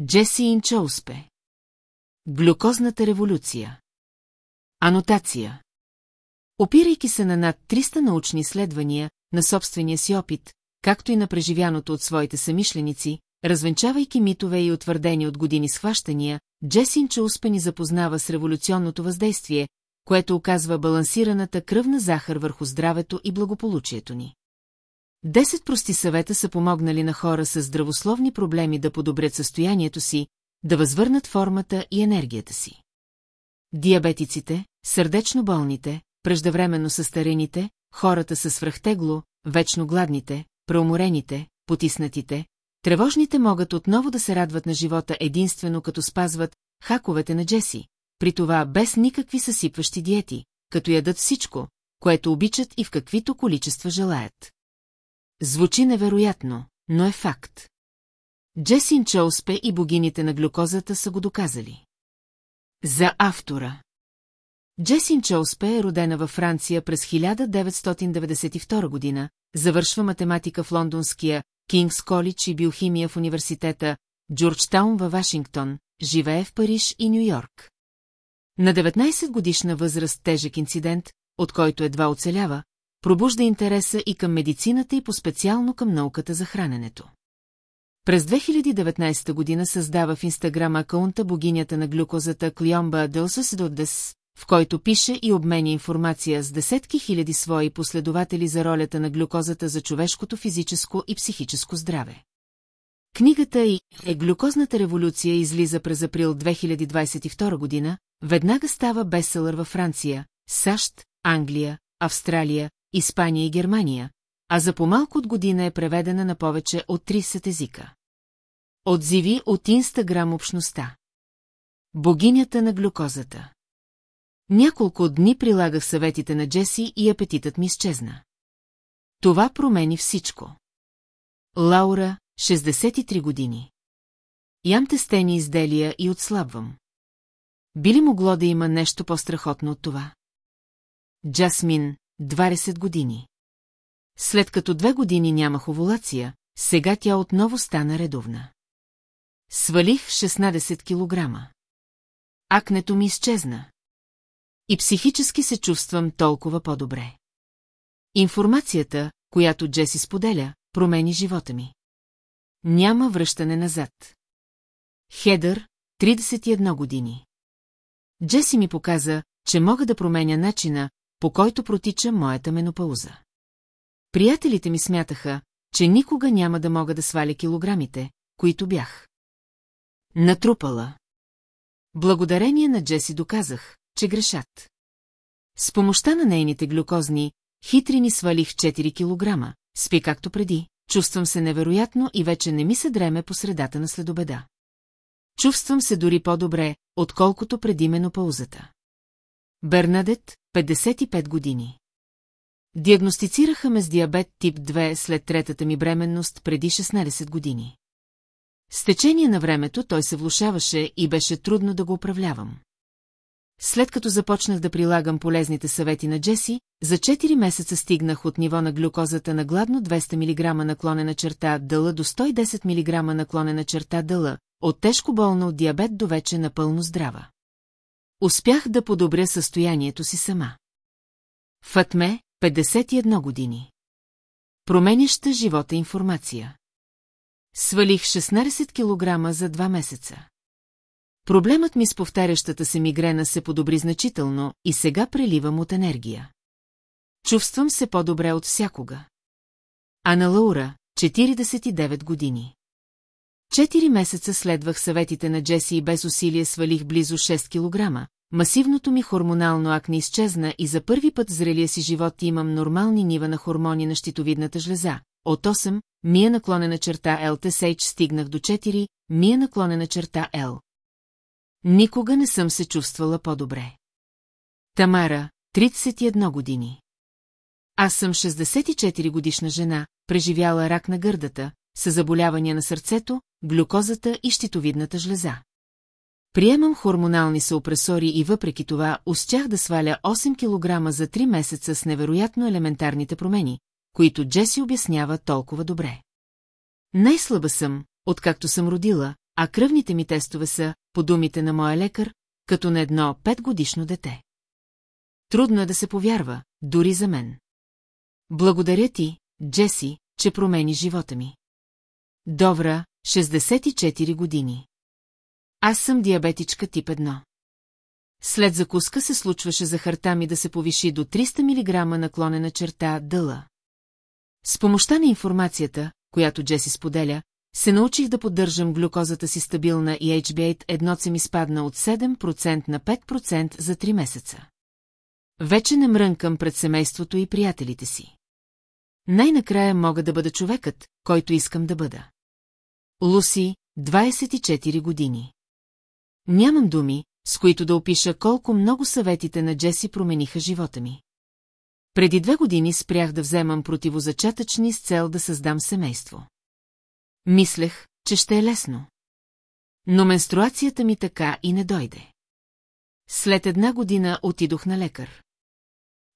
Джеси Инчоуспе. Глюкозната революция. Анотация. Опирайки се на над 300 научни изследвания, на собствения си опит, както и на преживяното от своите самишленици, развенчавайки митове и утвърдени от години схващания, Джесин Чоуспе ни запознава с революционното въздействие, което оказва балансираната кръвна захар върху здравето и благополучието ни. Десет прости съвета са помогнали на хора с здравословни проблеми да подобрят състоянието си, да възвърнат формата и енергията си. Диабетиците, сърдечно болните, преждевременно състарените, хората с свръхтегло, вечно гладните, преуморените, потиснатите, тревожните могат отново да се радват на живота единствено като спазват хаковете на Джеси, при това без никакви съсипващи диети, като ядат всичко, което обичат и в каквито количества желаят. Звучи невероятно, но е факт. Джесин Чоуспе и богините на глюкозата са го доказали. За автора Джесин Чоуспе е родена във Франция през 1992 година, завършва математика в лондонския Кингс Колидж и биохимия в университета Джорджтаун във Вашингтон, живее в Париж и Нью-Йорк. На 19 годишна възраст тежък инцидент, от който едва оцелява, пробужда интереса и към медицината и по-специално към науката за храненето. През 2019 година създава в Инстаграм акаунта богинята на глюкозата Клиомба Дълсус Додес, в който пише и обменя информация с десетки хиляди свои последователи за ролята на глюкозата за човешкото физическо и психическо здраве. Книгата и е глюкозната революция излиза през април 2022 година, веднага става бестселър във Франция, САЩ, Англия, Австралия, Испания и Германия, а за по-малко от година е преведена на повече от 30 езика. Отзиви от Инстаграм общността. Богинята на глюкозата. Няколко дни прилагах съветите на Джеси и апетитът ми изчезна. Това промени всичко. Лаура, 63 години. Ям тестени изделия и отслабвам. Би ли могло да има нещо по-страхотно от това? Джасмин, 20 години. След като две години нямах овулация, сега тя отново стана редовна. Свалих 16 килограма. Акнето ми изчезна. И психически се чувствам толкова по-добре. Информацията, която Джеси споделя, промени живота ми. Няма връщане назад. Хедър, 31 години. Джеси ми показа, че мога да променя начина, по който протича моята менопауза. Приятелите ми смятаха, че никога няма да мога да сваля килограмите, които бях. Натрупала. Благодарение на Джеси доказах, че грешат. С помощта на нейните глюкозни, хитри ни свалих 4 килограма, спи както преди, чувствам се невероятно и вече не ми се дреме по средата на следобеда. Чувствам се дори по-добре, отколкото преди менопаузата. Бернадет, 55 години. Диагностицираха ме с диабет тип 2 след третата ми бременност преди 16 години. С течение на времето той се влушаваше и беше трудно да го управлявам. След като започнах да прилагам полезните съвети на Джеси, за 4 месеца стигнах от ниво на глюкозата на гладно 200 мг наклонена черта дъла до 110 мг наклонена черта дъла, от тежко болна от диабет до вече напълно здрава. Успях да подобря състоянието си сама. Фатме, 51 години. Променяща живота информация. Свалих 16 кг за 2 месеца. Проблемът ми с повтарящата се мигрена се подобри значително и сега преливам от енергия. Чувствам се по-добре от всякога. Ана Лаура, 49 години. Четири месеца следвах съветите на Джеси и без усилие свалих близо 6 кг. Масивното ми хормонално акне изчезна и за първи път в зрелия си живот имам нормални нива на хормони на щитовидната жлеза. От 8, мия наклонена черта ЛТСХ стигнах до 4, мия наклонена черта Л. Никога не съм се чувствала по-добре. Тамара, 31 години. Аз съм 64 годишна жена, преживяла рак на гърдата, с заболявания на сърцето, глюкозата и щитовидната жлеза. Приемам хормонални съопресори и въпреки това успях да сваля 8 кг за 3 месеца с невероятно елементарните промени, които Джеси обяснява толкова добре. Най-слаба съм, откакто съм родила, а кръвните ми тестове са, по думите на моя лекар, като на едно петгодишно дете. Трудно е да се повярва, дори за мен. Благодаря ти, Джеси, че промени живота ми. Добра, 64 години. Аз съм диабетичка тип 1. След закуска се случваше захарта ми да се повиши до 300 мг наклонена черта дъла. С помощта на информацията, която Джеси споделя, се научих да поддържам глюкозата си стабилна и HB8 едноце ми спадна от 7% на 5% за 3 месеца. Вече не мрънкам пред семейството и приятелите си. Най-накрая мога да бъда човекът, който искам да бъда. Луси, 24 години. Нямам думи, с които да опиша колко много съветите на Джеси промениха живота ми. Преди две години спрях да вземам противозачатъчни с цел да създам семейство. Мислех, че ще е лесно. Но менструацията ми така и не дойде. След една година отидох на лекар.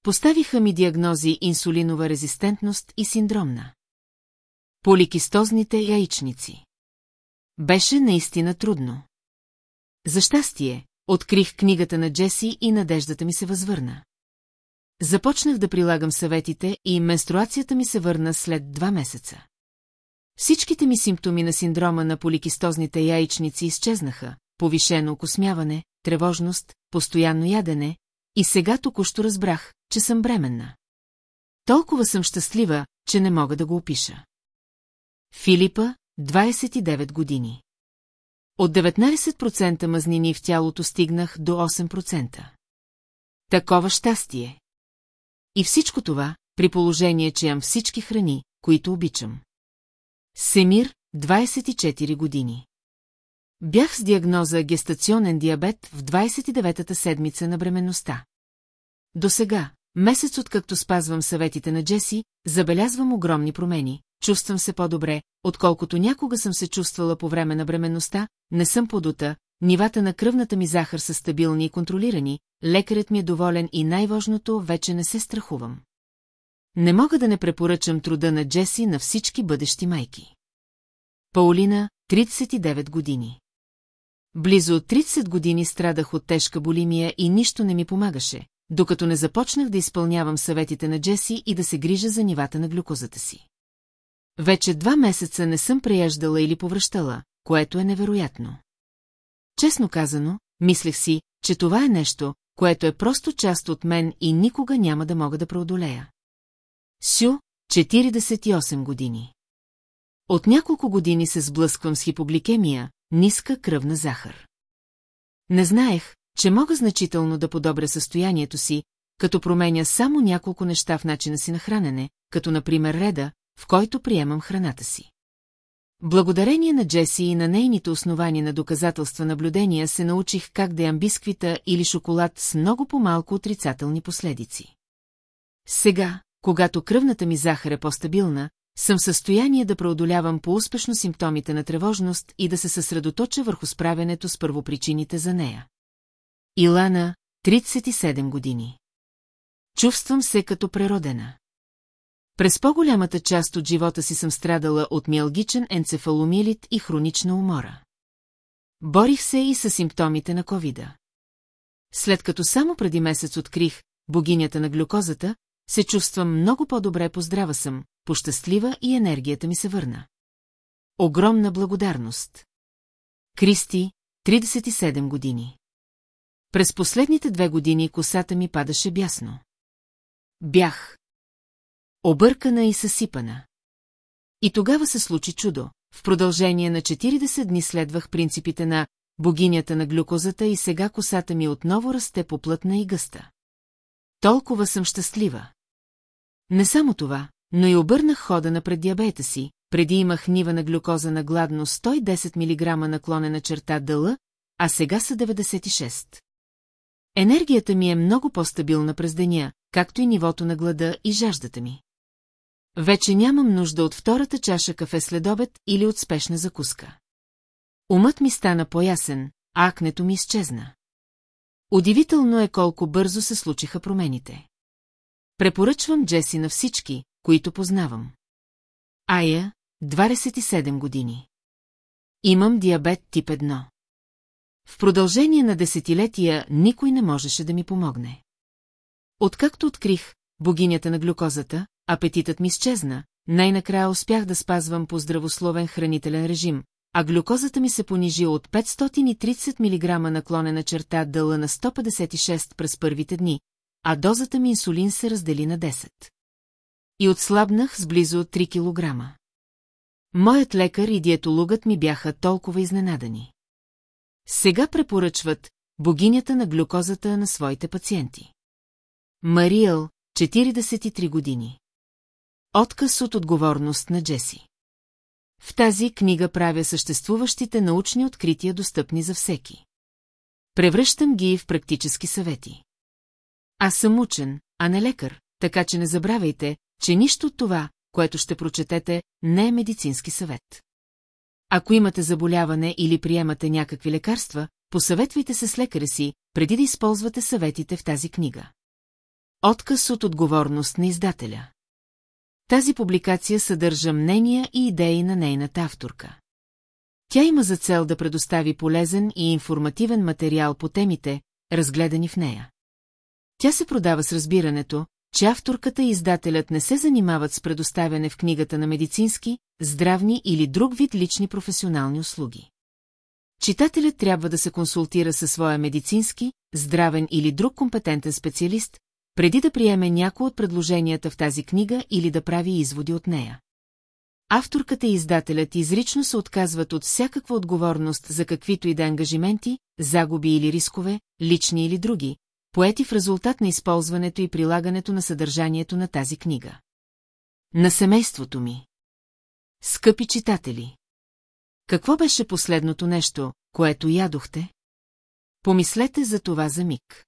Поставиха ми диагнози инсулинова резистентност и синдромна. Поликистозните яичници. Беше наистина трудно. За щастие, открих книгата на Джеси и надеждата ми се възвърна. Започнах да прилагам съветите и менструацията ми се върна след два месеца. Всичките ми симптоми на синдрома на поликистозните яичници изчезнаха, повишено окосмяване, тревожност, постоянно ядене, и сега току-що разбрах, че съм бременна. Толкова съм щастлива, че не мога да го опиша. Филипа, 29 години. От 19% мазнини в тялото стигнах до 8%. Такова щастие. И всичко това, при положение, че ям всички храни, които обичам. Семир, 24 години. Бях с диагноза гестационен диабет в 29-та седмица на бременността. До сега, месец откакто спазвам съветите на Джеси, забелязвам огромни промени, чувствам се по-добре, отколкото някога съм се чувствала по време на бременността, не съм подута, нивата на кръвната ми захар са стабилни и контролирани, лекарят ми е доволен и най-важното, вече не се страхувам. Не мога да не препоръчам труда на Джеси на всички бъдещи майки. Паулина, 39 години. Близо от 30 години страдах от тежка болимия и нищо не ми помагаше, докато не започнах да изпълнявам съветите на Джеси и да се грижа за нивата на глюкозата си. Вече два месеца не съм преяждала или повръщала, което е невероятно. Честно казано, мислех си, че това е нещо, което е просто част от мен и никога няма да мога да преодолея. Сю, 48 години. От няколко години се сблъсквам с хипогликемия, ниска кръвна захар. Не знаех, че мога значително да подобря състоянието си, като променя само няколко неща в начина си на хранене, като например реда, в който приемам храната си. Благодарение на Джеси и на нейните основания на доказателства наблюдения се научих как да ям бисквита или шоколад с много по-малко отрицателни последици. Сега, когато кръвната ми захар е по-стабилна, съм в състояние да преодолявам по-успешно симптомите на тревожност и да се съсредоточа върху справянето с първопричините за нея. Илана, 37 години. Чувствам се като преродена. През по-голямата част от живота си съм страдала от миалгичен енцефаломилит и хронична умора. Борих се и с симптомите на ковида. След като само преди месец открих богинята на глюкозата, се чувствам много по-добре, поздрава съм, пощастлива и енергията ми се върна. Огромна благодарност. Кристи, 37 години. През последните две години косата ми падаше бясно. Бях объркана и съсипана. И тогава се случи чудо. В продължение на 40 дни следвах принципите на богинята на глюкозата и сега косата ми отново расте поплътна и гъста. Толкова съм щастлива. Не само това, но и обърнах хода на преддиабета си, преди имах нива на глюкоза на гладно 110 мг наклонена черта дъла, а сега са 96. Енергията ми е много по-стабилна през деня, както и нивото на глада и жаждата ми. Вече нямам нужда от втората чаша кафе след обед или от спешна закуска. Умът ми стана по-ясен, а акнето ми изчезна. Удивително е колко бързо се случиха промените. Препоръчвам Джеси на всички, които познавам. Ая, 27 години. Имам диабет тип 1. В продължение на десетилетия никой не можеше да ми помогне. Откакто открих богинята на глюкозата, апетитът ми изчезна, най-накрая успях да спазвам по здравословен хранителен режим, а глюкозата ми се понижи от 530 мг наклонена черта дъла на 156 през първите дни, а дозата ми инсулин се раздели на 10. И отслабнах с близо 3 кг. Моят лекар и диетологът ми бяха толкова изненадани. Сега препоръчват богинята на глюкозата на своите пациенти. Мариел, 43 години. Отказ от отговорност на Джеси. В тази книга правя съществуващите научни открития достъпни за всеки. Превръщам ги в практически съвети. Аз съм учен, а не лекар, така че не забравяйте, че нищо от това, което ще прочетете, не е медицински съвет. Ако имате заболяване или приемате някакви лекарства, посъветвайте се с лекаря си, преди да използвате съветите в тази книга. Отказ от отговорност на издателя Тази публикация съдържа мнения и идеи на нейната авторка. Тя има за цел да предостави полезен и информативен материал по темите, разгледани в нея. Тя се продава с разбирането, че авторката и издателят не се занимават с предоставяне в книгата на медицински, здравни или друг вид лични професионални услуги. Читателят трябва да се консултира със своя медицински, здравен или друг компетентен специалист, преди да приеме някои от предложенията в тази книга или да прави изводи от нея. Авторката и издателят изрично се отказват от всякаква отговорност за каквито и да ангажименти, загуби или рискове, лични или други, поети в резултат на използването и прилагането на съдържанието на тази книга. На семейството ми. Скъпи читатели! Какво беше последното нещо, което ядохте? Помислете за това за миг.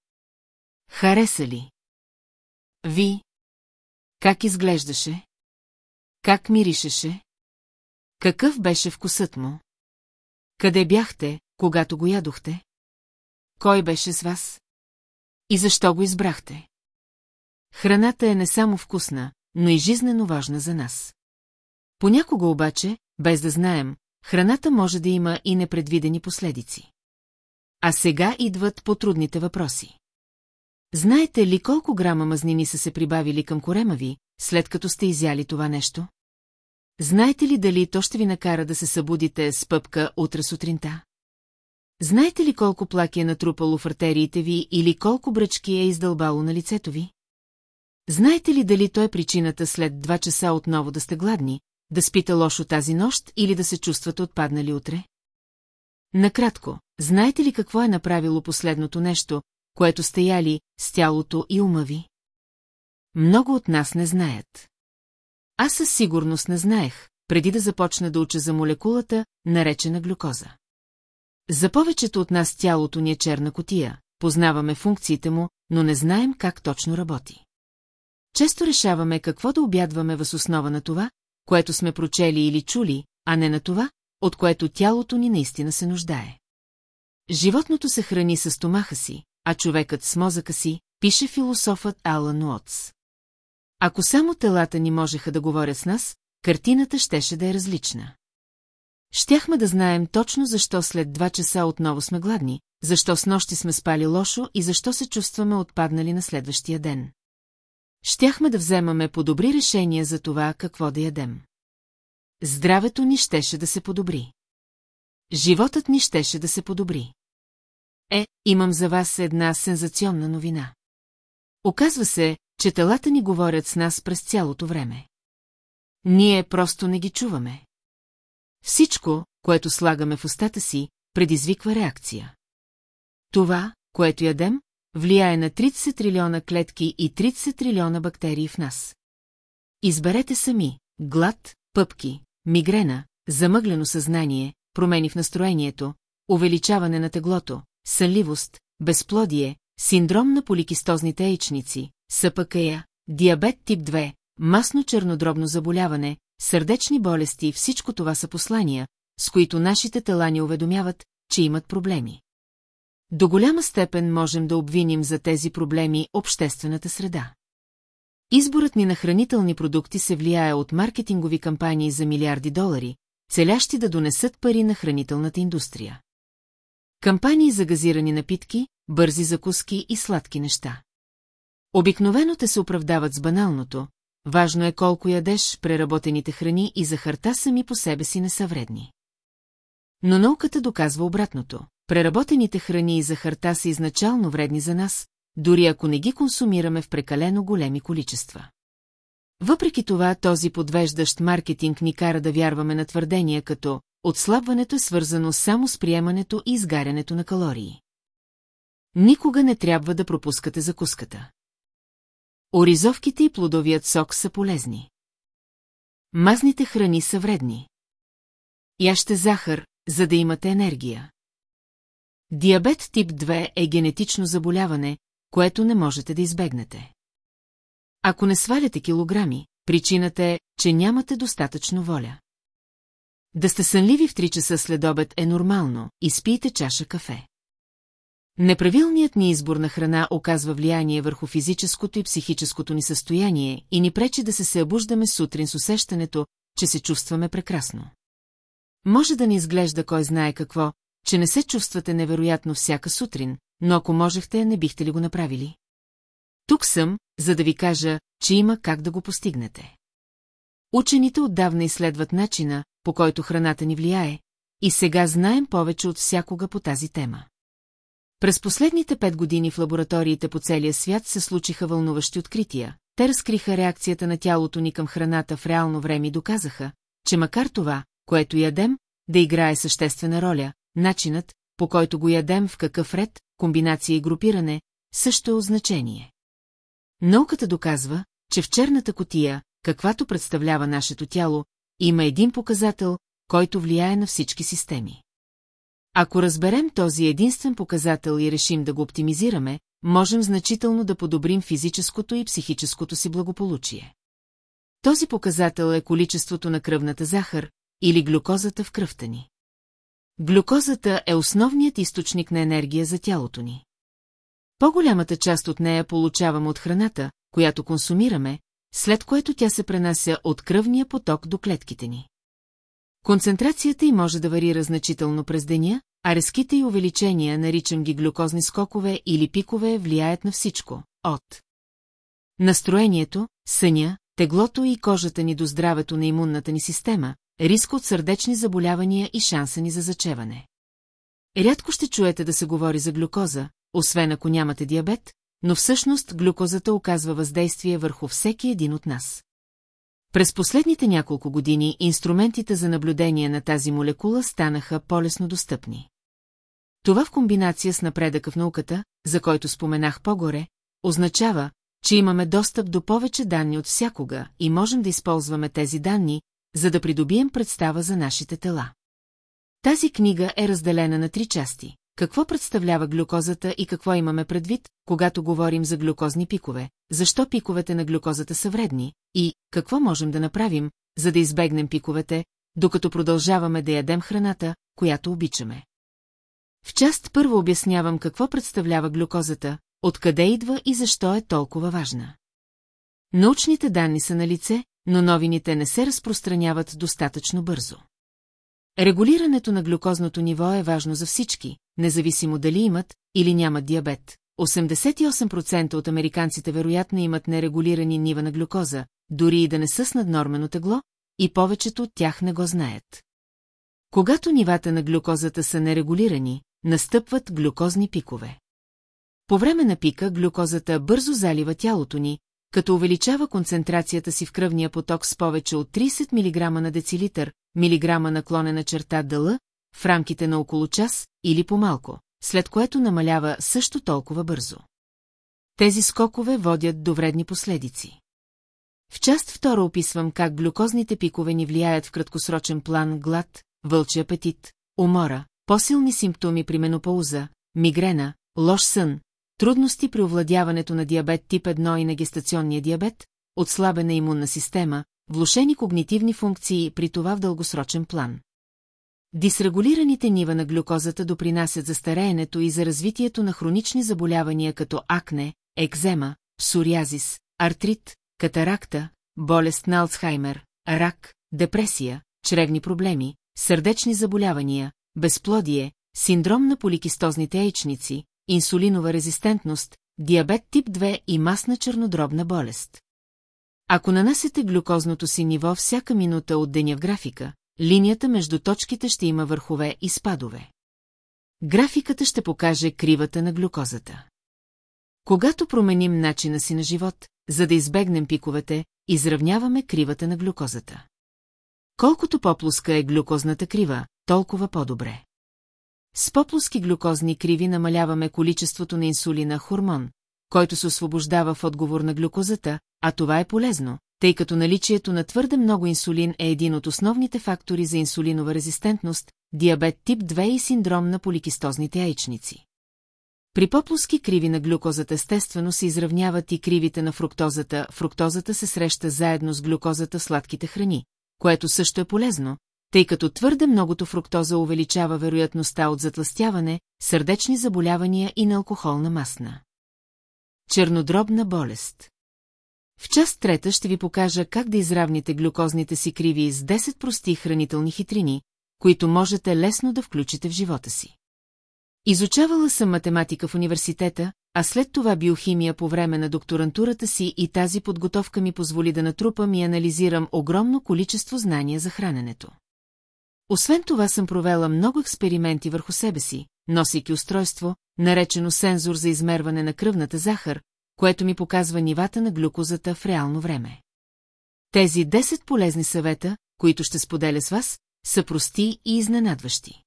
Хареса ли? Ви? Как изглеждаше? Как миришеше? Какъв беше вкусът му? Къде бяхте, когато го ядохте? Кой беше с вас? И защо го избрахте? Храната е не само вкусна, но и жизнено важна за нас. Понякога обаче, без да знаем, храната може да има и непредвидени последици. А сега идват потрудните въпроси. Знаете ли колко грама мазнини са се прибавили към корема ви, след като сте изяли това нещо? Знаете ли дали то ще ви накара да се събудите с пъпка утре сутринта? Знаете ли колко плаки е натрупало в артериите ви или колко бръчки е издълбало на лицето ви? Знаете ли дали то е причината след два часа отново да сте гладни, да спите лошо тази нощ или да се чувствате отпаднали утре? Накратко, знаете ли какво е направило последното нещо, което сте яли с тялото и ума ви? Много от нас не знаят. Аз със сигурност не знаех, преди да започна да уча за молекулата, наречена глюкоза. За повечето от нас тялото ни е черна котия, познаваме функциите му, но не знаем как точно работи. Често решаваме какво да обядваме въз основа на това, което сме прочели или чули, а не на това, от което тялото ни наистина се нуждае. Животното се храни с стомаха си, а човекът с мозъка си, пише философът Алан Уотс. Ако само телата ни можеха да говорят с нас, картината щеше да е различна. Щяхме да знаем точно защо след два часа отново сме гладни, защо с нощи сме спали лошо и защо се чувстваме отпаднали на следващия ден. Щяхме да вземаме по-добри решения за това какво да ядем. Здравето ни щеше да се подобри. Животът ни щеше да се подобри. Е, имам за вас една сензационна новина. Оказва се, че телата ни говорят с нас през цялото време. Ние просто не ги чуваме. Всичко, което слагаме в устата си, предизвиква реакция. Това, което ядем, влияе на 30 трилиона клетки и 30 трилиона бактерии в нас. Изберете сами глад, пъпки, мигрена, замъглено съзнание, промени в настроението, увеличаване на теглото, сънливост, безплодие, синдром на поликистозните яичници, СПКЯ, диабет тип 2, масно чернодробно заболяване, сърдечни болести, всичко това са послания, с които нашите тела ни уведомяват, че имат проблеми. До голяма степен можем да обвиним за тези проблеми обществената среда. Изборът ни на хранителни продукти се влияе от маркетингови кампании за милиарди долари, целящи да донесат пари на хранителната индустрия. Кампании за газирани напитки, бързи закуски и сладки неща. Обикновено те се оправдават с баналното, важно е колко ядеш, преработените храни и захарта сами по себе си не са вредни. Но науката доказва обратното. Преработените храни и захарта са изначално вредни за нас, дори ако не ги консумираме в прекалено големи количества. Въпреки това, този подвеждащ маркетинг ни кара да вярваме на твърдения като отслабването е свързано само с приемането и изгарянето на калории. Никога не трябва да пропускате закуската. Оризовките и плодовият сок са полезни. Мазните храни са вредни. Яще захар, за да имате енергия. Диабет тип 2 е генетично заболяване, което не можете да избегнете. Ако не сваляте килограми, причината е, че нямате достатъчно воля. Да сте сънливи в 3 часа след обед е нормално, изпийте чаша кафе. Неправилният ни избор на храна оказва влияние върху физическото и психическото ни състояние и ни пречи да се събуждаме сутрин с усещането, че се чувстваме прекрасно. Може да ни изглежда кой знае какво, че не се чувствате невероятно всяка сутрин, но ако можехте, не бихте ли го направили? Тук съм, за да ви кажа, че има как да го постигнете. Учените отдавна изследват начина, по който храната ни влияе, и сега знаем повече от всякога по тази тема. През последните пет години в лабораториите по целия свят се случиха вълнуващи открития. Те разкриха реакцията на тялото ни към храната в реално време и доказаха, че макар това, което ядем, да играе съществена роля, начинът, по който го ядем в какъв ред, комбинация и групиране, също е значение. Науката доказва, че в черната котия, каквато представлява нашето тяло, има един показател, който влияе на всички системи. Ако разберем този единствен показател и решим да го оптимизираме, можем значително да подобрим физическото и психическото си благополучие. Този показател е количеството на кръвната захар или глюкозата в кръвта ни. Глюкозата е основният източник на енергия за тялото ни. По-голямата част от нея получаваме от храната, която консумираме, след което тя се пренася от кръвния поток до клетките ни. Концентрацията й може да варира значително през деня, а резките и увеличения, наричам ги глюкозни скокове или пикове, влияят на всичко, от настроението, съня, теглото и кожата ни до здравето на имунната ни система, риск от сърдечни заболявания и шанса ни за зачеване. Рядко ще чуете да се говори за глюкоза, освен ако нямате диабет, но всъщност глюкозата оказва въздействие върху всеки един от нас. През последните няколко години инструментите за наблюдение на тази молекула станаха по-лесно достъпни. Това в комбинация с напредъка в науката, за който споменах по-горе, означава, че имаме достъп до повече данни от всякога и можем да използваме тези данни, за да придобием представа за нашите тела. Тази книга е разделена на три части. Какво представлява глюкозата и какво имаме предвид, когато говорим за глюкозни пикове, защо пиковете на глюкозата са вредни и какво можем да направим, за да избегнем пиковете, докато продължаваме да ядем храната, която обичаме. В част първо обяснявам какво представлява глюкозата, откъде идва и защо е толкова важна. Научните данни са на лице, но новините не се разпространяват достатъчно бързо. Регулирането на глюкозното ниво е важно за всички, независимо дали имат или нямат диабет. 88% от американците вероятно имат нерегулирани нива на глюкоза, дори и да не са с наднормено тегло, и повечето от тях не го знаят. Когато нивата на глюкозата са нерегулирани, настъпват глюкозни пикове. По време на пика глюкозата бързо залива тялото ни, като увеличава концентрацията си в кръвния поток с повече от 30 мг на децилитър, милиграма наклонена черта дъла, в рамките на около час или по-малко, след което намалява също толкова бързо. Тези скокове водят до вредни последици. В част втора описвам как глюкозните пикове ни влияят в краткосрочен план глад, вълчи апетит, умора, по-силни симптоми при менопауза, мигрена, лош сън, трудности при овладяването на диабет тип 1 и на гестационния диабет, отслабена имунна система, влушени когнитивни функции при това в дългосрочен план. Дисрегулираните нива на глюкозата допринасят за стареенето и за развитието на хронични заболявания като акне, екзема, псориазис, артрит, катаракта, болест на Алцхаймер, рак, депресия, чревни проблеми, сърдечни заболявания, безплодие, синдром на поликистозните яичници, инсулинова резистентност, диабет тип 2 и масна чернодробна болест. Ако нанасете глюкозното си ниво всяка минута от деня в графика, линията между точките ще има върхове и спадове. Графиката ще покаже кривата на глюкозата. Когато променим начина си на живот, за да избегнем пиковете, изравняваме кривата на глюкозата. Колкото по-плоска е глюкозната крива, толкова по-добре. С по-плоски глюкозни криви намаляваме количеството на инсулина хормон, който се освобождава в отговор на глюкозата, а това е полезно, тъй като наличието на твърде много инсулин е един от основните фактори за инсулинова резистентност, диабет тип 2 и синдром на поликистозните яичници. При по-плоски криви на глюкозата естествено се изравняват и кривите на фруктозата. Фруктозата се среща заедно с глюкозата в сладките храни, което също е полезно, тъй като твърде многото фруктоза увеличава вероятността от затластяване, сърдечни заболявания и на алкохолна масна. Чернодробна болест В част трета ще ви покажа как да изравните глюкозните си криви с 10 прости хранителни хитрини, които можете лесно да включите в живота си. Изучавала съм математика в университета, а след това биохимия по време на докторантурата си и тази подготовка ми позволи да натрупам и анализирам огромно количество знания за храненето. Освен това съм провела много експерименти върху себе си, носейки устройство, наречено сензор за измерване на кръвната захар, което ми показва нивата на глюкозата в реално време. Тези 10 полезни съвета, които ще споделя с вас, са прости и изненадващи.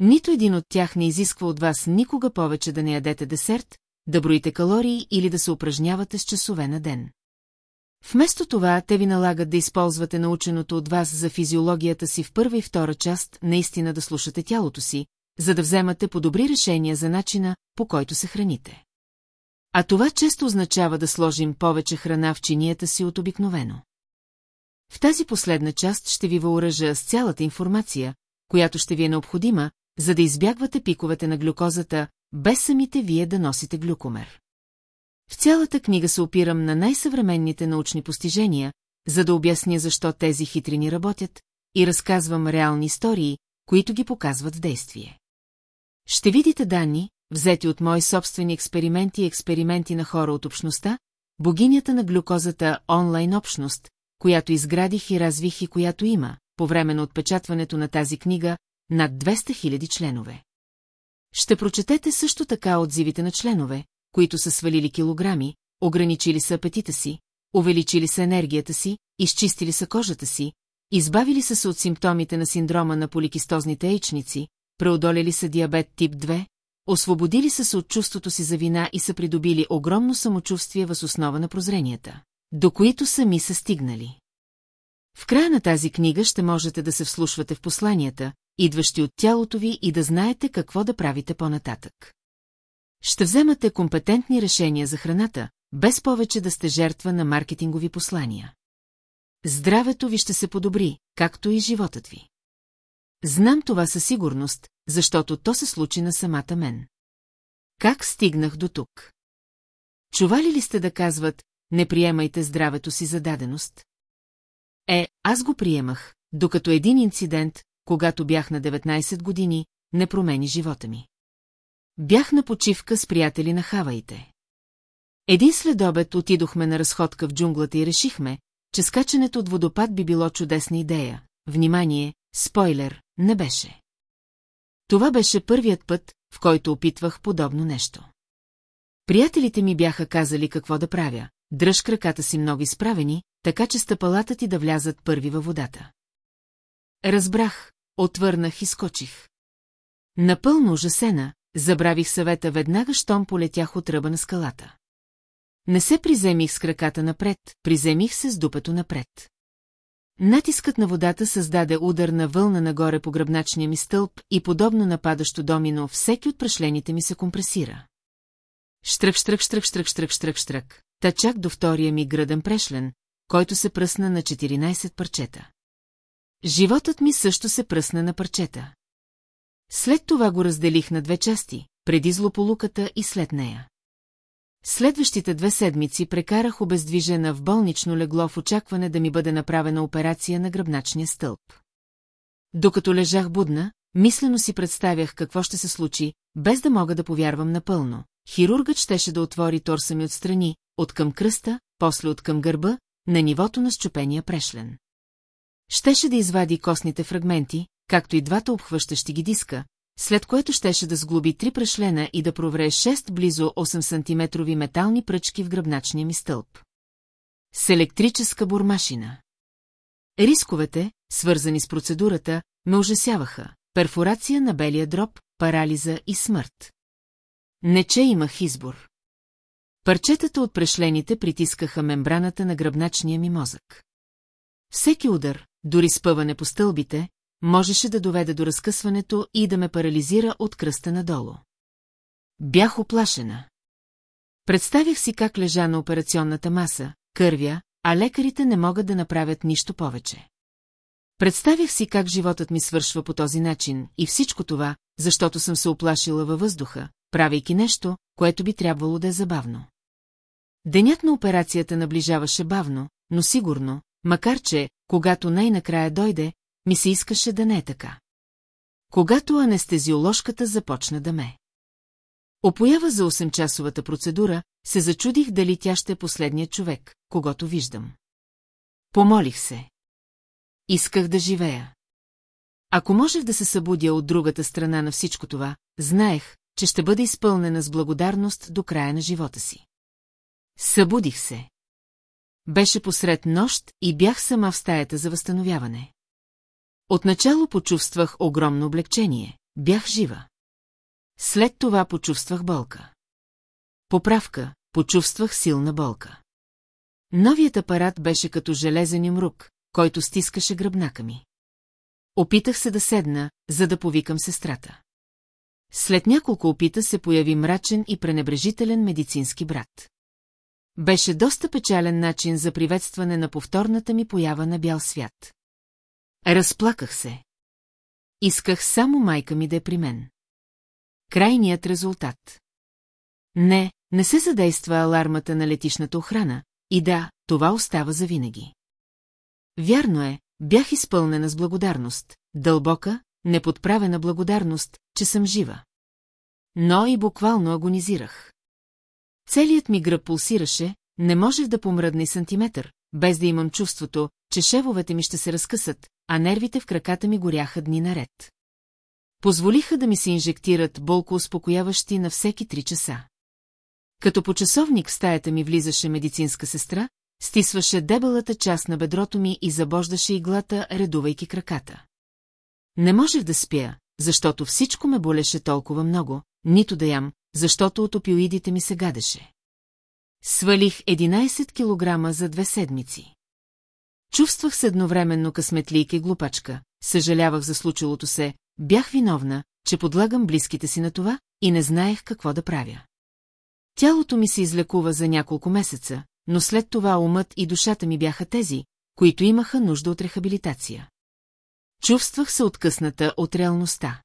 Нито един от тях не изисква от вас никога повече да не ядете десерт, да броите калории или да се упражнявате с часове на ден. Вместо това, те ви налагат да използвате наученото от вас за физиологията си в първа и втора част, наистина да слушате тялото си, за да вземате по-добри решения за начина, по който се храните. А това често означава да сложим повече храна в чинията си от обикновено. В тази последна част ще ви въоръжа с цялата информация, която ще ви е необходима, за да избягвате пиковете на глюкозата, без самите вие да носите глюкомер. В цялата книга се опирам на най-съвременните научни постижения, за да обясня защо тези хитрини работят, и разказвам реални истории, които ги показват в действие. Ще видите данни, взети от мои собствени експерименти и експерименти на хора от общността, богинята на глюкозата онлайн общност, която изградих и развих и която има, по време на отпечатването на тази книга, над 200 000 членове. Ще прочетете също така отзивите на членове, които са свалили килограми, ограничили са апетита си, увеличили са енергията си, изчистили са кожата си, избавили са се от симптомите на синдрома на поликистозните яичници, преодолели са диабет тип 2, освободили са се от чувството си за вина и са придобили огромно самочувствие въз основа на прозренията, до които сами са стигнали. В края на тази книга ще можете да се вслушвате в посланията, идващи от тялото ви и да знаете какво да правите по-нататък. Ще вземате компетентни решения за храната, без повече да сте жертва на маркетингови послания. Здравето ви ще се подобри, както и животът ви. Знам това със сигурност, защото то се случи на самата мен. Как стигнах до тук? Чували ли сте да казват, не приемайте здравето си за даденост? Е, аз го приемах, докато един инцидент, когато бях на 19 години, не промени живота ми. Бях на почивка с приятели на Хаваите. Един следобед отидохме на разходка в джунглата и решихме, че скачането от водопад би било чудесна идея. Внимание, спойлер, не беше. Това беше първият път, в който опитвах подобно нещо. Приятелите ми бяха казали какво да правя. Дръж краката си много изправени, така че стъпалата ти да влязат първи във водата. Разбрах, отвърнах и скочих. Напълно ужасена, забравих съвета веднага, щом полетях от ръба на скалата. Не се приземих с краката напред, приземих се с дупето напред. Натискът на водата създаде удар на вълна нагоре по гръбначния ми стълб и подобно на падащо домино, всеки от прашлените ми се компресира. Штрък, штрък, штрък, штрък, штрък, штрък, штрък, та чак до втория ми гръден прешлен, който се пръсна на 14 парчета. Животът ми също се пръсна на парчета. След това го разделих на две части, преди злополуката и след нея. Следващите две седмици прекарах обездвижена в болнично легло в очакване да ми бъде направена операция на гръбначния стълб. Докато лежах будна, мислено си представях какво ще се случи, без да мога да повярвам напълно. Хирургът щеше да отвори торса ми отстрани, от към кръста, после от към гърба, на нивото на щупения прешлен. Щеше да извади костните фрагменти, както и двата обхващащи ги диска, след което щеше да сглоби три прешлена и да провре 6 близо 8 сантиметрови метални пръчки в гръбначния ми стълб. С електрическа бурмашина. Рисковете, свързани с процедурата, ме ужасяваха. Перфорация на белия дроб, парализа и смърт. Не че имах избор. Парчетата от прешлените притискаха мембраната на гръбначния ми мозък. Всеки удар, дори спъване по стълбите, можеше да доведе до разкъсването и да ме парализира от кръста надолу. Бях оплашена. Представих си как лежа на операционната маса, кървя, а лекарите не могат да направят нищо повече. Представях си как животът ми свършва по този начин и всичко това, защото съм се оплашила във въздуха, правейки нещо, което би трябвало да е забавно. Денят на операцията наближаваше бавно, но сигурно, макар че, когато най-накрая дойде, ми се искаше да не е така. Когато анестезиоложката започна да ме. Опоява за 8-часовата процедура, се зачудих дали тя ще е последният човек, когато виждам. Помолих се. Исках да живея. Ако можех да се събудя от другата страна на всичко това, знаех, че ще бъда изпълнена с благодарност до края на живота си. Събудих се. Беше посред нощ и бях сама в стаята за възстановяване. Отначало почувствах огромно облегчение. Бях жива. След това почувствах болка. Поправка, почувствах силна болка. Новият апарат беше като железен имрук, който стискаше гръбнака ми. Опитах се да седна, за да повикам сестрата. След няколко опита се появи мрачен и пренебрежителен медицински брат. Беше доста печален начин за приветстване на повторната ми поява на бял свят. Разплаках се. Исках само майка ми да е при мен. Крайният резултат. Не, не се задейства алармата на летишната охрана, и да, това остава завинаги. Вярно е, бях изпълнена с благодарност, дълбока, неподправена благодарност, че съм жива. Но и буквално агонизирах. Целият ми гръб пулсираше, не можех да помръдна и сантиметър, без да имам чувството, че шевовете ми ще се разкъсат, а нервите в краката ми горяха дни наред. Позволиха да ми се инжектират болко успокояващи на всеки три часа. Като по часовник в стаята ми влизаше медицинска сестра, стисваше дебелата част на бедрото ми и забождаше иглата, редувайки краката. Не можех да спя, защото всичко ме болеше толкова много, нито да ям, защото от опиоидите ми се гадеше. Свалих 11 килограма за две седмици. Чувствах се едновременно късметлийка и глупачка, съжалявах за случилото се, бях виновна, че подлагам близките си на това и не знаех какво да правя. Тялото ми се излекува за няколко месеца, но след това умът и душата ми бяха тези, които имаха нужда от рехабилитация. Чувствах се откъсната от реалността.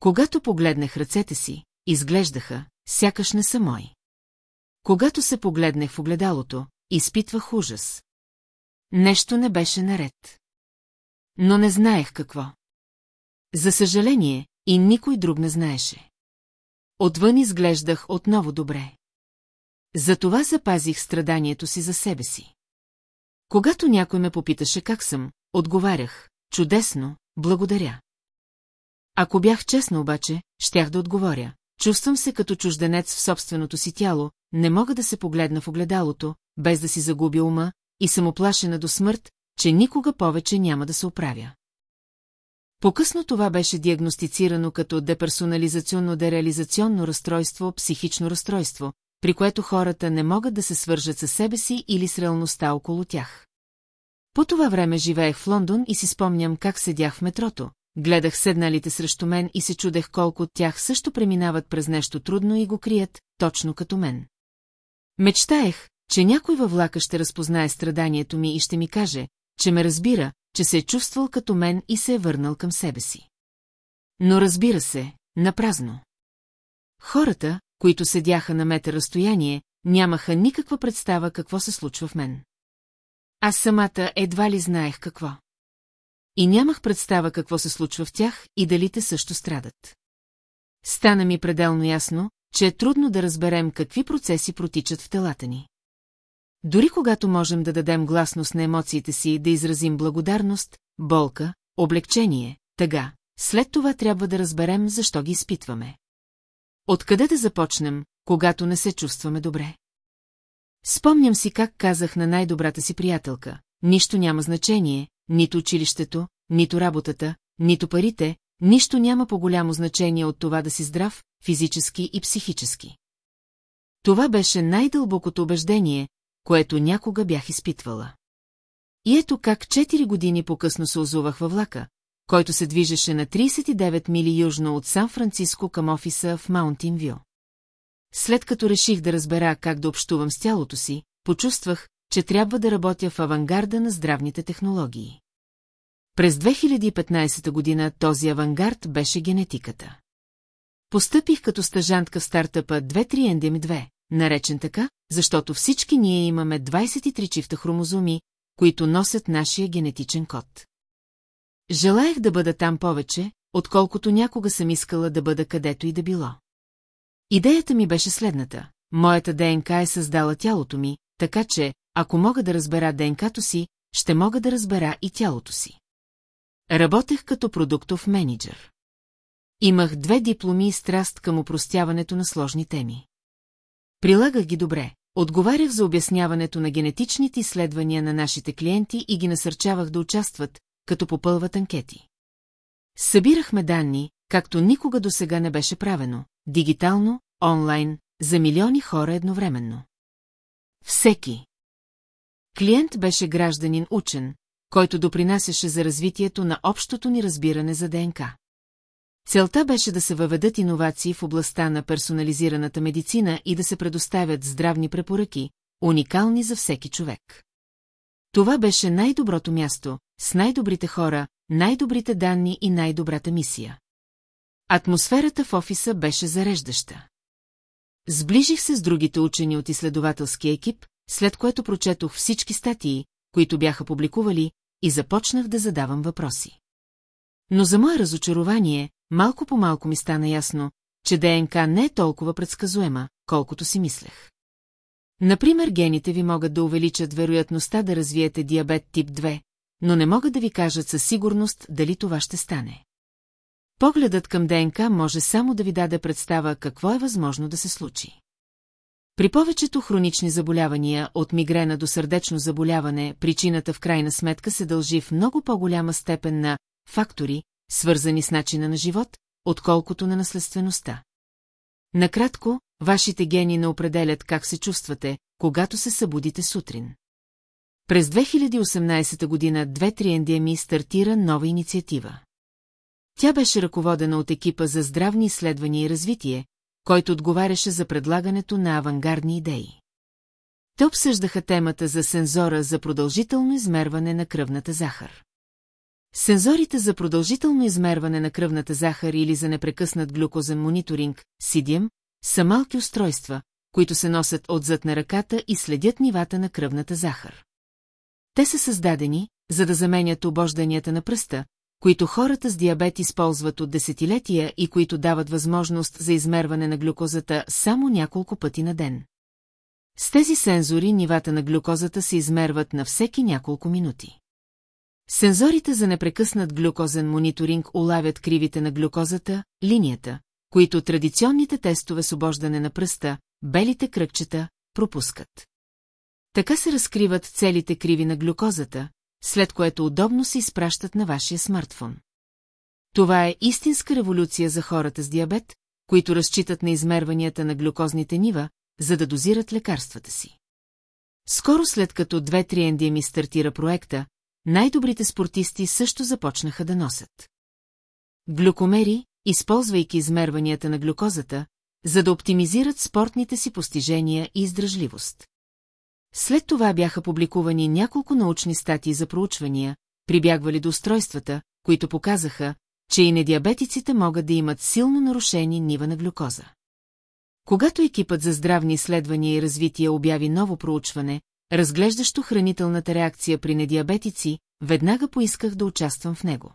Когато погледнах ръцете си, изглеждаха, сякаш не са мои. Когато се погледнах в огледалото, изпитвах ужас. Нещо не беше наред. Но не знаех какво. За съжаление, и никой друг не знаеше. Отвън изглеждах отново добре. Затова запазих страданието си за себе си. Когато някой ме попиташе как съм, отговарях, чудесно, благодаря. Ако бях честна обаче, щях да отговоря. Чувствам се като чужденец в собственото си тяло, не мога да се погледна в огледалото, без да си загубя ума, и съм оплашена до смърт, че никога повече няма да се оправя. По-късно това беше диагностицирано като деперсонализационно-дереализационно разстройство, психично разстройство, при което хората не могат да се свържат със себе си или с реалността около тях. По това време живеех в Лондон и си спомням как седях в метрото, гледах седналите срещу мен и се чудех колко от тях също преминават през нещо трудно и го крият, точно като мен. Мечтаех, че някой във влака ще разпознае страданието ми и ще ми каже, че ме разбира, че се е чувствал като мен и се е върнал към себе си. Но разбира се, напразно. Хората, които седяха на метър разстояние, нямаха никаква представа какво се случва в мен. Аз самата едва ли знаех какво. и нямах представа какво се случва в тях и дали те също страдат. Стана ми пределно ясно, че е трудно да разберем какви процеси протичат в телата ни. Дори когато можем да дадем гласност на емоциите си, да изразим благодарност, болка, облегчение, тъга, след това трябва да разберем защо ги изпитваме. Откъде да започнем, когато не се чувстваме добре? Спомням си как казах на най-добрата си приятелка. Нищо няма значение, нито училището, нито работата, нито парите, нищо няма по-голямо значение от това да си здрав, физически и психически. Това беше най-дълбокото убеждение, което някога бях изпитвала. И ето как 4 години по-късно се озувах във влака, който се движеше на 39 мили южно от Сан-Франциско към офиса в Маунтин Вю. След като реших да разбера как да общувам с тялото си, почувствах, че трябва да работя в авангарда на здравните технологии. През 2015 година този авангард беше генетиката. Постъпих като стъжантка в стартъпа 23 ndm 2 наречен така, защото всички ние имаме 23 чифта хромозоми, които носят нашия генетичен код. Желаях да бъда там повече, отколкото някога съм искала да бъда където и да било. Идеята ми беше следната. Моята ДНК е създала тялото ми, така че, ако мога да разбера ДНК-то си, ще мога да разбера и тялото си. Работех като продуктов менеджер. Имах две дипломи и страст към упростяването на сложни теми. Прилагах ги добре, отговарях за обясняването на генетичните изследвания на нашите клиенти и ги насърчавах да участват, като попълват анкети. Събирахме данни, както никога до сега не беше правено, дигитално, онлайн, за милиони хора едновременно. Всеки. Клиент беше гражданин учен, който допринасяше за развитието на общото ни разбиране за ДНК. Целта беше да се въведат иновации в областта на персонализираната медицина и да се предоставят здравни препоръки, уникални за всеки човек. Това беше най-доброто място, с най-добрите хора, най-добрите данни и най-добрата мисия. Атмосферата в офиса беше зареждаща. Сближих се с другите учени от изследователския екип, след което прочетох всички статии, които бяха публикували, и започнах да задавам въпроси. Но за мое разочарование, малко по малко ми стана ясно, че ДНК не е толкова предсказуема, колкото си мислех. Например, гените ви могат да увеличат вероятността да развиете диабет тип 2, но не могат да ви кажат със сигурност дали това ще стане. Погледът към ДНК може само да ви даде представа какво е възможно да се случи. При повечето хронични заболявания, от мигрена до сърдечно заболяване, причината в крайна сметка се дължи в много по-голяма степен на фактори, свързани с начина на живот, отколкото на наследствеността. Накратко, вашите гени не определят как се чувствате, когато се събудите сутрин. През 2018 година 2-3 NDMI стартира нова инициатива. Тя беше ръководена от екипа за здравни изследвания и развитие, който отговаряше за предлагането на авангардни идеи. Те обсъждаха темата за сензора за продължително измерване на кръвната захар. Сензорите за продължително измерване на кръвната захар или за непрекъснат глюкозен мониторинг, CDM, са малки устройства, които се носят отзад на ръката и следят нивата на кръвната захар. Те са създадени, за да заменят обожданията на пръста, които хората с диабет използват от десетилетия и които дават възможност за измерване на глюкозата само няколко пъти на ден. С тези сензори нивата на глюкозата се измерват на всеки няколко минути. Сензорите за непрекъснат глюкозен мониторинг улавят кривите на глюкозата, линията, които традиционните тестове с обождане на пръста, белите кръгчета, пропускат. Така се разкриват целите криви на глюкозата, след което удобно се изпращат на вашия смартфон. Това е истинска революция за хората с диабет, които разчитат на измерванията на глюкозните нива, за да дозират лекарствата си. Скоро след като 2-3 NDMI стартира проекта, най-добрите спортисти също започнаха да носят. Глюкомери, използвайки измерванията на глюкозата, за да оптимизират спортните си постижения и издръжливост. След това бяха публикувани няколко научни статии за проучвания, прибягвали до устройствата, които показаха, че и недиабетиците могат да имат силно нарушени нива на глюкоза. Когато екипът за здравни изследвания и развитие обяви ново проучване, разглеждащо хранителната реакция при недиабетици, веднага поисках да участвам в него.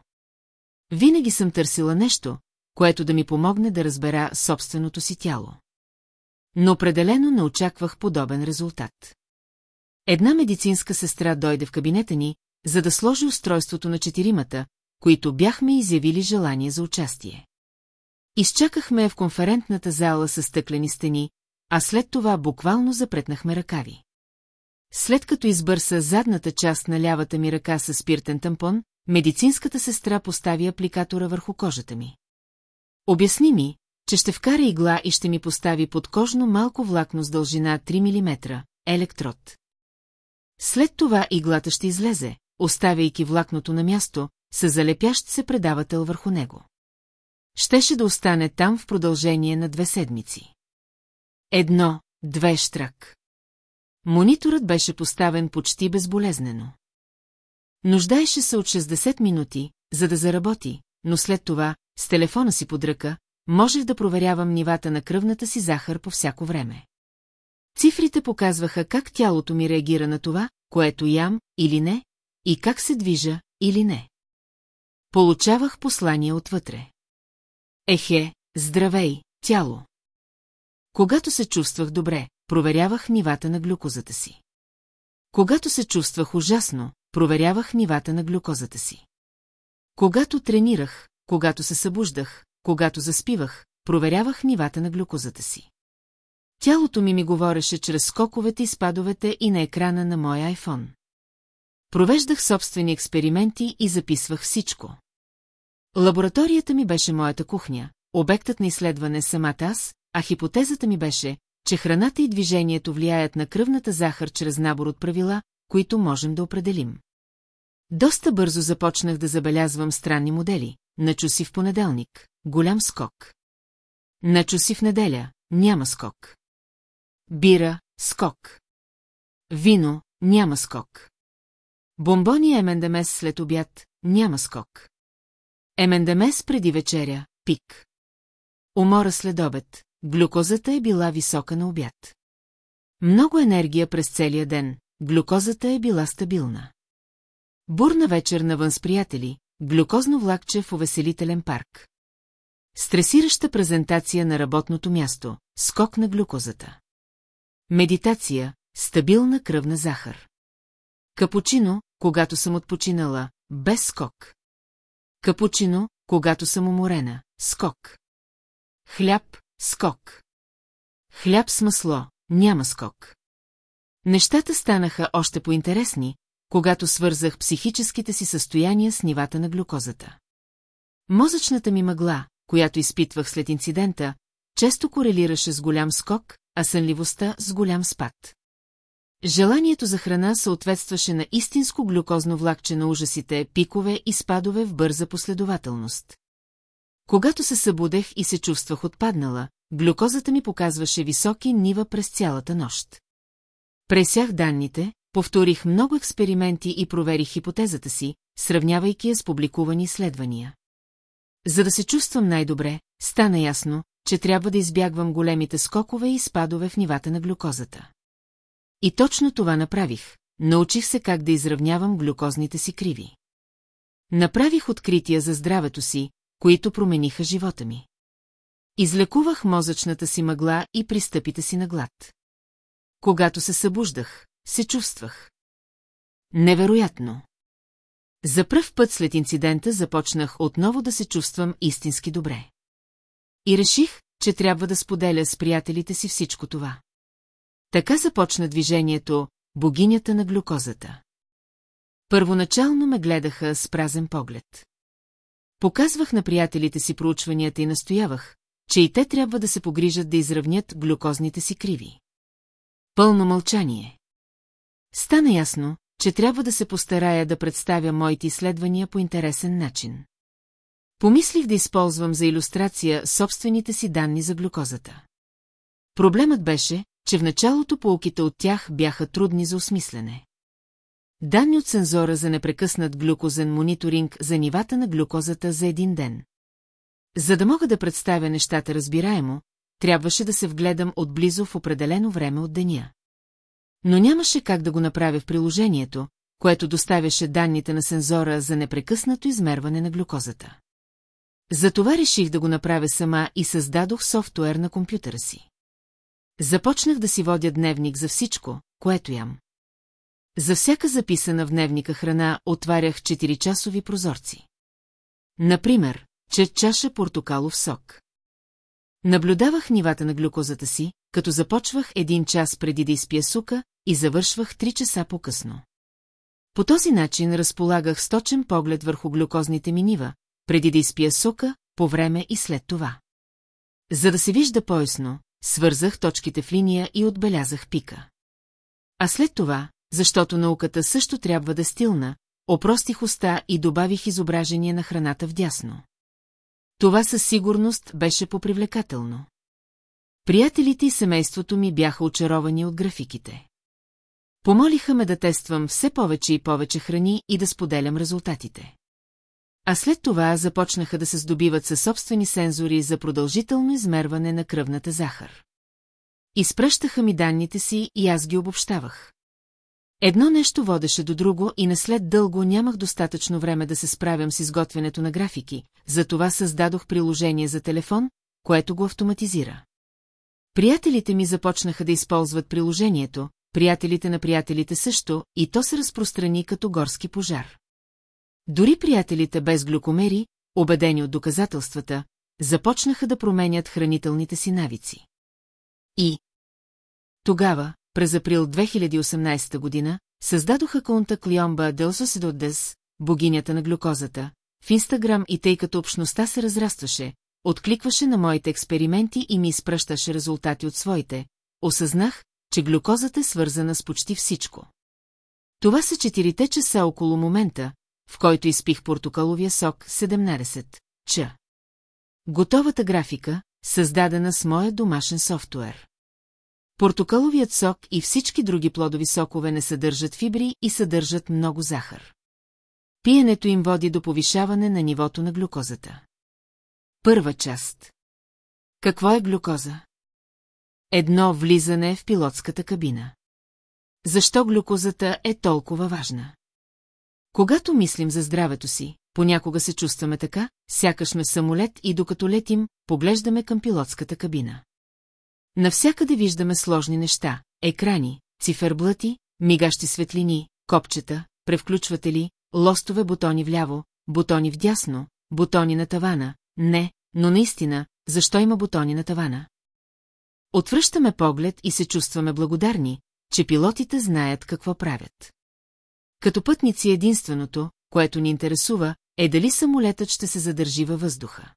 Винаги съм търсила нещо, което да ми помогне да разбера собственото си тяло. Но определено не очаквах подобен резултат. Една медицинска сестра дойде в кабинета ни, за да сложи устройството на четиримата, които бяхме изявили желание за участие. Изчакахме в конферентната зала с стъклени стени, а след това буквално запретнахме ръкави. След като избърса задната част на лявата ми ръка с спиртен тампон, медицинската сестра постави апликатора върху кожата ми. Обясни ми, че ще вкара игла и ще ми постави подкожно малко влакно с дължина 3 мм, електрод. След това иглата ще излезе, оставяйки влакното на място, с залепящ се предавател върху него. Щеше да остане там в продължение на две седмици. Едно, две штрак. Мониторът беше поставен почти безболезнено. Нуждаеше се от 60 минути, за да заработи, но след това, с телефона си под ръка, можех да проверявам нивата на кръвната си захар по всяко време. Цифрите показваха как тялото ми реагира на това, което ям или не, и как се движа или не. Получавах послание отвътре. Ехе, здравей, тяло. Когато се чувствах добре, проверявах нивата на глюкозата си. Когато се чувствах ужасно, проверявах нивата на глюкозата си. Когато тренирах, когато се събуждах, когато заспивах, проверявах нивата на глюкозата си. Тялото ми ми говореше чрез скоковете и спадовете и на екрана на моя айфон. Провеждах собствени експерименти и записвах всичко. Лабораторията ми беше моята кухня, обектът на изследване самата аз, а хипотезата ми беше, че храната и движението влияят на кръвната захар чрез набор от правила, които можем да определим. Доста бързо започнах да забелязвам странни модели. Начуси в понеделник. Голям скок. Начуси в неделя. Няма скок. Бира. Скок. Вино. Няма скок. Бомбони Емендемес след обяд. Няма скок. Емендемес преди вечеря. Пик. Умора след обед. Глюкозата е била висока на обяд. Много енергия през целия ден. Глюкозата е била стабилна. Бурна вечер навън с приятели, глюкозно влакче в увеселителен парк. Стресираща презентация на работното място, скок на глюкозата. Медитация, стабилна кръвна захар. Капучино, когато съм отпочинала, без скок. Капучино, когато съм уморена, скок. Хляб, скок. Хляб с масло, няма скок. Нещата станаха още по-интересни, когато свързах психическите си състояния с нивата на глюкозата. Мозъчната ми мъгла, която изпитвах след инцидента, често корелираше с голям скок, а сънливостта с голям спад. Желанието за храна съответстваше на истинско глюкозно влакче на ужасите, пикове и спадове в бърза последователност. Когато се събудех и се чувствах отпаднала, глюкозата ми показваше високи нива през цялата нощ. Пресях данните, повторих много експерименти и проверих хипотезата си, сравнявайки я с публикувани изследвания. За да се чувствам най-добре, стана ясно, че трябва да избягвам големите скокове и спадове в нивата на глюкозата. И точно това направих. Научих се как да изравнявам глюкозните си криви. Направих открития за здравето си, които промениха живота ми. Излекувах мозъчната си мъгла и пристъпите си на глад. Когато се събуждах, се чувствах. Невероятно. За пръв път след инцидента започнах отново да се чувствам истински добре. И реших, че трябва да споделя с приятелите си всичко това. Така започна движението «Богинята на глюкозата». Първоначално ме гледаха с празен поглед. Показвах на приятелите си проучванията и настоявах, че и те трябва да се погрижат да изравнят глюкозните си криви. Пълно мълчание. Стана ясно, че трябва да се постарая да представя моите изследвания по интересен начин. Помислих да използвам за иллюстрация собствените си данни за глюкозата. Проблемът беше, че в началото полките от тях бяха трудни за осмислене. Данни от сензора за непрекъснат глюкозен мониторинг за нивата на глюкозата за един ден. За да мога да представя нещата разбираемо, трябваше да се вгледам отблизо в определено време от деня. Но нямаше как да го направя в приложението, което доставяше данните на сензора за непрекъснато измерване на глюкозата. Затова реших да го направя сама и създадох софтуер на компютъра си. Започнах да си водя дневник за всичко, което ям. За всяка записана в дневника храна отварях 4-часови прозорци. Например, че чаша портокалов сок. Наблюдавах нивата на глюкозата си, като започвах един час преди да изпия сука и завършвах 3 часа по-късно. По този начин разполагах сточен поглед върху глюкозните ми нива, преди да изпия сока, по време и след това. За да се вижда поясно, свързах точките в линия и отбелязах пика. А след това, защото науката също трябва да стилна, опростих уста и добавих изображение на храната вдясно. Това със сигурност беше попривлекателно. Приятелите и семейството ми бяха очаровани от графиките. Помолиха ме да тествам все повече и повече храни и да споделям резултатите. А след това започнаха да се здобиват със собствени сензори за продължително измерване на кръвната захар. Изпращаха ми данните си и аз ги обобщавах. Едно нещо водеше до друго и наслед дълго нямах достатъчно време да се справям с изготвянето на графики, затова създадох приложение за телефон, което го автоматизира. Приятелите ми започнаха да използват приложението, приятелите на приятелите също, и то се разпространи като горски пожар. Дори приятелите без глюкомери, убедени от доказателствата, започнаха да променят хранителните си навици. И тогава, през април 2018 година, създадох акаунта Клиомба Делсоседодес, богинята на глюкозата, в Инстаграм и тъй като общността се разрастваше, откликваше на моите експерименти и ми изпращаше резултати от своите, осъзнах, че глюкозата е свързана с почти всичко. Това са четирите часа около момента, в който изпих портокаловия сок 17 ч. Готовата графика, създадена с моя домашен софтуер. Портокаловият сок и всички други плодови сокове не съдържат фибри и съдържат много захар. Пиенето им води до повишаване на нивото на глюкозата. Първа част. Какво е глюкоза? Едно влизане в пилотската кабина. Защо глюкозата е толкова важна? Когато мислим за здравето си, понякога се чувстваме така, сякаш сме самолет и докато летим, поглеждаме към пилотската кабина. Навсякъде виждаме сложни неща – екрани, циферблати, мигащи светлини, копчета, превключватели, лостове бутони вляво, бутони вдясно, бутони на тавана. Не, но наистина, защо има бутони на тавана? Отвръщаме поглед и се чувстваме благодарни, че пилотите знаят какво правят. Като пътници единственото, което ни интересува, е дали самолетът ще се задържи във въздуха.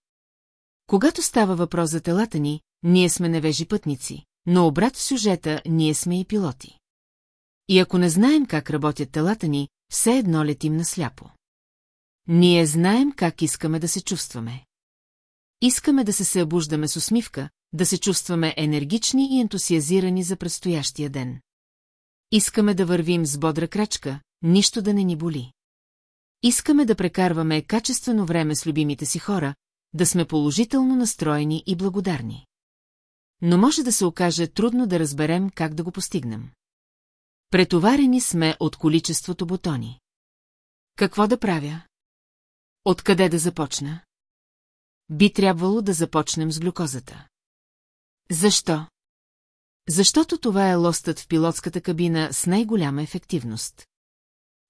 Когато става въпрос за телата ни, ние сме невежи пътници, но обрат в сюжета ние сме и пилоти. И ако не знаем как работят телата ни, все едно летим насляпо. Ние знаем как искаме да се чувстваме. Искаме да се събуждаме с усмивка, да се чувстваме енергични и ентусиазирани за предстоящия ден. Искаме да вървим с бодра крачка, нищо да не ни боли. Искаме да прекарваме качествено време с любимите си хора, да сме положително настроени и благодарни. Но може да се окаже трудно да разберем как да го постигнем. Претоварени сме от количеството бутони. Какво да правя? Откъде да започна? Би трябвало да започнем с глюкозата. Защо? Защото това е лостът в пилотската кабина с най-голяма ефективност.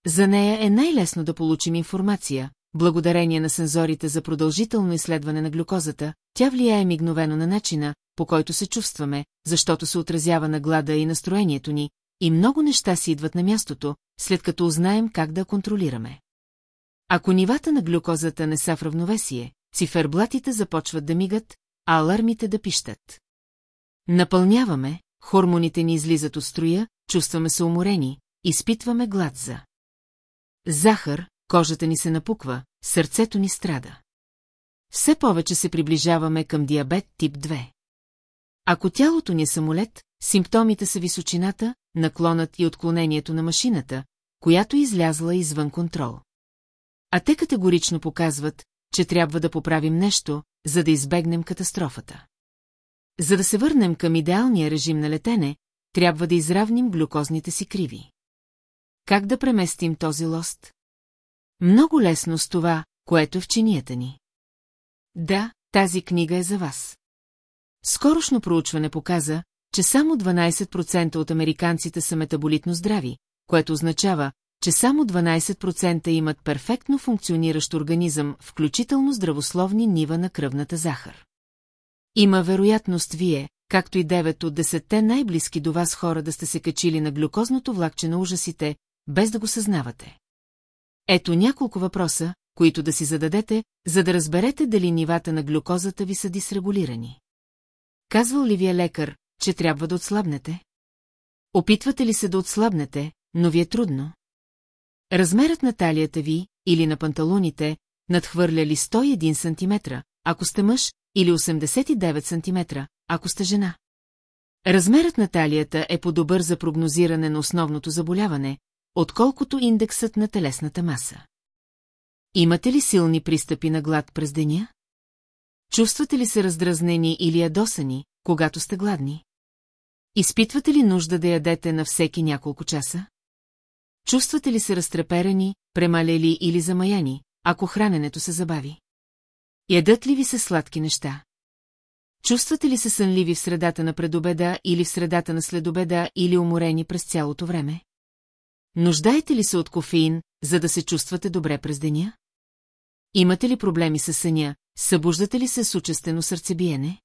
За нея е най-лесно да получим информация, благодарение на сензорите за продължително изследване на глюкозата, тя влияе мигновено на начина, по който се чувстваме, защото се отразява на глада и настроението ни, и много неща си идват на мястото, след като узнаем как да контролираме. Ако нивата на глюкозата не са в равновесие, циферблатите започват да мигат, а алармите да пищат. Напълняваме, хормоните ни излизат от строя, чувстваме се уморени, изпитваме глад за. Захар, кожата ни се напуква, сърцето ни страда. Все повече се приближаваме към диабет тип 2. Ако тялото ни е самолет, симптомите са височината, наклонът и отклонението на машината, която е излязла извън контрол. А те категорично показват, че трябва да поправим нещо, за да избегнем катастрофата. За да се върнем към идеалния режим на летене, трябва да изравним глюкозните си криви. как да преместим този лост? Много лесно с това, което е в чинията ни. Да, тази книга е за вас. Скорошно проучване показа, че само 12% от американците са метаболитно здрави, което означава, че само 12% имат перфектно функциониращ организъм, включително здравословни нива на кръвната захар. Има вероятност вие, както и 9 от 10 най-близки до вас хора да сте се качили на глюкозното влакче на ужасите, без да го съзнавате. Ето няколко въпроса, които да си зададете, за да разберете дали нивата на глюкозата ви са дисрегулирани. Казвал ли ви е лекар, че трябва да отслабнете? Опитвате ли се да отслабнете, но ви е трудно? Размерът на талията ви или на панталоните надхвърля ли 101 см, ако сте мъж, или 89 см, ако сте жена. Размерът на талията е по-добър за прогнозиране на основното заболяване, отколкото индексът на телесната маса. Имате ли силни пристъпи на глад през деня? Чувствате ли се раздразнени или ядосани, когато сте гладни? Изпитвате ли нужда да ядете на всеки няколко часа? Чувствате ли се разтреперани, премалели или замаяни, ако храненето се забави? Ядат ли ви се сладки неща? Чувствате ли се сънливи в средата на предобеда или в средата на следобеда или уморени през цялото време? Нуждаете ли се от кофеин, за да се чувствате добре през деня? Имате ли проблеми с съня, събуждате ли се с учестено сърцебиене?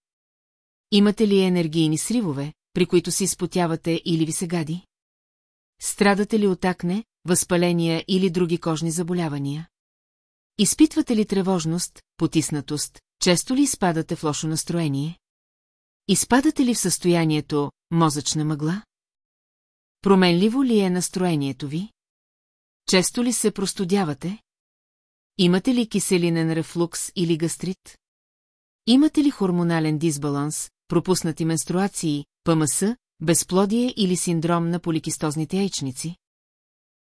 Имате ли енергийни сривове, при които се изпотявате или ви се гади? Страдате ли от акне, възпаления или други кожни заболявания? Изпитвате ли тревожност, потиснатост, често ли изпадате в лошо настроение? Изпадате ли в състоянието мозъчна мъгла? Променливо ли е настроението ви? Често ли се простудявате? Имате ли киселинен рефлукс или гастрит? Имате ли хормонален дисбаланс, пропуснати менструации, ПМС, безплодие или синдром на поликистозните яйчници?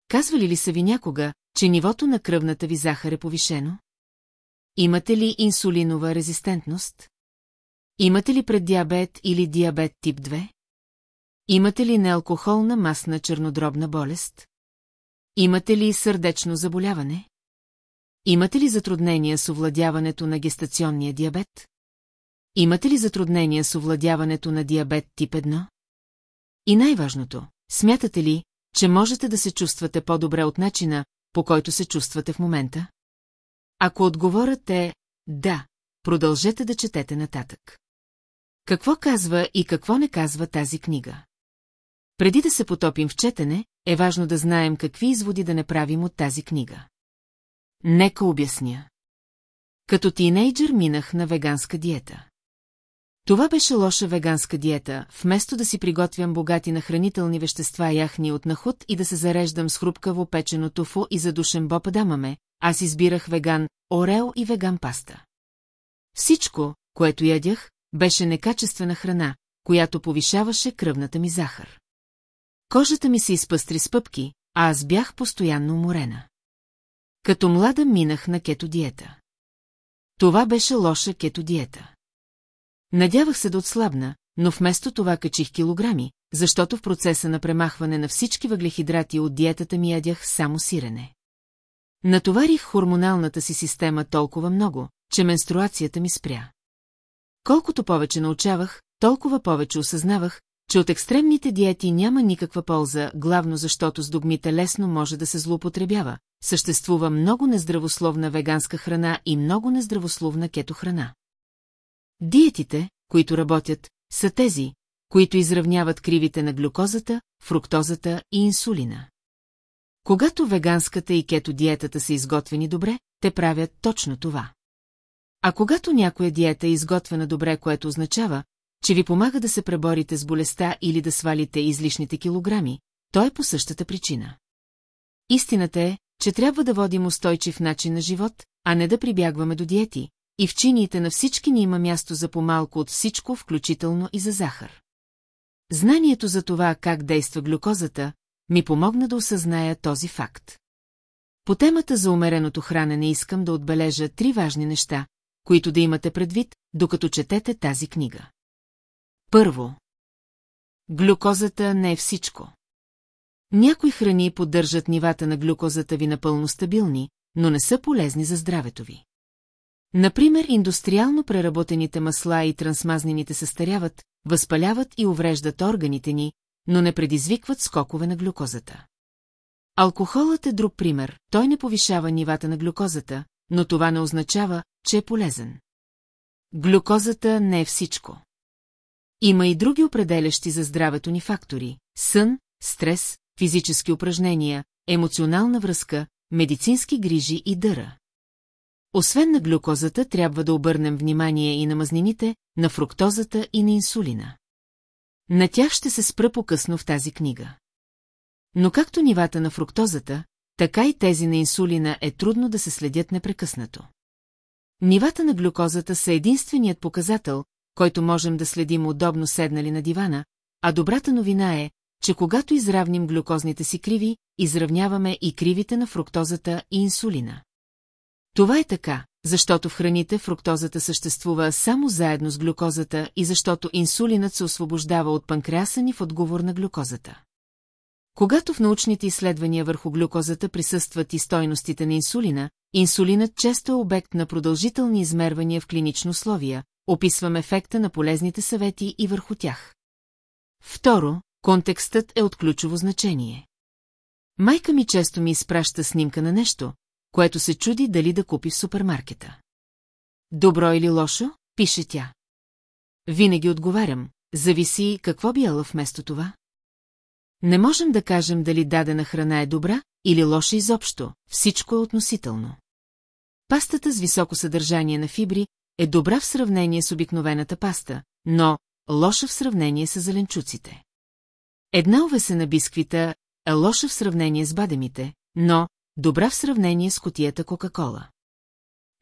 Казвали ли са ви някога, че нивото на кръвната ви захар е повишено? Имате ли инсулинова резистентност? Имате ли преддиабет или диабет тип 2? Имате ли неалкохолна масна чернодробна болест? Имате ли сърдечно заболяване? Имате ли затруднения с овладяването на гестационния диабет? Имате ли затруднения с овладяването на диабет тип 1? И най-важното, смятате ли, че можете да се чувствате по-добре от начина, по който се чувствате в момента? Ако отговорът е «да», продължете да четете нататък. Какво казва и какво не казва тази книга? Преди да се потопим в четене, е важно да знаем какви изводи да не правим от тази книга. Нека обясня. Като тинейджър минах на веганска диета. Това беше лоша веганска диета, вместо да си приготвям богати на хранителни вещества яхни от нахуд и да се зареждам с хрупкаво печено туфо и задушен боб дамаме, аз избирах веган, орео и веган паста. Всичко, което ядях, беше некачествена храна, която повишаваше кръвната ми захар. Кожата ми се изпъстри с пъпки, а аз бях постоянно уморена. Като млада минах на кето диета. Това беше лоша кето диета. Надявах се да отслабна, но вместо това качих килограми, защото в процеса на премахване на всички въглехидрати от диетата ми ядях само сирене. Натоварих хормоналната си система толкова много, че менструацията ми спря. Колкото повече научавах, толкова повече осъзнавах, че от екстремните диети няма никаква полза, главно защото с догмите лесно може да се злоупотребява. Съществува много нездравословна веганска храна и много нездравословна кетохрана. Диетите, които работят, са тези, които изравняват кривите на глюкозата, фруктозата и инсулина. Когато веганската и кето диетата са изготвени добре, те правят точно това. А когато някоя диета е изготвена добре, което означава, че ви помага да се преборите с болестта или да свалите излишните килограми, то е по същата причина. Истината е, че трябва да водим устойчив начин на живот, а не да прибягваме до диети, и в чиниите на всички ни има място за помалко от всичко, включително и за захар. Знанието за това как действа глюкозата ми помогна да осъзная този факт. По темата за умереното хранене искам да отбележа три важни неща, които да имате предвид, докато четете тази книга. Първо. Глюкозата не е всичко. Някои храни поддържат нивата на глюкозата ви напълно стабилни, но не са полезни за здравето ви. Например, индустриално преработените масла и трансмазнените състаряват, възпаляват и увреждат органите ни, но не предизвикват скокове на глюкозата. Алкохолът е друг пример, той не повишава нивата на глюкозата, но това не означава, че е полезен. Глюкозата не е всичко. Има и други определящи за здравето ни фактори – сън, стрес, физически упражнения, емоционална връзка, медицински грижи и дъра. Освен на глюкозата, трябва да обърнем внимание и на мазнините, на фруктозата и на инсулина. На тях ще се спра по-късно в тази книга. Но както нивата на фруктозата, така и тези на инсулина е трудно да се следят непрекъснато. Нивата на глюкозата са единственият показател, който можем да следим удобно седнали на дивана, а добрата новина е, че когато изравним глюкозните си криви, изравняваме и кривите на фруктозата и инсулина. Това е така, защото в храните фруктозата съществува само заедно с глюкозата и защото инсулинът се освобождава от панкреаса ни в отговор на глюкозата. Когато в научните изследвания върху глюкозата присъстват и стойностите на инсулина, инсулинът често е обект на продължителни измервания в клинично условия, описвам ефекта на полезните съвети и върху тях. Второ, контекстът е от ключово значение. Майка ми често ми изпраща снимка на нещо, което се чуди дали да купи в супермаркета. Добро или лошо, пише тя. Винаги отговарям, зависи какво би ела вместо това. Не можем да кажем дали дадена храна е добра или лоша изобщо, всичко е относително. Пастата с високо съдържание на фибри е добра в сравнение с обикновената паста, но лоша в сравнение с зеленчуците. Една овесена бисквита е лоша в сравнение с бадемите, но добра в сравнение с котията Кока-Кола.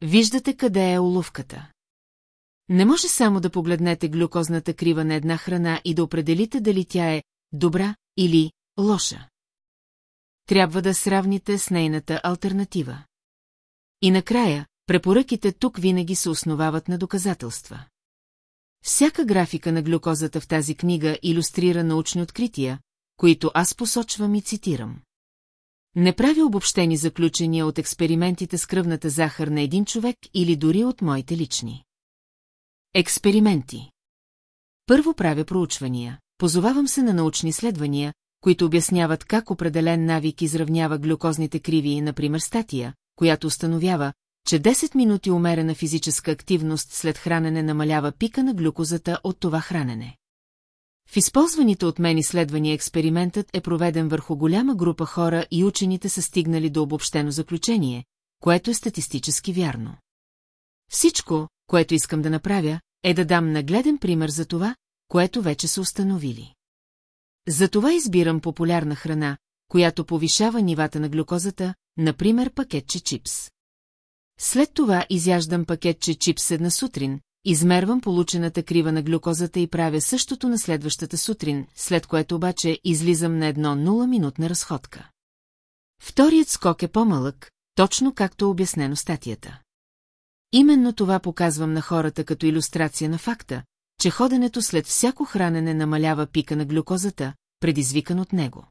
Виждате къде е уловката. Не може само да погледнете глюкозната крива на една храна и да определите дали тя е добра или лоша. Трябва да сравните с нейната альтернатива. И накрая, препоръките тук винаги се основават на доказателства. Всяка графика на глюкозата в тази книга иллюстрира научни открития, които аз посочвам и цитирам. Не прави обобщени заключения от експериментите с кръвната захар на един човек или дори от моите лични. Експерименти. Първо правя проучвания, позовавам се на научни изследвания, които обясняват как определен навик изравнява глюкозните криви, например статия, която установява, че 10 минути умерена физическа активност след хранене намалява пика на глюкозата от това хранене. В използваните от мен изследвания експериментът е проведен върху голяма група хора и учените са стигнали до обобщено заключение, което е статистически вярно. Всичко, което искам да направя, е да дам нагледен пример за това, което вече са установили. Затова избирам популярна храна, която повишава нивата на глюкозата, например пакетче чипс. След това изяждам пакетче чипс една сутрин, измервам получената крива на глюкозата и правя същото на следващата сутрин, след което обаче излизам на едно 0-минутна разходка. Вторият скок е по-малък, точно както е обяснено статията. Именно това показвам на хората като иллюстрация на факта, че ходенето след всяко хранене намалява пика на глюкозата, предизвикан от него.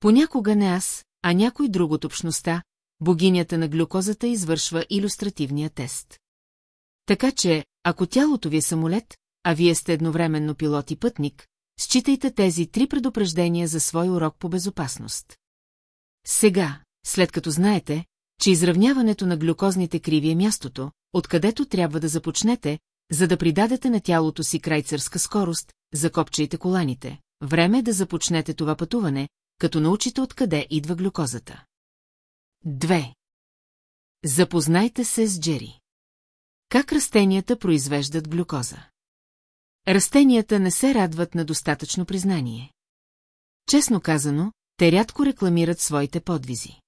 Понякога не аз, а някой друг от общността, богинята на глюкозата извършва иллюстративния тест. Така че, ако тялото ви е самолет, а вие сте едновременно пилот и пътник, считайте тези три предупреждения за свой урок по безопасност. Сега, след като знаете, че изравняването на глюкозните криви е мястото, откъдето трябва да започнете, за да придадете на тялото си крайцърска скорост, закопчайте коланите. Време е да започнете това пътуване, като научите откъде идва глюкозата. 2. Запознайте се с Джери. Как растенията произвеждат глюкоза? Растенията не се радват на достатъчно признание. Честно казано, те рядко рекламират своите подвизи.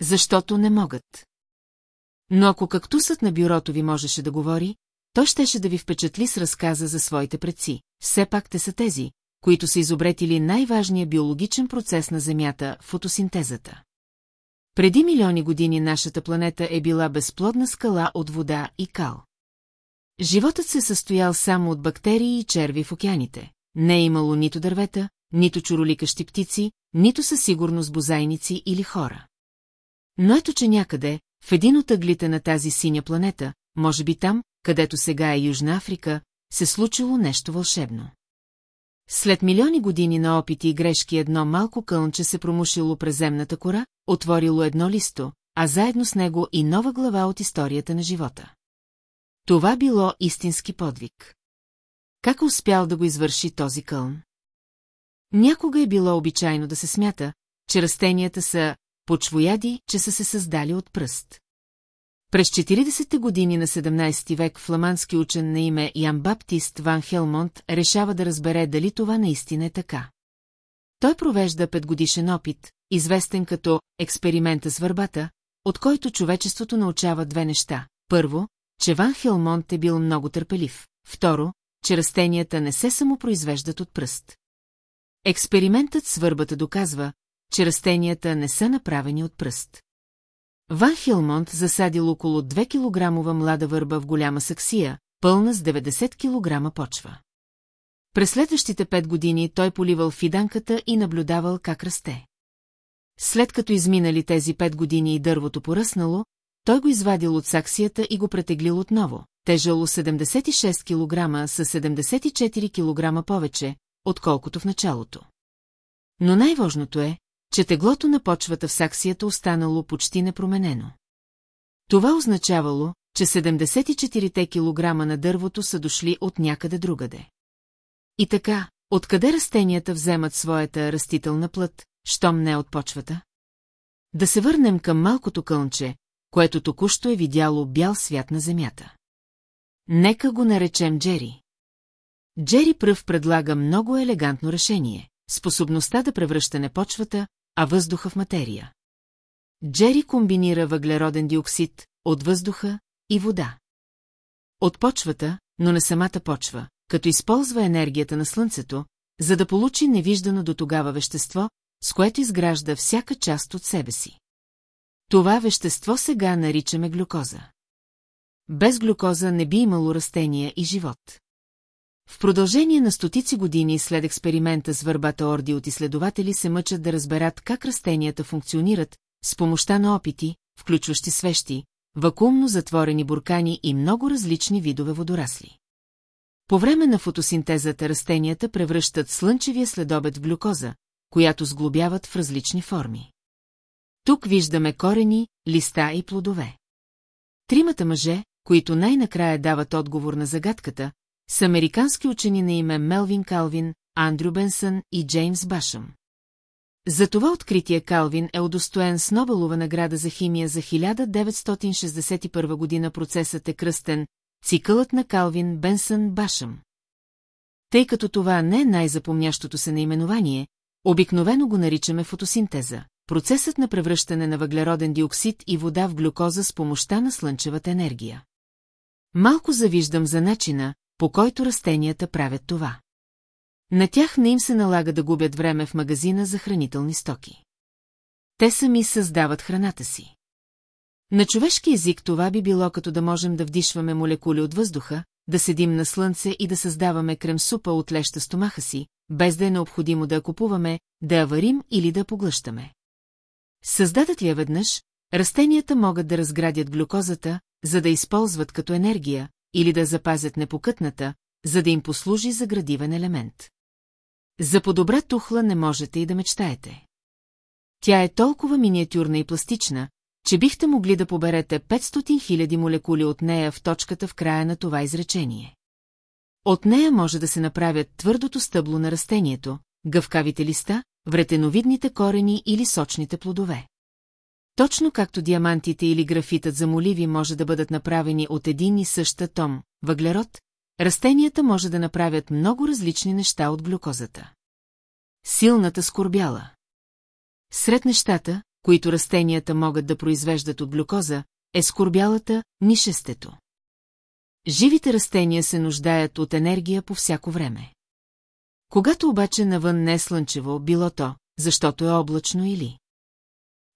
Защото не могат. Но ако кактусът на бюрото ви можеше да говори, той щеше да ви впечатли с разказа за своите предци. Все пак те са тези, които са изобретили най-важния биологичен процес на Земята – фотосинтезата. Преди милиони години нашата планета е била безплодна скала от вода и кал. Животът се състоял само от бактерии и черви в океаните. Не е имало нито дървета, нито чуроликащи птици, нито със сигурност бозайници или хора. Но ето че някъде, в един от ъглите на тази синя планета, може би там, където сега е Южна Африка, се случило нещо вълшебно. След милиони години на опити и грешки едно малко кълнче се промушило през земната кора, отворило едно листо, а заедно с него и нова глава от историята на живота. Това било истински подвиг. Как успял да го извърши този кълн? Някога е било обичайно да се смята, че растенията са почвояди, че са се създали от пръст. През 40-те години на 17 век фламандски учен на име Ян Баптист Ван Хелмонт решава да разбере дали това наистина е така. Той провежда петгодишен опит, известен като експеримента с върбата, от който човечеството научава две неща. Първо, че Ван Хелмонт е бил много търпелив. Второ, че растенията не се самопроизвеждат от пръст. Експериментът с върбата доказва, че растенията не са направени от пръст. Ван Хилмонт засадил около 2 килограмова млада върба в голяма саксия, пълна с 90 килограма почва. През следващите пет години той поливал фиданката и наблюдавал как расте. След като изминали тези пет години и дървото поръснало, той го извадил от саксията и го претеглил отново, тежало 76 кг с 74 кг повече, отколкото в началото. Но най-важното е, че теглото на почвата в саксията останало почти непроменено. Това означавало, че 74 кг на дървото са дошли от някъде другаде. И така, откъде растенията вземат своята растителна плът, щом не от почвата? Да се върнем към малкото кълнче, което току-що е видяло бял свят на земята. Нека го наречем Джери. Джери пръв предлага много елегантно решение – способността да превръща не почвата, а въздуха в материя. Джери комбинира въглероден диоксид от въздуха и вода. От почвата, но не самата почва, като използва енергията на Слънцето, за да получи невиждано до тогава вещество, с което изгражда всяка част от себе си. Това вещество сега наричаме глюкоза. Без глюкоза не би имало растения и живот. В продължение на стотици години след експеримента с върбата орди от изследователи се мъчат да разберат как растенията функционират с помощта на опити, включващи свещи, вакуумно затворени буркани и много различни видове водорасли. По време на фотосинтезата растенията превръщат слънчевия следобед в глюкоза, която сглобяват в различни форми. Тук виждаме корени, листа и плодове. Тримата мъже, които най-накрая дават отговор на загадката, с американски учени на име Мелвин Калвин, Андрю Бенсън и Джеймс Башъм. За това откритие Калвин е удостоен с Нобелова награда за химия за 1961 година процесът е кръстен Цикълът на Калвин Бенсън Башъм. Тъй като това не е най-запомнящото се наименование, обикновено го наричаме фотосинтеза, процесът на превръщане на въглероден диоксид и вода в глюкоза с помощта на слънчевата енергия. Малко завиждам за начина, по който растенията правят това. На тях не им се налага да губят време в магазина за хранителни стоки. Те сами създават храната си. На човешки език това би било като да можем да вдишваме молекули от въздуха, да седим на слънце и да създаваме крем-супа от леща стомаха си, без да е необходимо да я купуваме, да я варим или да поглъщаме. Създадат я веднъж, растенията могат да разградят глюкозата, за да използват като енергия, или да запазят непокътната, за да им послужи за градивен елемент. За по-добра тухла не можете и да мечтаете. Тя е толкова миниатюрна и пластична, че бихте могли да поберете 500 000 молекули от нея в точката в края на това изречение. От нея може да се направят твърдото стъбло на растението, гъвкавите листа, вретеновидните корени или сочните плодове. Точно както диамантите или графитът за моливи може да бъдат направени от един и същ атом, въглерод, растенията може да направят много различни неща от глюкозата. Силната скорбяла Сред нещата, които растенията могат да произвеждат от глюкоза, е скорбялата, нишестето. Живите растения се нуждаят от енергия по всяко време. Когато обаче навън не е слънчево, било то, защото е облачно или...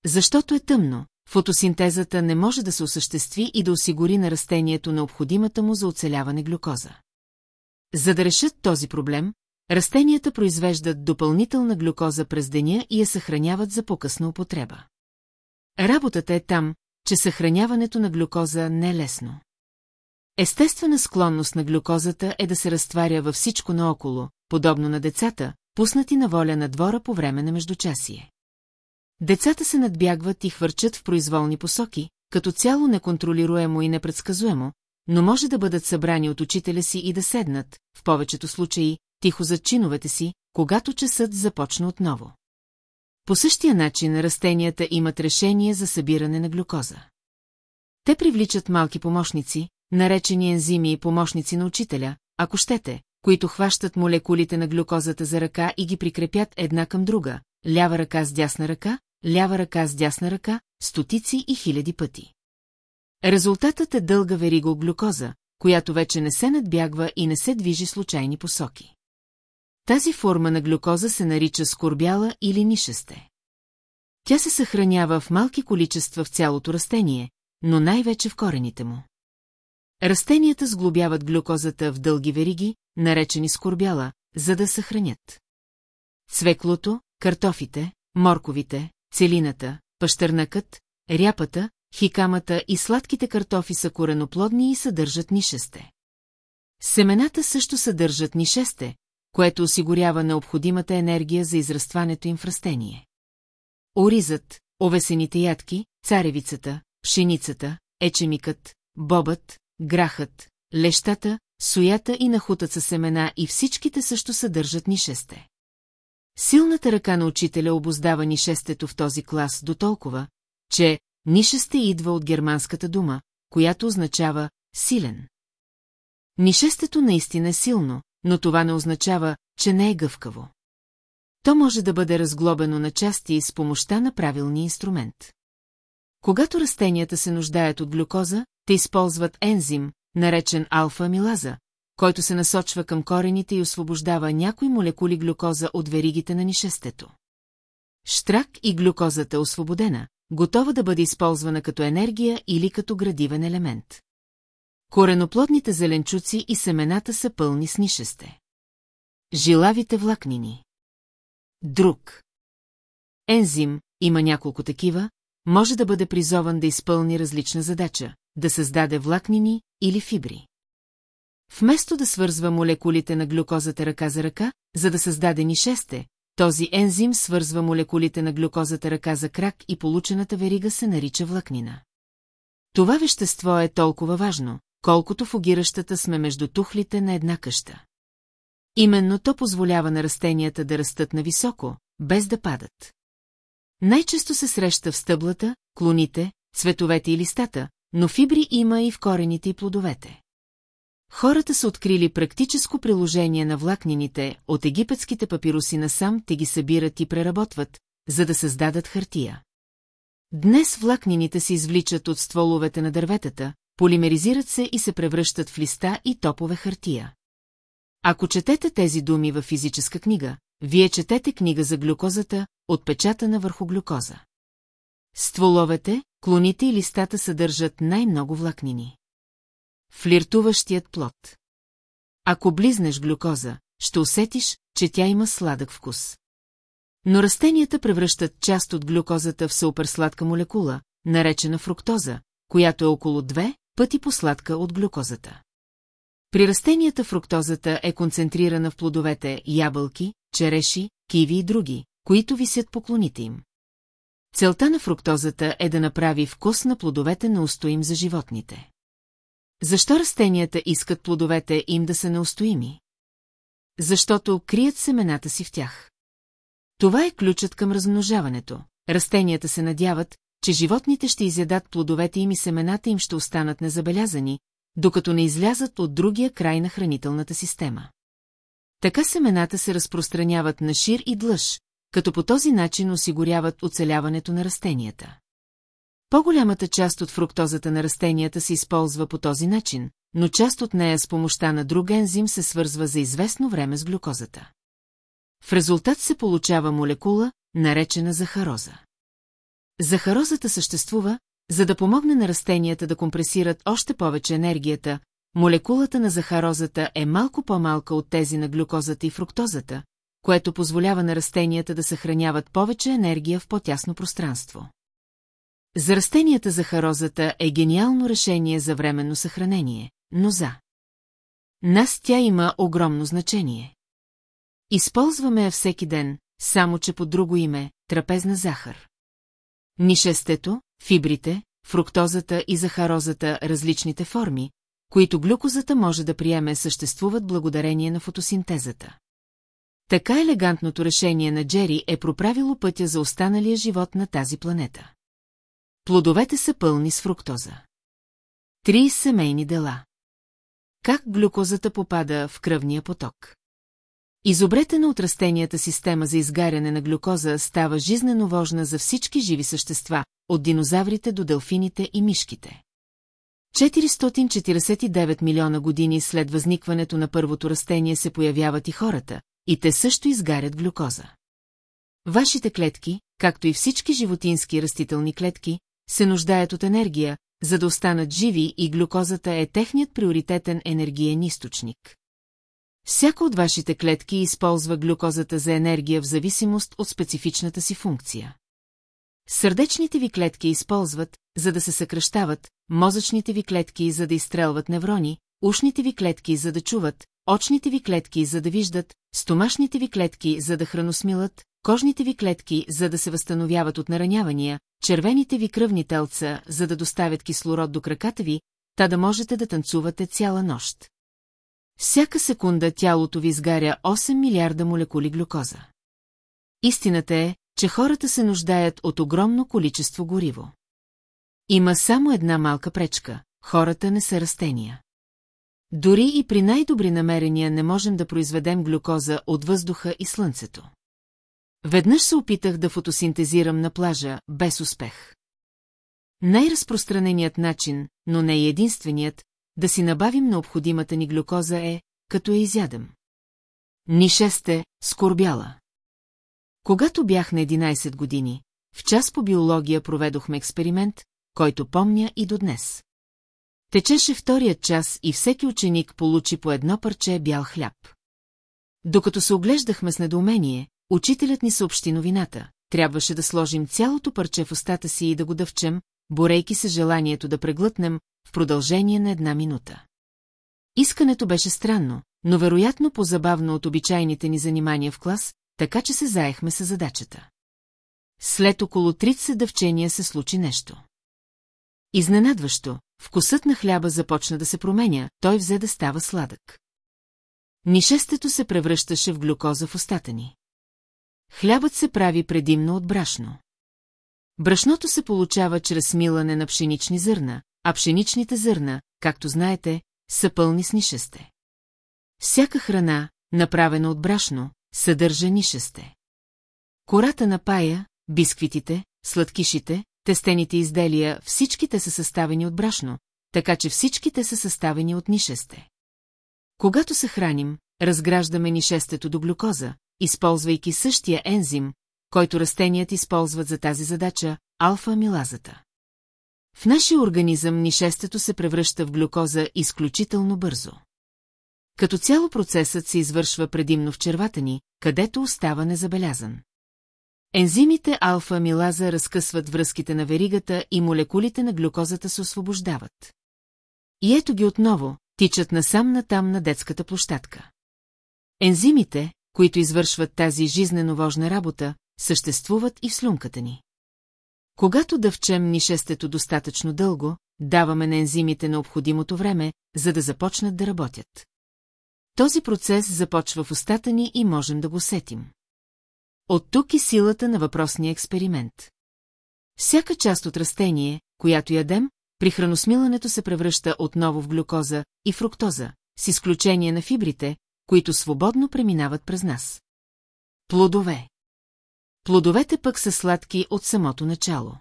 Защото е тъмно, фотосинтезата не може да се осъществи и да осигури на растението необходимата му за оцеляване глюкоза. За да решат този проблем, растенията произвеждат допълнителна глюкоза през деня и я съхраняват за по-късна употреба. Работата е там, че съхраняването на глюкоза не е лесно. Естествена склонност на глюкозата е да се разтваря във всичко наоколо, подобно на децата, пуснати на воля на двора по време на междучасие. Децата се надбягват и хвърчат в произволни посоки, като цяло неконтролируемо и непредсказуемо, но може да бъдат събрани от учителя си и да седнат, в повечето случаи, тихо зад чиновете си, когато часът започна отново. По същия начин растенията имат решение за събиране на глюкоза. Те привличат малки помощници, наречени ензими и помощници на учителя, ако щете, които хващат молекулите на глюкозата за ръка и ги прикрепят една към друга, лява ръка с дясна ръка, лява ръка с дясна ръка, стотици и хиляди пъти. Резултатът е дълга верига глюкоза, която вече не се надбягва и не се движи случайни посоки. Тази форма на глюкоза се нарича скорбяла или нишесте. Тя се съхранява в малки количества в цялото растение, но най-вече в корените му. Растенията сглобяват глюкозата в дълги вериги, наречени скорбяла, за да съхранят. Цвеклото, картофите, морковите, целината, пащърнакът, ряпата, хикамата и сладките картофи са кореноплодни и съдържат нишесте. Семената също съдържат нишесте, което осигурява необходимата енергия за израстването им в растение. Оризът, овесените ядки, царевицата, пшеницата, ечемикът, бобът, грахът, лещата, соята и нахутът са семена и всичките също съдържат нишесте. Силната ръка на учителя обоздава нишестето в този клас до толкова, че нишесте идва от германската дума, която означава «силен». Нишестето наистина е силно, но това не означава, че не е гъвкаво. То може да бъде разглобено на части с помощта на правилния инструмент. Когато растенията се нуждаят от глюкоза, те използват ензим, наречен алфа-амилаза, който се насочва към корените и освобождава някои молекули глюкоза от веригите на нишестето. Штрак и глюкозата освободена, готова да бъде използвана като енергия или като градивен елемент. Кореноплодните зеленчуци и семената са пълни с нишесте. Жилавите влакнини. Друг. Ензим, има няколко такива, може да бъде призован да изпълни различна задача, да създаде влакнини или фибри. Вместо да свързва молекулите на глюкозата ръка за ръка, за да създаде нишесте, този ензим свързва молекулите на глюкозата ръка за крак и получената верига се нарича влакнина. Това вещество е толкова важно, колкото в огиращата сме между тухлите на една къща. Именно то позволява на растенията да растат нависоко, без да падат. Най-често се среща в стъблата, клоните, цветовете и листата, но фибри има и в корените и плодовете. Хората са открили практическо приложение на влакнините, от египетските папируси насам те ги събират и преработват, за да създадат хартия. Днес влакнините се извличат от стволовете на дърветата, полимеризират се и се превръщат в листа и топове хартия. Ако четете тези думи във физическа книга, вие четете книга за глюкозата, отпечатана върху глюкоза. Стволовете, клоните и листата съдържат най-много влакнини. Флиртуващият плод. Ако близнеш глюкоза, ще усетиш, че тя има сладък вкус. Но растенията превръщат част от глюкозата в суперсладка молекула, наречена фруктоза, която е около две пъти посладка от глюкозата. При растенията фруктозата е концентрирана в плодовете ябълки, череши, киви и други, които висят по клоните им. Целта на фруктозата е да направи вкус на плодовете на устоим за животните. Защо растенията искат плодовете им да са неустоими? Защото крият семената си в тях. Това е ключът към размножаването. Растенията се надяват, че животните ще изядат плодовете им и семената им ще останат незабелязани, докато не излязат от другия край на хранителната система. Така семената се разпространяват на шир и длъж, като по този начин осигуряват оцеляването на растенията. По-голямата част от фруктозата на растенията се използва по този начин, но част от нея с помощта на друг ензим се свързва за известно време с глюкозата. В резултат се получава молекула, наречена захароза. Захарозата съществува, за да помогне на растенията да компресират още повече енергията, молекулата на захарозата е малко по-малка от тези на глюкозата и фруктозата, което позволява на растенията да съхраняват повече енергия в по-тясно пространство. За растенията захарозата е гениално решение за временно съхранение, но за нас тя има огромно значение. Използваме я всеки ден, само че по друго име – трапезна захар. Нишестето, фибрите, фруктозата и захарозата – различните форми, които глюкозата може да приеме съществуват благодарение на фотосинтезата. Така елегантното решение на Джери е проправило пътя за останалия живот на тази планета. Плодовете са пълни с фруктоза. Три семейни дела. Как глюкозата попада в кръвния поток? Изобретена от растенията система за изгаряне на глюкоза става жизнено важна за всички живи същества, от динозаврите до делфините и мишките. 449 милиона години след възникването на първото растение се появяват и хората, и те също изгарят глюкоза. Вашите клетки, както и всички животински растителни клетки, се нуждаят от енергия, за да останат живи и глюкозата е техният приоритетен енергиен източник. Всяка от вашите клетки използва глюкозата за енергия в зависимост от специфичната си функция. Сърдечните ви клетки използват, за да се съкръщават, мозъчните ви клетки, за да изстрелват неврони, ушните ви клетки, за да чуват, очните ви клетки, за да виждат, стомашните ви клетки, за да храносмилат, кожните ви клетки, за да се възстановяват от наранявания, червените ви кръвни телца, за да доставят кислород до краката ви, та да можете да танцувате цяла нощ. Всяка секунда тялото ви изгаря 8 милиарда молекули глюкоза. Истината е, че хората се нуждаят от огромно количество гориво. Има само една малка пречка – хората не са растения. Дори и при най-добри намерения не можем да произведем глюкоза от въздуха и слънцето. Веднъж се опитах да фотосинтезирам на плажа, без успех. Най-разпространеният начин, но не и единственият, да си набавим необходимата ни глюкоза е, като я изядем. Нише сте, скорбяла. Когато бях на 11 години, в час по биология проведохме експеримент, който помня и до днес. Течеше вторият час и всеки ученик получи по едно парче бял хляб. Докато се оглеждахме с недоумение, учителят ни съобщи новината. Трябваше да сложим цялото парче в устата си и да го дъвчем, борейки се желанието да преглътнем в продължение на една минута. Искането беше странно, но вероятно по-забавно от обичайните ни занимания в клас, така че се заехме с задачата. След около 30 дъвчения се случи нещо. Изненадващо, вкусът на хляба започна да се променя, той взе да става сладък. Нишестето се превръщаше в глюкоза в устата ни. Хлябът се прави предимно от брашно. Брашното се получава чрез милане на пшенични зърна, а пшеничните зърна, както знаете, са пълни с нишесте. Всяка храна, направена от брашно, съдържа нишесте. Кората на пая, бисквитите, сладкишите, тестените изделия, всички те са съставени от брашно, така че всички те са съставени от нишесте. Когато се храним, разграждаме нишестето до глюкоза, използвайки същия ензим, който растеният използват за тази задача – алфа-амилазата. В нашия организъм нишестето се превръща в глюкоза изключително бързо. Като цяло процесът се извършва предимно в червата ни, където остава незабелязан. Ензимите алфа-амилаза разкъсват връзките на веригата и молекулите на глюкозата се освобождават. И ето ги отново, тичат насам натам на детската площадка. Ензимите, които извършват тази жизнено важна работа, съществуват и в слюнката ни. Когато дъвчем нишестето достатъчно дълго, даваме на ензимите необходимото време, за да започнат да работят. Този процес започва в устата ни и можем да го сетим. От тук и силата на въпросния експеримент. Всяка част от растение, която ядем, при храносмилането се превръща отново в глюкоза и фруктоза, с изключение на фибрите, които свободно преминават през нас. Плодове Плодовете пък са сладки от самото начало.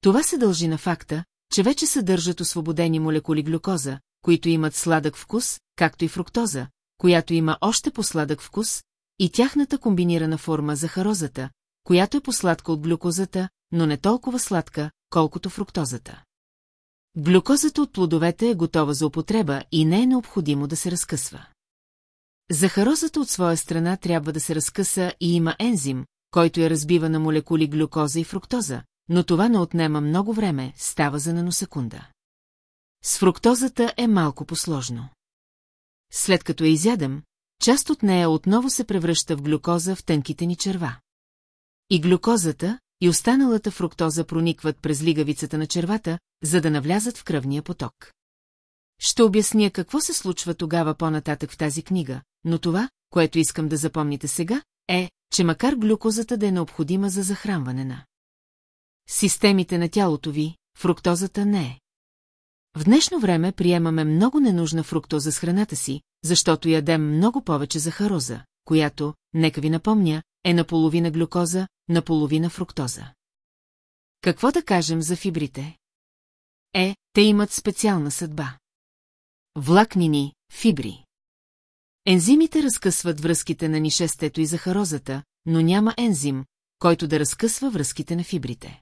Това се дължи на факта, че вече съдържат освободени молекули глюкоза, които имат сладък вкус, както и фруктоза, която има още по-сладък вкус, и тяхната комбинирана форма захарозата, която е посладка от глюкозата, но не толкова сладка, колкото фруктозата. Глюкозата от плодовете е готова за употреба и не е необходимо да се разкъсва. Захарозата от своя страна трябва да се разкъса и има ензим, който я разбива на молекули глюкоза и фруктоза, но това не отнема много време, става за наносекунда. С фруктозата е малко посложно. След като я изядем, част от нея отново се превръща в глюкоза в тънките ни черва. И глюкозата, и останалата фруктоза проникват през лигавицата на червата, за да навлязат в кръвния поток. Ще обясня какво се случва тогава по-нататък в тази книга, но това, което искам да запомните сега, е, че макар глюкозата да е необходима за захранване на системите на тялото ви, фруктозата не е. В днешно време приемаме много ненужна фруктоза с храната си, защото ядем много повече захароза, която, нека ви напомня, е наполовина глюкоза, наполовина фруктоза. Какво да кажем за фибрите? Е, те имат специална съдба. Влакнини, фибри. Ензимите разкъсват връзките на нишестето и захарозата, но няма ензим, който да разкъсва връзките на фибрите.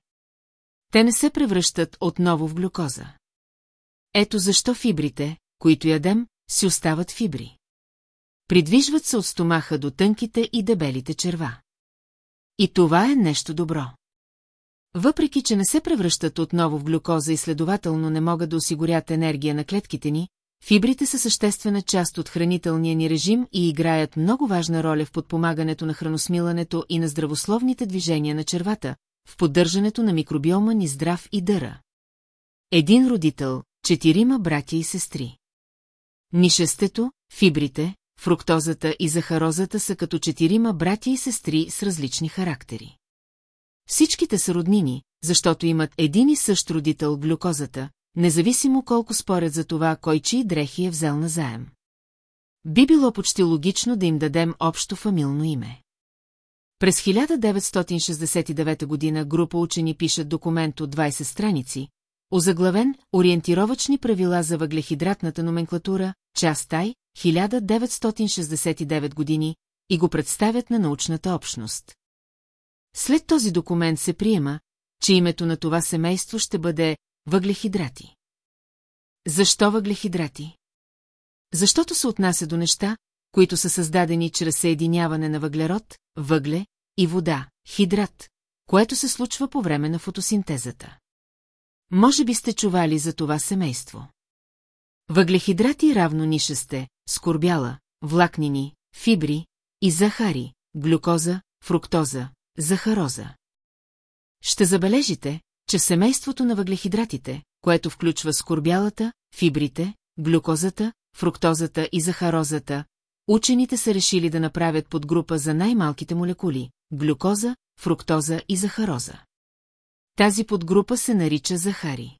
Те не се превръщат отново в глюкоза. Ето защо фибрите, които ядем, си остават фибри. Придвижват се от стомаха до тънките и дебелите черва. И това е нещо добро. Въпреки, че не се превръщат отново в глюкоза и следователно не могат да осигурят енергия на клетките ни, фибрите са съществена част от хранителния ни режим и играят много важна роля в подпомагането на храносмилането и на здравословните движения на червата, в поддържането на микробиома ни здрав и дъра. Един родител, четирима братя и сестри. Нишестето, фибрите, фруктозата и захарозата са като четирима братя и сестри с различни характери. Всичките са роднини, защото имат един и същ родител глюкозата, независимо колко спорят за това, кой чии дрехи е взел на заем. Би било почти логично да им дадем общо фамилно име. През 1969 година група учени пишат документ от 20 страници, озаглавен «Ориентировачни правила за въглехидратната номенклатура», част Тай, 1969 години, и го представят на научната общност. След този документ се приема, че името на това семейство ще бъде въглехидрати. Защо въглехидрати? Защото се отнася до неща, които са създадени чрез съединяване на въглерод, въгле и вода, хидрат, което се случва по време на фотосинтезата. Може би сте чували за това семейство. Въглехидрати равно нишесте, скорбяла, влакнини, фибри и захари, глюкоза, фруктоза, захароза. Ще забележите, че семейството на въглехидратите, което включва скорбялата, фибрите, глюкозата, фруктозата и захарозата, учените са решили да направят подгрупа за най-малките молекули – глюкоза, фруктоза и захароза. Тази подгрупа се нарича захари.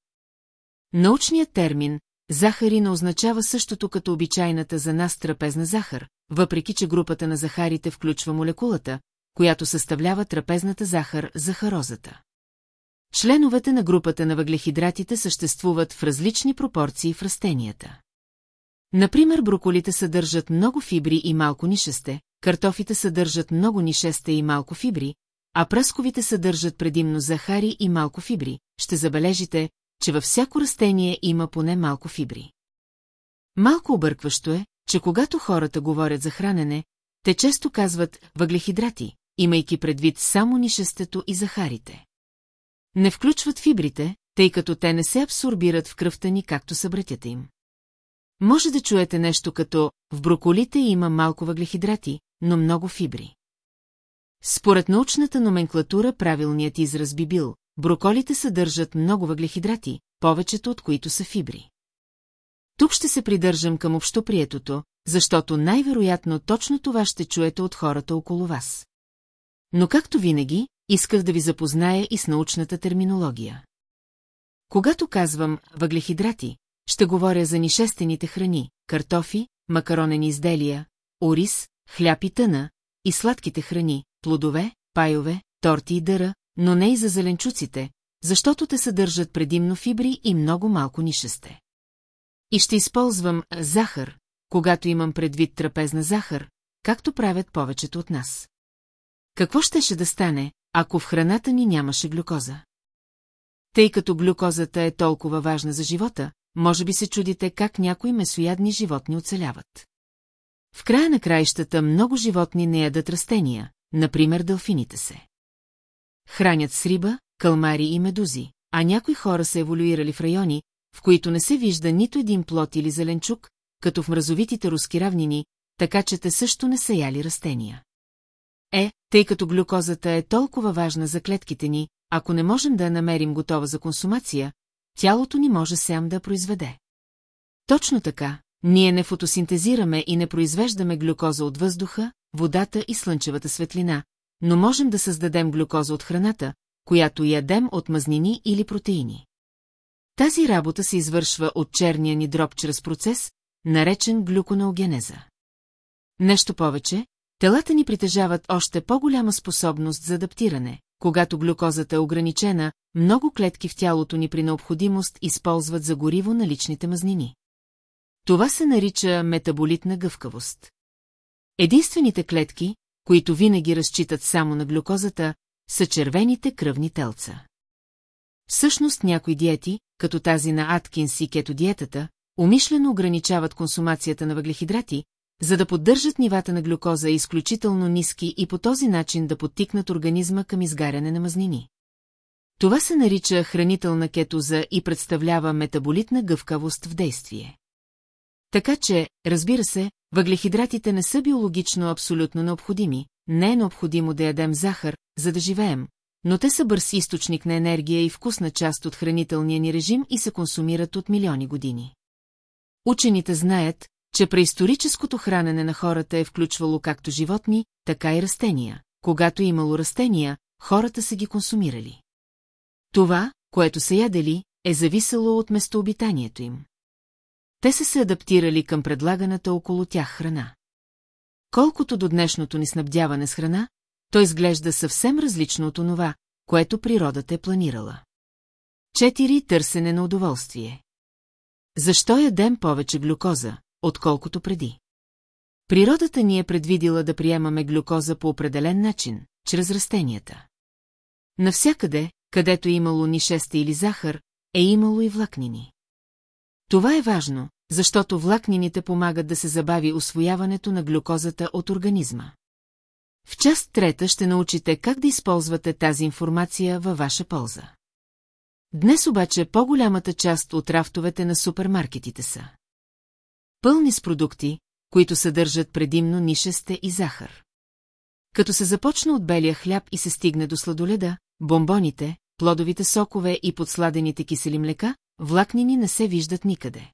Научният термин захари не означава същото като обичайната за нас трапезна захар, въпреки че групата на захарите включва молекулата, която съставлява трапезната захар, захарозата. Членовете на групата на въглехидратите съществуват в различни пропорции в растенията. Например, броколите съдържат много фибри и малко нишесте, картофите съдържат много нишесте и малко фибри, а пръсковите съдържат предимно захари и малко фибри. Ще забележите, че във всяко растение има поне малко фибри. Малко объркващо е, че когато хората говорят за хранене, те често казват въглехидрати, имайки предвид само нишестето и захарите. Не включват фибрите, тъй като те не се абсорбират в кръвта ни, както са братята им. Може да чуете нещо като «в броколите има малко въглехидрати, но много фибри». Според научната номенклатура правилният израз би бил броколите съдържат много въглехидрати, повечето от които са фибри. Тук ще се придържам към общоприетото, защото най-вероятно точно това ще чуете от хората около вас. Но както винаги, исках да ви запозная и с научната терминология. Когато казвам въглехидрати, ще говоря за нишестените храни, картофи, макаронени изделия, ориз, хляб и тъна, и сладките храни, плодове, пайове, торти и дъра, но не и за зеленчуците, защото те съдържат предимно фибри и много малко нишесте. И ще използвам захар, когато имам предвид трапезна захар, както правят повечето от нас. Какво щеше да стане, ако в храната ни нямаше глюкоза? тъй като глюкозата е толкова важна за живота, може би се чудите как някои месоядни животни оцеляват. В края на краищата много животни не ядат растения, например дълфините се. Хранят с риба, калмари и медузи, а някои хора са еволюирали в райони, в които не се вижда нито един плод или зеленчук, като в мразовитите руски равнини, така че те също не са яли растения. Е, тъй като глюкозата е толкова важна за клетките ни, ако не можем да я намерим готова за консумация, тялото ни може сам да произведе. Точно така, ние не фотосинтезираме и не произвеждаме глюкоза от въздуха, водата и слънчевата светлина, но можем да създадем глюкоза от храната, която ядем от мазнини или протеини. Тази работа се извършва от черния ни дроб чрез процес, наречен глюконеогенеза. Нещо повече, телата ни притежават още по-голяма способност за адаптиране. Когато глюкозата е ограничена, много клетки в тялото ни при необходимост използват за гориво наличните мазнини. Това се нарича метаболитна гъвкавост. Единствените клетки, които винаги разчитат само на глюкозата, са червените кръвни телца. Всъщност някои диети, като тази на Аткинс и кето диетата, умишлено ограничават консумацията на въглехидрати, за да поддържат нивата на глюкоза изключително ниски и по този начин да подтикнат организма към изгаряне на мазнини. Това се нарича хранителна кетоза и представлява метаболитна гъвкавост в действие. Така че, разбира се, въглехидратите не са биологично абсолютно необходими, не е необходимо да ядем захар, за да живеем, но те са бърз източник на енергия и вкусна част от хранителния ни режим и се консумират от милиони години. Учените знаят, че преисторическото хранене на хората е включвало както животни, така и растения. Когато е имало растения, хората са ги консумирали. Това, което са ядели, е зависело от местообитанието им. Те са се адаптирали към предлаганата около тях храна. Колкото до днешното ни снабдяване с храна, то изглежда съвсем различно от онова, което природата е планирала. Четири търсене на удоволствие. Защо ядем повече глюкоза, отколкото преди? Природата ни е предвидила да приемаме глюкоза по определен начин, чрез растенията. Навсякъде, където е имало ни шеста или захар, е имало и влакнини. Това е важно, защото влакнините помагат да се забави освояването на глюкозата от организма. В част трета ще научите как да използвате тази информация във ваша полза. Днес обаче по-голямата част от рафтовете на супермаркетите са. Пълни с продукти, които съдържат предимно нишесте и захар. Като се започне от белия хляб и се стигне до сладоледа, бомбоните, плодовите сокове и подсладените кисели млека, влакнини не се виждат никъде.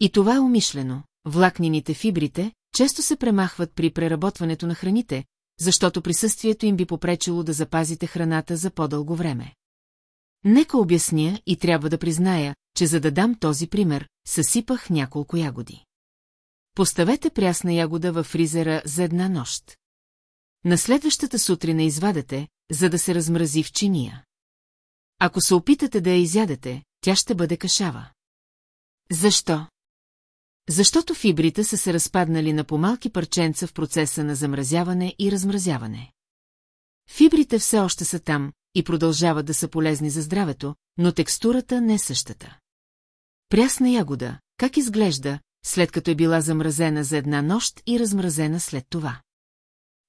И това е умишлено. Влакнините фибрите често се премахват при преработването на храните, защото присъствието им би попречило да запазите храната за по-дълго време. Нека обясня и трябва да призная, че за да дам този пример, съсипах няколко ягоди. Поставете прясна ягода във фризера за една нощ. На следващата сутрин я извадете, за да се размрази в чиния. Ако се опитате да я изядете, тя ще бъде кашава. Защо? Защото фибрите са се разпаднали на помалки парченца в процеса на замразяване и размразяване. Фибрите все още са там и продължават да са полезни за здравето, но текстурата не е същата. Прясна ягода, как изглежда, след като е била замразена за една нощ и размразена след това.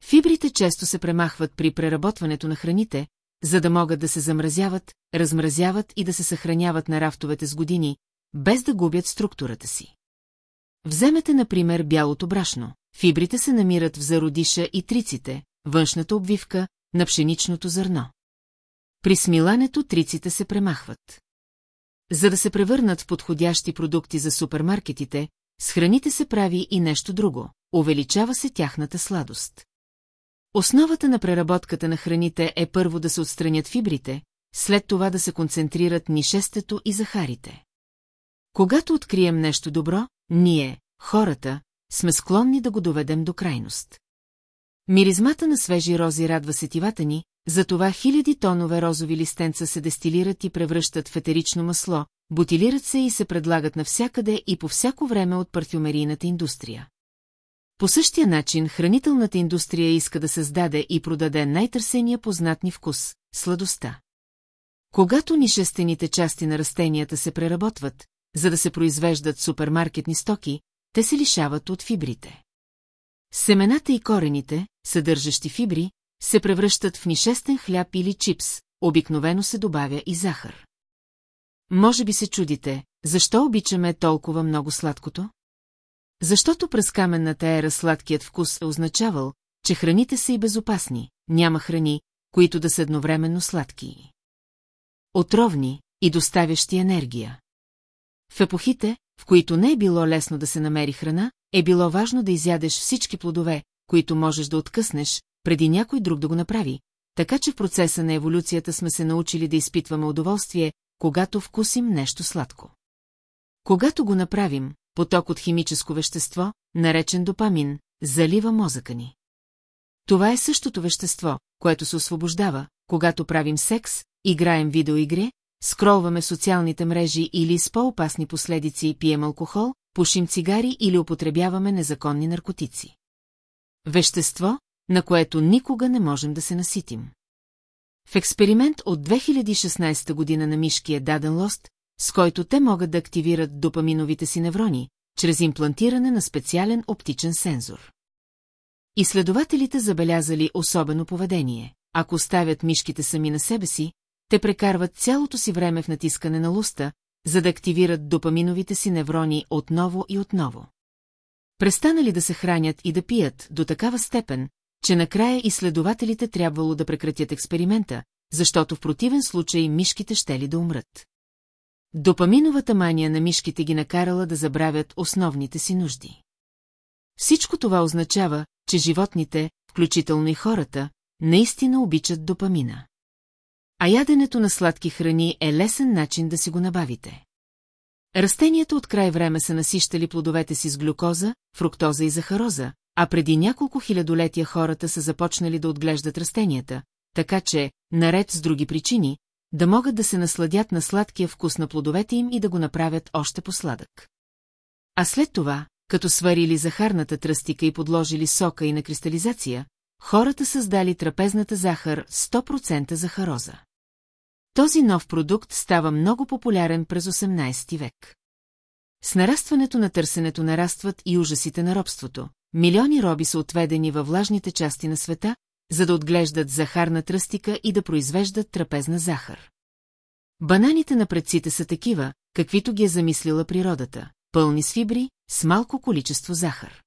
Фибрите често се премахват при преработването на храните, за да могат да се замразяват, размразяват и да се съхраняват на рафтовете с години, без да губят структурата си. Вземете, например, бялото брашно. Фибрите се намират в зародиша и триците, външната обвивка, на пшеничното зърно. При смилането триците се премахват. За да се превърнат в подходящи продукти за супермаркетите, с храните се прави и нещо друго – увеличава се тяхната сладост. Основата на преработката на храните е първо да се отстранят фибрите, след това да се концентрират нишестето и захарите. Когато открием нещо добро, ние, хората, сме склонни да го доведем до крайност. Миризмата на свежи рози радва сетивата ни, затова хиляди тонове розови листенца се дестилират и превръщат в етерично масло, бутилират се и се предлагат навсякъде и по всяко време от парфюмерийната индустрия. По същия начин хранителната индустрия иска да създаде и продаде най-търсения познатни вкус – сладостта. Когато нишестените части на растенията се преработват, за да се произвеждат супермаркетни стоки, те се лишават от фибрите. Семената и корените, съдържащи фибри, се превръщат в нишестен хляб или чипс, обикновено се добавя и захар. Може би се чудите, защо обичаме толкова много сладкото? Защото през каменната ера сладкият вкус е означавал, че храните са и безопасни, няма храни, които да са едновременно сладки. Отровни и доставящи енергия. В епохите, в които не е било лесно да се намери храна, е било важно да изядеш всички плодове, които можеш да откъснеш, преди някой друг да го направи, така че в процеса на еволюцията сме се научили да изпитваме удоволствие, когато вкусим нещо сладко. Когато го направим, поток от химическо вещество, наречен допамин, залива мозъка ни. Това е същото вещество, което се освобождава, когато правим секс, играем видеоигри, скролваме социалните мрежи или с по-опасни последици пием алкохол, пушим цигари или употребяваме незаконни наркотици. Вещество, на което никога не можем да се наситим. В експеримент от 2016 година на мишки е даден лост, с който те могат да активират допаминовите си неврони, чрез имплантиране на специален оптичен сензор. Изследователите забелязали особено поведение. Ако оставят мишките сами на себе си, те прекарват цялото си време в натискане на луста, за да активират допаминовите си неврони отново и отново. Престанали да се хранят и да пият до такава степен, че накрая изследователите трябвало да прекратят експеримента, защото в противен случай мишките ще ли да умрат. Допаминовата мания на мишките ги накарала да забравят основните си нужди. Всичко това означава, че животните, включително и хората, наистина обичат допамина. А яденето на сладки храни е лесен начин да си го набавите. Растенията от край време са насищали плодовете си с глюкоза, фруктоза и захароза, а преди няколко хилядолетия хората са започнали да отглеждат растенията, така че, наред с други причини, да могат да се насладят на сладкия вкус на плодовете им и да го направят още по-сладък. А след това, като сварили захарната тръстика и подложили сока и на кристализация, хората създали трапезната захар 100% захароза. Този нов продукт става много популярен през 18 век. С нарастването на търсенето нарастват и ужасите на робството. Милиони роби са отведени във влажните части на света, за да отглеждат захарна тръстика и да произвеждат трапезна захар. Бананите на предците са такива, каквито ги е замислила природата, пълни с фибри, с малко количество захар.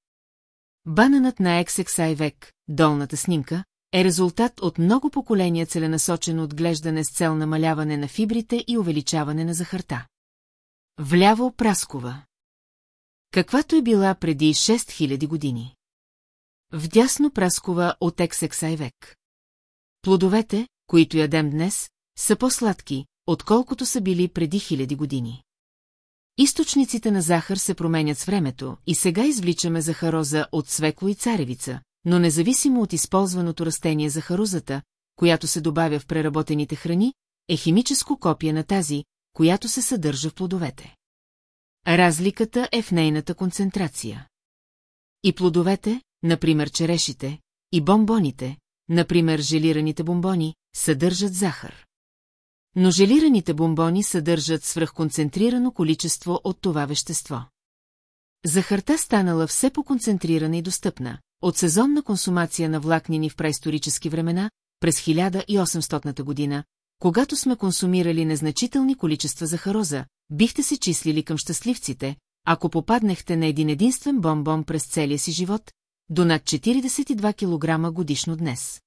Бананът на XXI век, долната снимка, е резултат от много поколения целенасочено отглеждане с цел намаляване на фибрите и увеличаване на захарта. Вляво Праскова. Каквато е била преди 6000 години. Вдясно Праскова от XXI век. Плодовете, които ядем днес, са по-сладки, отколкото са били преди хиляди години. Източниците на захар се променят с времето и сега извличаме захароза от свекло и царевица, но независимо от използваното растение захарозата, която се добавя в преработените храни, е химическо копие на тази, която се съдържа в плодовете. Разликата е в нейната концентрация. И плодовете, например черешите, и бомбоните, например желираните бомбони, съдържат захар. Но желираните бомбони съдържат свръхконцентрирано количество от това вещество. Захарта станала все по-концентрирана и достъпна. От сезонна консумация на влакнини в преисторически времена, през 1800 година, когато сме консумирали незначителни количества захароза, бихте се числили към щастливците, ако попаднехте на един единствен бомбон през целия си живот, до над 42 кг годишно днес.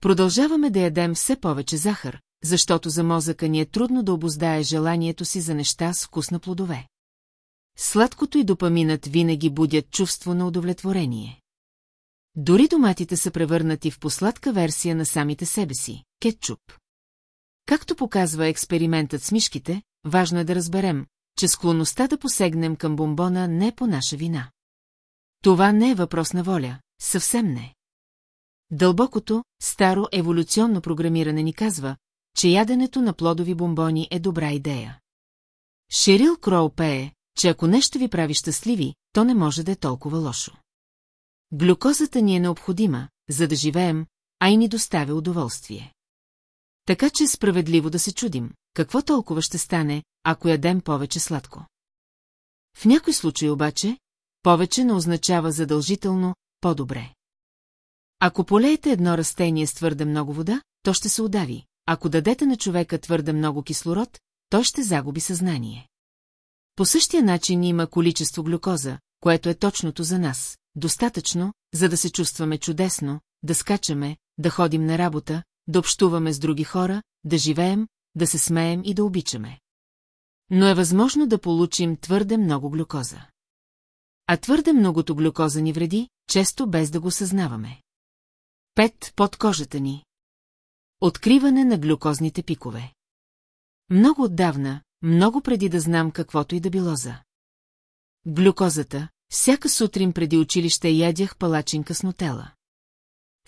Продължаваме да ядем все повече захар, защото за мозъка ни е трудно да обоздае желанието си за неща с вкус на плодове. Сладкото и допаминът винаги будят чувство на удовлетворение. Дори доматите са превърнати в посладка версия на самите себе си – кетчуп. Както показва експериментът с мишките, важно е да разберем, че склонността да посегнем към бомбона не е по наша вина. Това не е въпрос на воля, съвсем не. Дълбокото, старо еволюционно програмиране ни казва, че яденето на плодови бомбони е добра идея. Шерил Кроу пее, че ако нещо ви прави щастливи, то не може да е толкова лошо. Глюкозата ни е необходима, за да живеем, а и ни доставя удоволствие. Така че е справедливо да се чудим, какво толкова ще стане, ако ядем повече сладко. В някой случай обаче, повече не означава задължително по-добре. Ако полеете едно растение с твърде много вода, то ще се удави. Ако дадете на човека твърде много кислород, той ще загуби съзнание. По същия начин има количество глюкоза, което е точното за нас, достатъчно, за да се чувстваме чудесно, да скачаме, да ходим на работа, да общуваме с други хора, да живеем, да се смеем и да обичаме. Но е възможно да получим твърде много глюкоза. А твърде многото глюкоза ни вреди, често без да го съзнаваме. Пет под кожата ни. Откриване на глюкозните пикове. Много отдавна, много преди да знам каквото и да било за. Глюкозата, всяка сутрин преди училище ядях палачинка с нотела.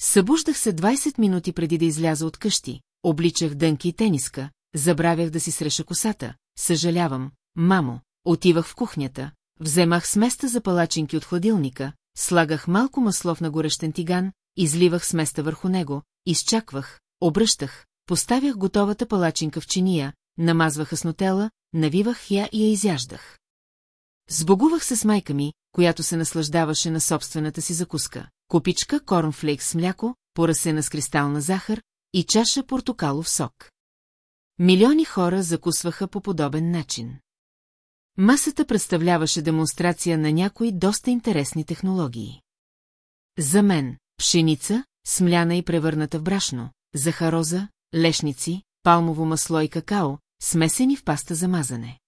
Събуждах се 20 минути преди да изляза от къщи, обличах дънки и тениска, забравях да си среша косата, съжалявам, мамо, отивах в кухнята, вземах сместа за палачинки от хладилника, слагах малко масло в нагорещен тиган, изливах сместа върху него, изчаквах, обръщах, поставях готовата палачинка в чиния, намазваха с навивах я и я изяждах. Сбогувах се с майка ми, която се наслаждаваше на собствената си закуска. Купичка корнфлейк с мляко, поръсена с кристална захар и чаша портокалов сок. Милиони хора закусваха по подобен начин. Масата представляваше демонстрация на някои доста интересни технологии. За мен – пшеница, смляна и превърната в брашно, захароза, лешници, палмово масло и какао, смесени в паста за мазане.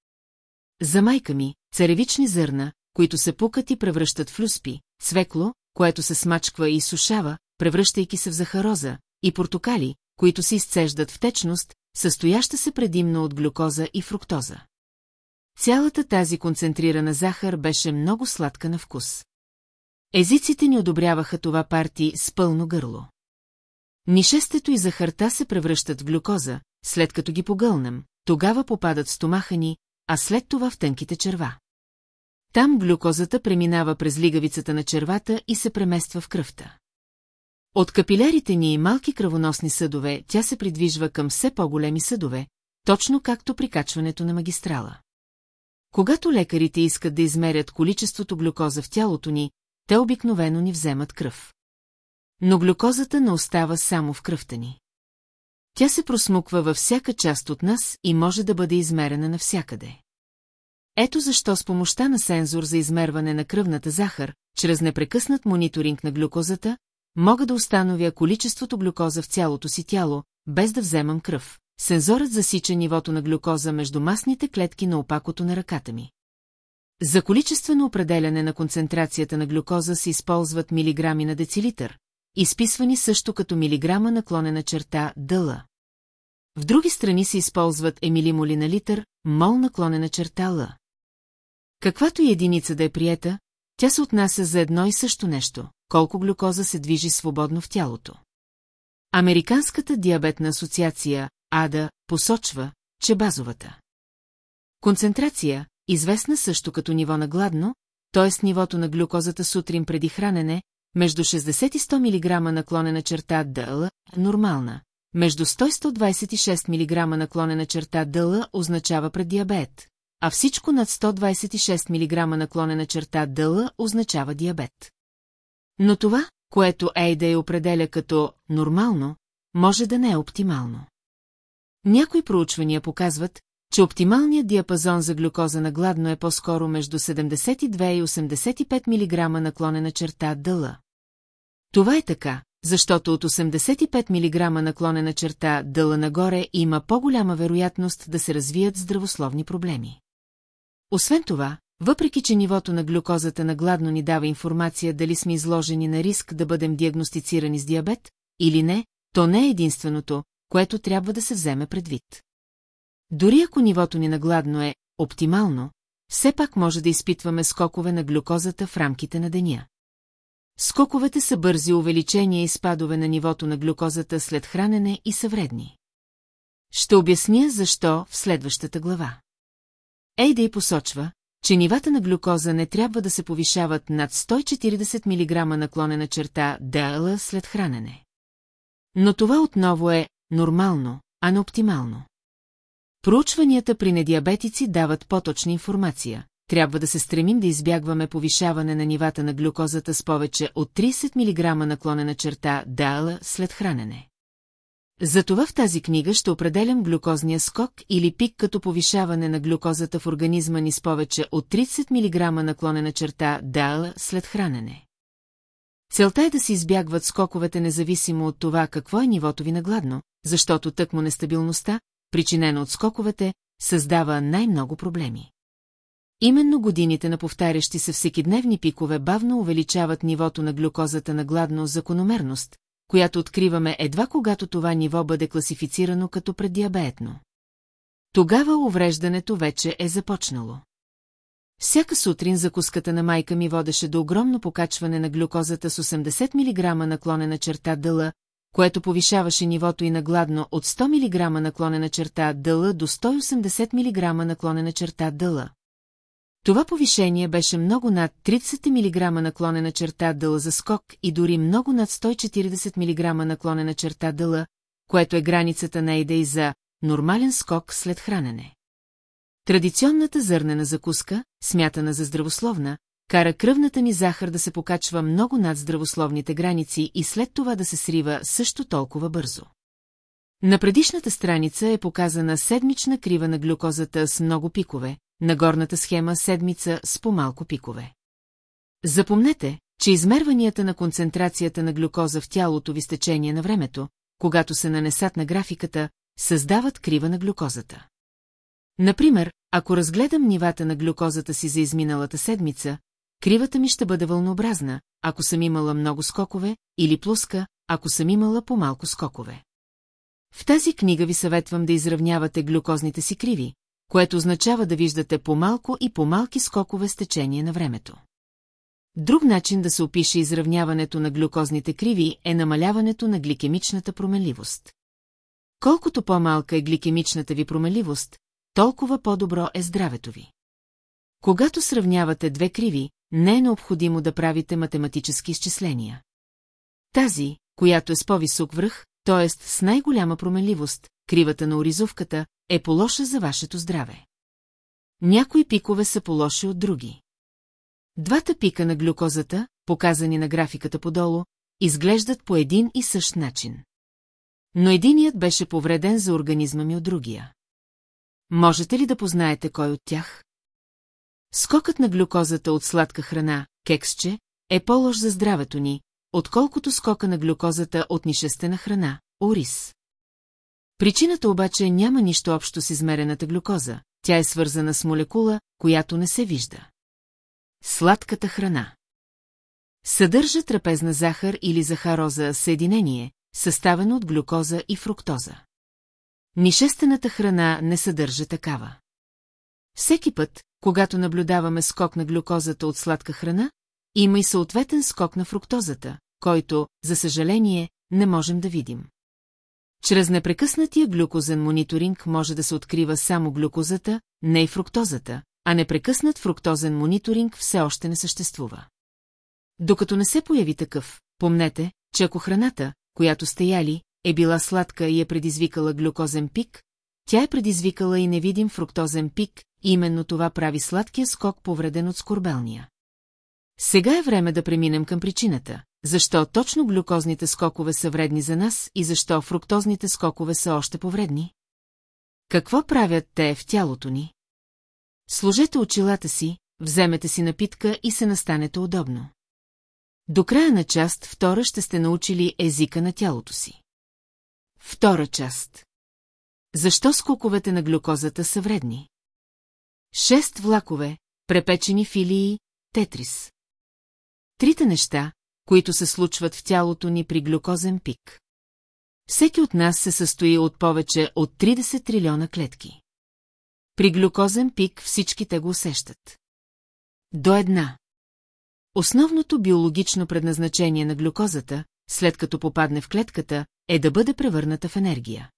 За майка ми – царевични зърна, които се пукат и превръщат в люспи, цвекло, което се смачква и сушава, превръщайки се в захароза, и портокали, които се изцеждат в течност, състояща се предимно от глюкоза и фруктоза. Цялата тази концентрирана захар беше много сладка на вкус. Езиците ни одобряваха това парти с пълно гърло. Нишестето и захарта се превръщат в глюкоза, след като ги погълнем, тогава попадат в стомаха ни, а след това в тънките черва. Там глюкозата преминава през лигавицата на червата и се премества в кръвта. От капилярите ни и малки кръвоносни съдове тя се придвижва към все по-големи съдове, точно както при качването на магистрала. Когато лекарите искат да измерят количеството глюкоза в тялото ни, те обикновено ни вземат кръв. Но глюкозата не остава само в кръвта ни. Тя се просмуква във всяка част от нас и може да бъде измерена навсякъде. Ето защо с помощта на сензор за измерване на кръвната захар, чрез непрекъснат мониторинг на глюкозата, мога да установя количеството глюкоза в цялото си тяло, без да вземам кръв. Сензорът засича нивото на глюкоза между масните клетки на опакото на ръката ми. За количествено определяне на концентрацията на глюкоза се използват милиграми на децилитър, изписвани също като милиграма наклонена черта дъла. В други страни се използват емилимоли на литър, мол наклонена черта Л. Каквато и единица да е приета, тя се отнася за едно и също нещо, колко глюкоза се движи свободно в тялото. Американската диабетна асоциация, АДА, посочва, че базовата концентрация, известна също като ниво на гладно, т.е. нивото на глюкозата сутрин преди хранене, между 60 и 100 мг наклонена черта ДЛ, нормална. Между 100 и 126 мг наклонена черта ДЛ означава преддиабет, а всичко над 126 мг наклонена черта ДЛ означава диабет. Но това, което Ейдей определя като «нормално», може да не е оптимално. Някои проучвания показват, че оптималният диапазон за глюкоза на гладно е по-скоро между 72 и 85 мг наклонена черта ДЛ. Това е така, защото от 85 мг наклонена черта дъла нагоре има по-голяма вероятност да се развият здравословни проблеми. Освен това, въпреки че нивото на глюкозата на гладно ни дава информация дали сме изложени на риск да бъдем диагностицирани с диабет или не, то не е единственото, което трябва да се вземе предвид. Дори ако нивото ни на гладно е оптимално, все пак може да изпитваме скокове на глюкозата в рамките на деня. Скоковете са бързи увеличения и спадове на нивото на глюкозата след хранене и са вредни. Ще обясня защо в следващата глава. Ейдей посочва, че нивата на глюкоза не трябва да се повишават над 140 мг наклонена черта ДЛ след хранене. Но това отново е нормално, а не оптимално. Проучванията при недиабетици дават по-точна информация. Трябва да се стремим да избягваме повишаване на нивата на глюкозата с повече от 30 мг наклонена черта ДАЛ след хранене. Затова в тази книга ще определям глюкозния скок или пик като повишаване на глюкозата в организма ни с повече от 30 мг наклонена черта ДАЛ след хранене. Целта е да се избягват скоковете независимо от това какво е нивото ви на гладно, защото тъкмо нестабилността, причинена от скоковете, създава най-много проблеми. Именно годините на повтарящи се всекидневни пикове бавно увеличават нивото на глюкозата на гладно закономерност, която откриваме едва когато това ниво бъде класифицирано като преддиабетно. Тогава увреждането вече е започнало. Всяка сутрин закуската на майка ми водеше до огромно покачване на глюкозата с 80 мг наклонена черта дъла, което повишаваше нивото и на гладно от 100 мг наклонена черта дъла до 180 мг наклонена черта дъла. Това повишение беше много над 30 мг наклонена черта дъла за скок и дори много над 140 мг наклонена черта дъла, което е границата на идеи за нормален скок след хранене. Традиционната зърнена закуска, смятана за здравословна, кара кръвната ни захар да се покачва много над здравословните граници и след това да се срива също толкова бързо. На предишната страница е показана седмична крива на глюкозата с много пикове, на горната схема седмица с по-малко пикове. Запомнете, че измерванията на концентрацията на глюкоза в тялото ви с течение на времето, когато се нанесат на графиката, създават крива на глюкозата. Например, ако разгледам нивата на глюкозата си за изминалата седмица, кривата ми ще бъде вълнообразна, ако съм имала много скокове, или плоска, ако съм имала по-малко скокове. В тази книга ви съветвам да изравнявате глюкозните си криви, което означава да виждате по-малко и по-малки скокове с течение на времето. Друг начин да се опише изравняването на глюкозните криви е намаляването на гликемичната променливост. Колкото по-малка е гликемичната ви променливост, толкова по-добро е здравето ви. Когато сравнявате две криви, не е необходимо да правите математически изчисления. Тази, която е с по-висок връх, т.е. с най-голяма променливост, кривата на оризовката, е по-лоша за вашето здраве. Някои пикове са по-лоши от други. Двата пика на глюкозата, показани на графиката подолу, изглеждат по един и същ начин. Но единият беше повреден за организма ми от другия. Можете ли да познаете кой от тях? Скокът на глюкозата от сладка храна, кексче, е по-лош за здравето ни, отколкото скока на глюкозата от нишестена храна, ориз. Причината обаче няма нищо общо с измерената глюкоза, тя е свързана с молекула, която не се вижда. Сладката храна Съдържа трапезна захар или захароза съединение, съставено от глюкоза и фруктоза. Нишестената храна не съдържа такава. Всеки път, когато наблюдаваме скок на глюкозата от сладка храна, има и съответен скок на фруктозата, който, за съжаление, не можем да видим. Чрез непрекъснатия глюкозен мониторинг може да се открива само глюкозата, не и фруктозата, а непрекъснат фруктозен мониторинг все още не съществува. Докато не се появи такъв, помнете, че ако храната, която сте яли, е била сладка и е предизвикала глюкозен пик, тя е предизвикала и невидим фруктозен пик, и именно това прави сладкия скок повреден от скорбелния. Сега е време да преминем към причината, защо точно глюкозните скокове са вредни за нас и защо фруктозните скокове са още повредни? Какво правят те в тялото ни? Сложете очилата си, вземете си напитка и се настанете удобно. До края на част втора ще сте научили езика на тялото си. Втора част. Защо скоковете на глюкозата са вредни? Шест влакове, препечени филии, тетрис. Трите неща, които се случват в тялото ни при глюкозен пик. Всеки от нас се състои от повече от 30 трилиона клетки. При глюкозен пик всички те го усещат. До една. Основното биологично предназначение на глюкозата, след като попадне в клетката, е да бъде превърната в енергия.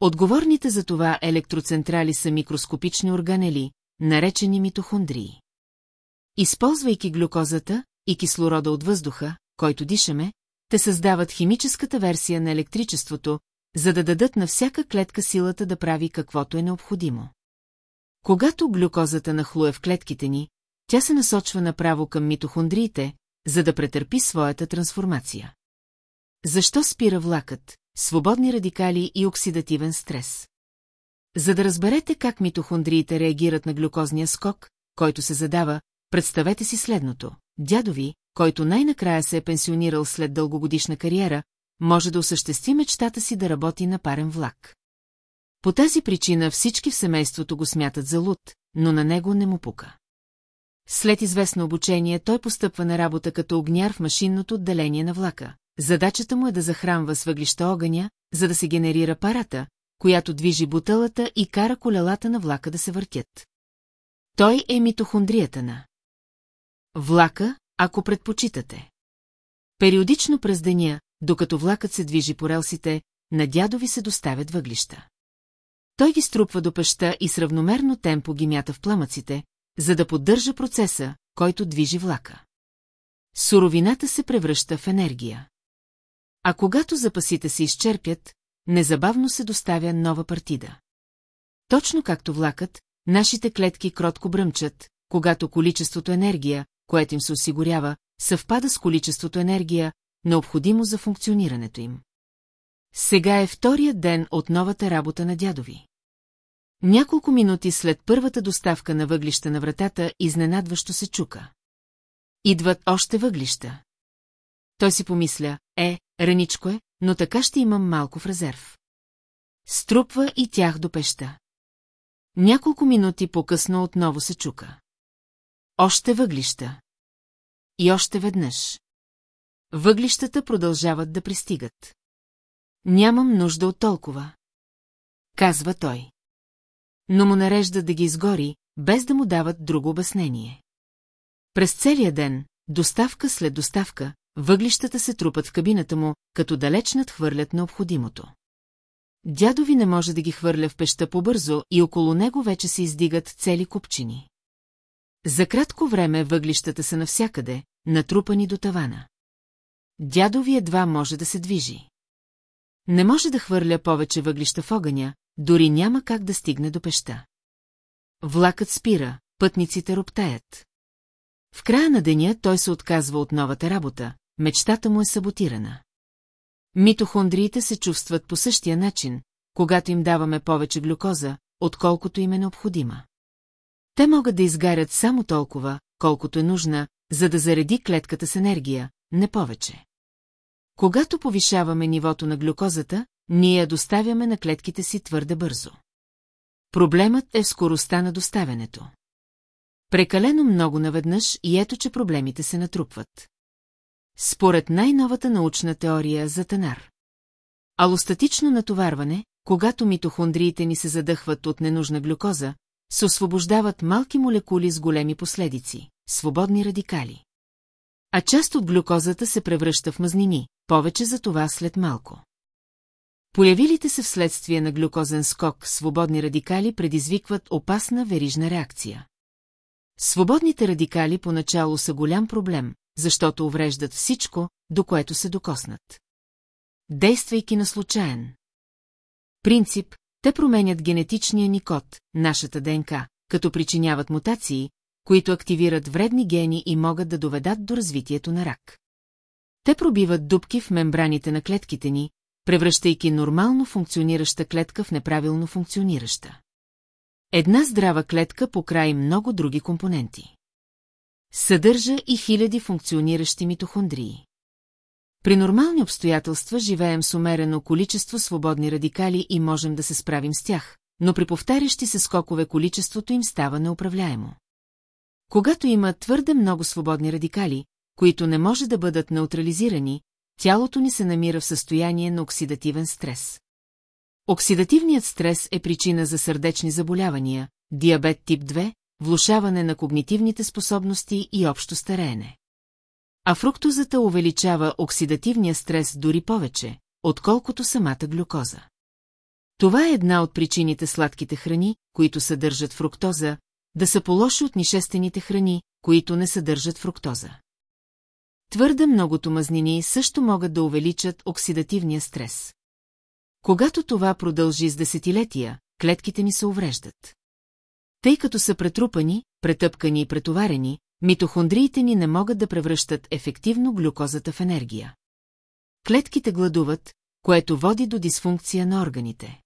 Отговорните за това електроцентрали са микроскопични органели, наречени митохондрии. Използвайки глюкозата, и кислорода от въздуха, който дишаме, те създават химическата версия на електричеството, за да дадат на всяка клетка силата да прави каквото е необходимо. Когато глюкозата нахлуе в клетките ни, тя се насочва направо към митохондриите, за да претърпи своята трансформация. Защо спира влакът, свободни радикали и оксидативен стрес? За да разберете как митохондриите реагират на глюкозния скок, който се задава, представете си следното. Дядови, който най-накрая се е пенсионирал след дългогодишна кариера, може да осъществи мечтата си да работи на парен влак. По тази причина всички в семейството го смятат за луд, но на него не му пука. След известно обучение той постъпва на работа като огняр в машинното отделение на влака. Задачата му е да захранва с въглища огъня, за да се генерира парата, която движи бутълата и кара колелата на влака да се въртят. Той е митохондрията на влака, ако предпочитате. Периодично през деня, докато влакът се движи по релсите, на дядови се доставят въглища. Той ги струпва до пеща и с равномерно темпо ги мята в пламъците, за да поддържа процеса, който движи влака. Суровината се превръща в енергия. А когато запасите се изчерпят, незабавно се доставя нова партида. Точно както влакът, нашите клетки кротко бръмчат, когато количеството енергия, което им се осигурява, съвпада с количеството енергия, необходимо за функционирането им. Сега е вторият ден от новата работа на дядови. Няколко минути след първата доставка на въглища на вратата, изненадващо се чука. Идват още въглища. Той си помисля, е, раничко е, но така ще имам малко в резерв. Струпва и тях до пеща. Няколко минути по-късно отново се чука. Още въглища. И още веднъж. Въглищата продължават да пристигат. Нямам нужда от толкова. Казва той. Но му нарежда да ги изгори, без да му дават друго обяснение. През целия ден, доставка след доставка, въглищата се трупат в кабината му, като далеч надхвърлят необходимото. Дядови не може да ги хвърля в пеща побързо и около него вече се издигат цели купчини. За кратко време въглищата са навсякъде, натрупани до тавана. Дядови едва може да се движи. Не може да хвърля повече въглища в огъня, дори няма как да стигне до пеща. Влакът спира, пътниците роптаят. В края на деня той се отказва от новата работа, мечтата му е саботирана. Митохондриите се чувстват по същия начин, когато им даваме повече глюкоза, отколкото им е необходима. Те могат да изгарят само толкова, колкото е нужна, за да зареди клетката с енергия, не повече. Когато повишаваме нивото на глюкозата, ние я доставяме на клетките си твърде бързо. Проблемът е в скоростта на доставянето. Прекалено много наведнъж и ето, че проблемите се натрупват. Според най-новата научна теория за Танар. Алостатично натоварване, когато митохондриите ни се задъхват от ненужна глюкоза, се освобождават малки молекули с големи последици, свободни радикали. А част от глюкозата се превръща в мазнини, повече за това след малко. Появилите се вследствие на глюкозен скок свободни радикали предизвикват опасна верижна реакция. Свободните радикали поначало са голям проблем, защото увреждат всичко, до което се докоснат. Действайки на случайен принцип, те променят генетичния ни код, нашата ДНК, като причиняват мутации, които активират вредни гени и могат да доведат до развитието на рак. Те пробиват дупки в мембраните на клетките ни, превръщайки нормално функционираща клетка в неправилно функционираща. Една здрава клетка покрай много други компоненти. Съдържа и хиляди функциониращи митохондрии. При нормални обстоятелства живеем с умерено количество свободни радикали и можем да се справим с тях, но при повтарящи се скокове количеството им става неуправляемо. Когато има твърде много свободни радикали, които не може да бъдат неутрализирани, тялото ни се намира в състояние на оксидативен стрес. Оксидативният стрес е причина за сърдечни заболявания, диабет тип 2, влушаване на когнитивните способности и общо стареене. А фруктозата увеличава оксидативния стрес дори повече, отколкото самата глюкоза. Това е една от причините сладките храни, които съдържат фруктоза, да са по-лоши от нишестените храни, които не съдържат фруктоза. Твърде многото мазнини също могат да увеличат оксидативния стрес. Когато това продължи с десетилетия, клетките ни се увреждат. Тъй като са претрупани, претъпкани и претоварени, митохондриите ни не могат да превръщат ефективно глюкозата в енергия. Клетките гладуват, което води до дисфункция на органите.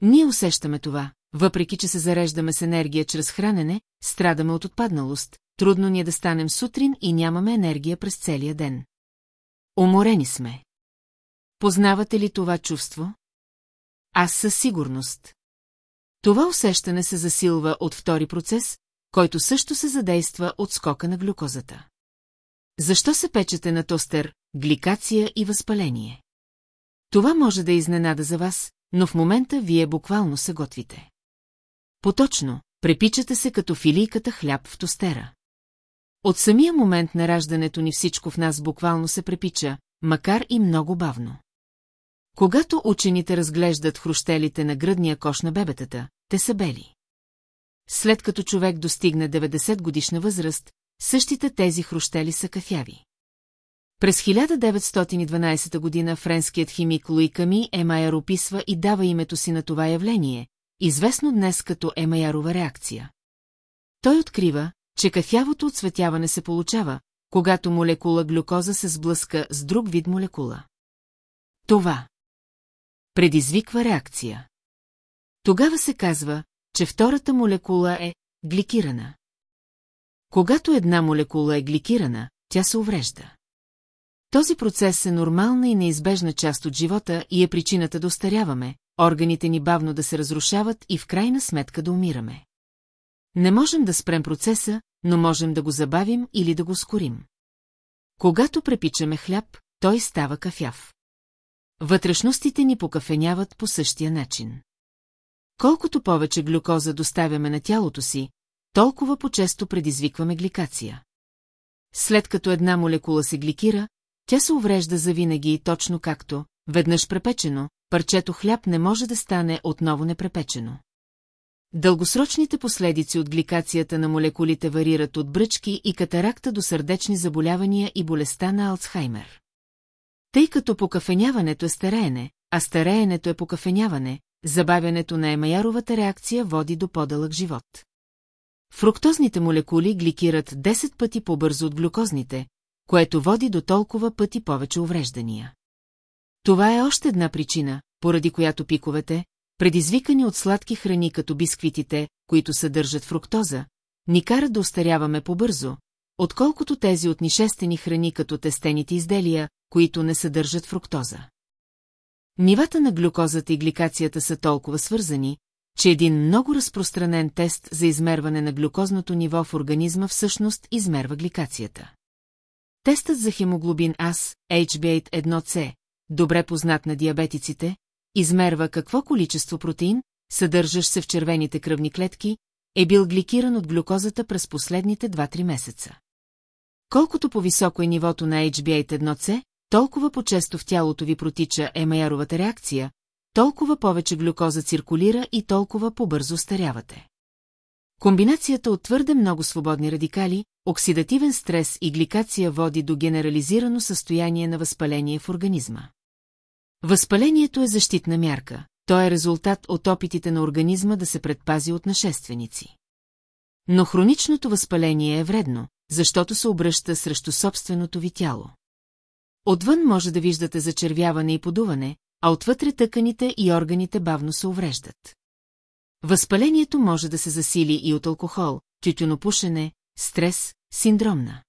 Ние усещаме това, въпреки че се зареждаме с енергия чрез хранене, страдаме от отпадналост, трудно ни е да станем сутрин и нямаме енергия през целия ден. Уморени сме. Познавате ли това чувство? Аз със сигурност. Това усещане се засилва от втори процес, който също се задейства от скока на глюкозата. Защо се печете на тостер, гликация и възпаление? Това може да е изненада за вас, но в момента вие буквално се готвите. Поточно, препичате се като филийката хляб в тостера. От самия момент на раждането ни всичко в нас буквално се препича, макар и много бавно. Когато учените разглеждат хрущелите на гръдния кош на бебетата, те са бели. След като човек достигне 90 годишна възраст, същите тези хрущели са кафяви. През 1912 година френският химик Луи Ками Емайер описва и дава името си на това явление, известно днес като Емайерова реакция. Той открива, че кафявото отсветяване се получава, когато молекула глюкоза се сблъска с друг вид молекула. Това предизвиква реакция. Тогава се казва, че втората молекула е гликирана. Когато една молекула е гликирана, тя се уврежда. Този процес е нормална и неизбежна част от живота и е причината да остаряваме, органите ни бавно да се разрушават и в крайна сметка да умираме. Не можем да спрем процеса, но можем да го забавим или да го ускорим. Когато препичаме хляб, той става кафяв. Вътрешностите ни покафеняват по същия начин. Колкото повече глюкоза доставяме на тялото си, толкова по-често предизвикваме гликация. След като една молекула се гликира, тя се уврежда завинаги и точно както, веднъж препечено, парчето хляб не може да стане отново непрепечено. Дългосрочните последици от гликацията на молекулите варират от бръчки и катаракта до сърдечни заболявания и болестта на Алцхаймер. Тъй като покафеняването е стареене, а стареенето е покафеняване, забавянето на емаяровата реакция води до по-дълъг живот. Фруктозните молекули гликират 10 пъти по-бързо от глюкозните, което води до толкова пъти повече увреждания. Това е още една причина, поради която пиковете, предизвикани от сладки храни като бисквитите, които съдържат фруктоза, ни карат да остаряваме по-бързо, отколкото тези от нишестени храни като тестените изделия, които не съдържат фруктоза. Нивата на глюкозата и гликацията са толкова свързани, че един много разпространен тест за измерване на глюкозното ниво в организма всъщност измерва гликацията. Тестът за хемоглобин АС, HbA1c, добре познат на диабетиците, измерва какво количество протеин, съдържащ се в червените кръвни клетки, е бил гликиран от глюкозата през последните 2-3 месеца. Колкото по-високо е нивото на HbA1c, толкова по-често в тялото ви протича емаяровата реакция, толкова повече глюкоза циркулира и толкова по-бързо старявате. Комбинацията от твърде много свободни радикали, оксидативен стрес и гликация води до генерализирано състояние на възпаление в организма. Възпалението е защитна мярка, то е резултат от опитите на организма да се предпази от нашественици. Но хроничното възпаление е вредно, защото се обръща срещу собственото ви тяло. Отвън може да виждате зачервяване и подуване, а отвътре тъканите и органите бавно се увреждат. Възпалението може да се засили и от алкохол, тютюнопушене, стрес, синдромна.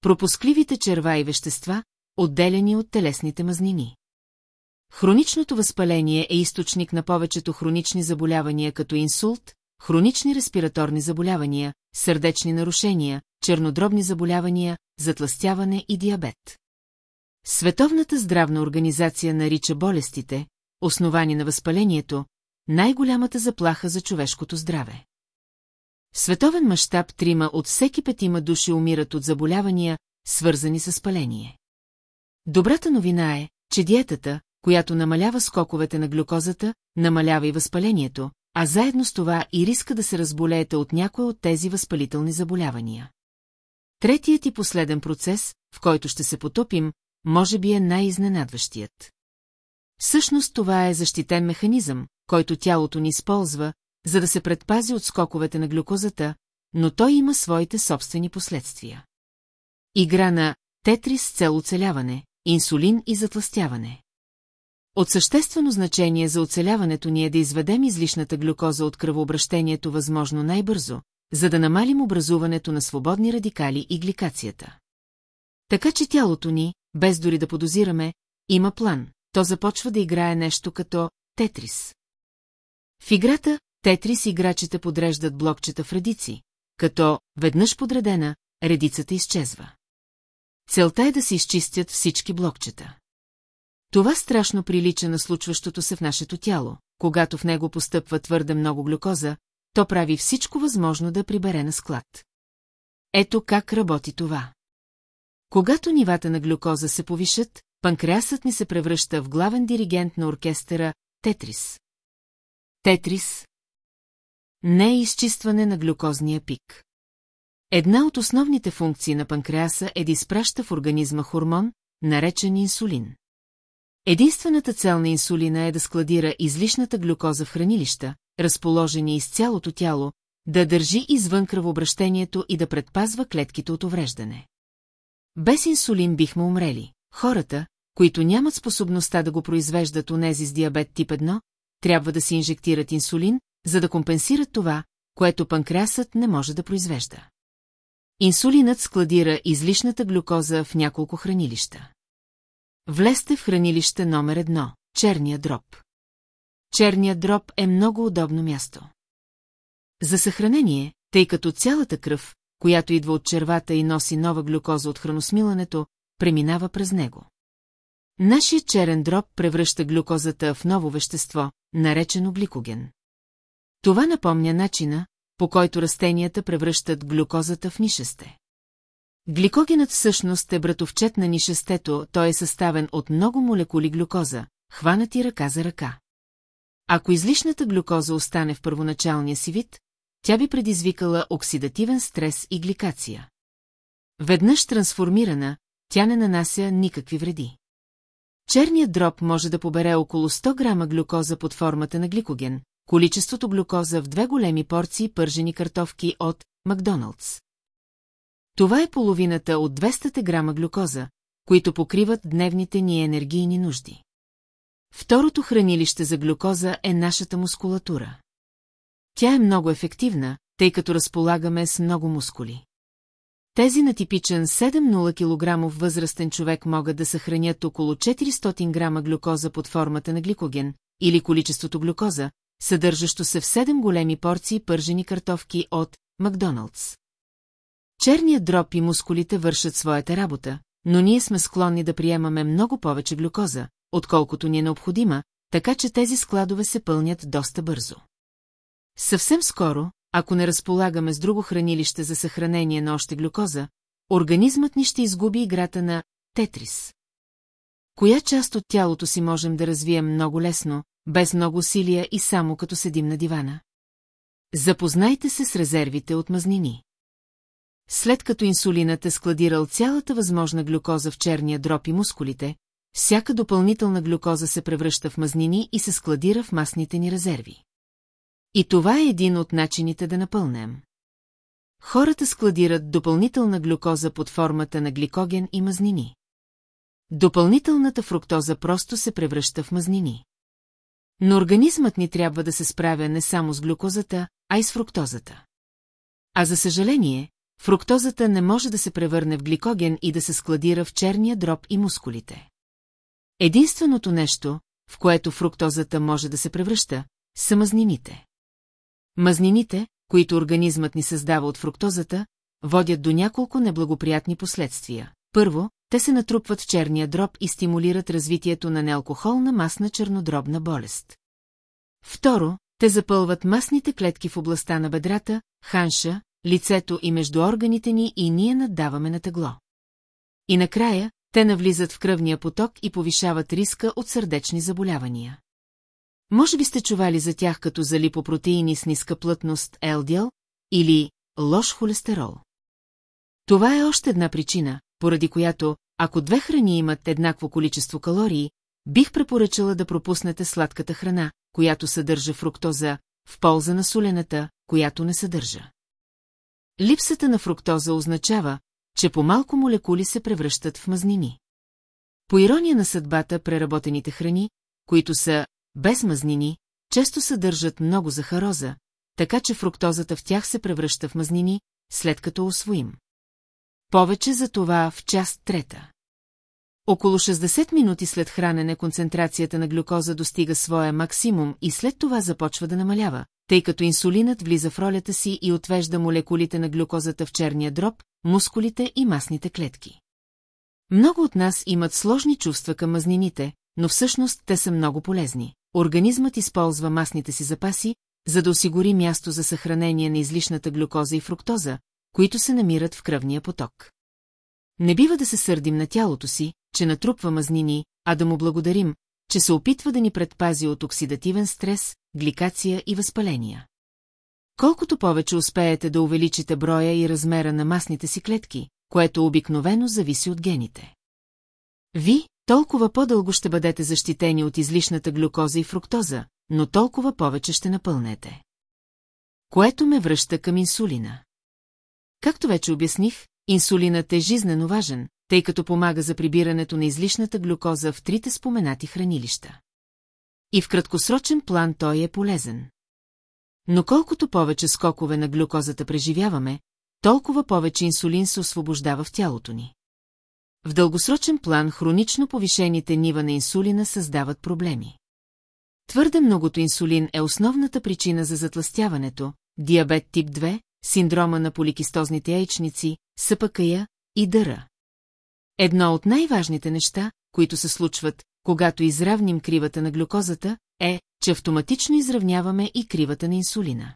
Пропускливите черва и вещества, отделени от телесните мазнини. Хроничното възпаление е източник на повечето хронични заболявания като инсулт, хронични респираторни заболявания, сърдечни нарушения, чернодробни заболявания, затластяване и диабет. Световната здравна организация нарича болестите, основани на възпалението, най-голямата заплаха за човешкото здраве. В световен мащаб трима от всеки петима души умират от заболявания, свързани с паление. Добрата новина е, че диетата, която намалява скоковете на глюкозата, намалява и възпалението, а заедно с това и риска да се разболеете от някой от тези възпалителни заболявания. Третият и последен процес, в който ще се потопим, може би е най-изненадващият. Всъщност това е защитен механизъм, който тялото ни използва, за да се предпази от скоковете на глюкозата, но той има своите собствени последствия. Игра на тетрис с цел оцеляване, инсулин и затластяване. От съществено значение за оцеляването ни е да изведем излишната глюкоза от кръвообращението възможно най-бързо, за да намалим образуването на свободни радикали и гликацията. Така че тялото ни, без дори да подозираме, има план, то започва да играе нещо като тетрис. В играта тетрис играчите подреждат блокчета в редици, като, веднъж подредена, редицата изчезва. Целта е да се изчистят всички блокчета. Това страшно прилича на случващото се в нашето тяло. Когато в него постъпва твърде много глюкоза, то прави всичко възможно да прибере на склад. Ето как работи това. Когато нивата на глюкоза се повишат, панкреасът ни се превръща в главен диригент на оркестъра Тетрис. Тетрис не е изчистване на глюкозния пик. Една от основните функции на панкреаса е да изпраща в организма хормон, наречен инсулин. Единствената цел на инсулина е да складира излишната глюкоза в хранилища, разположени из цялото тяло, да държи извън кръвообращението и да предпазва клетките от увреждане. Без инсулин бихме умрели. Хората, които нямат способността да го произвеждат нези с диабет тип 1, трябва да си инжектират инсулин, за да компенсират това, което панкреасът не може да произвежда. Инсулинът складира излишната глюкоза в няколко хранилища. Влезте в хранилище номер едно – черния дроб. Черният дроб е много удобно място. За съхранение, тъй като цялата кръв, която идва от червата и носи нова глюкоза от храносмилането, преминава през него. Нашият черен дроб превръща глюкозата в ново вещество, наречено гликоген. Това напомня начина, по който растенията превръщат глюкозата в нишесте. Гликогенът всъщност е братовчет на нишестето, той е съставен от много молекули глюкоза, хванати ръка за ръка. Ако излишната глюкоза остане в първоначалния си вид, тя би предизвикала оксидативен стрес и гликация. Веднъж трансформирана, тя не нанася никакви вреди. Черният дроб може да побере около 100 грама глюкоза под формата на гликоген, количеството глюкоза в две големи порции пържени картофки от Макдоналдс. Това е половината от 200 грама глюкоза, които покриват дневните ни енергийни нужди. Второто хранилище за глюкоза е нашата мускулатура. Тя е много ефективна, тъй като разполагаме с много мускули. Тези на типичен 7-0 кг възрастен човек могат да съхранят около 400 грама глюкоза под формата на гликоген, или количеството глюкоза, съдържащо се в 7 големи порции пържени картофки от Макдоналдс. Черният дроб и мускулите вършат своята работа, но ние сме склонни да приемаме много повече глюкоза, отколкото ни е необходима, така че тези складове се пълнят доста бързо. Съвсем скоро, ако не разполагаме с друго хранилище за съхранение на още глюкоза, организмът ни ще изгуби играта на тетрис. Коя част от тялото си можем да развием много лесно, без много усилия и само като седим на дивана? Запознайте се с резервите от мазнини. След като инсулинът е складирал цялата възможна глюкоза в черния дроб и мускулите, всяка допълнителна глюкоза се превръща в мазнини и се складира в масните ни резерви. И това е един от начините да напълнем. Хората складират допълнителна глюкоза под формата на гликоген и мазнини. Допълнителната фруктоза просто се превръща в мазнини. Но организмът ни трябва да се справя не само с глюкозата, а и с фруктозата. А за съжаление, фруктозата не може да се превърне в гликоген и да се складира в черния дроб и мускулите. Единственото нещо, в което фруктозата може да се превръща, са мазнините. Мазнините, които организмът ни създава от фруктозата, водят до няколко неблагоприятни последствия. Първо, те се натрупват в черния дроб и стимулират развитието на неалкохолна масна чернодробна болест. Второ, те запълват масните клетки в областта на бедрата, ханша, лицето и между органите ни и ние наддаваме на тегло. И накрая, те навлизат в кръвния поток и повишават риска от сърдечни заболявания. Може би сте чували за тях като за липопротеини с ниска плътност LDL или лош холестерол. Това е още една причина, поради която, ако две храни имат еднакво количество калории, бих препоръчала да пропуснете сладката храна, която съдържа фруктоза, в полза на солената, която не съдържа. Липсата на фруктоза означава, че по-малко молекули се превръщат в мазнини. По ирония на съдбата, преработените храни, които са без мазнини, често съдържат много захароза, така че фруктозата в тях се превръща в мазнини, след като освоим. Повече за това в част трета. Около 60 минути след хранене концентрацията на глюкоза достига своя максимум и след това започва да намалява, тъй като инсулинът влиза в ролята си и отвежда молекулите на глюкозата в черния дроб, мускулите и масните клетки. Много от нас имат сложни чувства към мазнините, но всъщност те са много полезни. Организмът използва масните си запаси, за да осигури място за съхранение на излишната глюкоза и фруктоза, които се намират в кръвния поток. Не бива да се сърдим на тялото си, че натрупва мазнини, а да му благодарим, че се опитва да ни предпази от оксидативен стрес, гликация и възпаления. Колкото повече успеете да увеличите броя и размера на масните си клетки, което обикновено зависи от гените. Ви, толкова по-дълго ще бъдете защитени от излишната глюкоза и фруктоза, но толкова повече ще напълнете. Което ме връща към инсулина. Както вече обясних, инсулинът е жизнено важен, тъй като помага за прибирането на излишната глюкоза в трите споменати хранилища. И в краткосрочен план той е полезен. Но колкото повече скокове на глюкозата преживяваме, толкова повече инсулин се освобождава в тялото ни. В дългосрочен план хронично повишените нива на инсулина създават проблеми. Твърде многото инсулин е основната причина за затластяването, диабет тип 2, синдрома на поликистозните яичници, съпъкая и дъра. Едно от най-важните неща, които се случват, когато изравним кривата на глюкозата, е, че автоматично изравняваме и кривата на инсулина.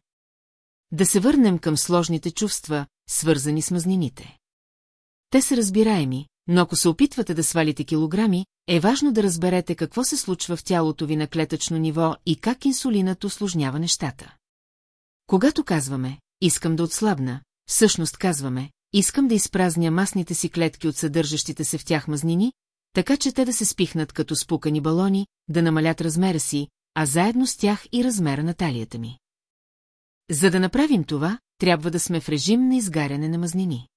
Да се върнем към сложните чувства, свързани с мазнините. Те са разбираеми, но ако се опитвате да свалите килограми, е важно да разберете какво се случва в тялото ви на клетъчно ниво и как инсулинът осложнява нещата. Когато казваме, искам да отслабна, всъщност казваме, искам да изпразня масните си клетки от съдържащите се в тях мазнини, така че те да се спихнат като спукани балони, да намалят размера си, а заедно с тях и размера на талията ми. За да направим това, трябва да сме в режим на изгаряне на мазнини.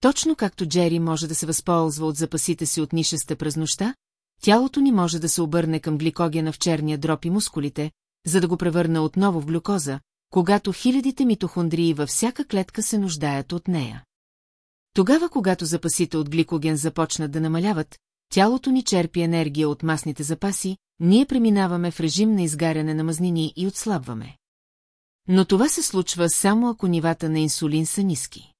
Точно както Джери може да се възползва от запасите си от нишеста през нощта, тялото ни може да се обърне към гликогена в черния дроб и мускулите, за да го превърне отново в глюкоза, когато хилядите митохондрии във всяка клетка се нуждаят от нея. Тогава, когато запасите от гликоген започнат да намаляват, тялото ни черпи енергия от масните запаси, ние преминаваме в режим на изгаряне на мазнини и отслабваме. Но това се случва само ако нивата на инсулин са ниски.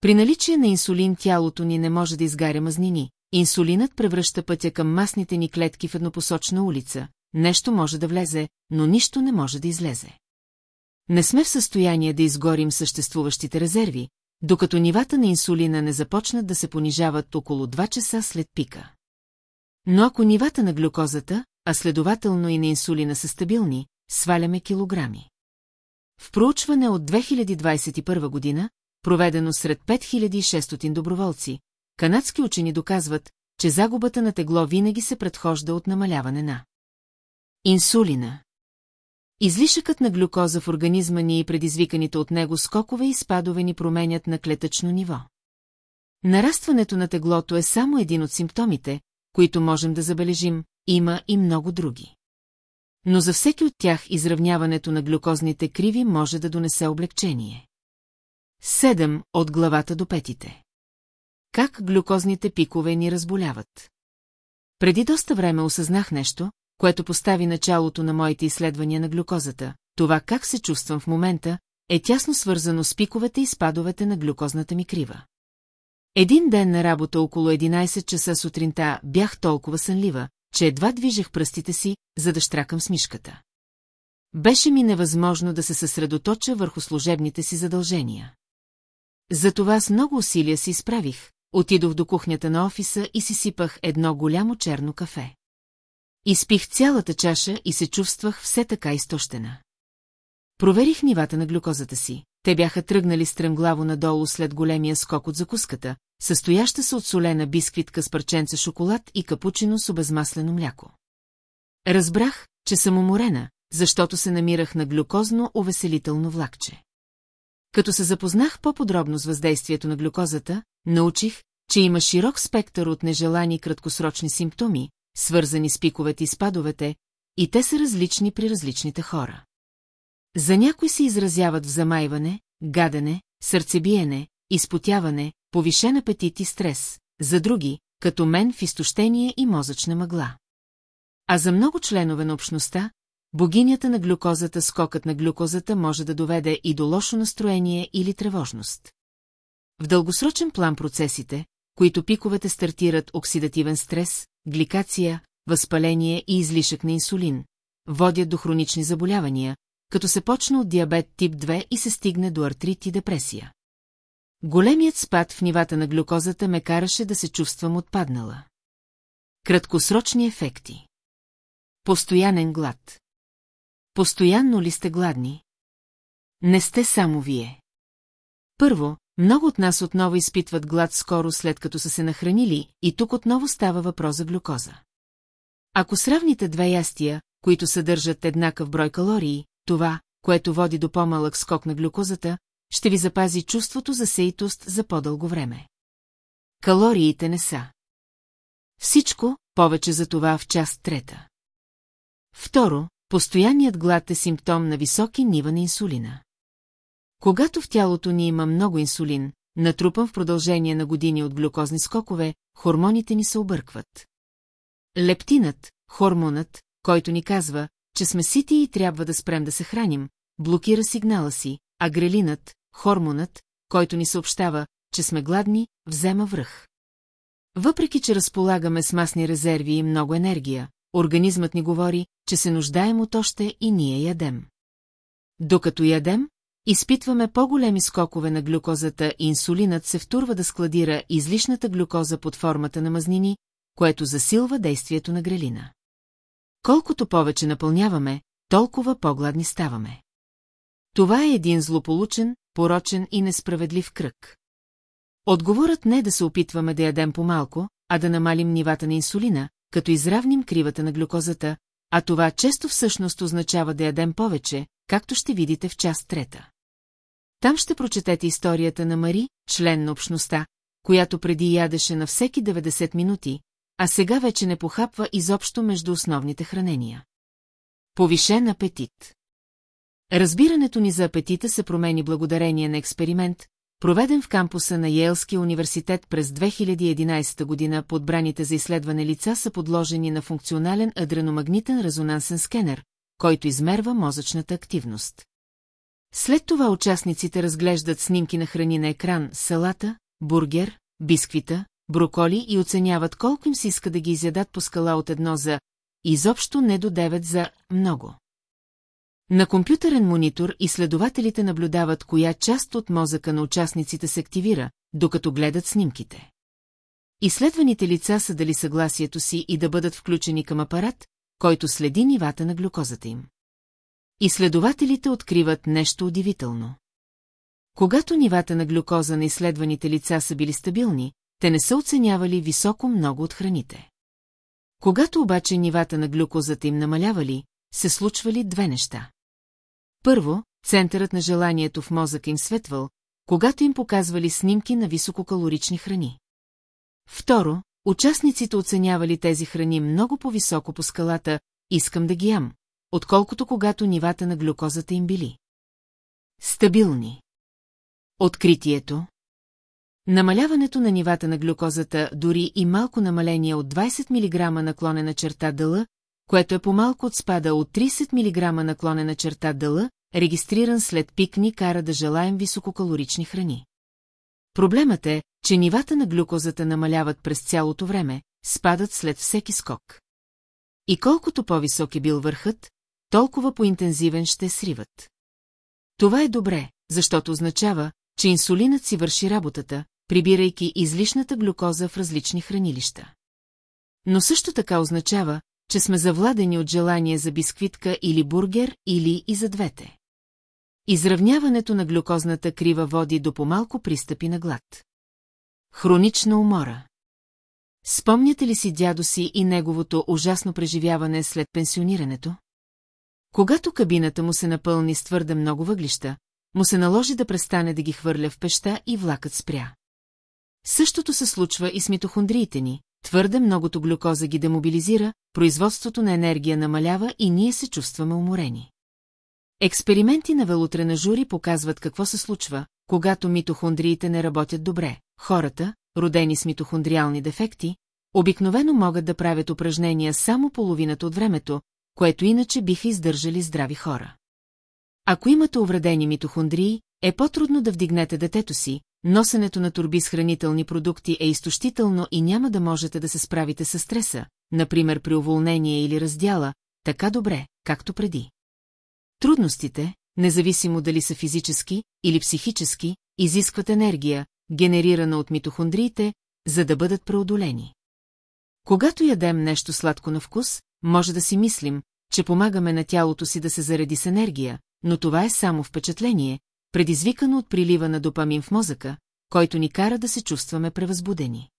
При наличие на инсулин тялото ни не може да изгаря мазнини, инсулинът превръща пътя към масните ни клетки в еднопосочна улица, нещо може да влезе, но нищо не може да излезе. Не сме в състояние да изгорим съществуващите резерви, докато нивата на инсулина не започнат да се понижават около 2 часа след пика. Но ако нивата на глюкозата, а следователно и на инсулина са стабилни, сваляме килограми. В проучване от 2021 година, проведено сред 5600 доброволци, канадски учени доказват, че загубата на тегло винаги се предхожда от намаляване на инсулина. Излишъкът на глюкоза в организма ни и предизвиканите от него скокове и спадове ни променят на клетъчно ниво. Нарастването на теглото е само един от симптомите, които можем да забележим, има и много други. Но за всеки от тях изравняването на глюкозните криви може да донесе облегчение. Седем от главата до петите. Как глюкозните пикове ни разболяват? Преди доста време осъзнах нещо, което постави началото на моите изследвания на глюкозата. Това как се чувствам в момента е тясно свързано с пиковете и спадовете на глюкозната ми крива. Един ден на работа около 11 часа сутринта бях толкова сънлива, че едва движех пръстите си, за да штракам с мишката. Беше ми невъзможно да се съсредоточа върху служебните си задължения. Затова с много усилия си изправих, отидох до кухнята на офиса и си сипах едно голямо черно кафе. Изпих цялата чаша и се чувствах все така изтощена. Проверих нивата на глюкозата си. Те бяха тръгнали стремглаво надолу след големия скок от закуската, състояща се от солена бисквитка с парченца шоколад и капучино с обезмаслено мляко. Разбрах, че съм уморена, защото се намирах на глюкозно увеселително влакче. Като се запознах по-подробно с въздействието на глюкозата, научих, че има широк спектър от нежелани краткосрочни симптоми, свързани с пиковете и спадовете, и те са различни при различните хора. За някои се изразяват в замайване, гадене, сърцебиене, изпотяване, повишен апетит и стрес, за други, като мен в изтощение и мозъчна мъгла. А за много членове на общността, богинята на глюкозата, скокът на глюкозата може да доведе и до лошо настроение или тревожност. В дългосрочен план процесите, които пиковете стартират оксидативен стрес, гликация, възпаление и излишък на инсулин, водят до хронични заболявания, като се почне от диабет тип 2 и се стигне до артрит и депресия. Големият спад в нивата на глюкозата ме караше да се чувствам отпаднала. Краткосрочни ефекти Постоянен глад Постоянно ли сте гладни? Не сте само вие. Първо, много от нас отново изпитват глад скоро след като са се нахранили и тук отново става въпрос за глюкоза. Ако сравните две ястия, които съдържат еднакъв брой калории, това, което води до по-малък скок на глюкозата, ще ви запази чувството за сеитост за по-дълго време. Калориите не са. Всичко, повече за това в част трета. Второ, постоянният глад е симптом на високи нива на инсулина. Когато в тялото ни има много инсулин, натрупан в продължение на години от глюкозни скокове, хормоните ни се объркват. Лептинът, хормонът, който ни казва, че сме сити и трябва да спрем да се храним, блокира сигнала си, а грелинът, хормонът, който ни съобщава, че сме гладни, взема връх. Въпреки, че разполагаме с масни резерви и много енергия, организмът ни говори, че се нуждаем от още и ние ядем. Докато ядем, изпитваме по-големи скокове на глюкозата и инсулинът се втурва да складира излишната глюкоза под формата на мазнини, което засилва действието на грелина. Колкото повече напълняваме, толкова по-гладни ставаме. Това е един злополучен, порочен и несправедлив кръг. Отговорът не е да се опитваме да ядем по-малко, а да намалим нивата на инсулина, като изравним кривата на глюкозата, а това често всъщност означава да ядем повече, както ще видите в част трета. Там ще прочетете историята на Мари, член на общността, която преди ядеше на всеки 90 минути, а сега вече не похапва изобщо между основните хранения. Повишен апетит Разбирането ни за апетита се промени благодарение на експеримент, проведен в кампуса на Йелския университет през 2011 година подбраните за изследване лица са подложени на функционален адреномагнитен резонансен скенер, който измерва мозъчната активност. След това участниците разглеждат снимки на храни на екран, салата, бургер, бисквита, броколи и оценяват колко им се иска да ги изядат по скала от едно за изобщо не до 9 за много. На компютърен монитор изследователите наблюдават коя част от мозъка на участниците се активира, докато гледат снимките. Изследваните лица са дали съгласието си и да бъдат включени към апарат, който следи нивата на глюкозата им. Изследователите откриват нещо удивително. Когато нивата на глюкоза на изследваните лица са били стабилни, те не са оценявали високо много от храните. Когато обаче нивата на глюкозата им намалявали, се случвали две неща. Първо, центърът на желанието в мозъка им светвал, когато им показвали снимки на висококалорични храни. Второ, участниците оценявали тези храни много по-високо по скалата «Искам да ги ям», отколкото когато нивата на глюкозата им били. Стабилни. Откритието, Намаляването на нивата на глюкозата, дори и малко намаление от 20 мг наклонена черта дъла, което е по-малко от спада от 30 мг наклонена черта дъла, регистриран след пик ни кара да желаем висококалорични храни. Проблемът е, че нивата на глюкозата намаляват през цялото време, спадат след всеки скок. И колкото по-висок е бил върхът, толкова по-интензивен ще сриват. Това е добре, защото означава, че инсулинът си върши работата, прибирайки излишната глюкоза в различни хранилища. Но също така означава, че сме завладени от желание за бисквитка или бургер, или и за двете. Изравняването на глюкозната крива води до помалко пристъпи на глад. Хронична умора. Спомняте ли си дядо си и неговото ужасно преживяване след пенсионирането? Когато кабината му се напълни с твърде много въглища, му се наложи да престане да ги хвърля в пеща и влакът спря. Същото се случва и с митохондриите ни, твърде многото глюкоза ги демобилизира, производството на енергия намалява и ние се чувстваме уморени. Експерименти на велотренажури показват какво се случва, когато митохондриите не работят добре. Хората, родени с митохондриални дефекти, обикновено могат да правят упражнения само половината от времето, което иначе биха издържали здрави хора. Ако имате увредени митохондрии, е по-трудно да вдигнете детето си, носенето на турби с хранителни продукти е изтощително и няма да можете да се справите с стреса, например при уволнение или раздяла, така добре, както преди. Трудностите, независимо дали са физически или психически, изискват енергия, генерирана от митохондриите, за да бъдат преодолени. Когато ядем нещо сладко на вкус, може да си мислим, че помагаме на тялото си да се зареди с енергия, но това е само впечатление, предизвикано от прилива на допамин в мозъка, който ни кара да се чувстваме превъзбудени.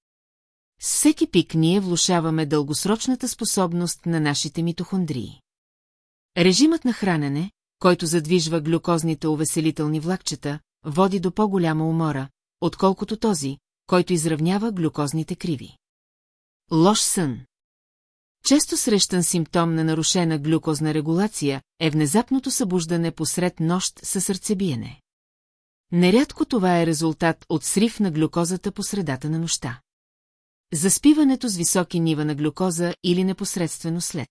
С всеки пик ние влушаваме дългосрочната способност на нашите митохондрии. Режимът на хранене, който задвижва глюкозните увеселителни влакчета, води до по-голяма умора, отколкото този, който изравнява глюкозните криви. Лош сън Често срещан симптом на нарушена глюкозна регулация е внезапното събуждане посред нощ със сърцебиене. Нерядко това е резултат от срив на глюкозата по средата на нощта. Заспиването с високи нива на глюкоза или непосредствено след.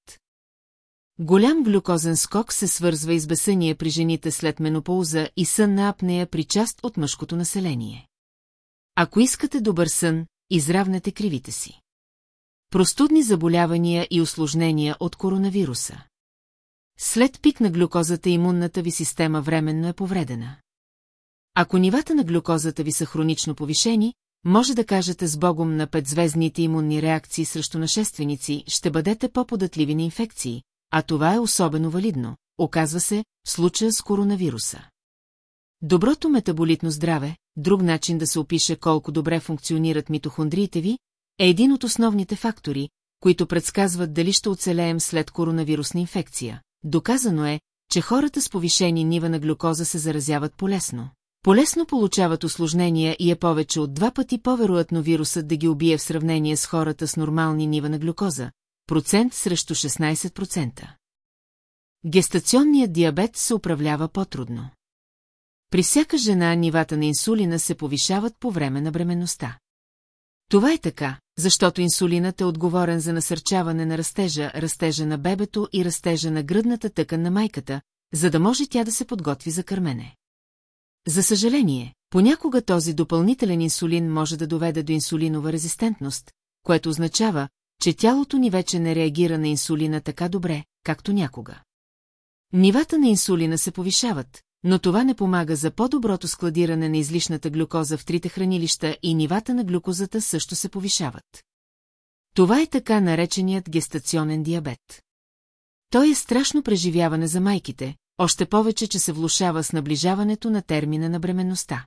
Голям глюкозен скок се свързва и с бесъние при жените след менопауза и сън на апнея при част от мъжкото население. Ако искате добър сън, изравнете кривите си. Простудни заболявания и осложнения от коронавируса. След пик на глюкозата имунната ви система временно е повредена. Ако нивата на глюкозата ви са хронично повишени, може да кажете с богом на петзвездните имунни реакции срещу нашественици, ще бъдете по-податливи на инфекции, а това е особено валидно, оказва се, в случая с коронавируса. Доброто метаболитно здраве, друг начин да се опише колко добре функционират митохондриите ви, е един от основните фактори, които предсказват дали ще оцелеем след коронавирусна инфекция. Доказано е, че хората с повишени нива на глюкоза се заразяват полесно. Полесно получават осложнения и е повече от два пъти по-вероятно вирусът да ги убие в сравнение с хората с нормални нива на глюкоза, процент срещу 16%. Гестационният диабет се управлява по-трудно. При всяка жена нивата на инсулина се повишават по време на бременността. Това е така, защото инсулинът е отговорен за насърчаване на растежа, растежа на бебето и растежа на гръдната тъкан на майката, за да може тя да се подготви за кърмене. За съжаление, понякога този допълнителен инсулин може да доведе до инсулинова резистентност, което означава, че тялото ни вече не реагира на инсулина така добре, както някога. Нивата на инсулина се повишават, но това не помага за по-доброто складиране на излишната глюкоза в трите хранилища и нивата на глюкозата също се повишават. Това е така нареченият гестационен диабет. Той е страшно преживяване за майките, още повече, че се влушава с наближаването на термина на бременността.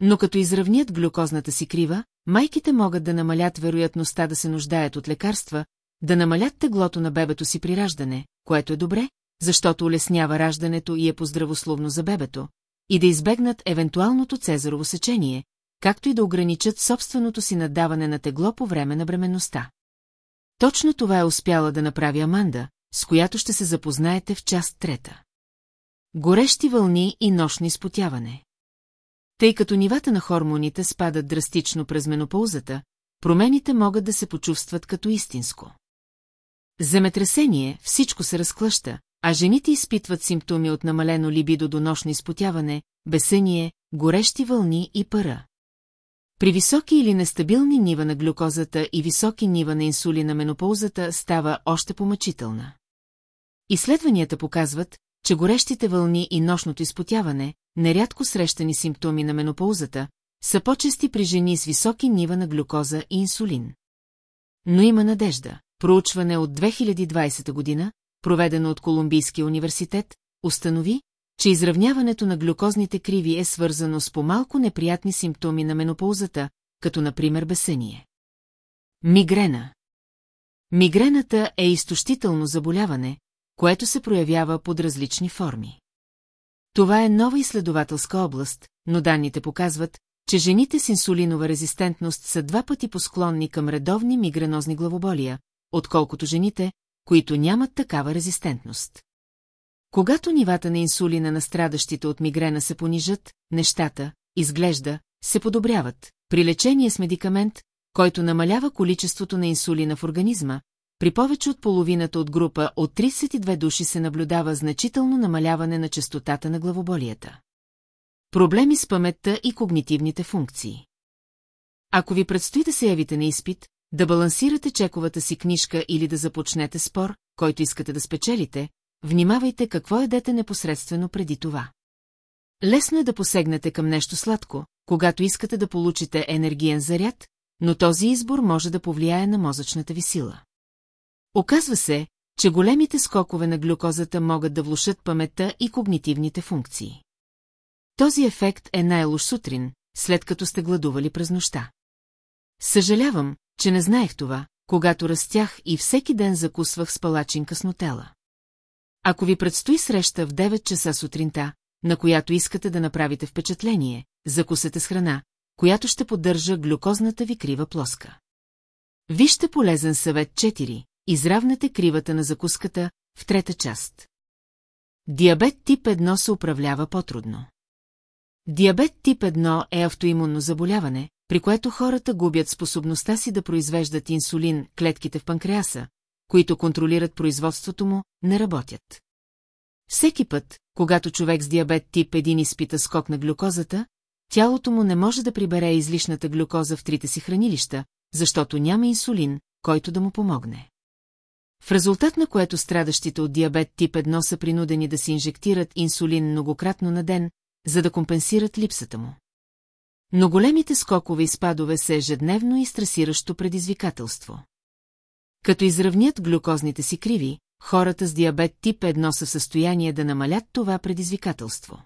Но като изравнят глюкозната си крива, майките могат да намалят вероятността да се нуждаят от лекарства, да намалят теглото на бебето си при раждане, което е добре, защото улеснява раждането и е поздравословно за бебето, и да избегнат евентуалното цезарово сечение, както и да ограничат собственото си надаване на тегло по време на бременността. Точно това е успяла да направи Аманда, с която ще се запознаете в част трета. Горещи вълни и нощни изпотяване. Тъй като нивата на хормоните спадат драстично през менопаузата, промените могат да се почувстват като истинско. Земетресение всичко се разклъща, а жените изпитват симптоми от намалено либидо до нощно изпотяване, бесъние, горещи вълни и пара. При високи или нестабилни нива на глюкозата и високи нива на инсулина менопаузата става още помъчителна. Изследванията показват, че горещите вълни и нощното изпотяване, нерядко срещани симптоми на менопаузата, са по-чести при жени с високи нива на глюкоза и инсулин. Но има надежда. Проучване от 2020 година, проведено от Колумбийския университет, установи, че изравняването на глюкозните криви е свързано с по-малко неприятни симптоми на менопаузата, като например бесение. Мигрена Мигрената е изтощително заболяване, което се проявява под различни форми. Това е нова изследователска област, но данните показват, че жените с инсулинова резистентност са два пъти посклонни към редовни мигренозни главоболия, отколкото жените, които нямат такава резистентност. Когато нивата на инсулина на страдащите от мигрена се понижат, нещата, изглежда, се подобряват. При лечение с медикамент, който намалява количеството на инсулина в организма, при повече от половината от група от 32 души се наблюдава значително намаляване на частотата на главоболията. Проблеми с паметта и когнитивните функции. Ако ви предстои да се явите на изпит, да балансирате чековата си книжка или да започнете спор, който искате да спечелите, внимавайте какво едете непосредствено преди това. Лесно е да посегнете към нещо сладко, когато искате да получите енергиен заряд, но този избор може да повлияе на мозъчната ви сила. Оказва се, че големите скокове на глюкозата могат да влушат паметта и когнитивните функции. Този ефект е най-лош сутрин, след като сте гладували през нощта. Съжалявам, че не знаех това, когато растях и всеки ден закусвах с палачинка с нотела. Ако ви предстои среща в 9 часа сутринта, на която искате да направите впечатление, закусете с храна, която ще поддържа глюкозната ви крива плоска. Вижте полезен съвет 4. Изравнете кривата на закуската в трета част. Диабет тип 1 се управлява по-трудно. Диабет тип 1 е автоимунно заболяване, при което хората губят способността си да произвеждат инсулин, клетките в панкреаса, които контролират производството му, не работят. Всеки път, когато човек с диабет тип 1 изпита скок на глюкозата, тялото му не може да прибере излишната глюкоза в трите си хранилища, защото няма инсулин, който да му помогне. В резултат на което страдащите от диабет тип 1 са принудени да се инжектират инсулин многократно на ден, за да компенсират липсата му. Но големите скокове и спадове са ежедневно и стресиращо предизвикателство. Като изравнят глюкозните си криви, хората с диабет тип 1 са в състояние да намалят това предизвикателство.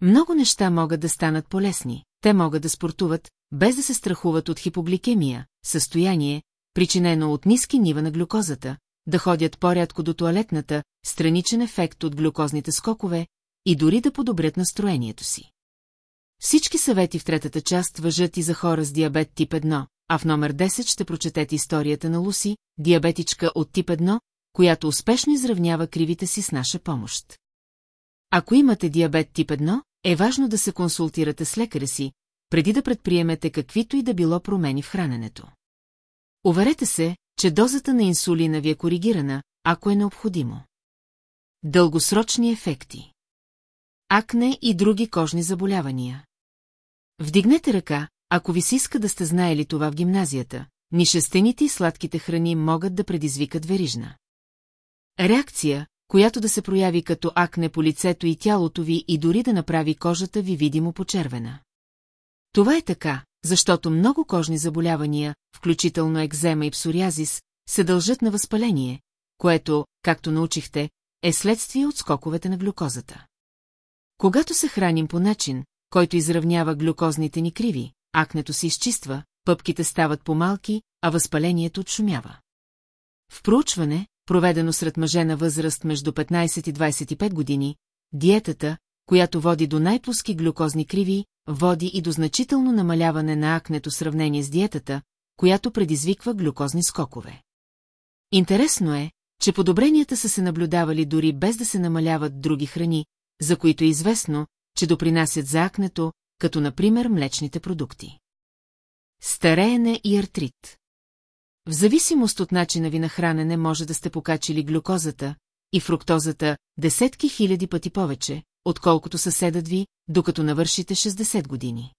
Много неща могат да станат полезни, те могат да спортуват, без да се страхуват от хипогликемия, състояние, причинено от ниски нива на глюкозата, да ходят по-рядко до туалетната, страничен ефект от глюкозните скокове и дори да подобрят настроението си. Всички съвети в третата част въжат и за хора с диабет тип 1, а в номер 10 ще прочетете историята на Луси, диабетичка от тип 1, която успешно изравнява кривите си с наша помощ. Ако имате диабет тип 1, е важно да се консултирате с лекаря си, преди да предприемете каквито и да било промени в храненето. Уверете се, че дозата на инсулина ви е коригирана, ако е необходимо. Дългосрочни ефекти Акне и други кожни заболявания Вдигнете ръка, ако ви се иска да сте знаели това в гимназията, нишестените и сладките храни могат да предизвикат верижна. Реакция, която да се прояви като акне по лицето и тялото ви и дори да направи кожата ви видимо почервена. Това е така, защото много кожни заболявания, включително екзема и псориазис, се дължат на възпаление, което, както научихте, е следствие от скоковете на глюкозата. Когато се храним по начин, който изравнява глюкозните ни криви, акнето се изчиства, пъпките стават по-малки, а възпалението отшумява. В проучване, проведено сред мъже на възраст между 15 и 25 години, диетата, която води до най-плоски глюкозни криви, води и до значително намаляване на акнето сравнение с диетата, която предизвиква глюкозни скокове. Интересно е, че подобренията са се наблюдавали дори без да се намаляват други храни, за които е известно, че допринасят за акнето, като например млечните продукти. Стареене и артрит В зависимост от начина ви на хранене може да сте покачили глюкозата и фруктозата десетки хиляди пъти повече, отколкото съседът ви, докато навършите 60 години.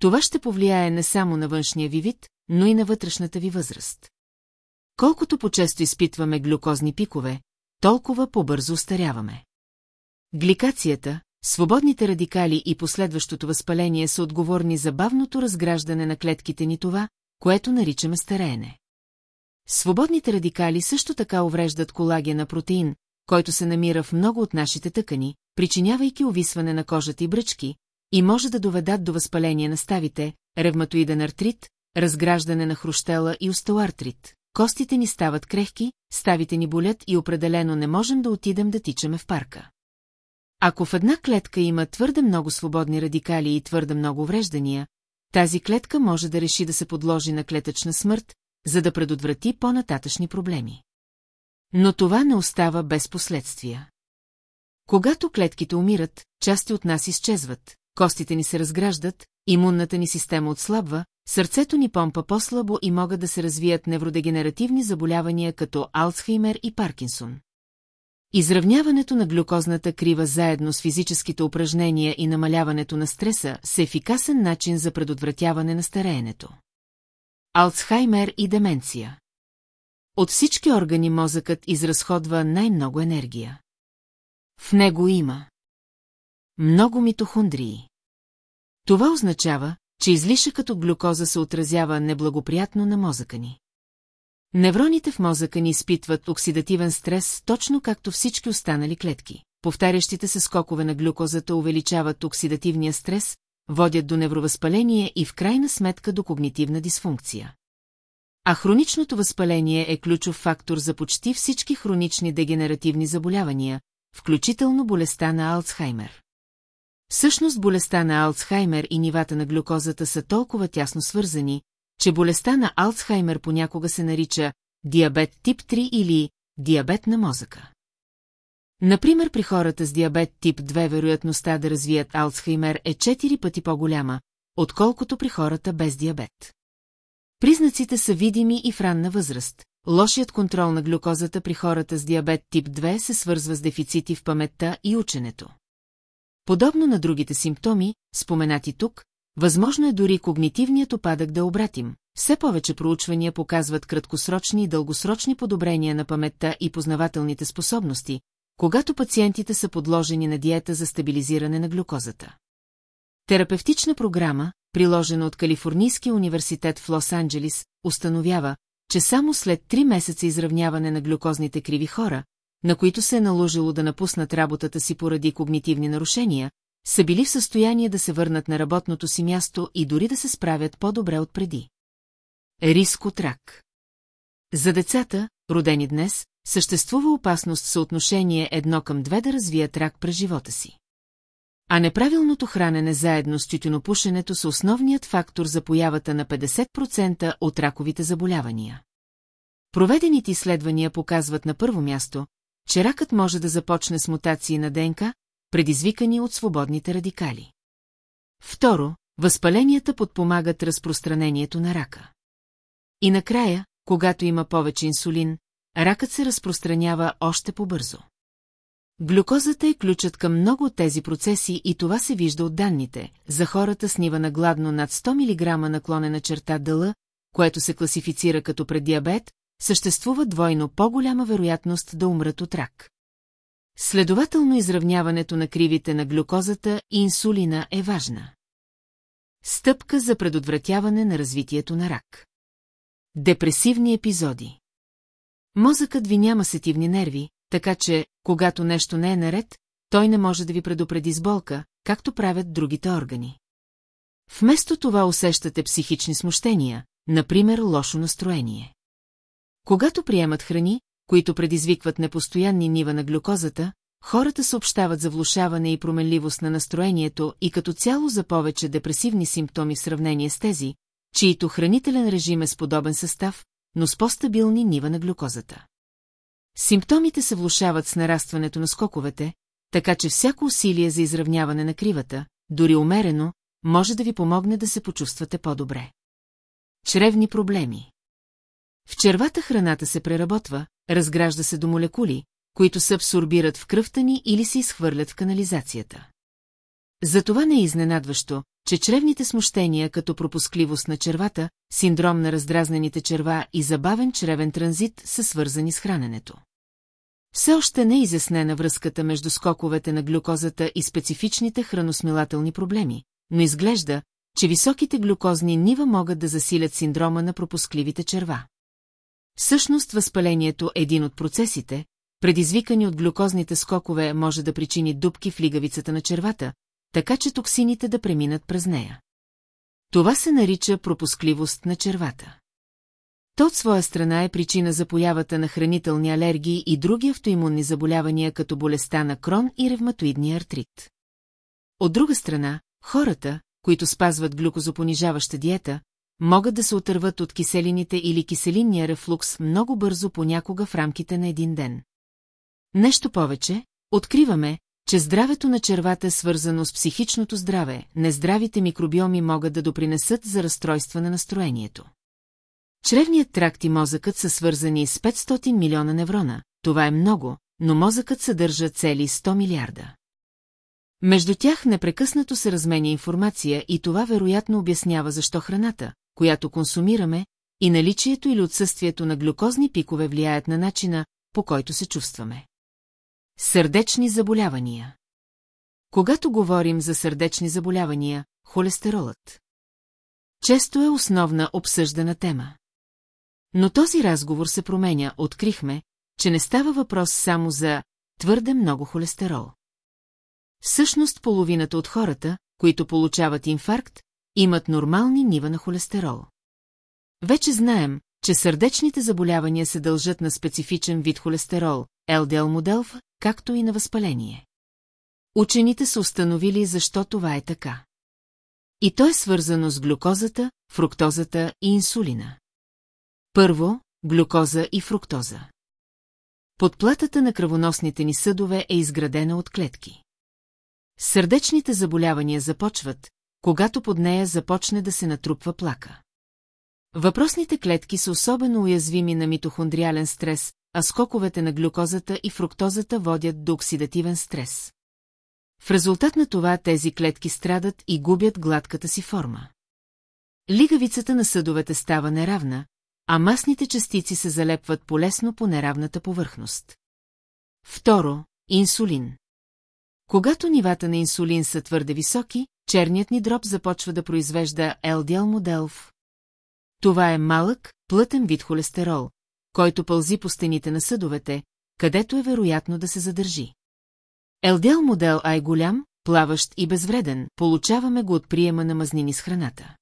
Това ще повлияе не само на външния ви вид, но и на вътрешната ви възраст. Колкото по-често изпитваме глюкозни пикове, толкова по-бързо устаряваме. Гликацията, свободните радикали и последващото възпаление са отговорни за бавното разграждане на клетките ни това, което наричаме стареене. Свободните радикали също така увреждат колагена протеин, който се намира в много от нашите тъкани, причинявайки увисване на кожата и бръчки, и може да доведат до възпаление на ставите, ревматоиден артрит, разграждане на хрущела и остеоартрит. Костите ни стават крехки, ставите ни болят и определено не можем да отидем да тичаме в парка. Ако в една клетка има твърде много свободни радикали и твърде много увреждания, тази клетка може да реши да се подложи на клетъчна смърт, за да предотврати по-нататъчни проблеми. Но това не остава без последствия. Когато клетките умират, части от нас изчезват, костите ни се разграждат, имунната ни система отслабва, сърцето ни помпа по-слабо и могат да се развият невродегенеративни заболявания като Алцхеймер и Паркинсон. Изравняването на глюкозната крива заедно с физическите упражнения и намаляването на стреса са ефикасен начин за предотвратяване на стареенето. Алцхаймер и деменция От всички органи мозъкът изразходва най-много енергия. В него има много митохондрии. Това означава, че излишъкът от глюкоза се отразява неблагоприятно на мозъка ни. Невроните в мозъка ни изпитват оксидативен стрес, точно както всички останали клетки. Повтарящите се скокове на глюкозата увеличават оксидативния стрес, водят до невровъзпаление и в крайна сметка до когнитивна дисфункция. А хроничното възпаление е ключов фактор за почти всички хронични дегенеративни заболявания, включително болестта на Алцхаймер. Всъщност болестта на Алцхаймер и нивата на глюкозата са толкова тясно свързани, че болестта на Алцхаймер понякога се нарича диабет тип 3 или диабет на мозъка. Например, при хората с диабет тип 2 вероятността да развият Алцхаймер е 4 пъти по-голяма, отколкото при хората без диабет. Признаците са видими и в ранна възраст. Лошият контрол на глюкозата при хората с диабет тип 2 се свързва с дефицити в паметта и ученето. Подобно на другите симптоми, споменати тук, възможно е дори когнитивният опадък да обратим. Все повече проучвания показват краткосрочни и дългосрочни подобрения на паметта и познавателните способности, когато пациентите са подложени на диета за стабилизиране на глюкозата. Терапевтична програма, приложена от Калифорнийския университет в Лос-Анджелис, установява, че само след три месеца изравняване на глюкозните криви хора, на които се е наложило да напуснат работата си поради когнитивни нарушения, са били в състояние да се върнат на работното си място и дори да се справят по-добре от преди. Риск от рак За децата, родени днес, съществува опасност в съотношение едно към две да развият рак през живота си. А неправилното хранене заедно с тютюнопушенето са основният фактор за появата на 50% от раковите заболявания. Проведените изследвания показват на първо място, че ракът може да започне с мутации на ДНК, предизвикани от свободните радикали. Второ, възпаленията подпомагат разпространението на рака. И накрая, когато има повече инсулин, ракът се разпространява още по-бързо. Глюкозата е ключът към много от тези процеси и това се вижда от данните. За хората с нива на гладно над 100 мг наклонена черта дъла, което се класифицира като преддиабет, съществува двойно по-голяма вероятност да умрат от рак. Следователно изравняването на кривите на глюкозата и инсулина е важна. Стъпка за предотвратяване на развитието на рак. Депресивни епизоди Мозъкът ви няма сетивни нерви, така че, когато нещо не е наред, той не може да ви предупреди с болка, както правят другите органи. Вместо това усещате психични смущения, например лошо настроение. Когато приемат храни, които предизвикват непостоянни нива на глюкозата, хората съобщават за влушаване и променливост на настроението и като цяло за повече депресивни симптоми в сравнение с тези, чието хранителен режим е с подобен състав, но с по-стабилни нива на глюкозата. Симптомите се влушават с нарастването на скоковете, така че всяко усилие за изравняване на кривата, дори умерено, може да ви помогне да се почувствате по-добре. Чревни проблеми В червата храната се преработва, разгражда се до молекули, които се абсорбират в кръвта ни или се изхвърлят в канализацията. Затова не е изненадващо, че чревните смущения като пропускливост на червата, синдром на раздразнените черва и забавен чревен транзит са свързани с храненето. Все още не е изяснена връзката между скоковете на глюкозата и специфичните храносмилателни проблеми, но изглежда, че високите глюкозни нива могат да засилят синдрома на пропускливите черва. Всъщност възпалението е един от процесите, предизвикани от глюкозните скокове може да причини дупки в лигавицата на червата, така че токсините да преминат през нея. Това се нарича пропускливост на червата. То от своя страна е причина за появата на хранителни алергии и други автоимунни заболявания като болестта на крон и ревматоидния артрит. От друга страна, хората, които спазват глюкозопонижаваща диета, могат да се отърват от киселините или киселинния рефлукс много бързо понякога в рамките на един ден. Нещо повече, откриваме, че здравето на червата е свързано с психичното здраве, нездравите микробиоми могат да допринесат за разстройства на настроението. Чревният тракт и мозъкът са свързани с 500 милиона неврона, това е много, но мозъкът съдържа цели 100 милиарда. Между тях непрекъснато се разменя информация и това вероятно обяснява защо храната, която консумираме, и наличието или отсъствието на глюкозни пикове влияят на начина, по който се чувстваме. Сърдечни заболявания Когато говорим за сърдечни заболявания, холестеролът често е основна обсъждана тема. Но този разговор се променя, открихме, че не става въпрос само за твърде много холестерол. Всъщност половината от хората, които получават инфаркт, имат нормални нива на холестерол. Вече знаем, че сърдечните заболявания се дължат на специфичен вид холестерол, LDL моделф, както и на възпаление. Учените са установили защо това е така. И то е свързано с глюкозата, фруктозата и инсулина. Първо, глюкоза и фруктоза. Подплатата на кръвоносните ни съдове е изградена от клетки. Сърдечните заболявания започват, когато под нея започне да се натрупва плака. Въпросните клетки са особено уязвими на митохондриален стрес, а скоковете на глюкозата и фруктозата водят до оксидативен стрес. В резултат на това тези клетки страдат и губят гладката си форма. Лигавицата на съдовете става неравна, а масните частици се залепват полесно по неравната повърхност. Второ, инсулин. Когато нивата на инсулин са твърде високи, черният ни дроб започва да произвежда LDL моделов. Това е малък, плътен вид холестерол, който пълзи по стените на съдовете, където е вероятно да се задържи. LDL модел А е голям, плаващ и безвреден, получаваме го от приема на мазнини с храната.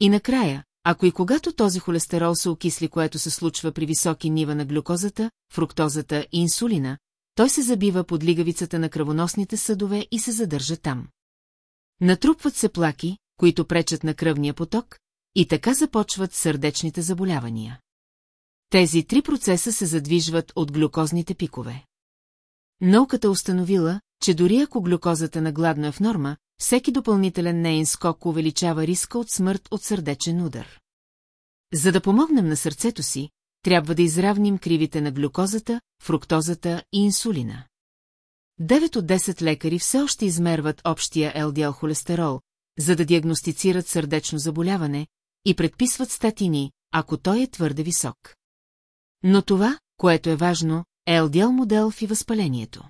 И накрая, ако и когато този холестерол се окисли, което се случва при високи нива на глюкозата, фруктозата и инсулина, той се забива под лигавицата на кръвоносните съдове и се задържа там. Натрупват се плаки, които пречат на кръвния поток, и така започват сърдечните заболявания. Тези три процеса се задвижват от глюкозните пикове. Науката установила, че дори ако глюкозата на гладно е в норма, всеки допълнителен нейн скок увеличава риска от смърт от сърдечен удар. За да помогнем на сърцето си, трябва да изравним кривите на глюкозата, фруктозата и инсулина. 9 от 10 лекари все още измерват общия LDL холестерол, за да диагностицират сърдечно заболяване и предписват статини, ако той е твърде висок. Но това, което е важно, е LDL модел в и възпалението.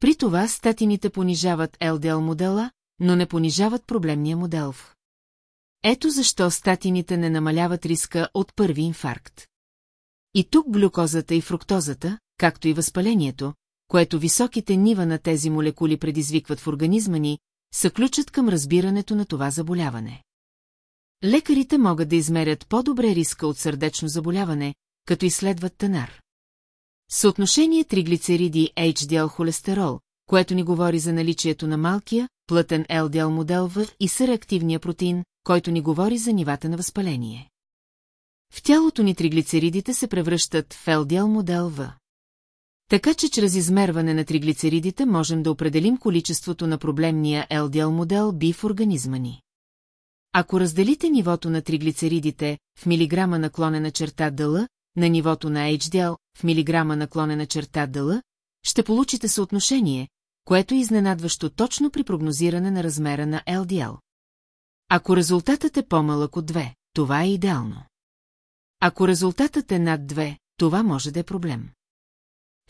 При това статините понижават LDL модела, но не понижават проблемния модел в. Ето защо статините не намаляват риска от първи инфаркт. И тук глюкозата и фруктозата, както и възпалението, което високите нива на тези молекули предизвикват в организма ни, са ключът към разбирането на това заболяване. Лекарите могат да измерят по-добре риска от сърдечно заболяване, като изследват танар. Съотношение триглицериди HDL холестерол, което ни говори за наличието на малкия, плътен LDL модел В и съреактивния протеин, който ни говори за нивата на възпаление. В тялото ни триглицеридите се превръщат в LDL модел В. Така че чрез измерване на триглицеридите можем да определим количеството на проблемния LDL модел B в организма ни. Ако разделите нивото на триглицеридите в милиграма наклонена черта дъла на нивото на HDL в милиграма наклонена черта дъла, ще получите съотношение, което е изненадващо точно при прогнозиране на размера на LDL. Ако резултатът е по-малък от 2, това е идеално. Ако резултатът е над 2, това може да е проблем.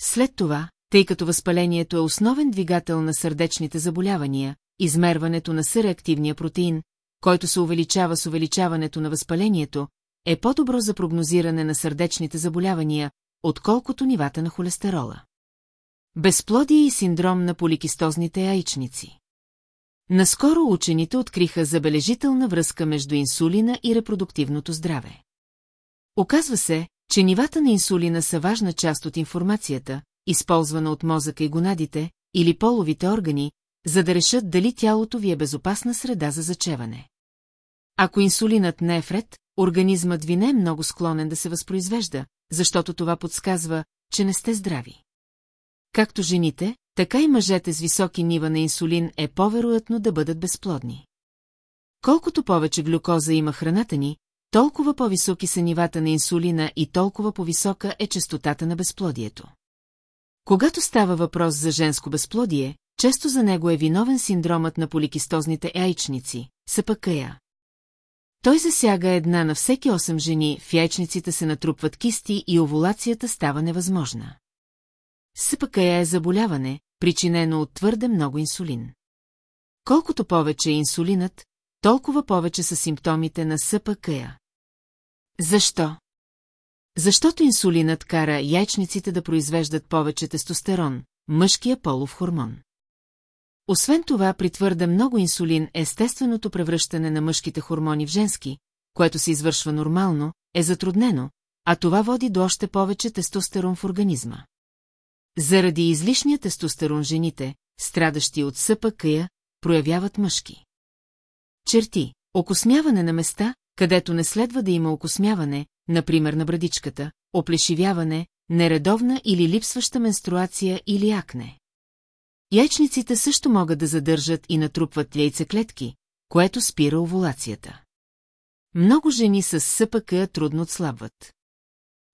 След това, тъй като възпалението е основен двигател на сърдечните заболявания, измерването на съреактивния протеин, който се увеличава с увеличаването на възпалението, е по-добро за прогнозиране на сърдечните заболявания, отколкото нивата на холестерола. Безплодие и синдром на поликистозните яичници. Наскоро учените откриха забележителна връзка между инсулина и репродуктивното здраве. Оказва се, че нивата на инсулина са важна част от информацията, използвана от мозъка и гонадите, или половите органи, за да решат дали тялото ви е безопасна среда за зачеване. Ако инсулинът не е вред, организмът ви не е много склонен да се възпроизвежда, защото това подсказва, че не сте здрави. Както жените, така и мъжете с високи нива на инсулин е по-вероятно да бъдат безплодни. Колкото повече глюкоза има храната ни, толкова по-високи са нивата на инсулина и толкова по-висока е частотата на безплодието. Когато става въпрос за женско безплодие, често за него е виновен синдромът на поликистозните яйчници, СПКЯ. Той засяга една на всеки 8 жени, в яйчниците се натрупват кисти и овулацията става невъзможна. СПКЯ е заболяване, причинено от твърде много инсулин. Колкото повече е инсулинът, толкова повече са симптомите на СПКЯ. Защо? Защото инсулинът кара яйчниците да произвеждат повече тестостерон, мъжкия полов хормон. Освен това, при твърде много инсулин, естественото превръщане на мъжките хормони в женски, което се извършва нормално, е затруднено, а това води до още повече тестостерон в организма. Заради излишния тестостерон жените, страдащи от СПКЯ, проявяват мъжки. Черти, окосмяване на места, където не следва да има окосмяване, например на брадичката, оплешивяване, нередовна или липсваща менструация или акне. Яйчниците също могат да задържат и натрупват яйцеклетки, което спира овулацията. Много жени с СПК трудно отслабват.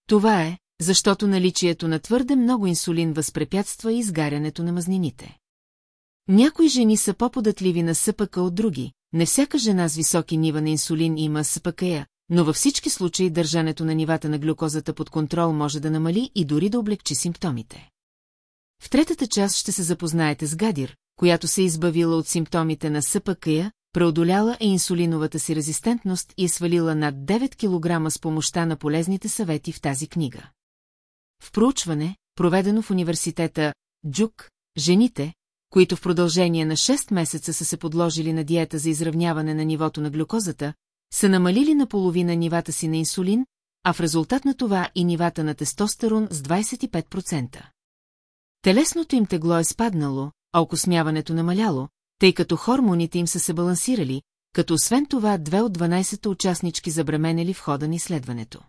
Това е, защото наличието на твърде много инсулин възпрепятства изгарянето на мазнините. Някои жени са по-податливи на СПК от други, не всяка жена с високи нива на инсулин има СПКЯ, но във всички случаи държането на нивата на глюкозата под контрол може да намали и дори да облегчи симптомите. В третата част ще се запознаете с Гадир, която се е избавила от симптомите на СПКЯ, преодоляла е инсулиновата си резистентност и е свалила над 9 кг с помощта на полезните съвети в тази книга. В проучване, проведено в университета Джук, жените, които в продължение на 6 месеца са се подложили на диета за изравняване на нивото на глюкозата, са намалили наполовина нивата си на инсулин, а в резултат на това и нивата на тестостерон с 25%. Телесното им тегло е спаднало, а окосмяването намаляло, тъй като хормоните им са се балансирали, като освен това две от 12 участнички забременели в хода на изследването.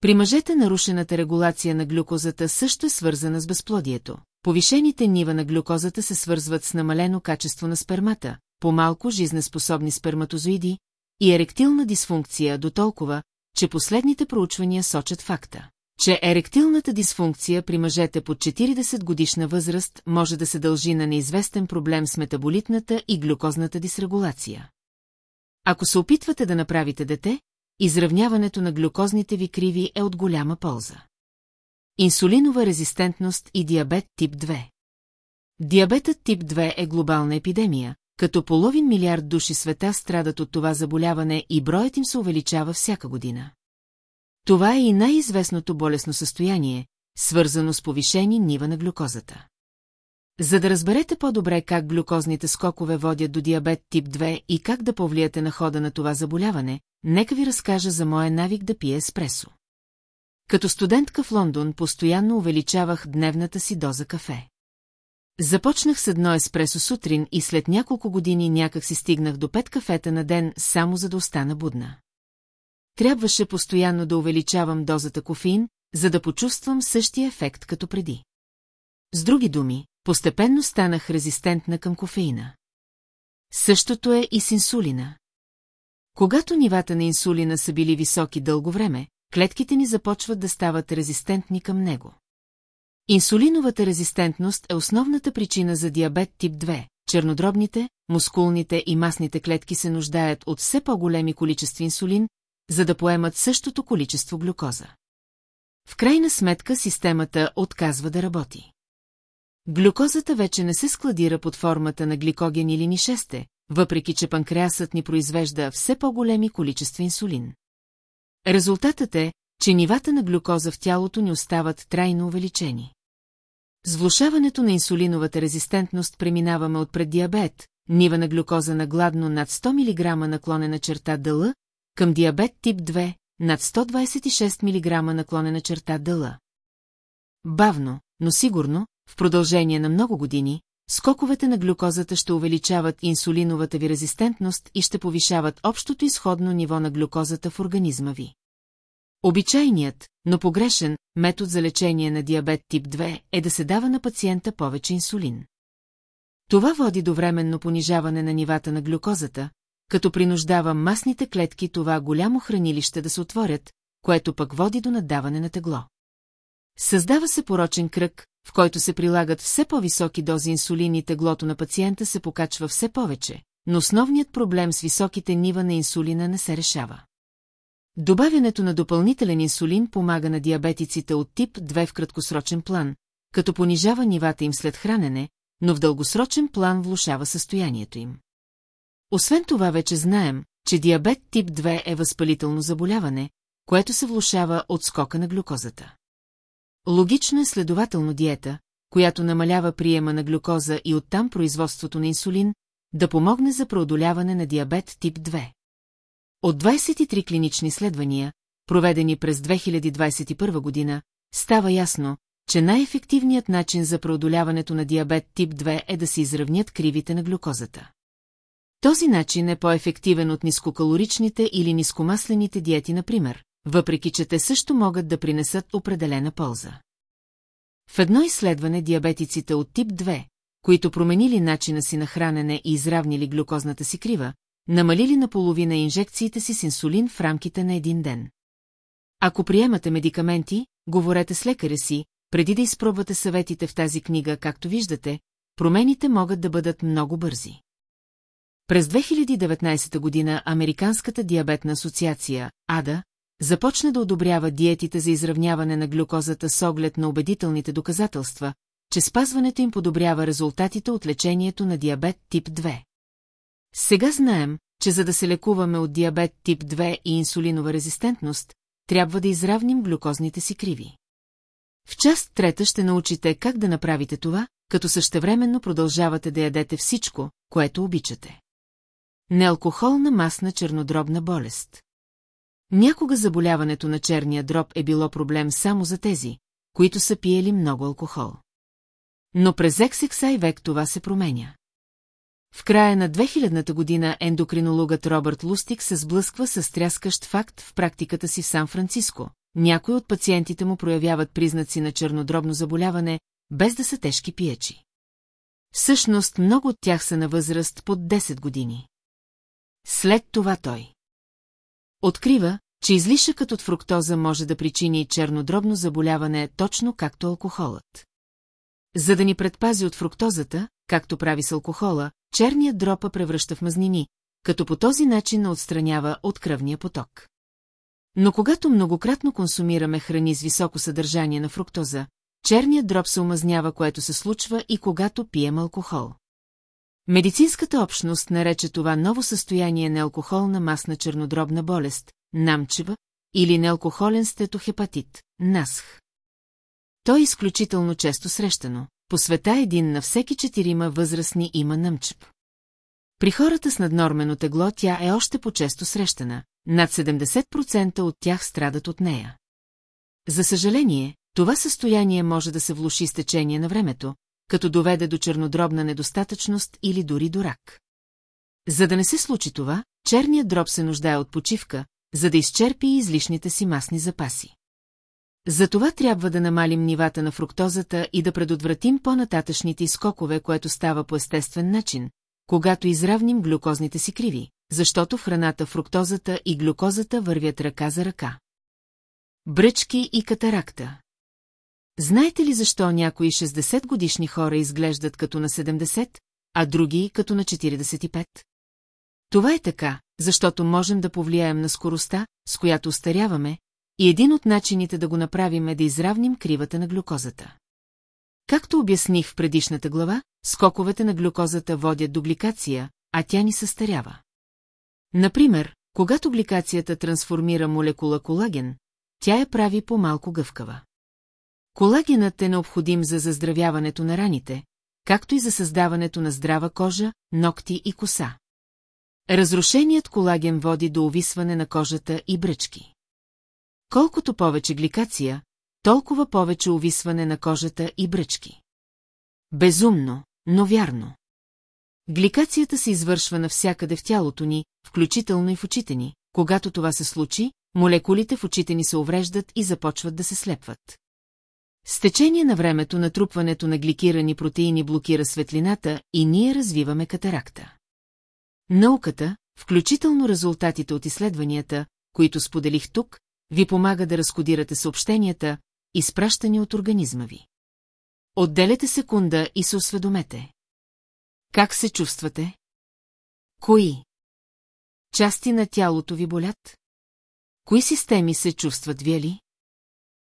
При мъжете нарушената регулация на глюкозата също е свързана с безплодието. Повишените нива на глюкозата се свързват с намалено качество на спермата, по-малко жизнеспособни сперматозоиди и еректилна дисфункция до толкова, че последните проучвания сочат факта, че еректилната дисфункция при мъжете под 40 годишна възраст може да се дължи на неизвестен проблем с метаболитната и глюкозната дисрегулация. Ако се опитвате да направите дете, изравняването на глюкозните ви криви е от голяма полза. Инсулинова резистентност и диабет тип 2 Диабетът тип 2 е глобална епидемия, като половин милиард души света страдат от това заболяване и броят им се увеличава всяка година. Това е и най-известното болесно състояние, свързано с повишени нива на глюкозата. За да разберете по-добре как глюкозните скокове водят до диабет тип 2 и как да повлияте на хода на това заболяване, нека ви разкажа за моя навик да пие еспресо. Като студентка в Лондон постоянно увеличавах дневната си доза кафе. Започнах с едно еспресо сутрин и след няколко години някак си стигнах до пет кафета на ден, само за да остана будна. Трябваше постоянно да увеличавам дозата кофеин, за да почувствам същия ефект като преди. С други думи, постепенно станах резистентна към кофеина. Същото е и с инсулина. Когато нивата на инсулина са били високи дълго време, клетките ни започват да стават резистентни към него. Инсулиновата резистентност е основната причина за диабет тип 2. Чернодробните, мускулните и масните клетки се нуждаят от все по-големи количества инсулин, за да поемат същото количество глюкоза. В крайна сметка системата отказва да работи. Глюкозата вече не се складира под формата на гликоген или нишесте, въпреки че панкреасът ни произвежда все по-големи количества инсулин. Резултатът е, че нивата на глюкоза в тялото ни остават трайно увеличени. С влушаването на инсулиновата резистентност преминаваме от преддиабет, нива на глюкоза на гладно над 100 мг наклонена черта дъла, към диабет тип 2 над 126 мг наклонена черта дъла. Бавно, но сигурно, в продължение на много години, скоковете на глюкозата ще увеличават инсулиновата ви резистентност и ще повишават общото изходно ниво на глюкозата в организма ви. Обичайният, но погрешен, метод за лечение на диабет тип 2 е да се дава на пациента повече инсулин. Това води до временно понижаване на нивата на глюкозата, като принуждава масните клетки това голямо хранилище да се отворят, което пък води до надаване на тегло. Създава се порочен кръг, в който се прилагат все по-високи дози инсулин и теглото на пациента се покачва все повече, но основният проблем с високите нива на инсулина не се решава. Добавянето на допълнителен инсулин помага на диабетиците от тип 2 в краткосрочен план, като понижава нивата им след хранене, но в дългосрочен план влушава състоянието им. Освен това вече знаем, че диабет тип 2 е възпалително заболяване, което се влушава от скока на глюкозата. Логично е следователно диета, която намалява приема на глюкоза и оттам производството на инсулин, да помогне за преодоляване на диабет тип 2. От 23 клинични изследвания, проведени през 2021 година, става ясно, че най-ефективният начин за преодоляването на диабет тип 2 е да се изравнят кривите на глюкозата. Този начин е по-ефективен от нискокалоричните или нискомаслените диети, например, въпреки че те също могат да принесат определена полза. В едно изследване диабетиците от тип 2, които променили начина си на хранене и изравнили глюкозната си крива, намалили наполовина инжекциите си с инсулин в рамките на един ден. Ако приемате медикаменти, говорете с лекаря си, преди да изпробвате съветите в тази книга, както виждате, промените могат да бъдат много бързи. През 2019 година Американската диабетна асоциация, АДА, започна да одобрява диетите за изравняване на глюкозата с оглед на убедителните доказателства, че спазването им подобрява резултатите от лечението на диабет тип 2. Сега знаем, че за да се лекуваме от диабет тип 2 и инсулинова резистентност, трябва да изравним глюкозните си криви. В част трета ще научите как да направите това, като същевременно продължавате да ядете всичко, което обичате. Неалкохолна масна чернодробна болест. Някога заболяването на черния дроб е било проблем само за тези, които са пиели много алкохол. Но през XXI век това се променя. В края на 2000-та година ендокринологът Робърт Лустик се сблъсква с тряскащ факт в практиката си в Сан-Франциско. Някои от пациентите му проявяват признаци на чернодробно заболяване, без да са тежки пиечи. Всъщност много от тях са на възраст под 10 години. След това той. Открива, че излишъкът от фруктоза може да причини чернодробно заболяване точно както алкохолът. За да ни предпази от фруктозата, както прави с алкохола, черният дропа превръща в мазнини, като по този начин отстранява от кръвния поток. Но когато многократно консумираме храни с високо съдържание на фруктоза, черният дроп се омазнява, което се случва и когато пием алкохол. Медицинската общност нарече това ново състояние на алкохолна масна чернодробна болест, намчева, или неалкохолен стетохепатит, насх. Той е изключително често срещано. По света един на всеки четирима възрастни има нъмчеп. При хората с наднормено тегло тя е още по-често срещана. Над 70% от тях страдат от нея. За съжаление, това състояние може да се влуши с течение на времето, като доведе до чернодробна недостатъчност или дори до рак. За да не се случи това, черният дроб се нуждае от почивка, за да изчерпи излишните си масни запаси. Затова трябва да намалим нивата на фруктозата и да предотвратим по-нататъчните изкокове, което става по естествен начин, когато изравним глюкозните си криви, защото в храната фруктозата и глюкозата вървят ръка за ръка. Бръчки и катаракта Знаете ли защо някои 60 годишни хора изглеждат като на 70, а други като на 45? Това е така, защото можем да повлияем на скоростта, с която устаряваме, и един от начините да го направим е да изравним кривата на глюкозата. Както обясних в предишната глава, скоковете на глюкозата водят до гликация, а тя ни състарява. Например, когато гликацията трансформира молекула колаген, тя я прави по-малко гъвкава. Колагенът е необходим за заздравяването на раните, както и за създаването на здрава кожа, ногти и коса. Разрушеният колаген води до увисване на кожата и бръчки. Колкото повече гликация, толкова повече увисване на кожата и бръчки. Безумно, но вярно. Гликацията се извършва навсякъде в тялото ни, включително и в очите ни. Когато това се случи, молекулите в очите ни се увреждат и започват да се слепват. С течение на времето натрупването на гликирани протеини блокира светлината и ние развиваме катаракта. Науката, включително резултатите от изследванията, които споделих тук, ви помага да разкодирате съобщенията, изпращани от организма ви. Отделете секунда и се осведомете. Как се чувствате? Кои? Части на тялото ви болят? Кои системи се чувстват вие ли?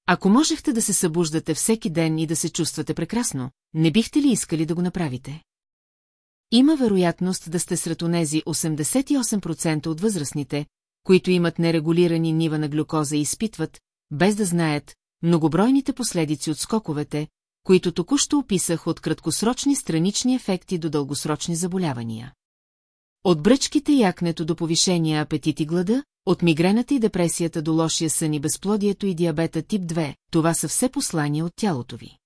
Ако можехте да се събуждате всеки ден и да се чувствате прекрасно, не бихте ли искали да го направите? Има вероятност да сте сред онези 88% от възрастните, които имат нерегулирани нива на глюкоза и изпитват, без да знаят, многобройните последици от скоковете, които току-що описах от краткосрочни странични ефекти до дългосрочни заболявания. От бръчките и акнето до повишения апетит и глада, от мигрената и депресията до лошия сън и безплодието и диабета тип 2, това са все послания от тялото ви.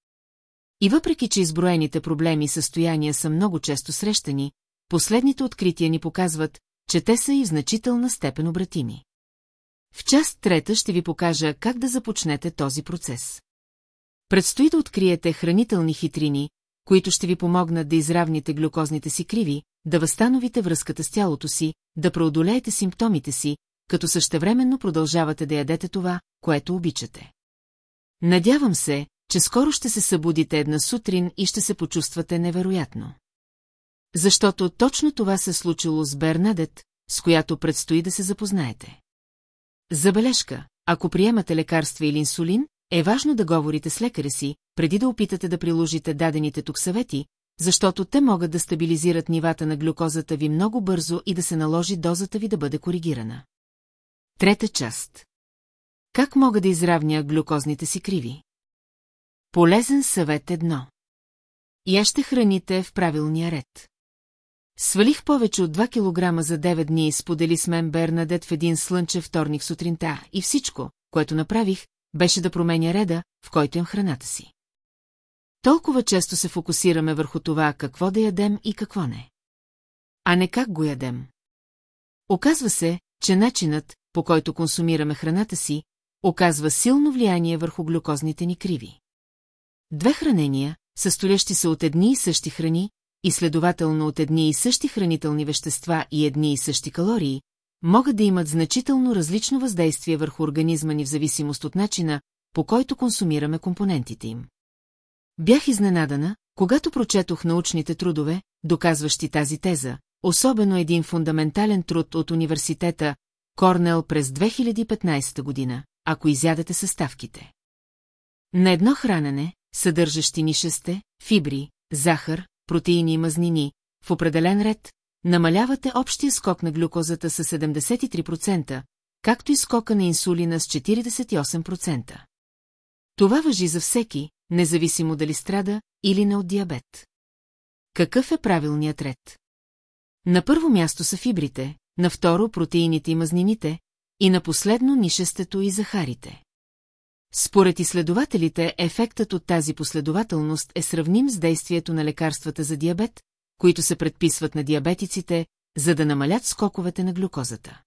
И въпреки, че изброените проблеми и състояния са много често срещани, последните открития ни показват, че те са и в значителна степен обратими. В част трета ще ви покажа как да започнете този процес. Предстои да откриете хранителни хитрини, които ще ви помогнат да изравните глюкозните си криви, да възстановите връзката с тялото си, да преодолеете симптомите си, като същевременно продължавате да ядете това, което обичате. Надявам се, че скоро ще се събудите една сутрин и ще се почувствате невероятно. Защото точно това се случило с Бернадет, с която предстои да се запознаете. Забележка, ако приемате лекарства или инсулин, е важно да говорите с лекаря си, преди да опитате да приложите дадените тук съвети, защото те могат да стабилизират нивата на глюкозата ви много бързо и да се наложи дозата ви да бъде коригирана. Трета част. Как мога да изравня глюкозните си криви? Полезен съвет едно. Я ще храните в правилния ред. Свалих повече от 2 кг за 9 дни и сподели с мен Бернадет в един слънчев вторник сутринта и всичко, което направих, беше да променя реда, в който ям храната си. Толкова често се фокусираме върху това какво да ядем и какво не. А не как го ядем. Оказва се, че начинът, по който консумираме храната си, оказва силно влияние върху глюкозните ни криви. Две хранения, състоящи се от едни и същи храни, и следователно от едни и същи хранителни вещества и едни и същи калории, могат да имат значително различно въздействие върху организма ни в зависимост от начина, по който консумираме компонентите им. Бях изненадана, когато прочетох научните трудове, доказващи тази теза, особено един фундаментален труд от университета Корнел през 2015 година, ако изядете съставките. На едно хранене, съдържащи нишесте, фибри, захар, протеини и мазнини, в определен ред, намалявате общия скок на глюкозата с 73%, както и скока на инсулина с 48%. Това въжи за всеки, независимо дали страда или не от диабет. Какъв е правилният ред? На първо място са фибрите, на второ протеините и мазнините, и на последно нишестето и захарите. Според изследователите, ефектът от тази последователност е сравним с действието на лекарствата за диабет, които се предписват на диабетиците, за да намалят скоковете на глюкозата.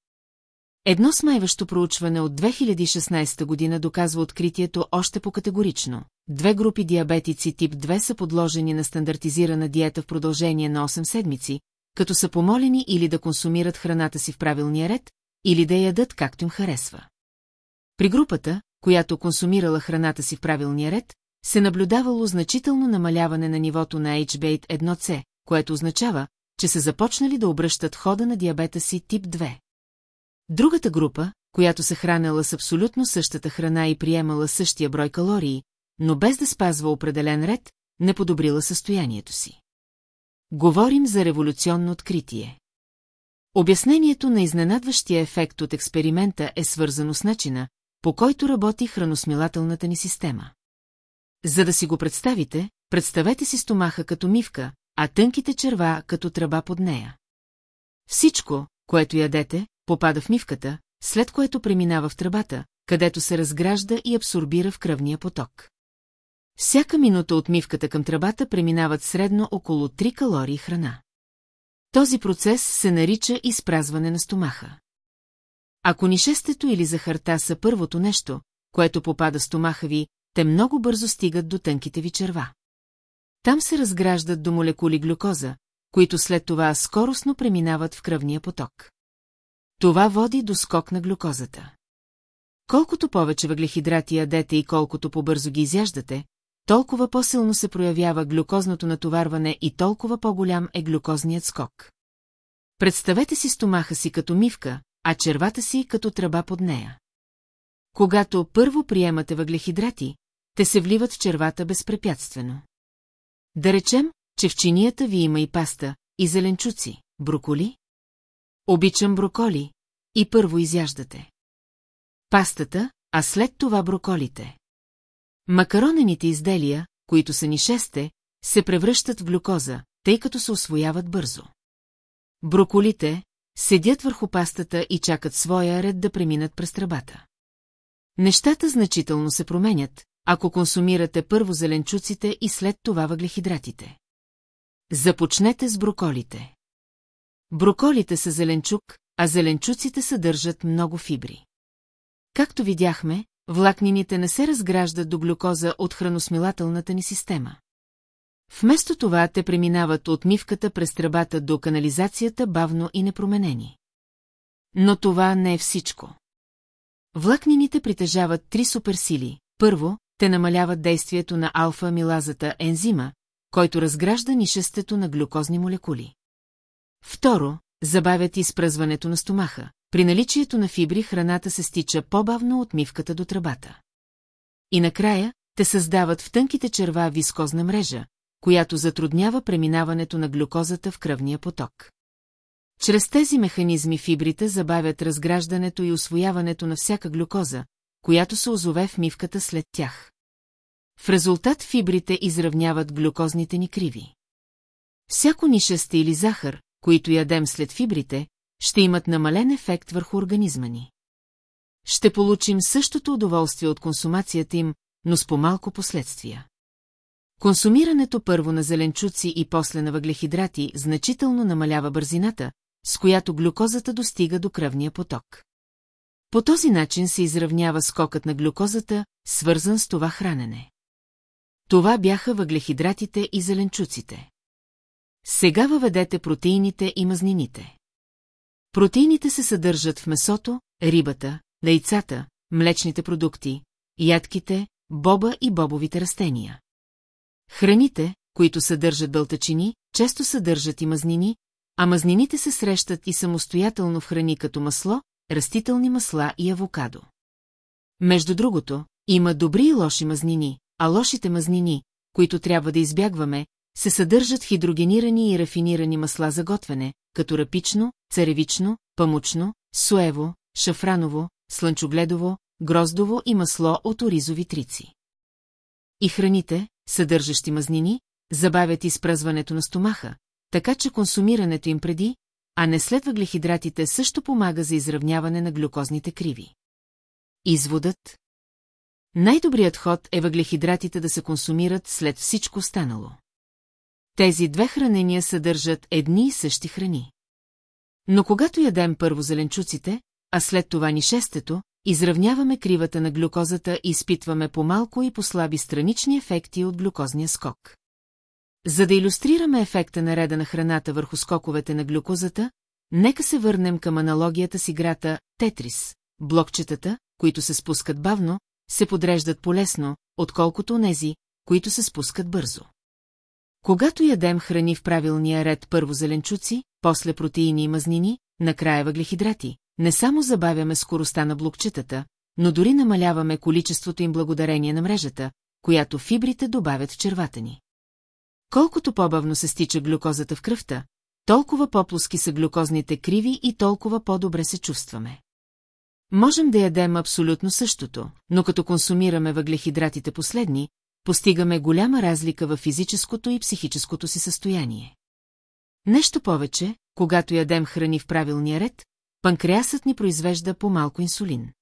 Едно смайващо проучване от 2016 година доказва откритието още по-категорично. Две групи диабетици тип 2 са подложени на стандартизирана диета в продължение на 8 седмици, като са помолени или да консумират храната си в правилния ред, или да ядат както им харесва. При групата, която консумирала храната си в правилния ред, се наблюдавало значително намаляване на нивото на HbA1c, което означава, че са започнали да обръщат хода на диабета си тип 2. Другата група, която се хранела с абсолютно същата храна и приемала същия брой калории, но без да спазва определен ред, не подобрила състоянието си. Говорим за революционно откритие. Обяснението на изненадващия ефект от експеримента е свързано с начина, по който работи храносмилателната ни система. За да си го представите, представете си стомаха като мивка, а тънките черва като тръба под нея. Всичко, което ядете, попада в мивката, след което преминава в тръбата, където се разгражда и абсорбира в кръвния поток. Всяка минута от мивката към тръбата преминават средно около 3 калории храна. Този процес се нарича изпразване на стомаха. Ако нишестето или захарта са първото нещо, което попада в стомаха ви, те много бързо стигат до тънките ви черва. Там се разграждат до молекули глюкоза, които след това скоростно преминават в кръвния поток. Това води до скок на глюкозата. Колкото повече въглехидрати ядете и колкото по-бързо ги изяждате, толкова по-силно се проявява глюкозното натоварване и толкова по-голям е глюкозният скок. Представете си стомаха си като мивка, а червата си като тръба под нея. Когато първо приемате въглехидрати, те се вливат в червата безпрепятствено. Да речем, че в чинията ви има и паста, и зеленчуци, броколи. Обичам броколи, и първо изяждате. Пастата, а след това броколите. Макаронените изделия, които са ни шесте, се превръщат в глюкоза, тъй като се освояват бързо. Броколите седят върху пастата и чакат своя ред да преминат през тръбата. Нещата значително се променят, ако консумирате първо зеленчуците и след това въглехидратите. Започнете с броколите. Броколите са зеленчук, а зеленчуците съдържат много фибри. Както видяхме, влакнините не се разграждат до глюкоза от храносмилателната ни система. Вместо това те преминават от мивката през тръбата до канализацията бавно и непроменени. Но това не е всичко. Влакнините притежават три суперсили. Първо, те намаляват действието на алфа-амилазата ензима, който разгражда нишестето на глюкозни молекули. Второ, забавят изпръзването на стомаха. При наличието на фибри храната се стича по-бавно от мивката до тръбата. И накрая, те създават в тънките черва вискозна мрежа, която затруднява преминаването на глюкозата в кръвния поток. Чрез тези механизми фибрите забавят разграждането и освояването на всяка глюкоза, която се озове в мивката след тях. В резултат фибрите изравняват глюкозните ни криви. Всяко нишесте или захар, които ядем след фибрите, ще имат намален ефект върху организма ни. Ще получим същото удоволствие от консумацията им, но с по-малко последствия. Консумирането първо на зеленчуци и после на въглехидрати значително намалява бързината, с която глюкозата достига до кръвния поток. По този начин се изравнява скокът на глюкозата, свързан с това хранене. Това бяха въглехидратите и зеленчуците. Сега въведете протеините и мазнините. Протеините се съдържат в месото, рибата, яйцата, млечните продукти, ядките, боба и бобовите растения. Храните, които съдържат бълтачини, често съдържат и мазнини, а мазнините се срещат и самостоятелно в храни като масло, растителни масла и авокадо. Между другото, има добри и лоши мазнини, а лошите мазнини, които трябва да избягваме, се съдържат хидрогенирани и рафинирани масла за готвене, като рапично, царевично, памучно, суево, шафраново, слънчогледово, гроздово и масло от оризови трици. И храните, съдържащи мазнини, забавят изпръзването на стомаха, така че консумирането им преди, а не след въглехидратите също помага за изравняване на глюкозните криви. Изводът Най-добрият ход е въглехидратите да се консумират след всичко станало. Тези две хранения съдържат едни и същи храни. Но когато ядем първо зеленчуците, а след това ни шестето, изравняваме кривата на глюкозата и изпитваме по-малко и по-слаби странични ефекти от глюкозния скок. За да иллюстрираме ефекта на реда на храната върху скоковете на глюкозата, нека се върнем към аналогията с играта Тетрис. Блокчетата, които се спускат бавно, се подреждат полесно, отколкото нези, които се спускат бързо. Когато ядем храни в правилния ред първо зеленчуци, после протеини и мазнини, накрая въглехидрати, не само забавяме скоростта на блокчетата, но дори намаляваме количеството им благодарение на мрежата, която фибрите добавят в червата ни. Колкото по-бавно се стича глюкозата в кръвта, толкова по-плоски са глюкозните криви и толкова по-добре се чувстваме. Можем да ядем абсолютно същото, но като консумираме въглехидратите последни, постигаме голяма разлика в физическото и психическото си състояние. Нещо повече, когато ядем храни в правилния ред, панкреасът ни произвежда по-малко инсулин.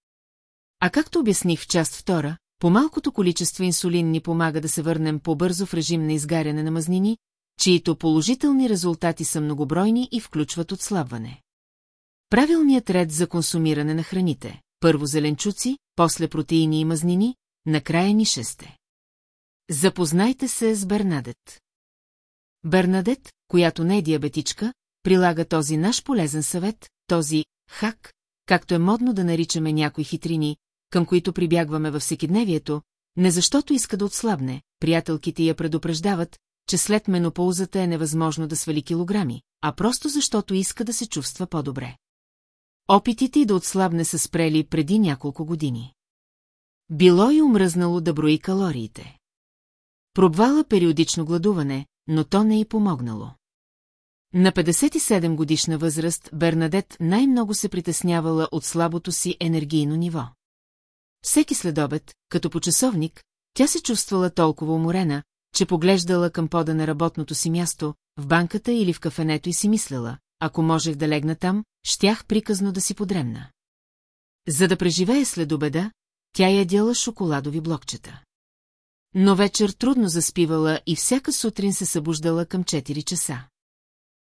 А както обясних в част втора, по-малкото количество инсулин ни помага да се върнем по-бързо в режим на изгаряне на мазнини, чието положителни резултати са многобройни и включват отслабване. Правилният ред за консумиране на храните – първо зеленчуци, после протеини и мазнини, накрая нишесте. Запознайте се с Бернадет. Бернадет, която не е диабетичка, прилага този наш полезен съвет, този хак, както е модно да наричаме някои хитрини, към които прибягваме във всекидневието, не защото иска да отслабне, приятелките я предупреждават, че след менопаузата е невъзможно да свали килограми, а просто защото иска да се чувства по-добре. Опитите й да отслабне са спрели преди няколко години. Било и умръзнало да брои калориите. Пробвала периодично гладуване, но то не й помогнало. На 57 годишна възраст Бернадет най-много се притеснявала от слабото си енергийно ниво. Всеки следобед, като по часовник, тя се чувствала толкова уморена, че поглеждала към пода на работното си място, в банката или в кафенето и си мисlela, ако можех да легна там, щях приказно да си подремна. За да преживее след обеда, тя ядяла шоколадови блокчета. Но вечер трудно заспивала и всяка сутрин се събуждала към 4 часа.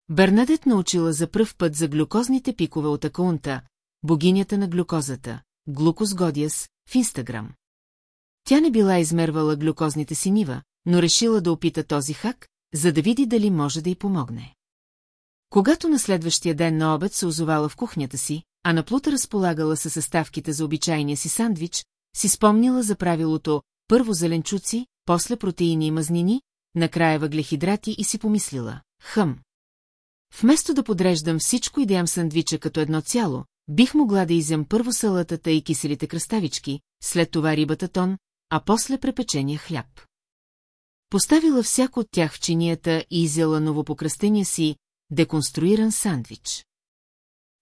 Бернадет научила за пръв път за глюкозните пикове от акаунта, богинята на глюкозата, Глукос Годиас, в Инстаграм. Тя не била измервала глюкозните си нива, но решила да опита този хак, за да види дали може да й помогне. Когато на следващия ден на обед се озовала в кухнята си, а на плута разполагала със съставките за обичайния си сандвич, си спомнила за правилото първо зеленчуци, после протеини и мазнини, накрая въглехидрати и си помислила – хъм. Вместо да подреждам всичко и да ям сандвича като едно цяло, бих могла да изям първо салатата и киселите кръставички, след това рибата тон, а после препечения хляб. Поставила всяко от тях в чинията и изяла новопокръстения си деконструиран сандвич.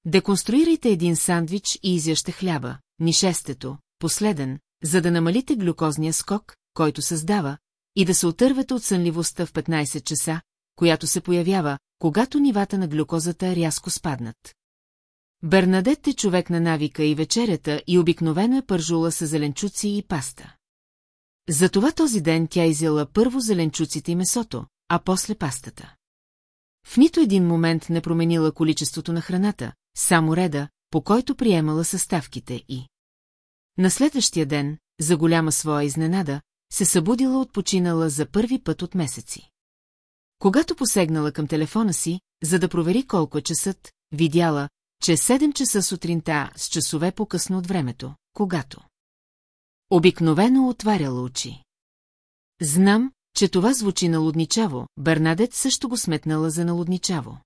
Деконструирайте един сандвич и изяще хляба, нишестето, последен, за да намалите глюкозния скок, който създава, и да се отървете от сънливостта в 15 часа, която се появява, когато нивата на глюкозата рязко спаднат. Бернадет е човек на навика и вечерята и обикновено е пържула с зеленчуци и паста. Затова този ден тя изяла първо зеленчуците и месото, а после пастата. В нито един момент не променила количеството на храната, само реда, по който приемала съставките и. На следващия ден, за голяма своя изненада, се събудила отпочинала за първи път от месеци. Когато посегнала към телефона си, за да провери колко е часът, видяла, че 7 е часа сутринта с часове по-късно от времето, когато. Обикновено отваряла очи. Знам, че това звучи налудничаво, Бернадет също го сметнала за налудничаво.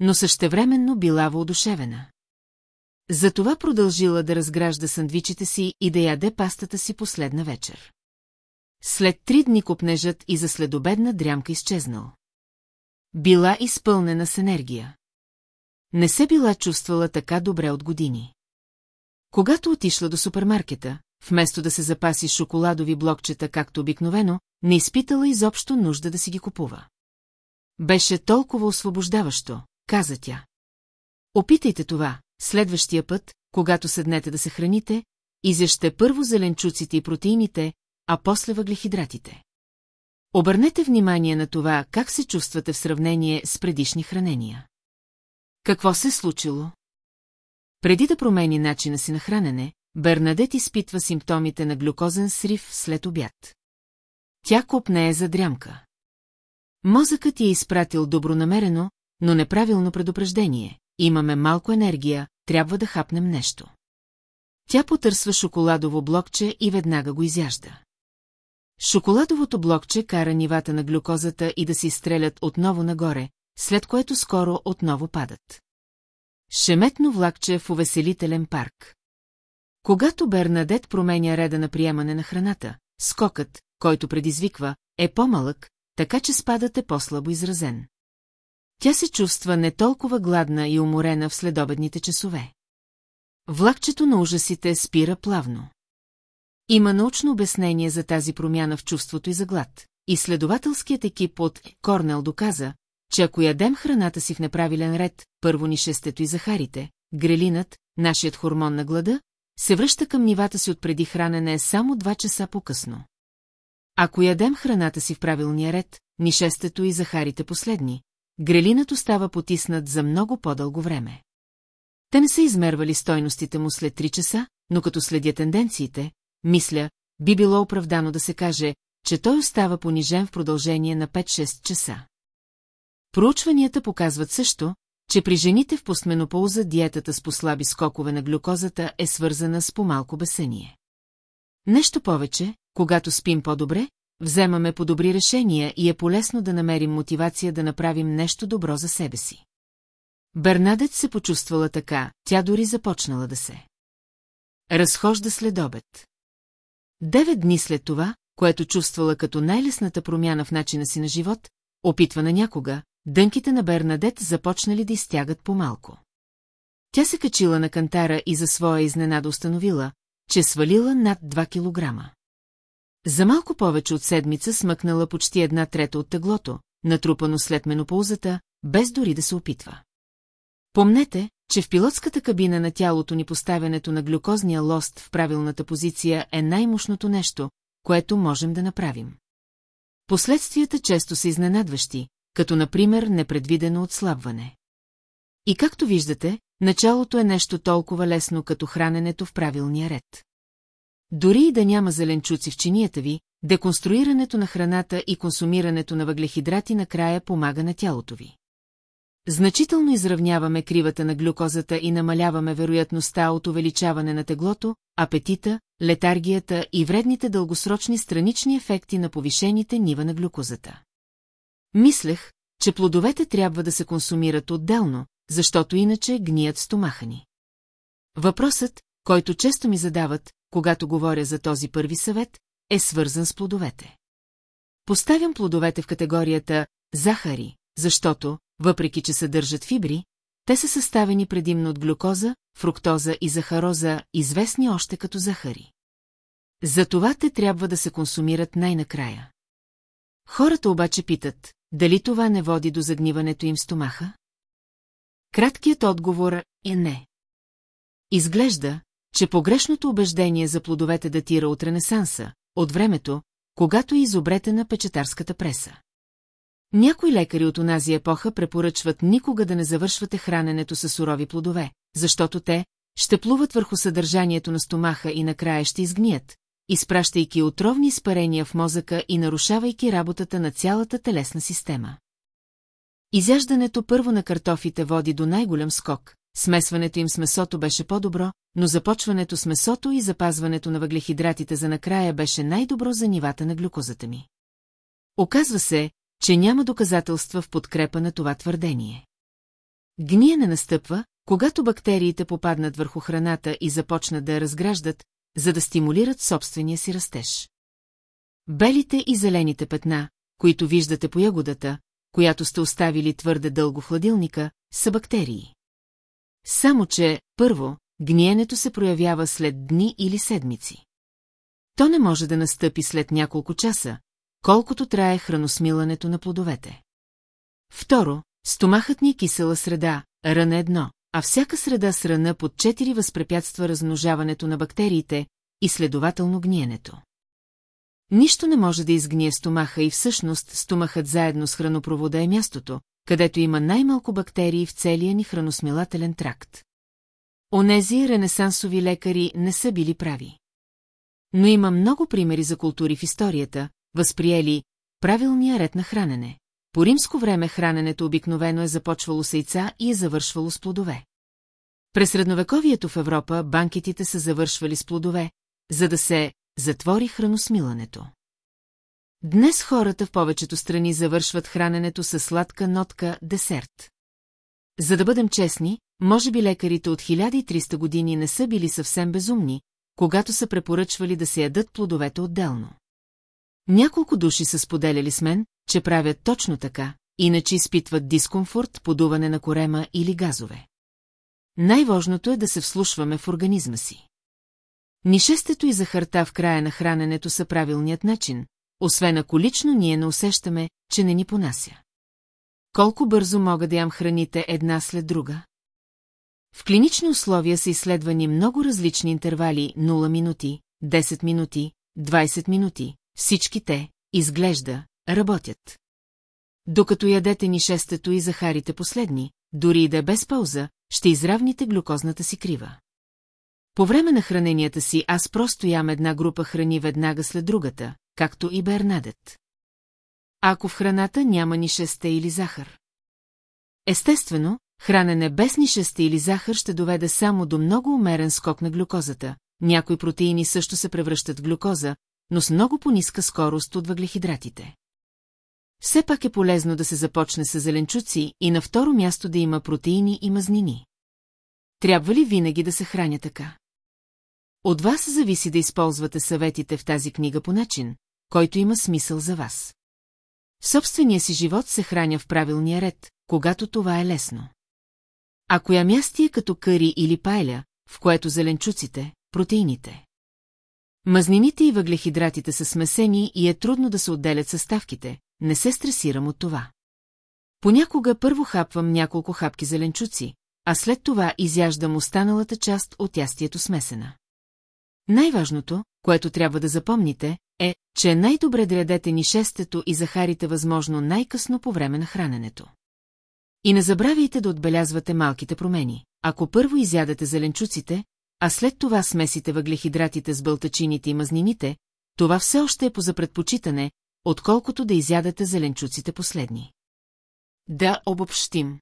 Но същевременно била воодушевена. Затова продължила да разгражда сандвичите си и да яде пастата си последна вечер. След три дни копнежът и за следобедна дрямка изчезнал. Била изпълнена с енергия. Не се била чувствала така добре от години. Когато отишла до супермаркета, вместо да се запаси шоколадови блокчета както обикновено, не изпитала изобщо нужда да си ги купува. Беше толкова освобождаващо, каза тя. Опитайте това, следващия път, когато седнете да се храните, изяще първо зеленчуците и протеините, а после въглехидратите. Обърнете внимание на това, как се чувствате в сравнение с предишни хранения. Какво се е случило? Преди да промени начина си на хранене, Бернадет изпитва симптомите на глюкозен срив след обяд. Тя копне е за дрямка. Мозъкът ти е изпратил добронамерено, но неправилно предупреждение. Имаме малко енергия, трябва да хапнем нещо. Тя потърсва шоколадово блокче и веднага го изяжда. Шоколадовото блокче кара нивата на глюкозата и да се изстрелят отново нагоре, след което скоро отново падат. Шеметно влакче в увеселителен парк. Когато Бернадет променя реда на приемане на храната, скокът, който предизвиква, е по-малък, така че спадът е по-слабо изразен. Тя се чувства не толкова гладна и уморена в следобедните часове. Влакчето на ужасите спира плавно. Има научно обяснение за тази промяна в чувството и за глад. Изследователският екип от Корнел доказа, че ако ядем храната си в неправилен ред, първо ни шестето и захарите, грелинът, нашият хормон на глада, се връща към нивата си от преди хранене само 2 часа по-късно. Ако ядем храната си в правилния ред, нишестето и захарите последни, грелинът остава потиснат за много по-дълго време. Те не са измервали стойностите му след 3 часа, но като следя тенденциите, мисля, би било оправдано да се каже, че той остава понижен в продължение на 5-6 часа. Проучванията показват също, че при жените в постменопауза диетата с послаби скокове на глюкозата е свързана с помалко бесение. Нещо повече, когато спим по-добре, вземаме по-добри решения и е полезно да намерим мотивация да направим нещо добро за себе си. Бернадет се почувствала така, тя дори започнала да се. Разхожда след обед. Девет дни след това, което чувствала като най-лесната промяна в начина си на живот, опитвана някога, дънките на Бернадет започнали да изтягат по-малко. Тя се качила на кантара и за своя изненада установила, че свалила над 2 килограма. За малко повече от седмица смъкнала почти една трета от теглото, натрупано след менопаузата, без дори да се опитва. Помнете, че в пилотската кабина на тялото ни поставянето на глюкозния лост в правилната позиция е най-мощното нещо, което можем да направим. Последствията често са изненадващи, като например непредвидено отслабване. И както виждате, началото е нещо толкова лесно като храненето в правилния ред. Дори и да няма зеленчуци в чинията ви, деконструирането на храната и консумирането на въглехидрати накрая помага на тялото ви. Значително изравняваме кривата на глюкозата и намаляваме вероятността от увеличаване на теглото, апетита, летаргията и вредните дългосрочни странични ефекти на повишените нива на глюкозата. Мислех, че плодовете трябва да се консумират отделно, защото иначе гният стомаха ни. Въпросът, който често ми задават, когато говоря за този първи съвет, е свързан с плодовете. Поставям плодовете в категорията захари, защото, въпреки че съдържат фибри, те са съставени предимно от глюкоза, фруктоза и захароза, известни още като захари. Затова те трябва да се консумират най-накрая. Хората обаче питат, дали това не води до загниването им в стомаха? Краткият отговор е не. Изглежда, че погрешното убеждение за плодовете датира от Ренесанса, от времето, когато е изобретена печетарската преса. Някои лекари от онази епоха препоръчват никога да не завършвате храненето с сурови плодове, защото те ще плуват върху съдържанието на стомаха и накрая ще изгният, изпращайки отровни изпарения в мозъка и нарушавайки работата на цялата телесна система. Изяждането първо на картофите води до най-голям скок, смесването им с месото беше по-добро, но започването с месото и запазването на въглехидратите за накрая беше най-добро за нивата на глюкозата ми. Оказва се, че няма доказателства в подкрепа на това твърдение. Гния не настъпва, когато бактериите попаднат върху храната и започнат да я разграждат, за да стимулират собствения си растеж. Белите и зелените петна, които виждате по ягодата, която сте оставили твърде дълго в хладилника, са бактерии. Само, че, първо, гниенето се проявява след дни или седмици. То не може да настъпи след няколко часа, колкото трае храносмилането на плодовете. Второ, стомахът ни е кисела среда, рън е едно, а всяка среда с ръна под 4 възпрепятства размножаването на бактериите и следователно гниенето. Нищо не може да изгние стомаха и всъщност стомахът заедно с хранопровода е мястото, където има най-малко бактерии в целия ни храносмилателен тракт. Онези ренесансови лекари не са били прави. Но има много примери за култури в историята, възприели правилния ред на хранене. По римско време храненето обикновено е започвало с яйца и е завършвало с плодове. През средновековието в Европа банкетите са завършвали с плодове, за да се затвори храносмилането. Днес хората в повечето страни завършват храненето с сладка нотка десерт. За да бъдем честни, може би лекарите от 1300 години не са били съвсем безумни, когато са препоръчвали да се ядат плодовете отделно. Няколко души са споделяли с мен, че правят точно така, иначе изпитват дискомфорт, подуване на корема или газове. Най-важното е да се вслушваме в организма си. Нишестето и захарта в края на храненето са правилният начин, освен ако лично ние не усещаме, че не ни понася. Колко бързо мога да ям храните една след друга? В клинични условия са изследвани много различни интервали 0 минути, 10 минути, 20 минути. Всички те, изглежда, работят. Докато ядете ни шестето и захарите последни, дори и да е без пауза, ще изравните глюкозната си крива. По време на храненията си аз просто ям една група храни веднага след другата, както и Бернадет. Ако в храната няма ни шесте или захар. Естествено, хранене без ни шесте или захар ще доведе само до много умерен скок на глюкозата. Някои протеини също се превръщат в глюкоза, но с много по-ниска скорост от въглехидратите. Все пак е полезно да се започне с зеленчуци и на второ място да има протеини и мазнини. Трябва ли винаги да се храня така? От вас зависи да използвате съветите в тази книга по начин, който има смисъл за вас. Собствения си живот се храня в правилния ред, когато това е лесно. Ако я мястие като къри или пайля, в което зеленчуците, протеините. Мазнините и въглехидратите са смесени и е трудно да се отделят съставките, не се стресирам от това. Понякога първо хапвам няколко хапки зеленчуци, а след това изяждам останалата част от ястието смесена. Най-важното, което трябва да запомните, е, че най-добре да ядете ни шестето и захарите възможно най-късно по време на храненето. И не забравяйте да отбелязвате малките промени. Ако първо изядете зеленчуците, а след това смесите въглехидратите с бълтачините и мазнините, това все още е по запредпочитане, отколкото да изядете зеленчуците последни. Да обобщим.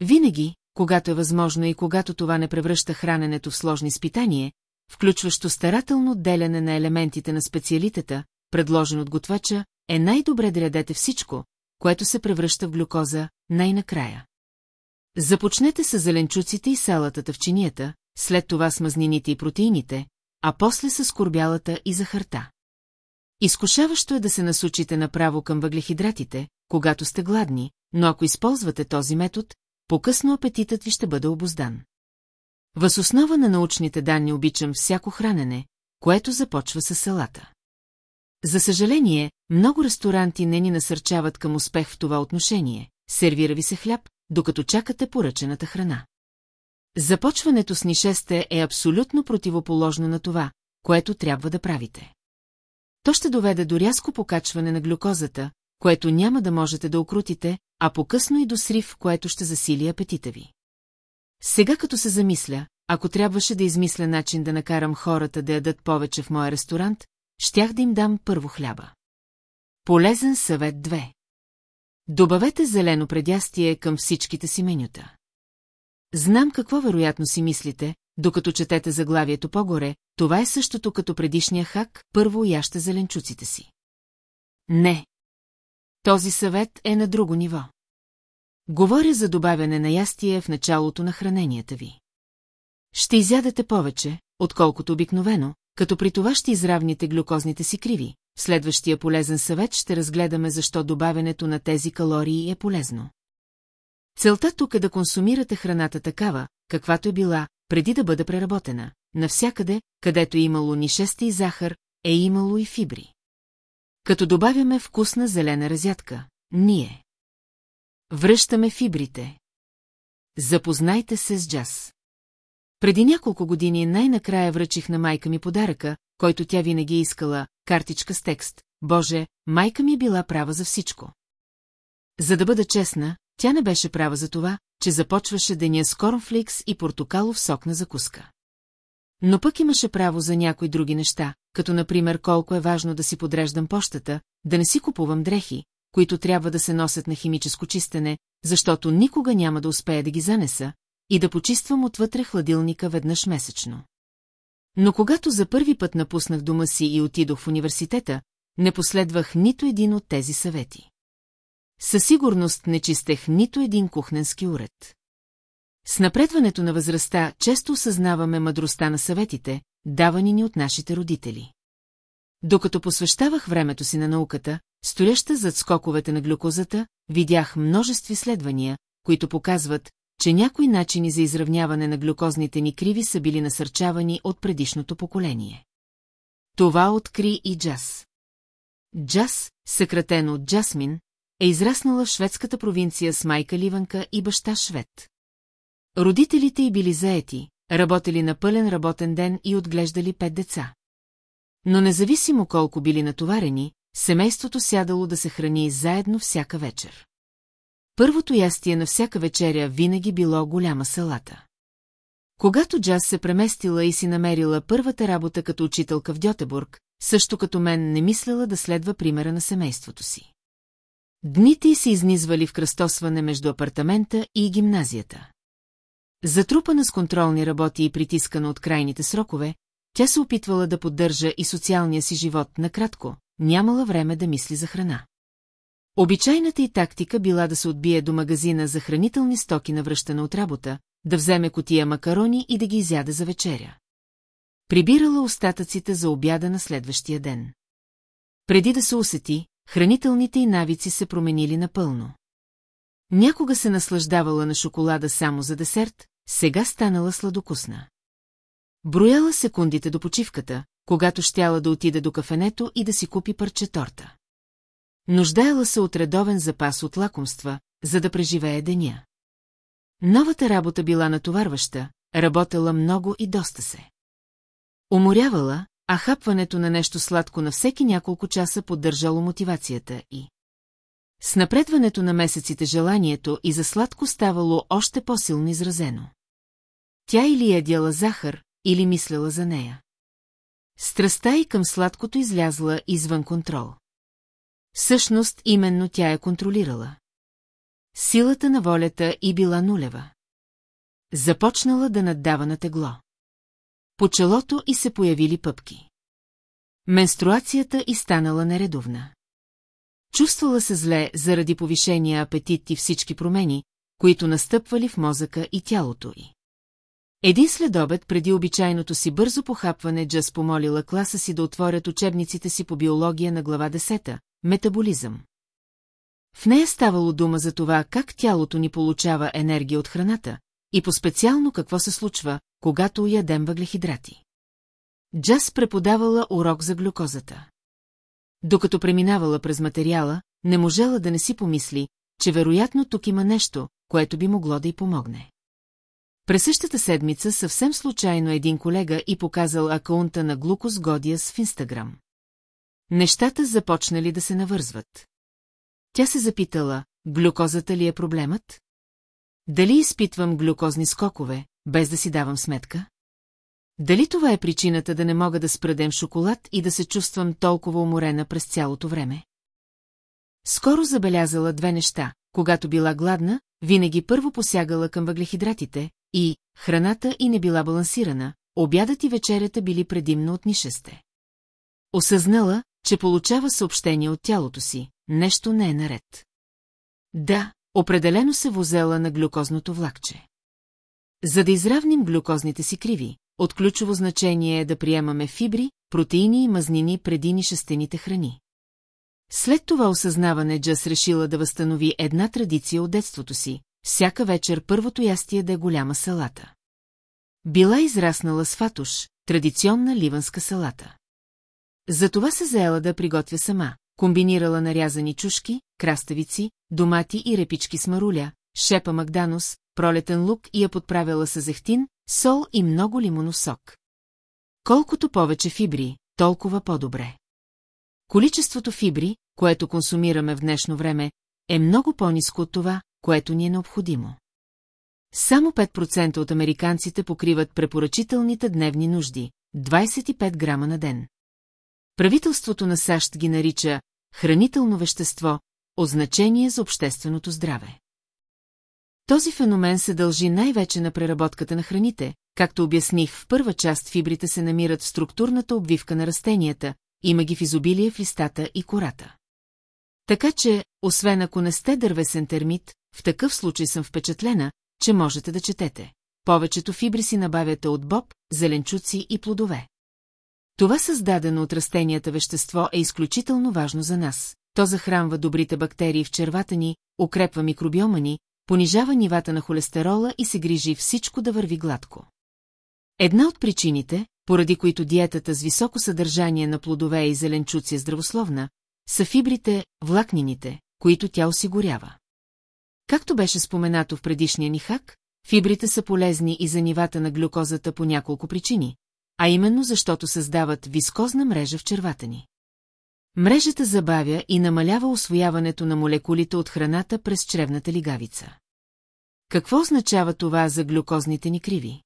Винаги, когато е възможно и когато това не превръща храненето в сложни изпитание, включващо старателно деляне на елементите на специалитета, предложен от готвача, е най-добре да ядете всичко, което се превръща в глюкоза, най-накрая. Започнете с зеленчуците и салатата в чинията, след това с мазнините и протеините, а после с корбялата и захарта. Изкушаващо е да се насучите направо към въглехидратите, когато сте гладни, но ако използвате този метод, по-късно апетитът ви ще бъде обоздан. Въз основа на научните данни обичам всяко хранене, което започва с салата. За съжаление, много ресторанти не ни насърчават към успех в това отношение. Сервира ви се хляб, докато чакате поръчената храна. Започването с нишесте е абсолютно противоположно на това, което трябва да правите. То ще доведе до рязко покачване на глюкозата, което няма да можете да окрутите, а по-късно и до срив, което ще засили апетита ви. Сега като се замисля, ако трябваше да измисля начин да накарам хората да ядат повече в моя ресторант, щях да им дам първо хляба. Полезен съвет 2. Добавете зелено предястие към всичките си менюта. Знам какво вероятно си мислите, докато четете заглавието по-горе, това е същото като предишния хак, първо яще зеленчуците си. Не. Този съвет е на друго ниво. Говоря за добавяне на ястие в началото на храненията ви. Ще изядете повече, отколкото обикновено, като при това ще изравните глюкозните си криви. В следващия полезен съвет ще разгледаме защо добавянето на тези калории е полезно. Целта тук е да консумирате храната такава, каквато е била, преди да бъде преработена. Навсякъде, където е имало ни шести и захар, е имало и фибри. Като добавяме вкусна зелена разядка, ние. Връщаме фибрите. Запознайте се с джаз. Преди няколко години най-накрая връчих на майка ми подаръка, който тя винаги е искала, картичка с текст. Боже, майка ми е била права за всичко. За да бъда честна, тя не беше права за това, че започваше деня с корнфликс и портокалов сок на закуска. Но пък имаше право за някои други неща, като например колко е важно да си подреждам пощата, да не си купувам дрехи, които трябва да се носят на химическо чистене, защото никога няма да успея да ги занеса, и да почиствам отвътре хладилника веднъж месечно. Но когато за първи път напуснах дома си и отидох в университета, не последвах нито един от тези съвети. Със сигурност не чистех нито един кухненски уред. С напредването на възрастта често осъзнаваме мъдростта на съветите, давани ни от нашите родители. Докато посвещавах времето си на науката, стояща зад скоковете на глюкозата, видях множество изследвания, които показват, че някои начини за изравняване на глюкозните ни криви са били насърчавани от предишното поколение. Това откри и Джаз. Джаз, съкратено от Джасмин, е израснала в шведската провинция с майка Ливанка и баща швед. Родителите й били заети, работели на пълен работен ден и отглеждали пет деца. Но независимо колко били натоварени, семейството сядало да се храни заедно всяка вечер. Първото ястие на всяка вечеря винаги било голяма салата. Когато Джаз се преместила и си намерила първата работа като учителка в Дьотебург, също като мен не мисlela да следва примера на семейството си. Дните й се изнизвали в кръстосване между апартамента и гимназията. Затрупана с контролни работи и притискана от крайните срокове, тя се опитвала да поддържа и социалния си живот накратко, нямала време да мисли за храна. Обичайната й тактика била да се отбие до магазина за хранителни стоки на връщане от работа, да вземе котия макарони и да ги изяде за вечеря. Прибирала остатъците за обяда на следващия ден. Преди да се усети, хранителните й навици се променили напълно. Някога се наслаждавала на шоколада само за десерт, сега станала сладокусна. Брояла секундите до почивката, когато щяла да отиде до кафенето и да си купи парче торта. Нуждаела се от редовен запас от лакомства, за да преживее деня. Новата работа била натоварваща, работела много и доста се. Уморявала, а хапването на нещо сладко на всеки няколко часа поддържало мотивацията и. С напредването на месеците желанието и за сладко ставало още по-силно изразено. Тя или ядяла захар, или мислела за нея. Страста и към сладкото излязла извън контрол. Всъщност именно тя я контролирала. Силата на волята и била нулева. Започнала да наддава на тегло. По челото и се появили пъпки. Менструацията и станала нередовна. Чувствала се зле заради повишения апетит и всички промени, които настъпвали в мозъка и тялото й. Един следобед преди обичайното си бързо похапване Джас помолила класа си да отворят учебниците си по биология на глава 10 – метаболизъм. В нея ставало дума за това как тялото ни получава енергия от храната и по-специално какво се случва, когато ядем въглехидрати. Джас преподавала урок за глюкозата. Докато преминавала през материала, не можела да не си помисли, че вероятно тук има нещо, което би могло да й помогне. През същата седмица съвсем случайно един колега и показал акаунта на Глукос Годиас в Инстаграм. Нещата започнали да се навързват. Тя се запитала, глюкозата ли е проблемът? Дали изпитвам глюкозни скокове, без да си давам сметка? Дали това е причината да не мога да спредем шоколад и да се чувствам толкова уморена през цялото време? Скоро забелязала две неща. Когато била гладна, винаги първо посягала към въглехидратите, и храната и не била балансирана, обядът и вечерята били предимно от нишесте. Осъзнала, че получава съобщение от тялото си, нещо не е наред. Да, определено се возела на глюкозното влакче. За да изравним глюкозните си криви, от ключово значение е да приемаме фибри, протеини и мазнини преди нишестените храни. След това осъзнаване Джас решила да възстанови една традиция от детството си, всяка вечер първото ястие да е голяма салата. Била израснала с фатуш, традиционна ливанска салата. Затова се заела да приготвя сама, комбинирала нарязани чушки, краставици, домати и репички с маруля, шепа магданус, пролетен лук и я подправяла с зехтин, сол и много лимонов сок. Колкото повече фибри, толкова по-добре. Количеството фибри, което консумираме в днешно време, е много по-низко от това, което ни е необходимо. Само 5% от американците покриват препоръчителните дневни нужди – 25 грама на ден. Правителството на САЩ ги нарича хранително вещество, означение за общественото здраве. Този феномен се дължи най-вече на преработката на храните, както обясних в първа част фибрите се намират в структурната обвивка на растенията, има ги в изобилие в листата и кората. Така че, освен ако не сте дървесен термит, в такъв случай съм впечатлена, че можете да четете. Повечето фибри си набавяте от боб, зеленчуци и плодове. Това създадено от растенията вещество е изключително важно за нас. То захранва добрите бактерии в червата ни, укрепва микробиома ни, понижава нивата на холестерола и се грижи всичко да върви гладко. Една от причините, поради които диетата с високо съдържание на плодове и зеленчуци е здравословна, са фибрите, влакнините, които тя осигурява. Както беше споменато в предишния ни хак, фибрите са полезни и за нивата на глюкозата по няколко причини, а именно защото създават вискозна мрежа в червата ни. Мрежата забавя и намалява освояването на молекулите от храната през чревната лигавица. Какво означава това за глюкозните ни криви?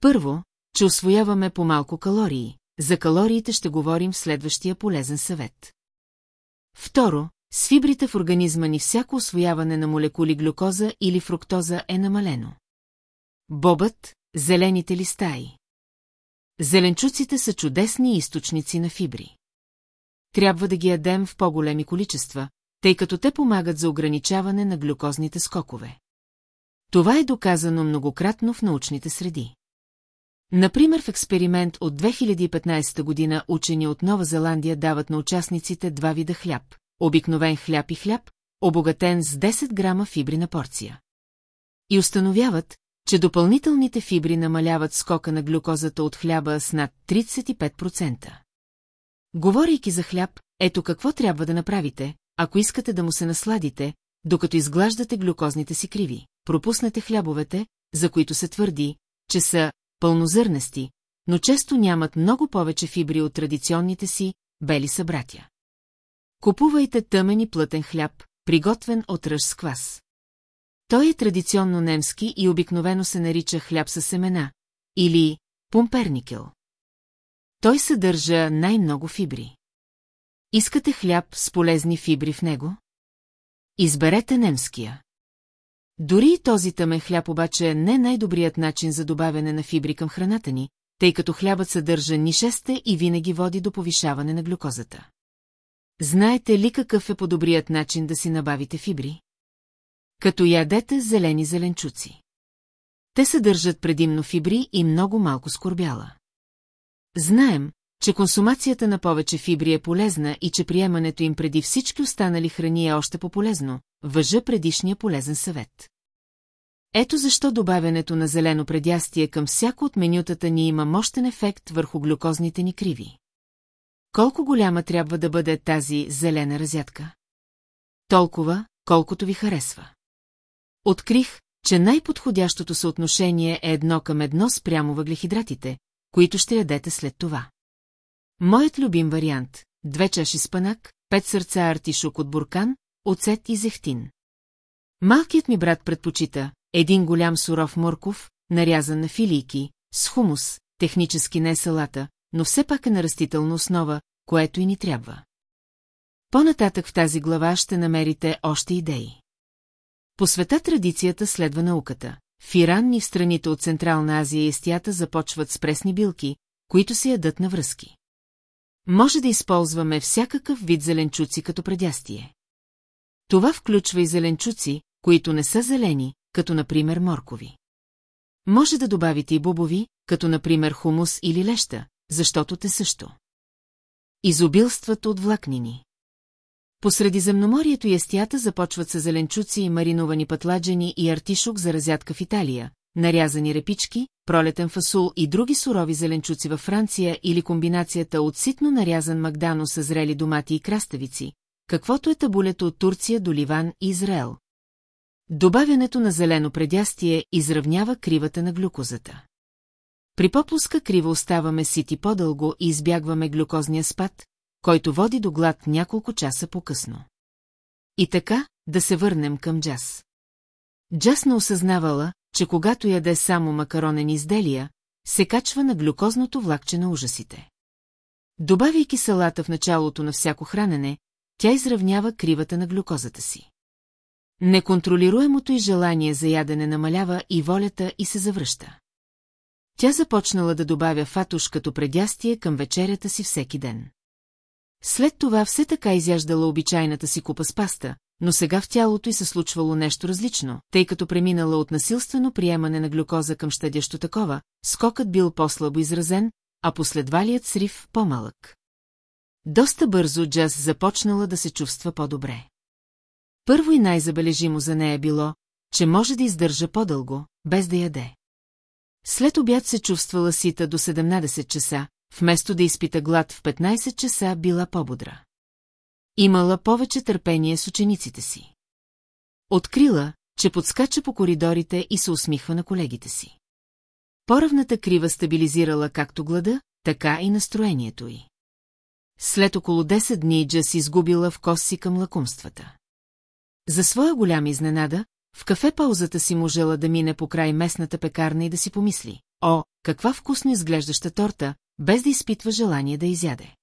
Първо, че освояваме по-малко калории. За калориите ще говорим в следващия полезен съвет. Второ, с фибрите в организма ни всяко освояване на молекули глюкоза или фруктоза е намалено. Бобът, зелените листаи. Зеленчуците са чудесни източници на фибри. Трябва да ги ядем в по-големи количества, тъй като те помагат за ограничаване на глюкозните скокове. Това е доказано многократно в научните среди. Например, в експеримент от 2015 година учени от Нова Зеландия дават на участниците два вида хляб – обикновен хляб и хляб, обогатен с 10 грама фибри на порция. И установяват, че допълнителните фибри намаляват скока на глюкозата от хляба с над 35%. Говорейки за хляб, ето какво трябва да направите, ако искате да му се насладите, докато изглаждате глюкозните си криви. Пропуснете хлябовете, за които се твърди, че са пълнозърнести, но често нямат много повече фибри от традиционните си бели събратя. Купувайте тъмен и плътен хляб, приготвен от ръж с квас. Той е традиционно немски и обикновено се нарича хляб със семена, или пумперникел. Той съдържа най-много фибри. Искате хляб с полезни фибри в него? Изберете немския. Дори и този тъмен хляб обаче не е най-добрият начин за добавяне на фибри към храната ни, тъй като хлябът съдържа нишесте и винаги води до повишаване на глюкозата. Знаете ли какъв е по-добрият начин да си набавите фибри? Като ядете зелени зеленчуци. Те съдържат предимно фибри и много малко скорбяла. Знаем, че консумацията на повече фибри е полезна и че приемането им преди всички останали храни е още по-полезно, въжа предишния полезен съвет. Ето защо добавянето на зелено предястие към всяко от менютата ни има мощен ефект върху глюкозните ни криви. Колко голяма трябва да бъде тази зелена разядка? Толкова, колкото ви харесва. Открих, че най-подходящото съотношение е едно към едно спрямо въглехидратите, които ще ядете след това. Моят любим вариант – две чаши спанак, пет сърца артишок от буркан, оцет и зехтин. Малкият ми брат предпочита един голям суров морков, нарязан на филийки, с хумус, технически не салата, но все пак е на растителна основа, което и ни трябва. По-нататък в тази глава ще намерите още идеи. По света традицията следва науката. В Иран и в страните от Централна Азия естията започват с пресни билки, които се ядат на връзки. Може да използваме всякакъв вид зеленчуци като предястие. Това включва и зеленчуци, които не са зелени, като например моркови. Може да добавите и бобови, като например хумус или леща, защото те също. Изобилстват от влакнини. По Средиземноморието ястията започват с зеленчуци и мариновани пътладжени и артишок за разядка в Италия, нарязани репички, пролетен фасул и други сурови зеленчуци във Франция или комбинацията от ситно нарязан магдано с зрели домати и краставици, каквото е табулето от Турция до Ливан и Израел. Добавянето на зелено предястие изравнява кривата на глюкозата. При по-плоска крива оставаме сити по-дълго и избягваме глюкозния спад, който води до глад няколко часа по-късно. И така, да се върнем към джаз. Джаз не осъзнавала, че когато яде само макаронени изделия, се качва на глюкозното влакче на ужасите. Добавяйки салата в началото на всяко хранене, тя изравнява кривата на глюкозата си. Неконтролируемото и желание за ядене намалява и волята и се завръща. Тя започнала да добавя фатуш като предястие към вечерята си всеки ден. След това все така изяждала обичайната си купа с паста, но сега в тялото й се случвало нещо различно, тъй като преминала от насилствено приемане на глюкоза към щадящо такова, скокът бил по-слабо изразен, а последвалият срив по-малък. Доста бързо Джаз започнала да се чувства по-добре. Първо и най-забележимо за нея било, че може да издържа по-дълго, без да яде. След обяд се чувствала сита до 17 часа, вместо да изпита глад в 15 часа била по-бодра. Имала повече търпение с учениците си. Открила, че подскача по коридорите и се усмихва на колегите си. Поравната крива стабилизирала както глада, така и настроението й. След около 10 дни Джас изгубила в коси към лакумствата. За своя голяма изненада, в кафе паузата си можела да мине по край местната пекарна и да си помисли. О, каква вкусно изглеждаща торта, без да изпитва желание да изяде.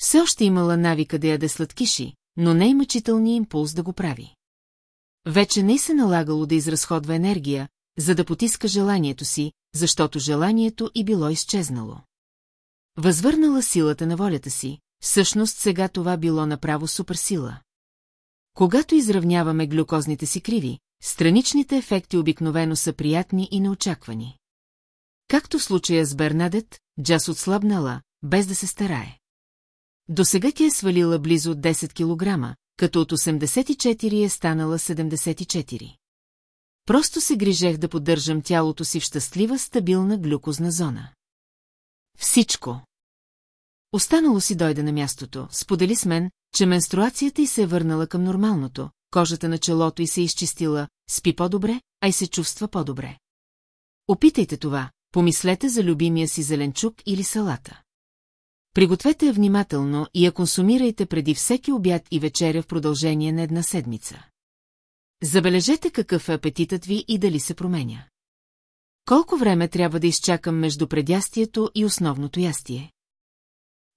Все още имала навика да яде сладкиши, но не и мъчителния импулс да го прави. Вече не се налагало да изразходва енергия, за да потиска желанието си, защото желанието и било изчезнало. Възвърнала силата на волята си, всъщност сега това било направо суперсила. Когато изравняваме глюкозните си криви, страничните ефекти обикновено са приятни и неочаквани. Както в случая с Бернадет, Джас отслабнала, без да се старае. До сега тя е свалила близо 10 кг, като от 84 е станала 74. Просто се грижех да поддържам тялото си в щастлива, стабилна глюкозна зона. Всичко. Останало си дойде на мястото, сподели с мен, че менструацията й се е върнала към нормалното, кожата на челото й се е изчистила, спи по-добре, а и се чувства по-добре. Опитайте това, помислете за любимия си зеленчук или салата. Пригответе я внимателно и я консумирайте преди всеки обяд и вечеря в продължение на една седмица. Забележете какъв е апетитът ви и дали се променя. Колко време трябва да изчакам между предястието и основното ястие?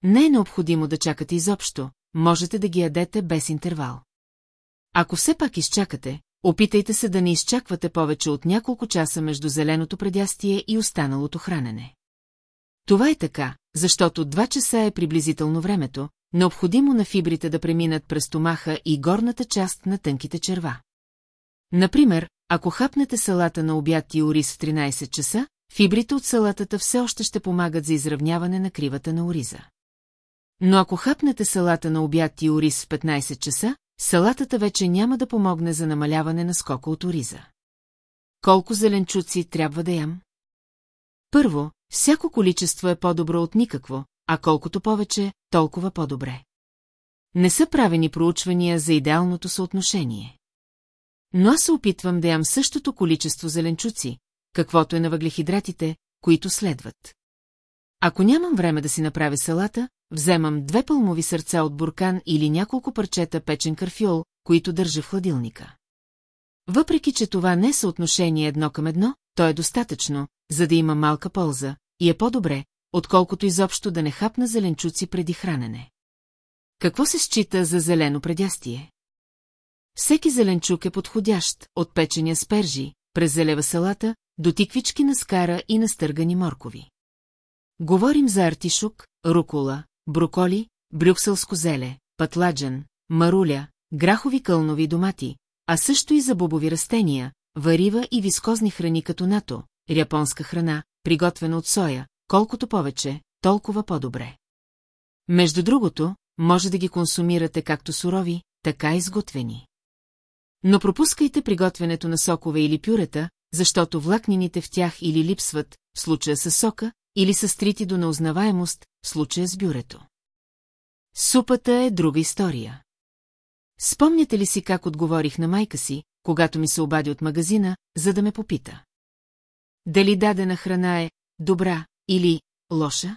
Не е необходимо да чакате изобщо, можете да ги ядете без интервал. Ако все пак изчакате, опитайте се да не изчаквате повече от няколко часа между зеленото предястие и останалото хранене. Това е така, защото два часа е приблизително времето, необходимо на фибрите да преминат през стомаха и горната част на тънките черва. Например, ако хапнете салата на обяд и ориз в 13 часа, фибрите от салатата все още ще помагат за изравняване на кривата на ориза. Но ако хапнете салата на обяд и ориз в 15 часа, салатата вече няма да помогне за намаляване на скока от ориза. Колко зеленчуци трябва да ям? Първо, всяко количество е по-добро от никакво, а колкото повече, толкова по-добре. Не са правени проучвания за идеалното съотношение. Но аз се опитвам да ям същото количество зеленчуци, каквото е на въглехидратите, които следват. Ако нямам време да си направя салата, вземам две пълмови сърца от буркан или няколко парчета печен карфиол, които държа в хладилника. Въпреки, че това не е съотношение едно към едно, то е достатъчно, за да има малка полза, и е по-добре, отколкото изобщо да не хапна зеленчуци преди хранене. Какво се счита за зелено предястие? Всеки зеленчук е подходящ, от печения спержи, през зелева салата, до тиквички на скара и настъргани моркови. Говорим за артишук, рукола, броколи, брюкселско зеле, патладжан, маруля, грахови кълнови домати, а също и за бобови растения, варива и вискозни храни като нато, японска храна, приготвена от соя, колкото повече, толкова по-добре. Между другото, може да ги консумирате както сурови, така и изготвени. Но пропускайте приготвянето на сокове или пюрета, защото влакнините в тях или липсват, в случая с сока, или са стрити до неузнаваемост, случая с бюрето. Супата е друга история. Спомняте ли си как отговорих на майка си, когато ми се обади от магазина, за да ме попита? Дали дадена храна е добра или лоша?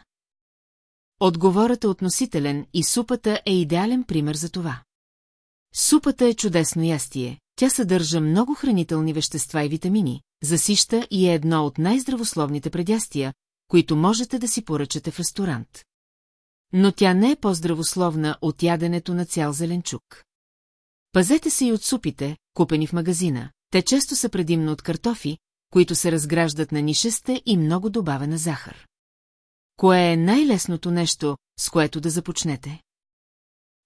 Отговорът е относителен и супата е идеален пример за това. Супата е чудесно ястие, тя съдържа много хранителни вещества и витамини, засища и е едно от най-здравословните предястия, които можете да си поръчате в ресторант. Но тя не е по-здравословна от яденето на цял зеленчук. Пазете се и от супите, купени в магазина. Те често са предимно от картофи, които се разграждат на нишесте и много добавена захар. Кое е най-лесното нещо, с което да започнете?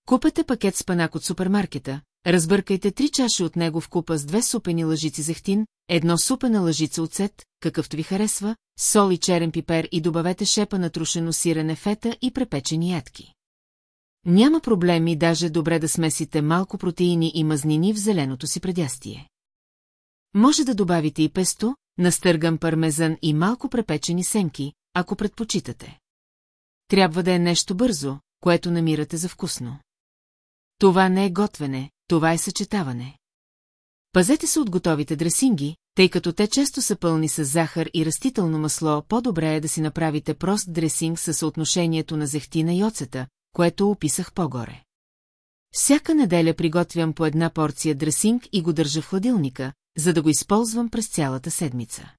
Купете пакет спанак от супермаркета, разбъркайте три чаши от него в купа с две супени лъжици зехтин, едно супена лъжица оцет, какъвто ви харесва, сол и черен пипер и добавете шепа на трушено сирене фета и препечени ядки. Няма проблеми даже добре да смесите малко протеини и мазнини в зеленото си предястие. Може да добавите и песто, настърган пармезан и малко препечени семки, ако предпочитате. Трябва да е нещо бързо, което намирате за вкусно. Това не е готвене, това е съчетаване. Пазете се от готовите дресинги, тъй като те често са пълни с захар и растително масло, по-добре е да си направите прост дресинг със съотношението на зехтина и оцета, което описах по-горе. Всяка неделя приготвям по една порция дресинг и го държа в хладилника, за да го използвам през цялата седмица.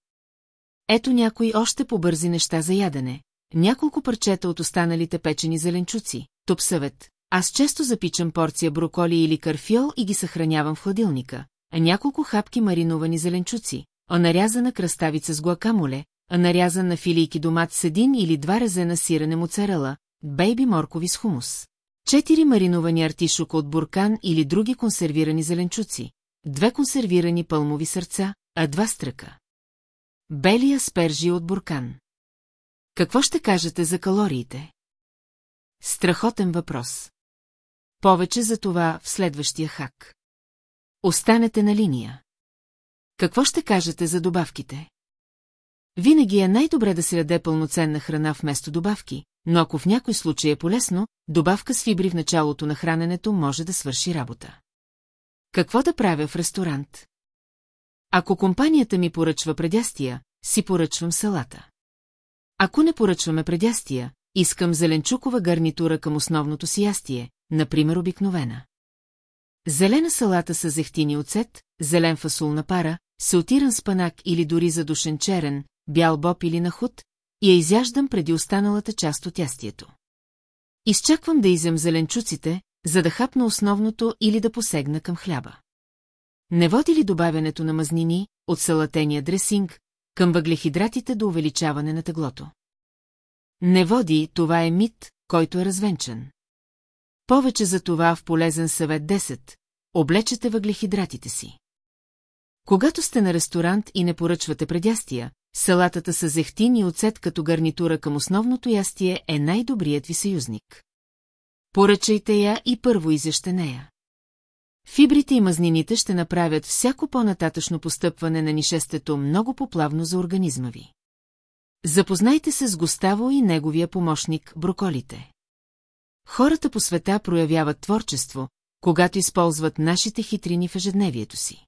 Ето някои още по-бързи неща за ядене. Няколко парчета от останалите печени зеленчуци, топ съвет. Аз често запичам порция броколи или карфиол и ги съхранявам в хладилника, а няколко хапки мариновани зеленчуци, а нарязана кръставица с гуакамоле, а нарязан на филийки домат с един или два резена сирене моцарела, бейби моркови с хумус. Четири мариновани артишока от буркан или други консервирани зеленчуци, две консервирани пълмови сърца, а два стръка. Бели аспержи от буркан. Какво ще кажете за калориите? Страхотен въпрос. Повече за това в следващия хак. Останете на линия. Какво ще кажете за добавките? Винаги е най-добре да се яде пълноценна храна вместо добавки, но ако в някой случай е полезно, добавка с фибри в началото на храненето може да свърши работа. Какво да правя в ресторант? Ако компанията ми поръчва предястия, си поръчвам салата. Ако не поръчваме предястия, искам зеленчукова гарнитура към основното си ястие, например обикновена. Зелена салата с зехтини оцет, зелен фасул на пара, салтиран спанак или дори задушен черен, бял боб или нахуд, и я изяждам преди останалата част от ястието. Изчаквам да изям зеленчуците, за да хапна основното или да посегна към хляба. Не води ли добавянето на мазнини, от салатения дресинг, към въглехидратите до увеличаване на теглото? Не води, това е мит, който е развенчан. Повече за това в полезен съвет 10. Облечете въглехидратите си. Когато сте на ресторант и не поръчвате предястия, салатата с зехтин и оцет като гарнитура към основното ястие е най-добрият ви съюзник. Поръчайте я и първо изяще нея. Фибрите и мазнините ще направят всяко по-нататъчно постъпване на нишестето много поплавно за организма ви. Запознайте се с Густаво и неговия помощник – броколите. Хората по света проявяват творчество, когато използват нашите хитрини в ежедневието си.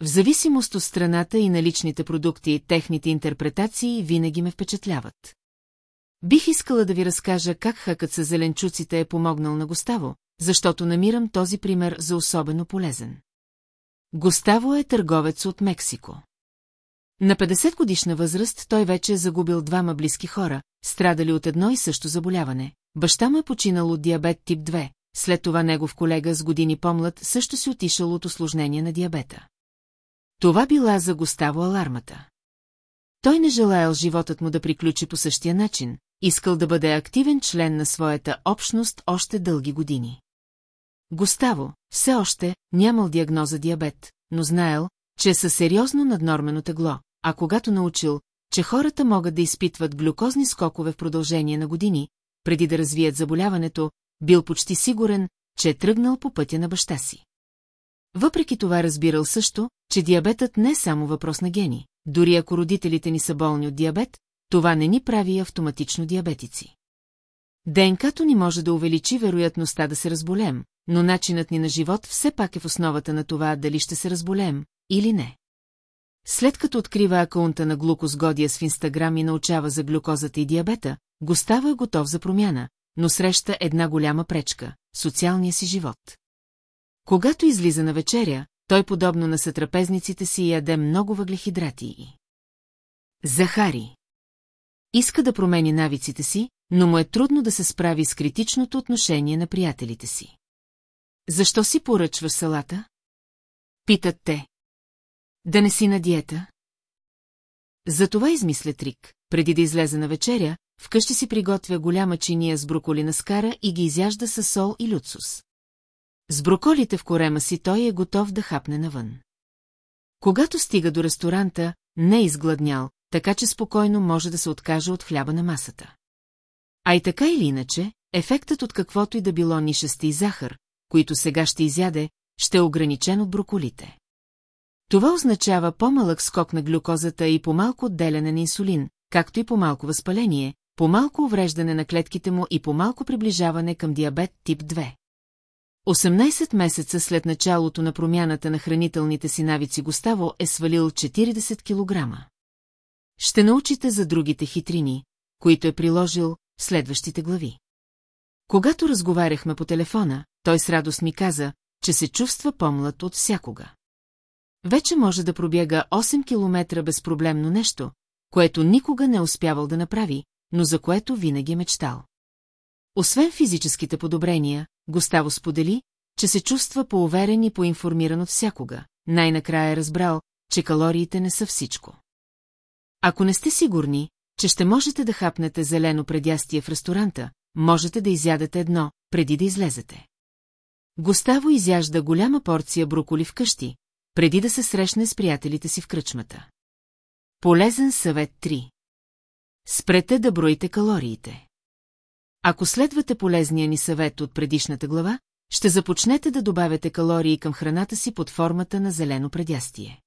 В зависимост от страната и наличните продукти, техните интерпретации винаги ме впечатляват. Бих искала да ви разкажа как хакът с зеленчуците е помогнал на Гоставо, защото намирам този пример за особено полезен. Гоставо е търговец от Мексико. На 50 годишна възраст той вече е загубил двама близки хора, страдали от едно и също заболяване. Баща му е починал от диабет тип 2, след това негов колега с години помлад също си отишъл от осложнение на диабета. Това била за Гоставо алармата. Той не желаял животът му да приключи по същия начин, искал да бъде активен член на своята общност още дълги години. Гоставо, все още, нямал диагноза диабет, но знаел, че е със сериозно наднормено тегло, а когато научил, че хората могат да изпитват глюкозни скокове в продължение на години, преди да развият заболяването, бил почти сигурен, че е тръгнал по пътя на баща си. Въпреки това разбирал също, че диабетът не е само въпрос на гени. Дори ако родителите ни са болни от диабет, това не ни прави автоматично диабетици. ДНК-то ни може да увеличи вероятността да се разболем, но начинът ни на живот все пак е в основата на това дали ще се разболем или не. След като открива акаунта на Глукоз Годиас в Инстаграм и научава за глюкозата и диабета, го става готов за промяна, но среща една голяма пречка – социалния си живот. Когато излиза на вечеря, той подобно на сътрапезниците си яде много въглехидрати и... Захари. Иска да промени навиците си, но му е трудно да се справи с критичното отношение на приятелите си. Защо си поръчваш салата? Питат те. Да не си на диета? Затова измисля трик. Преди да излезе на вечеря, вкъщи си приготвя голяма чиния с броколи на скара и ги изяжда с сол и люцус. С броколите в корема си той е готов да хапне навън. Когато стига до ресторанта, не е изгладнял, така че спокойно може да се откаже от хляба на масата. А и така или иначе, ефектът от каквото и да било нишести и захар, които сега ще изяде, ще е ограничен от броколите. Това означава по-малък скок на глюкозата и по-малко отделяне на инсулин, както и по-малко възпаление, по-малко увреждане на клетките му и по-малко приближаване към диабет тип 2. 18 месеца след началото на промяната на хранителните си навици Густаво е свалил 40 кг. Ще научите за другите хитрини, които е приложил в следващите глави. Когато разговаряхме по телефона, той с радост ми каза, че се чувства по-млад от всякога. Вече може да пробяга 8 километра безпроблемно нещо, което никога не е успявал да направи, но за което винаги е мечтал. Освен физическите подобрения, Густаво сподели, че се чувства по-уверен и поинформиран от всякога. Най-накрая е разбрал, че калориите не са всичко. Ако не сте сигурни, че ще можете да хапнете зелено предястие в ресторанта, можете да изядете едно, преди да излезете. Густаво изяжда голяма порция броколи вкъщи, преди да се срещне с приятелите си в кръчмата. Полезен съвет 3. Спрете да броите калориите. Ако следвате полезния ни съвет от предишната глава, ще започнете да добавяте калории към храната си под формата на зелено предястие.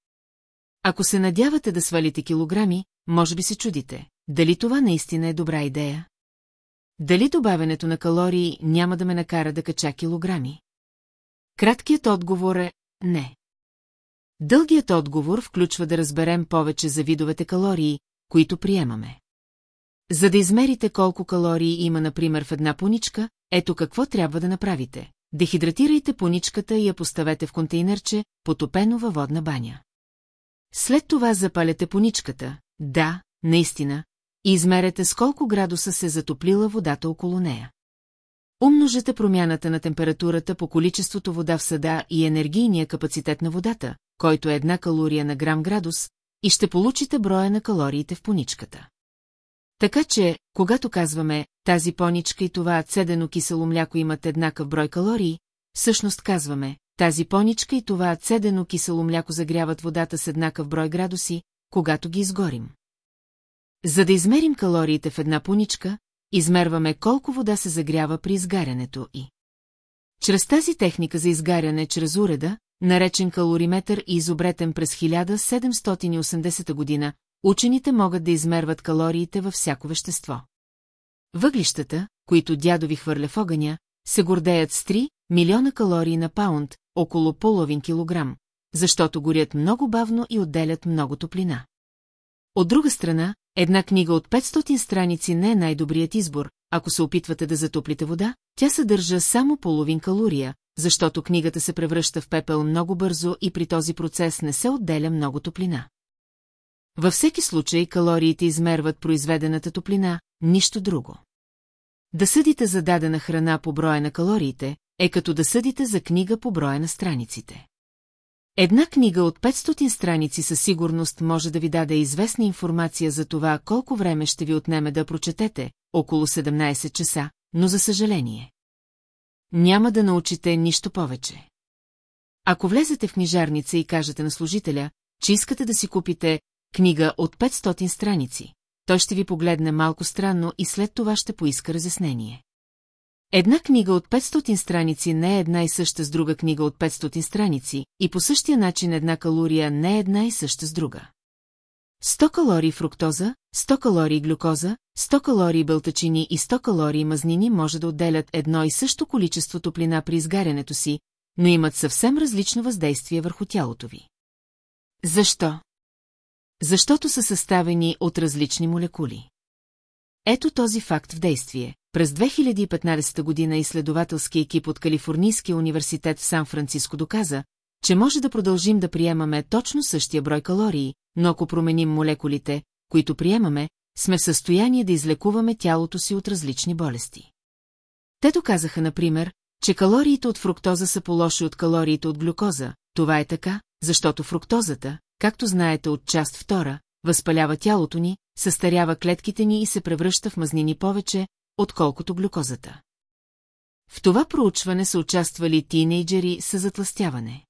Ако се надявате да свалите килограми, може би се чудите, дали това наистина е добра идея? Дали добавянето на калории няма да ме накара да кача килограми? Краткият отговор е – не. Дългият отговор включва да разберем повече за видовете калории, които приемаме. За да измерите колко калории има, например, в една поничка, ето какво трябва да направите. Дехидратирайте поничката и я поставете в контейнерче, потопено във водна баня. След това запаляте поничката, да, наистина, и измерете с колко градуса се затоплила водата около нея. Умножете промяната на температурата по количеството вода в съда и енергийния капацитет на водата, който е една калория на грам градус, и ще получите броя на калориите в поничката. Така че, когато казваме, тази поничка и това цедено кисело мляко имат еднакъв брой калории, всъщност казваме, тази поничка и това цедено кисело мляко загряват водата с еднакъв брой градуси, когато ги изгорим. За да измерим калориите в една поничка, измерваме колко вода се загрява при изгарянето и. Чрез тази техника за изгаряне чрез уреда, наречен калориметър и изобретен през 1780 година, учените могат да измерват калориите във всяко вещество. Въглищата, които дядо ви хвърля в огъня, се гордеят с 3 милиона калории на паунд, около половин килограм, защото горят много бавно и отделят много топлина. От друга страна, една книга от 500 страници не е най-добрият избор, ако се опитвате да затоплите вода, тя съдържа само половин калория, защото книгата се превръща в пепел много бързо и при този процес не се отделя много топлина. Във всеки случай калориите измерват произведената топлина, нищо друго. Да съдите за дадена храна по броя на калориите, е като да съдите за книга по броя на страниците. Една книга от 500 страници със сигурност може да ви даде известна информация за това колко време ще ви отнеме да прочетете, около 17 часа, но за съжаление. Няма да научите нищо повече. Ако влезете в книжарница и кажете на служителя, че искате да си купите книга от 500 страници, той ще ви погледне малко странно и след това ще поиска разяснение. Една книга от 500 страници не е една и съща с друга книга от 500 страници, и по същия начин една калория не е една и съща с друга. 100 калории фруктоза, 100 калории глюкоза, 100 калории белтачини и 100 калории мазнини може да отделят едно и също количество топлина при изгарянето си, но имат съвсем различно въздействие върху тялото ви. Защо? Защото са съставени от различни молекули. Ето този факт в действие. През 2015 година изследователски екип от Калифорнийския университет в Сан-Франциско доказа, че може да продължим да приемаме точно същия брой калории, но ако променим молекулите, които приемаме, сме в състояние да излекуваме тялото си от различни болести. Те доказаха, например, че калориите от фруктоза са по-лоши от калориите от глюкоза. Това е така, защото фруктозата, както знаете от част втора, възпалява тялото ни, състарява клетките ни и се превръща в мазнини повече, отколкото глюкозата. В това проучване са участвали тинейджери с затластяване.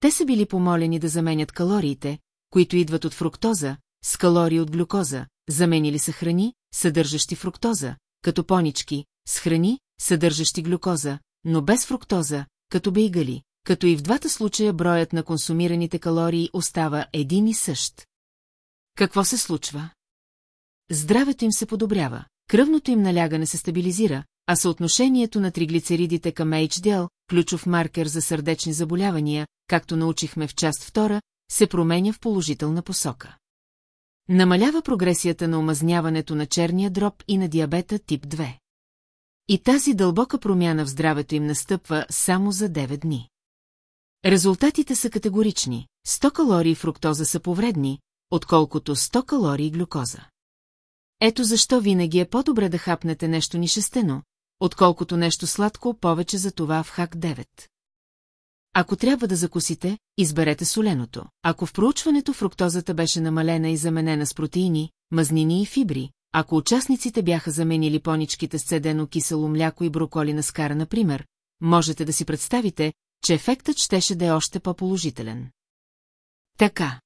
Те са били помолени да заменят калориите, които идват от фруктоза, с калории от глюкоза, заменили са храни, съдържащи фруктоза, като понички, с храни, съдържащи глюкоза, но без фруктоза, като бейгали, като и в двата случая броят на консумираните калории остава един и същ. Какво се случва? Здравето им се подобрява, кръвното им налягане се стабилизира, а съотношението на триглицеридите към HDL, ключов маркер за сърдечни заболявания, както научихме в част втора, се променя в положителна посока. Намалява прогресията на омазняването на черния дроб и на диабета тип 2. И тази дълбока промяна в здравето им настъпва само за 9 дни. Резултатите са категорични. 100 калории фруктоза са повредни, отколкото 100 калории глюкоза. Ето защо винаги е по-добре да хапнете нещо нишестено, отколкото нещо сладко повече за това в хак 9. Ако трябва да закусите, изберете соленото. Ако в проучването фруктозата беше намалена и заменена с протеини, мазнини и фибри, ако участниците бяха заменили поничките с цедено кисело мляко и броколи на скара, например, можете да си представите, че ефектът щеше да е още по-положителен. Така.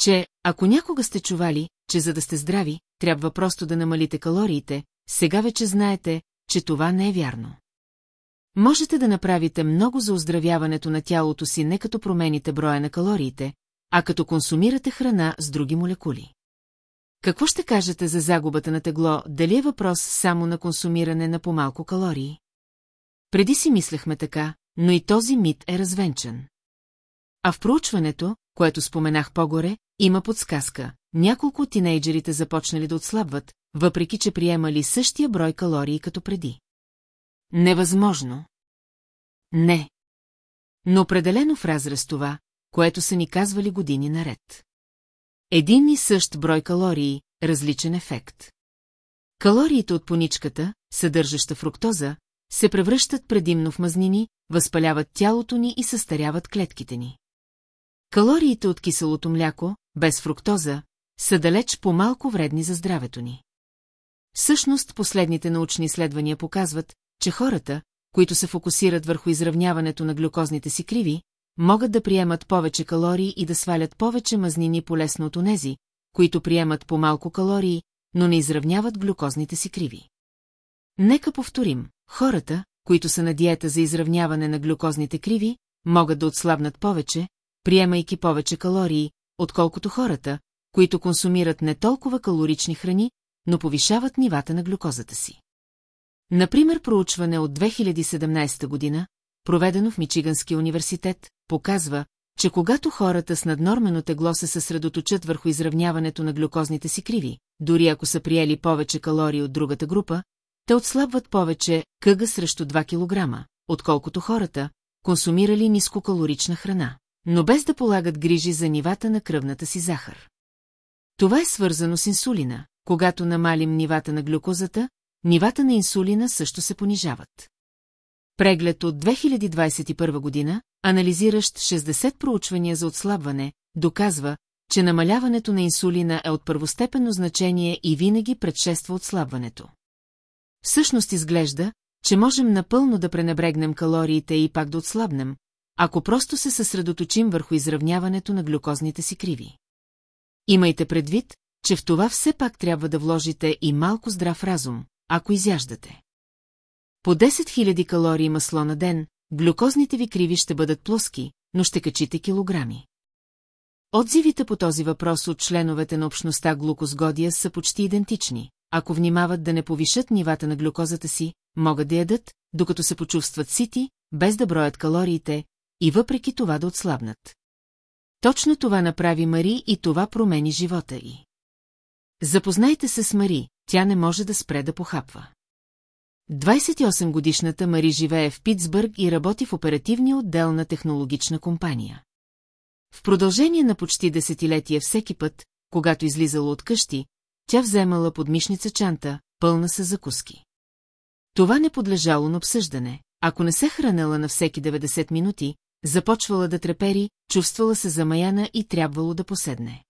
Че, ако някога сте чували, че за да сте здрави, трябва просто да намалите калориите, сега вече знаете, че това не е вярно. Можете да направите много за оздравяването на тялото си не като промените броя на калориите, а като консумирате храна с други молекули. Какво ще кажете за загубата на тегло, дали е въпрос само на консумиране на по-малко калории? Преди си мислехме така, но и този мит е развенчан. А в проучването, което споменах по-горе, има подсказка. Няколко от тинейджерите започнали да отслабват, въпреки че приемали същия брой калории като преди. Невъзможно. Не. Но определено в разрез това, което са ни казвали години наред. Един и същ брой калории, различен ефект. Калориите от поничката, съдържаща фруктоза, се превръщат предимно в мазнини, възпаляват тялото ни и състаряват клетките ни. Калориите от киселото мляко, без фруктоза, са далеч по-малко вредни за здравето ни. Всъщност, последните научни изследвания показват, че хората, които се фокусират върху изравняването на глюкозните си криви, могат да приемат повече калории и да свалят повече мазнини полесно от онези, които приемат по-малко калории, но не изравняват глюкозните си криви. Нека повторим, хората, които са на диета за изравняване на глюкозните криви, могат да отслабнат повече, приемайки повече калории, отколкото хората, които консумират не толкова калорични храни, но повишават нивата на глюкозата си. Например, проучване от 2017 година, проведено в Мичиганския университет, показва, че когато хората с наднормено тегло се съсредоточат върху изравняването на глюкозните си криви, дори ако са приели повече калории от другата група, те отслабват повече къга срещу 2 кг, отколкото хората, консумирали нискокалорична храна, но без да полагат грижи за нивата на кръвната си захар. Това е свързано с инсулина. Когато намалим нивата на глюкозата, нивата на инсулина също се понижават. Преглед от 2021 година, анализиращ 60 проучвания за отслабване, доказва, че намаляването на инсулина е от първостепенно значение и винаги предшества отслабването. Всъщност изглежда, че можем напълно да пренебрегнем калориите и пак да отслабнем, ако просто се съсредоточим върху изравняването на глюкозните си криви. Имайте предвид, че в това все пак трябва да вложите и малко здрав разум, ако изяждате. По 10 000 калории масло на ден, глюкозните ви криви ще бъдат плоски, но ще качите килограми. Отзивите по този въпрос от членовете на общността глукозгодия са почти идентични. Ако внимават да не повишат нивата на глюкозата си, могат да ядат, докато се почувстват сити, без да броят калориите, и въпреки това да отслабнат. Точно това направи Мари и това промени живота й. Запознайте се с Мари, тя не може да спре да похапва. 28-годишната Мари живее в Питсбърг и работи в оперативния отдел на технологична компания. В продължение на почти десетилетия всеки път, когато излизала от къщи, тя вземала подмишница чанта, пълна с закуски. Това не подлежало на обсъждане. Ако не се хранела на всеки 90 минути, започвала да трепери, чувствала се замаяна и трябвало да поседне.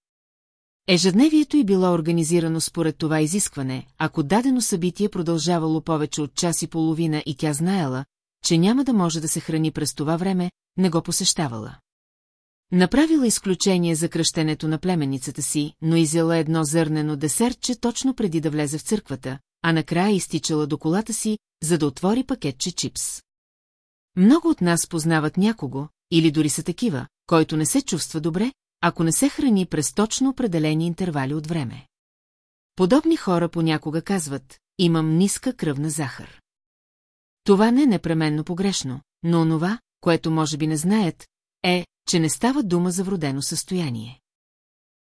Ежедневието й било организирано според това изискване, ако дадено събитие продължавало повече от час и половина и тя знаела, че няма да може да се храни през това време, не го посещавала. Направила изключение за кръщенето на племенницата си, но изяла едно зърнено десертче точно преди да влезе в църквата, а накрая изтичала до колата си, за да отвори пакетче чипс. Много от нас познават някого, или дори са такива, който не се чувства добре, ако не се храни през точно определени интервали от време. Подобни хора понякога казват, имам ниска кръвна захар. Това не е непременно погрешно, но онова, което може би не знаят, е, че не става дума за вродено състояние.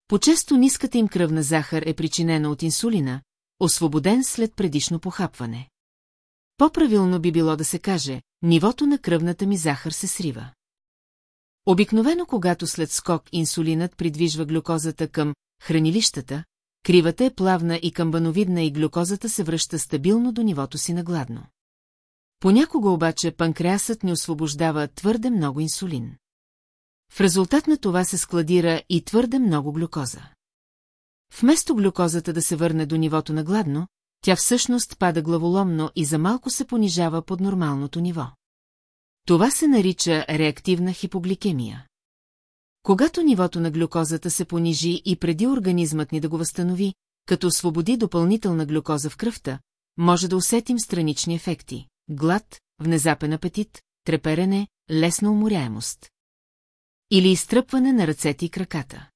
Почесто ниската им кръвна захар е причинена от инсулина, освободен след предишно похапване. По-правилно би било да се каже, нивото на кръвната ми захар се срива. Обикновено, когато след скок инсулинът придвижва глюкозата към хранилищата, кривата е плавна и камбановидна и глюкозата се връща стабилно до нивото си на гладно. Понякога обаче панкреасът ни освобождава твърде много инсулин. В резултат на това се складира и твърде много глюкоза. Вместо глюкозата да се върне до нивото на гладно, тя всъщност пада главоломно и за малко се понижава под нормалното ниво. Това се нарича реактивна хипогликемия. Когато нивото на глюкозата се понижи и преди организмът ни да го възстанови, като освободи допълнителна глюкоза в кръвта, може да усетим странични ефекти – глад, внезапен апетит, треперене, лесна уморяемост. Или изтръпване на ръцете и краката.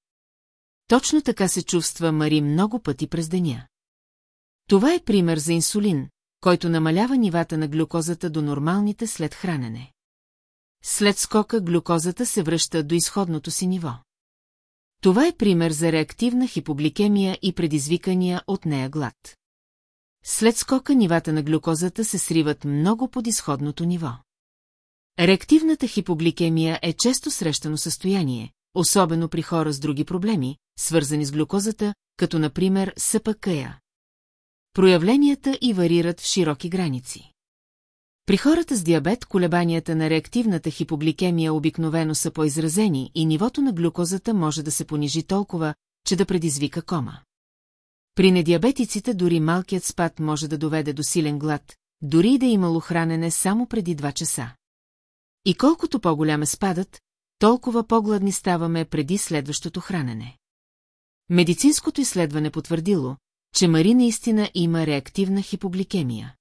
Точно така се чувства Мари много пъти през деня. Това е пример за инсулин, който намалява нивата на глюкозата до нормалните след хранене. След скока глюкозата се връща до изходното си ниво. Това е пример за реактивна хипогликемия и предизвикания от нея глад. След скока нивата на глюкозата се сриват много под изходното ниво. Реактивната хипогликемия е често срещано състояние, особено при хора с други проблеми, свързани с глюкозата, като например СПКЯ. Проявленията и варират в широки граници. При хората с диабет колебанията на реактивната хипогликемия обикновено са по-изразени и нивото на глюкозата може да се понижи толкова, че да предизвика кома. При недиабетиците дори малкият спад може да доведе до силен глад, дори и да е имало хранене само преди 2 часа. И колкото по-голям е спадът, толкова по-гладни ставаме преди следващото хранене. Медицинското изследване потвърдило, че Мари наистина има реактивна хипогликемия.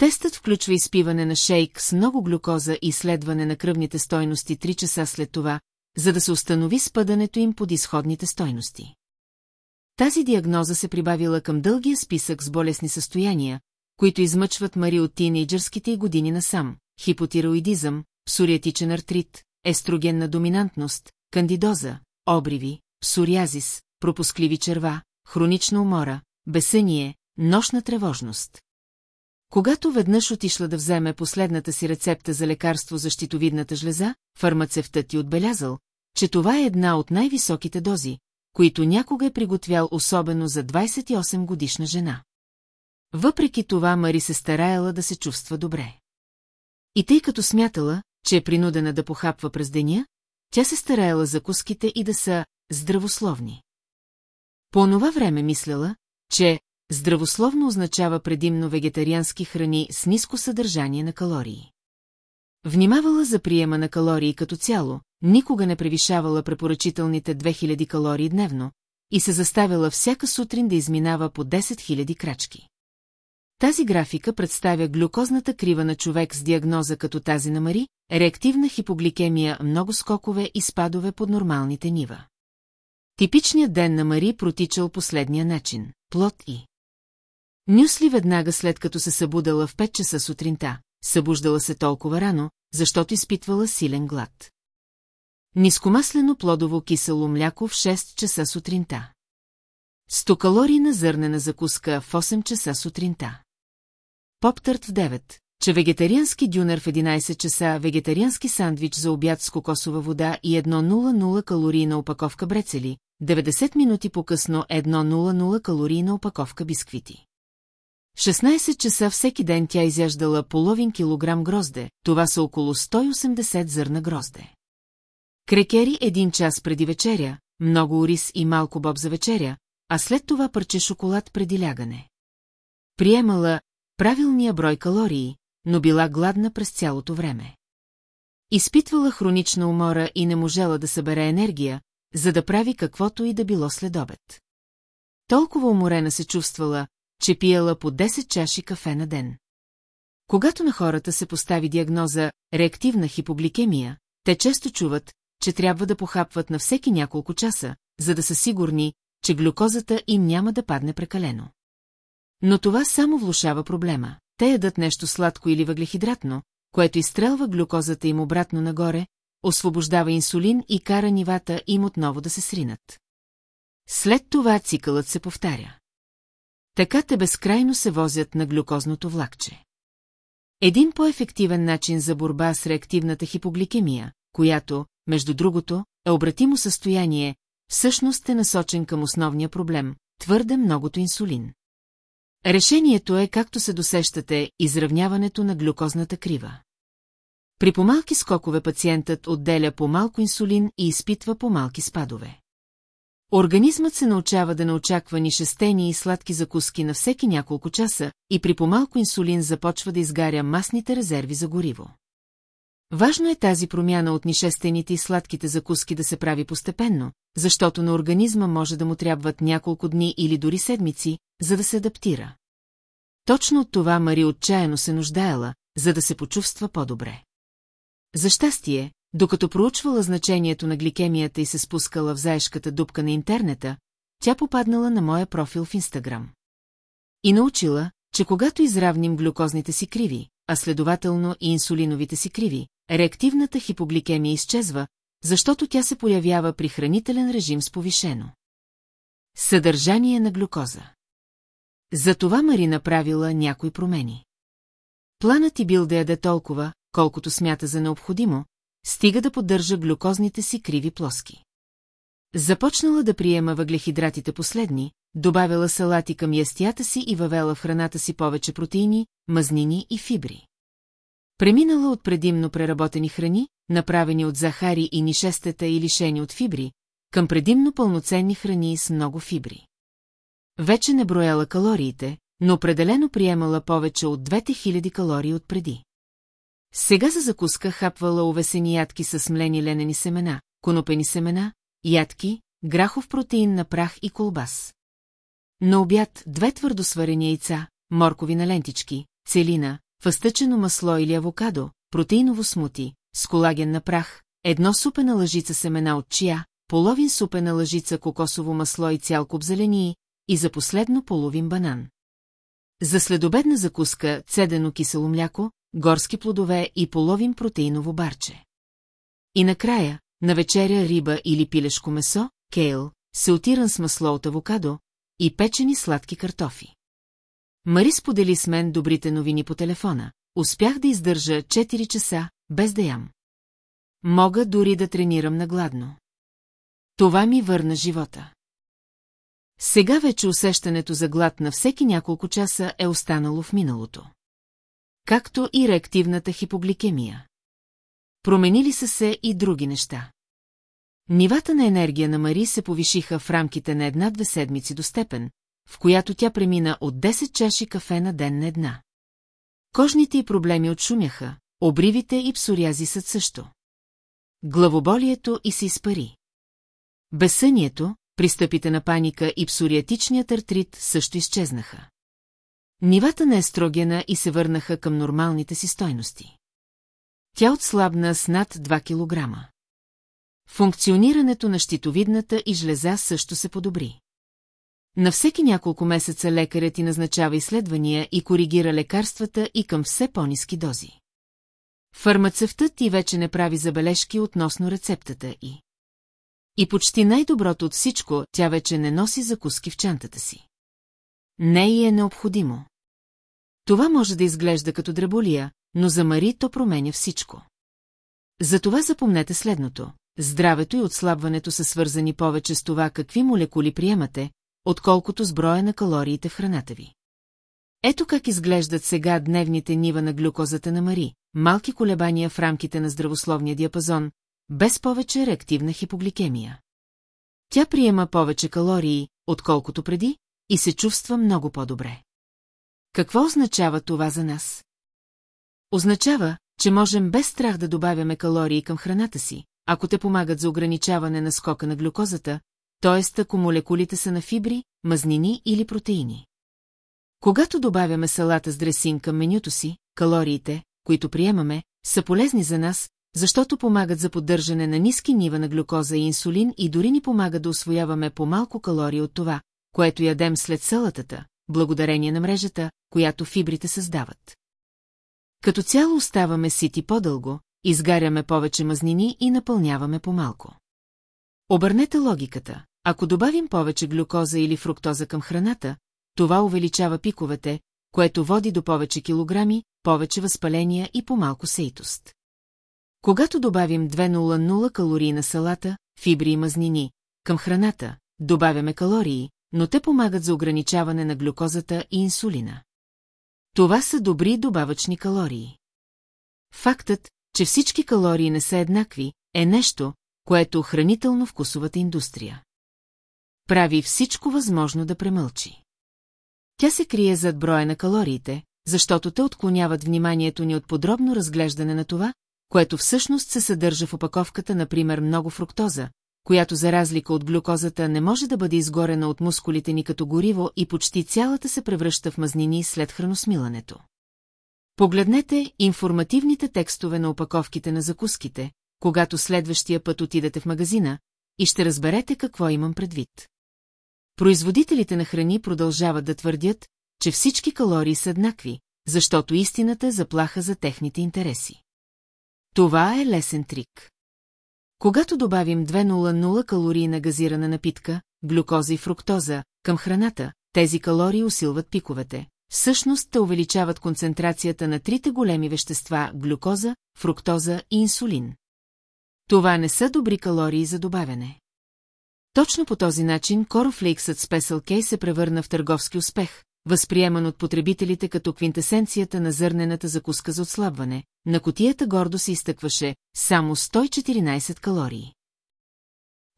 Тестът включва изпиване на шейк с много глюкоза и изследване на кръвните стойности 3 часа след това, за да се установи спадането им под изходните стойности. Тази диагноза се прибавила към дългия списък с болесни състояния, които измъчват Мари от тинейджърските й години насам – хипотироидизъм, псориатичен артрит, естрогенна доминантност, кандидоза, обриви, псориазис, пропускливи черва, хронична умора, бесъние, нощна тревожност. Когато веднъж отишла да вземе последната си рецепта за лекарство за щитовидната жлеза, фармацевтът ти отбелязал, че това е една от най-високите дози, които някога е приготвял особено за 28 годишна жена. Въпреки това Мари се стараяла да се чувства добре. И тъй като смятала, че е принудена да похапва през деня, тя се стараяла закуските и да са здравословни. По онова време мисляла, че здравословно означава предимно вегетариански храни с ниско съдържание на калории. Внимавала за приема на калории като цяло, никога не превишавала препоръчителните 2000 калории дневно и се заставила всяка сутрин да изминава по 10 000 крачки. Тази графика представя глюкозната крива на човек с диагноза като тази на Мари, реактивна хипогликемия, много скокове и спадове под нормалните нива. Типичният ден на Мари протичал последния начин – плод и. Нюсли веднага след като се събудала в 5 часа сутринта, събуждала се толкова рано, защото изпитвала силен глад. Нискомаслено плодово кисело мляко в 6 часа сутринта. 100 калории на зърнена закуска в 8 часа сутринта. Поптърт в 9, че вегетариански дюнер в 11 часа, вегетариански сандвич за обяд с кокосова вода и 1,00 калорийна опаковка брецели, 90 минути по-късно 1,00 калорийна опаковка бисквити. 16 часа всеки ден тя изяждала половин килограм грозде, това са около 180 зърна грозде. Крекери един час преди вечеря, много ориз и малко боб за вечеря, а след това парче шоколад преди лягане. Приемала правилния брой калории, но била гладна през цялото време. Изпитвала хронична умора и не можела да събере енергия, за да прави каквото и да било след обед. Толкова уморена се чувствала, че пиела по 10 чаши кафе на ден. Когато на хората се постави диагноза реактивна хипогликемия, те често чуват, че трябва да похапват на всеки няколко часа, за да са сигурни, че глюкозата им няма да падне прекалено. Но това само влушава проблема. Те ядат нещо сладко или въглехидратно, което изстрелва глюкозата им обратно нагоре, освобождава инсулин и кара нивата им отново да се сринат. След това цикълът се повтаря. Така те безкрайно се возят на глюкозното влакче. Един по-ефективен начин за борба с реактивната хипогликемия, която, между другото, е обратимо състояние, всъщност е насочен към основния проблем – твърде многото инсулин. Решението е, както се досещате, изравняването на глюкозната крива. При помалки скокове пациентът отделя по-малко инсулин и изпитва по-малки спадове. Организмът се научава да не очаква ни шестени и сладки закуски на всеки няколко часа и при помалко инсулин започва да изгаря масните резерви за гориво. Важно е тази промяна от нишестените и сладките закуски да се прави постепенно, защото на организма може да му трябват няколко дни или дори седмици, за да се адаптира. Точно от това Мари отчаяно се нуждаела, за да се почувства по-добре. За щастие, докато проучвала значението на гликемията и се спускала в заешката дупка на интернета, тя попаднала на моя профил в Инстаграм. И научила, че когато изравним глюкозните си криви, а следователно и инсулиновите си криви, реактивната хипогликемия изчезва, защото тя се появява при хранителен режим с повишено. Съдържание на глюкоза. Затова Мари направила някои промени. Планът ти бил да яде толкова, колкото смята за необходимо, стига да поддържа глюкозните си криви плоски. Започнала да приема въглехидратите последни, добавила салати към ястията си и въвела в храната си повече протеини, мазнини и фибри. Преминала от предимно преработени храни, направени от захари и нишестета и лишени от фибри, към предимно пълноценни храни с много фибри. Вече не брояла калориите, но определено приемала повече от 2000 калории от преди. Сега за закуска хапвала увесени ядки с млени ленени семена, конопени семена, ядки, грахов протеин на прах и колбас. На обяд две твърдосварени яйца, моркови на лентички, целина, фъстъчено масло или авокадо, протеиново смути, с колаген на прах, едно супена лъжица семена от чия, половин супена лъжица кокосово масло и цял куп зелении и за последно половин банан. За следобедна закуска цедено кисело мляко, горски плодове и половин протеиново барче. И накрая, на вечеря риба или пилешко месо, кейл, сеотиран с масло от авокадо и печени сладки картофи. Мари сподели с мен добрите новини по телефона. Успях да издържа 4 часа, без да ям. Мога дори да тренирам нагладно. Това ми върна живота. Сега вече усещането за глад на всеки няколко часа е останало в миналото. Както и реактивната хипогликемия. Променили са се и други неща. Нивата на енергия на Мари се повишиха в рамките на една-две седмици до степен, в която тя премина от 10 чаши кафе на ден на една. Кожните й проблеми отшумяха, обривите и псориазисът също. Главоболието и се изпари. Безсънието, пристъпите на паника и псориатичният артрит също изчезнаха. Нивата на естрогена и се върнаха към нормалните си стойности. Тя отслабна с над 2 килограма. Функционирането на щитовидната и жлеза също се подобри. На всеки няколко месеца лекарят ти назначава изследвания и коригира лекарствата и към все по-низки дози. Фармацевтът ти вече не прави забележки относно рецептата и. И почти най-доброто от всичко, тя вече не носи закуски в чантата си. Не и е необходимо. Това може да изглежда като дреболия, но за Мари то променя всичко. Затова запомнете следното. Здравето и отслабването са свързани повече с това какви молекули приемате, отколкото с броя на калориите в храната ви. Ето как изглеждат сега дневните нива на глюкозата на Мари, малки колебания в рамките на здравословния диапазон, без повече реактивна хипогликемия. Тя приема повече калории, отколкото преди, и се чувства много по-добре. Какво означава това за нас? Означава, че можем без страх да добавяме калории към храната си, ако те помагат за ограничаване на скока на глюкозата, т.е. ако молекулите са на фибри, мазнини или протеини. Когато добавяме салата с дресин към менюто си, калориите, които приемаме, са полезни за нас, защото помагат за поддържане на ниски нива на глюкоза и инсулин и дори ни помагат да освояваме по-малко калории от това, което ядем след салатата, благодарение на мрежата, която фибрите създават. Като цяло оставаме сити по-дълго, изгаряме повече мазнини и напълняваме по-малко. Обърнете логиката. Ако добавим повече глюкоза или фруктоза към храната, това увеличава пиковете, което води до повече килограми, повече възпаления и по-малко сейтост. Когато добавим 200 калории на салата, фибри и мазнини, към храната, добавяме калории, но те помагат за ограничаване на глюкозата и инсулина. Това са добри добавъчни калории. Фактът, че всички калории не са еднакви, е нещо, което хранително-вкусовата индустрия. Прави всичко възможно да премълчи. Тя се крие зад броя на калориите, защото те отклоняват вниманието ни от подробно разглеждане на това, което всъщност се съдържа в опаковката, например много фруктоза, която за разлика от глюкозата не може да бъде изгорена от мускулите ни като гориво и почти цялата се превръща в мазнини след храносмилането. Погледнете информативните текстове на опаковките на закуските, когато следващия път отидете в магазина, и ще разберете какво имам предвид. Производителите на храни продължават да твърдят, че всички калории са еднакви, защото истината е заплаха за техните интереси. Това е лесен трик. Когато добавим 200 калории на газирана напитка, глюкоза и фруктоза, към храната, тези калории усилват пиковете. Всъщност те увеличават концентрацията на трите големи вещества – глюкоза, фруктоза и инсулин. Това не са добри калории за добавяне. Точно по този начин Корофлейксът Special K се превърна в търговски успех, възприеман от потребителите като квинтесенцията на зърнената закуска за отслабване, на котията гордо се изтъкваше само 114 калории.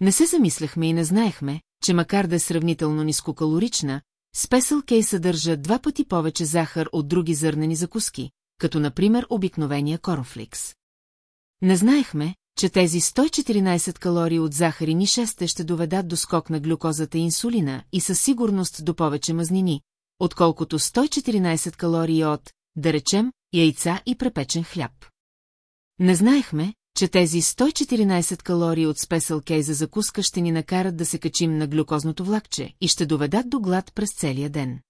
Не се замисляхме и не знаехме, че макар да е сравнително нискокалорична, Special K съдържа два пъти повече захар от други зърнени закуски, като например обикновения коронфликс. Не знаехме, че тези 114 калории от ни шесте ще доведат до скок на глюкозата и инсулина и със сигурност до повече мазнини, отколкото 114 калории от, да речем, яйца и препечен хляб. Не знаехме, че тези 114 калории от спесъл кей за закуска ще ни накарат да се качим на глюкозното влакче и ще доведат до глад през целия ден.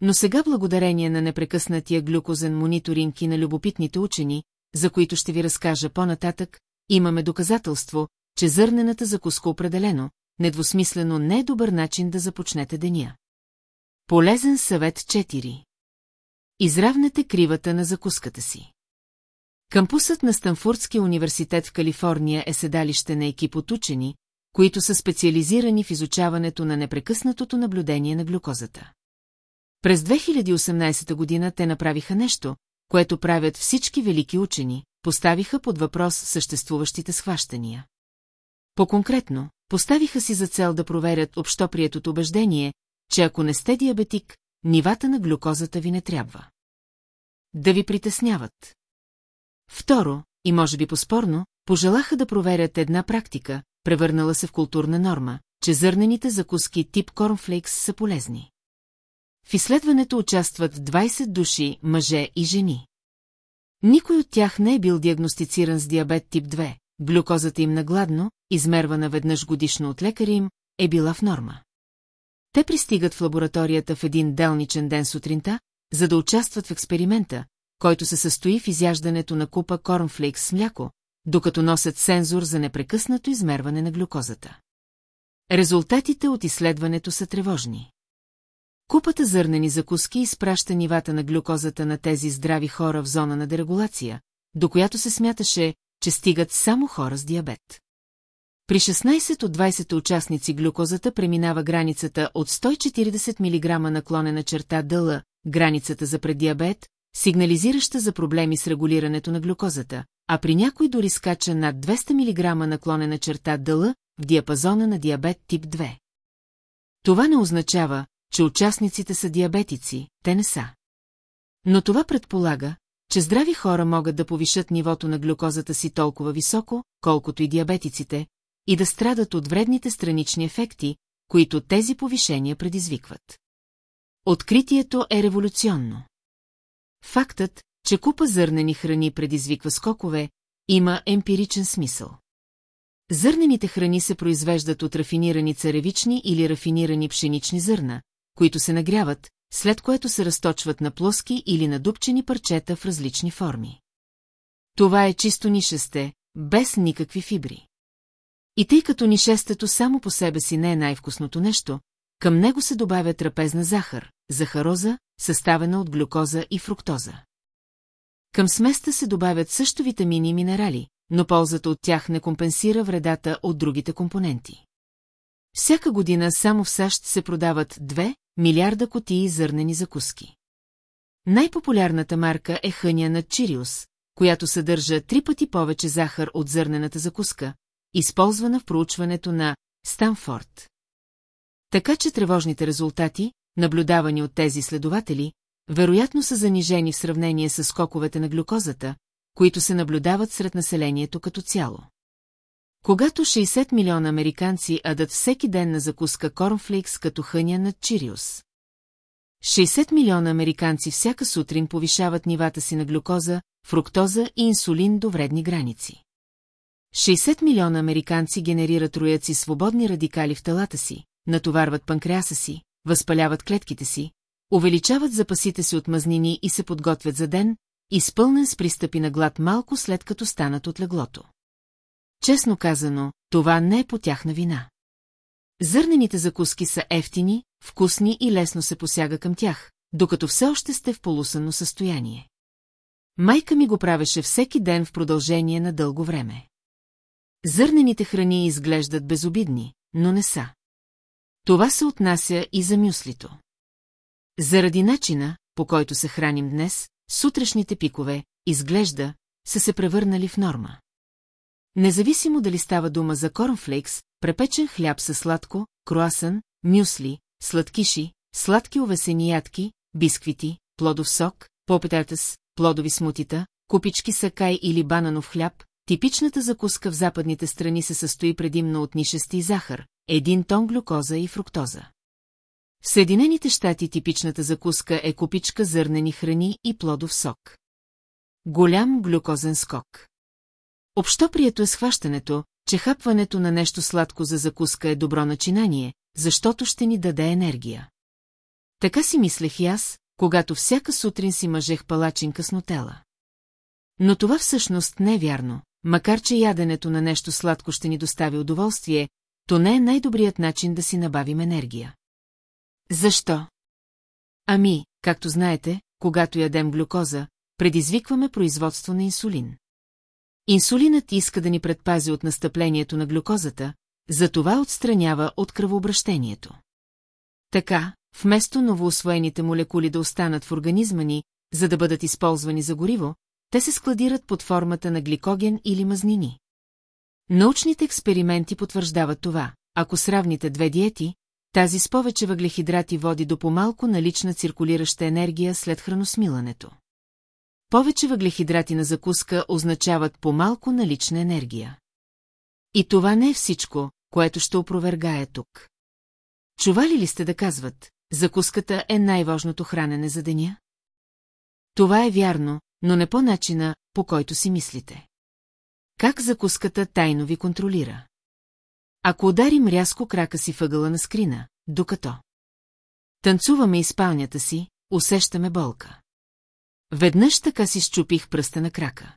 Но сега благодарение на непрекъснатия глюкозен мониторинг и на любопитните учени, за които ще ви разкажа по-нататък, имаме доказателство, че зърнената закуска определено, недвусмислено не е добър начин да започнете деня. Полезен съвет 4. Изравнете кривата на закуската си. Кампусът на Станфордския университет в Калифорния е седалище на екип от учени, които са специализирани в изучаването на непрекъснатото наблюдение на глюкозата. През 2018 година те направиха нещо, което правят всички велики учени, поставиха под въпрос съществуващите схващания. По-конкретно, поставиха си за цел да проверят общоприетото убеждение, че ако не сте диабетик, нивата на глюкозата ви не трябва. Да ви притесняват. Второ, и може би поспорно, пожелаха да проверят една практика, превърнала се в културна норма, че зърнените закуски тип корнфлейкс са полезни. В изследването участват 20 души, мъже и жени. Никой от тях не е бил диагностициран с диабет тип 2, глюкозата им нагладно, измервана веднъж годишно от лекаря им, е била в норма. Те пристигат в лабораторията в един делничен ден сутринта, за да участват в експеримента, който се състои в изяждането на купа корнфлейкс с мляко, докато носят сензор за непрекъснато измерване на глюкозата. Резултатите от изследването са тревожни. Купата зърнени закуски изпраща нивата на глюкозата на тези здрави хора в зона на дерегулация, до която се смяташе, че стигат само хора с диабет. При 16 от 20 участници глюкозата преминава границата от 140 мг наклонена черта дъла, границата за преддиабет, сигнализираща за проблеми с регулирането на глюкозата, а при някой дори скача над 200 мг наклонена черта дъла в диапазона на диабет тип 2. Това не означава, че участниците са диабетици, те не са. Но това предполага, че здрави хора могат да повишат нивото на глюкозата си толкова високо, колкото и диабетиците, и да страдат от вредните странични ефекти, които тези повишения предизвикват. Откритието е революционно. Фактът, че купа зърнени храни предизвиква скокове, има емпиричен смисъл. Зърнените храни се произвеждат от рафинирани царевични или рафинирани пшенични зърна, които се нагряват, след което се разточват на плоски или надупчени парчета в различни форми. Това е чисто нишесте, без никакви фибри. И тъй като нишестето само по себе си не е най-вкусното нещо, към него се добавя трапезна захар, захароза, съставена от глюкоза и фруктоза. Към сместа се добавят също витамини и минерали, но ползата от тях не компенсира вредата от другите компоненти. Всяка година само в САЩ се продават 2 милиарда котии зърнени закуски. Най-популярната марка е хъня на Чириус, която съдържа три пъти повече захар от зърнената закуска, използвана в проучването на Станфорд. Така че тревожните резултати, наблюдавани от тези следователи, вероятно са занижени в сравнение с скоковете на глюкозата, които се наблюдават сред населението като цяло. Когато 60 милиона американци адат всеки ден на закуска корнфликс като хъня на Чириус. 60 милиона американци всяка сутрин повишават нивата си на глюкоза, фруктоза и инсулин до вредни граници. 60 милиона американци генерират рояци свободни радикали в телата си, натоварват панкреаса си, възпаляват клетките си, увеличават запасите си от мазнини и се подготвят за ден, изпълнен с пристъпи на глад малко след като станат от леглото. Честно казано, това не е по тяхна вина. Зърнените закуски са ефтини, вкусни и лесно се посяга към тях, докато все още сте в полусънно състояние. Майка ми го правеше всеки ден в продължение на дълго време. Зърнените храни изглеждат безобидни, но не са. Това се отнася и за мюслито. Заради начина, по който се храним днес, сутрешните пикове, изглежда, са се превърнали в норма. Независимо дали става дума за корнфлейкс, препечен хляб със сладко, круасан, мюсли, сладкиши, сладки овесени ядки, бисквити, плодов сок, попетатас, плодови смутита, купички сакай или бананов хляб, типичната закуска в западните страни се състои предимно от нишести и захар, един тон глюкоза и фруктоза. В Съединените щати типичната закуска е купичка зърнени храни и плодов сок. Голям глюкозен скок. Общо прието е схващането, че хапването на нещо сладко за закуска е добро начинание, защото ще ни даде енергия. Така си мислех и аз, когато всяка сутрин си мъжех палачинка с нотела. Но това всъщност не е вярно, макар че яденето на нещо сладко ще ни достави удоволствие, то не е най-добрият начин да си набавим енергия. Защо? Ами, както знаете, когато ядем глюкоза, предизвикваме производство на инсулин. Инсулинът иска да ни предпази от настъплението на глюкозата, затова отстранява от кръвообращението. Така, вместо новоосвоените молекули да останат в организма ни, за да бъдат използвани за гориво, те се складират под формата на гликоген или мазнини. Научните експерименти потвърждават това. Ако сравните две диети, тази с повече въглехидрати води до по-малко налична циркулираща енергия след храносмилането. Повече въглехидрати на закуска означават по-малко налична енергия. И това не е всичко, което ще опровергая тук. Чували ли сте да казват, закуската е най-важното хранене за деня? Това е вярно, но не по начина, по който си мислите. Как закуската тайно ви контролира? Ако ударим рязко крака си въгъла на скрина, докато танцуваме изпалнята си, усещаме болка. Веднъж така си щупих пръста на крака.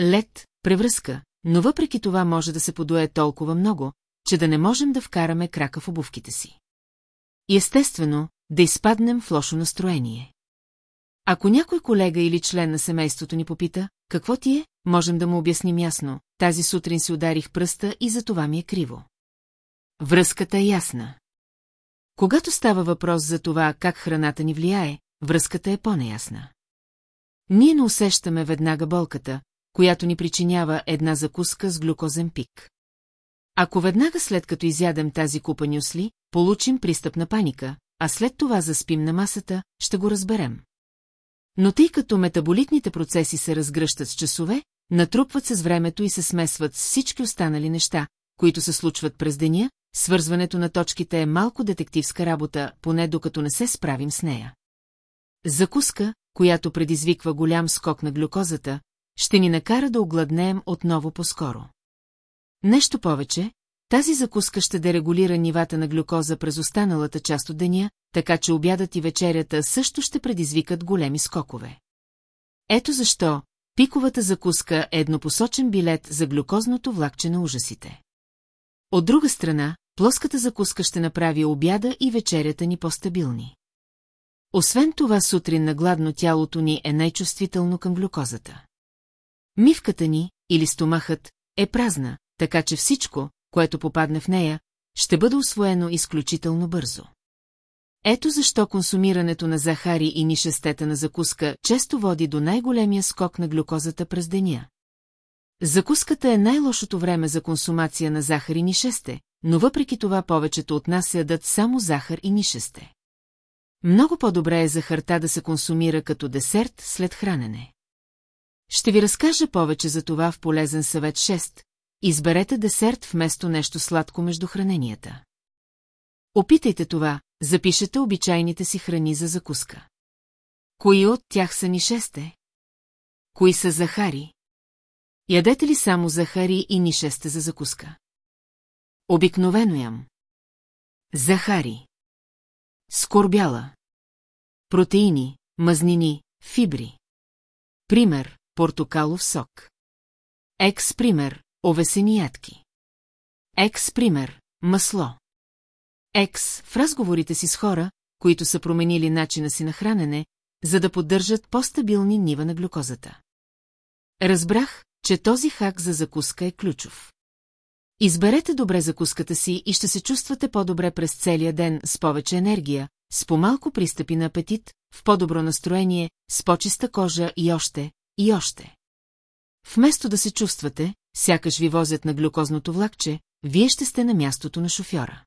Лед, превръзка, но въпреки това може да се подуе толкова много, че да не можем да вкараме крака в обувките си. Естествено, да изпаднем в лошо настроение. Ако някой колега или член на семейството ни попита, какво ти е, можем да му обясним ясно, тази сутрин си ударих пръста и за това ми е криво. Връзката е ясна. Когато става въпрос за това как храната ни влияе, връзката е по-неясна. Ние не усещаме веднага болката, която ни причинява една закуска с глюкозен пик. Ако веднага след като изядем тази купа нюсли, получим пристъп на паника, а след това заспим на масата, ще го разберем. Но тъй като метаболитните процеси се разгръщат с часове, натрупват се с времето и се смесват с всички останали неща, които се случват през деня, свързването на точките е малко детективска работа, поне докато не се справим с нея. Закуска, която предизвиква голям скок на глюкозата, ще ни накара да огладнеем отново по-скоро. Нещо повече, тази закуска ще дерегулира нивата на глюкоза през останалата част от деня, така че обядът и вечерята също ще предизвикат големи скокове. Ето защо пиковата закуска е еднопосочен билет за глюкозното влакче на ужасите. От друга страна, плоската закуска ще направи обяда и вечерята ни по-стабилни. Освен това, сутрин на гладно тялото ни е най-чувствително към глюкозата. Мивката ни, или стомахът, е празна, така че всичко, което попадне в нея, ще бъде освоено изключително бързо. Ето защо консумирането на захари и нишестета на закуска често води до най-големия скок на глюкозата през деня. Закуската е най-лошото време за консумация на захар и нишесте, но въпреки това повечето от нас ядат само захар и нишесте. Много по-добре е захарта да се консумира като десерт след хранене. Ще ви разкажа повече за това в полезен съвет 6. Изберете десерт вместо нещо сладко между храненията. Опитайте това, запишете обичайните си храни за закуска. Кои от тях са ни шесте? Кои са захари? Ядете ли само захари и ни шесте за закуска? Обикновено ям. Захари. Скорбяла. Протеини, мазнини, фибри. Пример – портокалов сок. Екс пример – овесени ядки. Екс пример – масло. Екс в разговорите си с хора, които са променили начина си на хранене, за да поддържат по-стабилни нива на глюкозата. Разбрах, че този хак за закуска е ключов. Изберете добре закуската си и ще се чувствате по-добре през целия ден с повече енергия, с по-малко пристъпи на апетит, в по-добро настроение, с по-чиста кожа и още, и още. Вместо да се чувствате, сякаш ви возят на глюкозното влакче, вие ще сте на мястото на шофьора.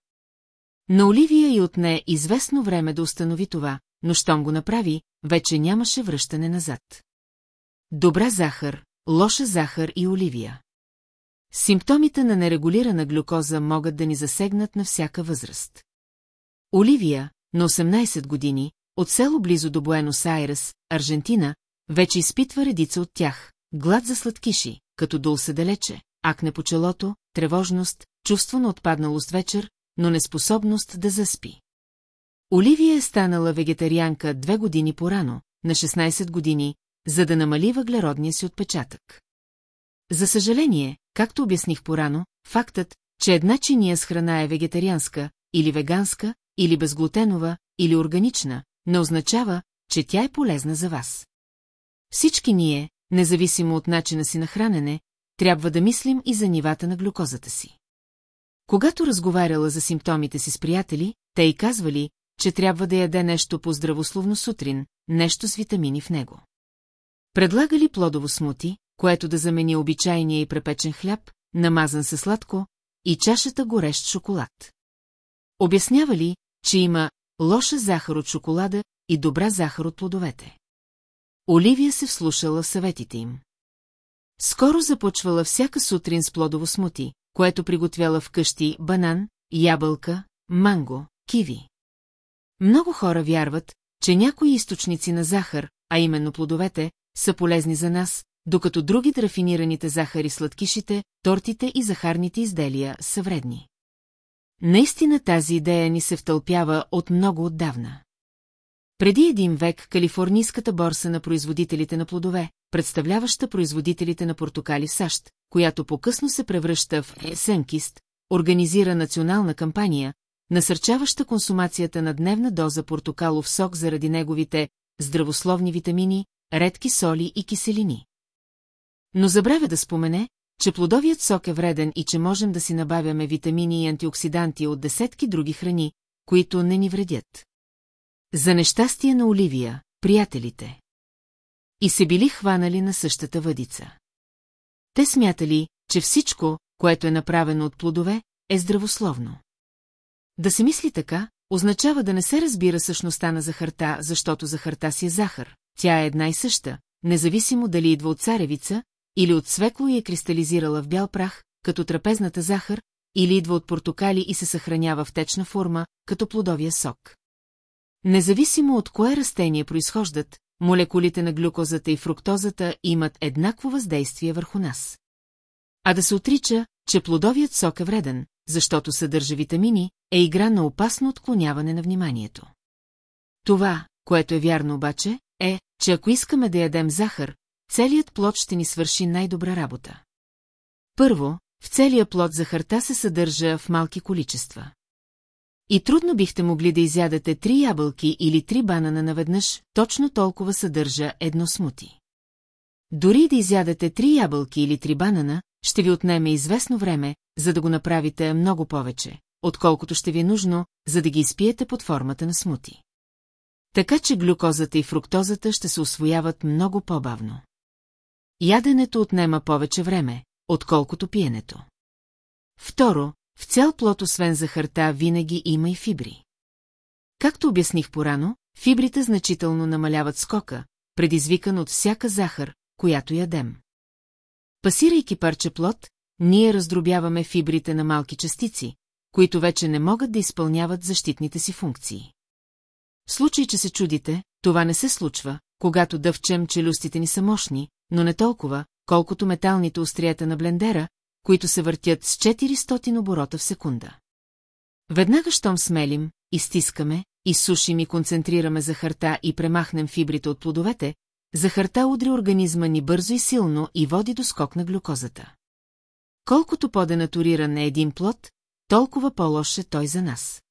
На Оливия и отне известно време да установи това, но щом го направи, вече нямаше връщане назад. Добра захар, лоша захар и Оливия. Симптомите на нерегулирана глюкоза могат да ни засегнат на всяка възраст. Оливия, на 18 години, от село близо до Буенос Айрес, Аржентина, вече изпитва редица от тях, глад за сладкиши, като дол се далече, акне по челото, тревожност, чувство на отпадналост вечер, но неспособност да заспи. Оливия е станала вегетарианка две години порано, на 16 години, за да намали въглеродния си отпечатък. За съжаление, както обясних порано, фактът, че една чиния с храна е вегетарианска, или веганска, или безглутенова, или органична, не означава, че тя е полезна за вас. Всички ние, независимо от начина си на хранене, трябва да мислим и за нивата на глюкозата си. Когато разговаряла за симптомите си с приятели, те й казвали, че трябва да яде нещо по-здравословно сутрин, нещо с витамини в него. Предлагали плодово смути, което да замени обичайния и препечен хляб, намазан със сладко, и чашата горещ шоколад. Обяснявали, че има лоша захар от шоколада и добра захар от плодовете. Оливия се вслушала в съветите им. Скоро започвала всяка сутрин с плодово смути, което приготвяла вкъщи банан, ябълка, манго, киви. Много хора вярват, че някои източници на захар, а именно плодовете, са полезни за нас, докато други рафинираните захари сладкишите, тортите и захарните изделия са вредни. Наистина тази идея ни се втълпява от много отдавна. Преди един век Калифорнийската борса на производителите на плодове, представляваща производителите на портокали в САЩ, която по-късно се превръща в Есенкист, организира национална кампания, насърчаваща консумацията на дневна доза портокалов сок заради неговите здравословни витамини, редки соли и киселини. Но забравя да спомене, че плодовият сок е вреден и че можем да си набавяме витамини и антиоксиданти от десетки други храни, които не ни вредят. За нещастие на Оливия, приятелите. И се били хванали на същата въдица. Те смятали, че всичко, което е направено от плодове, е здравословно. Да се мисли така, означава да не се разбира същността на захарта, защото захарта си е захар. Тя е една и съща, независимо дали идва от царевица, или от свекло и е кристализирала в бял прах, като трапезната захар, или идва от портокали и се съхранява в течна форма, като плодовия сок. Независимо от кое растение произхождат, молекулите на глюкозата и фруктозата имат еднакво въздействие върху нас. А да се отрича, че плодовият сок е вреден, защото съдържа витамини, е игра на опасно отклоняване на вниманието. Това, което е вярно обаче, е, че ако искаме да ядем захар, целият плод ще ни свърши най-добра работа. Първо, в целия плод захарта се съдържа в малки количества. И трудно бихте могли да изядете три ябълки или три банана наведнъж, точно толкова съдържа едно смути. Дори да изядете три ябълки или три банана, ще ви отнеме известно време, за да го направите много повече, отколкото ще ви е нужно, за да ги изпиете под формата на смути. Така че глюкозата и фруктозата ще се освояват много по-бавно. Яденето отнема повече време, отколкото пиенето. Второ, в цял плод освен захарта винаги има и фибри. Както обясних порано, фибрите значително намаляват скока, предизвикан от всяка захар, която ядем. Пасирайки парче плод, ние раздробяваме фибрите на малки частици, които вече не могат да изпълняват защитните си функции. В случай, че се чудите, това не се случва, когато дъвчем челюстите ни са мощни, но не толкова, колкото металните острията на блендера, които се въртят с 400 оборота в секунда. Веднага щом смелим, изтискаме, изсушим и концентрираме захарта и премахнем фибрите от плодовете, захарта удри организма ни бързо и силно и води до скок на глюкозата. Колкото по-денатуриран е един плод, толкова по-лош е той за нас.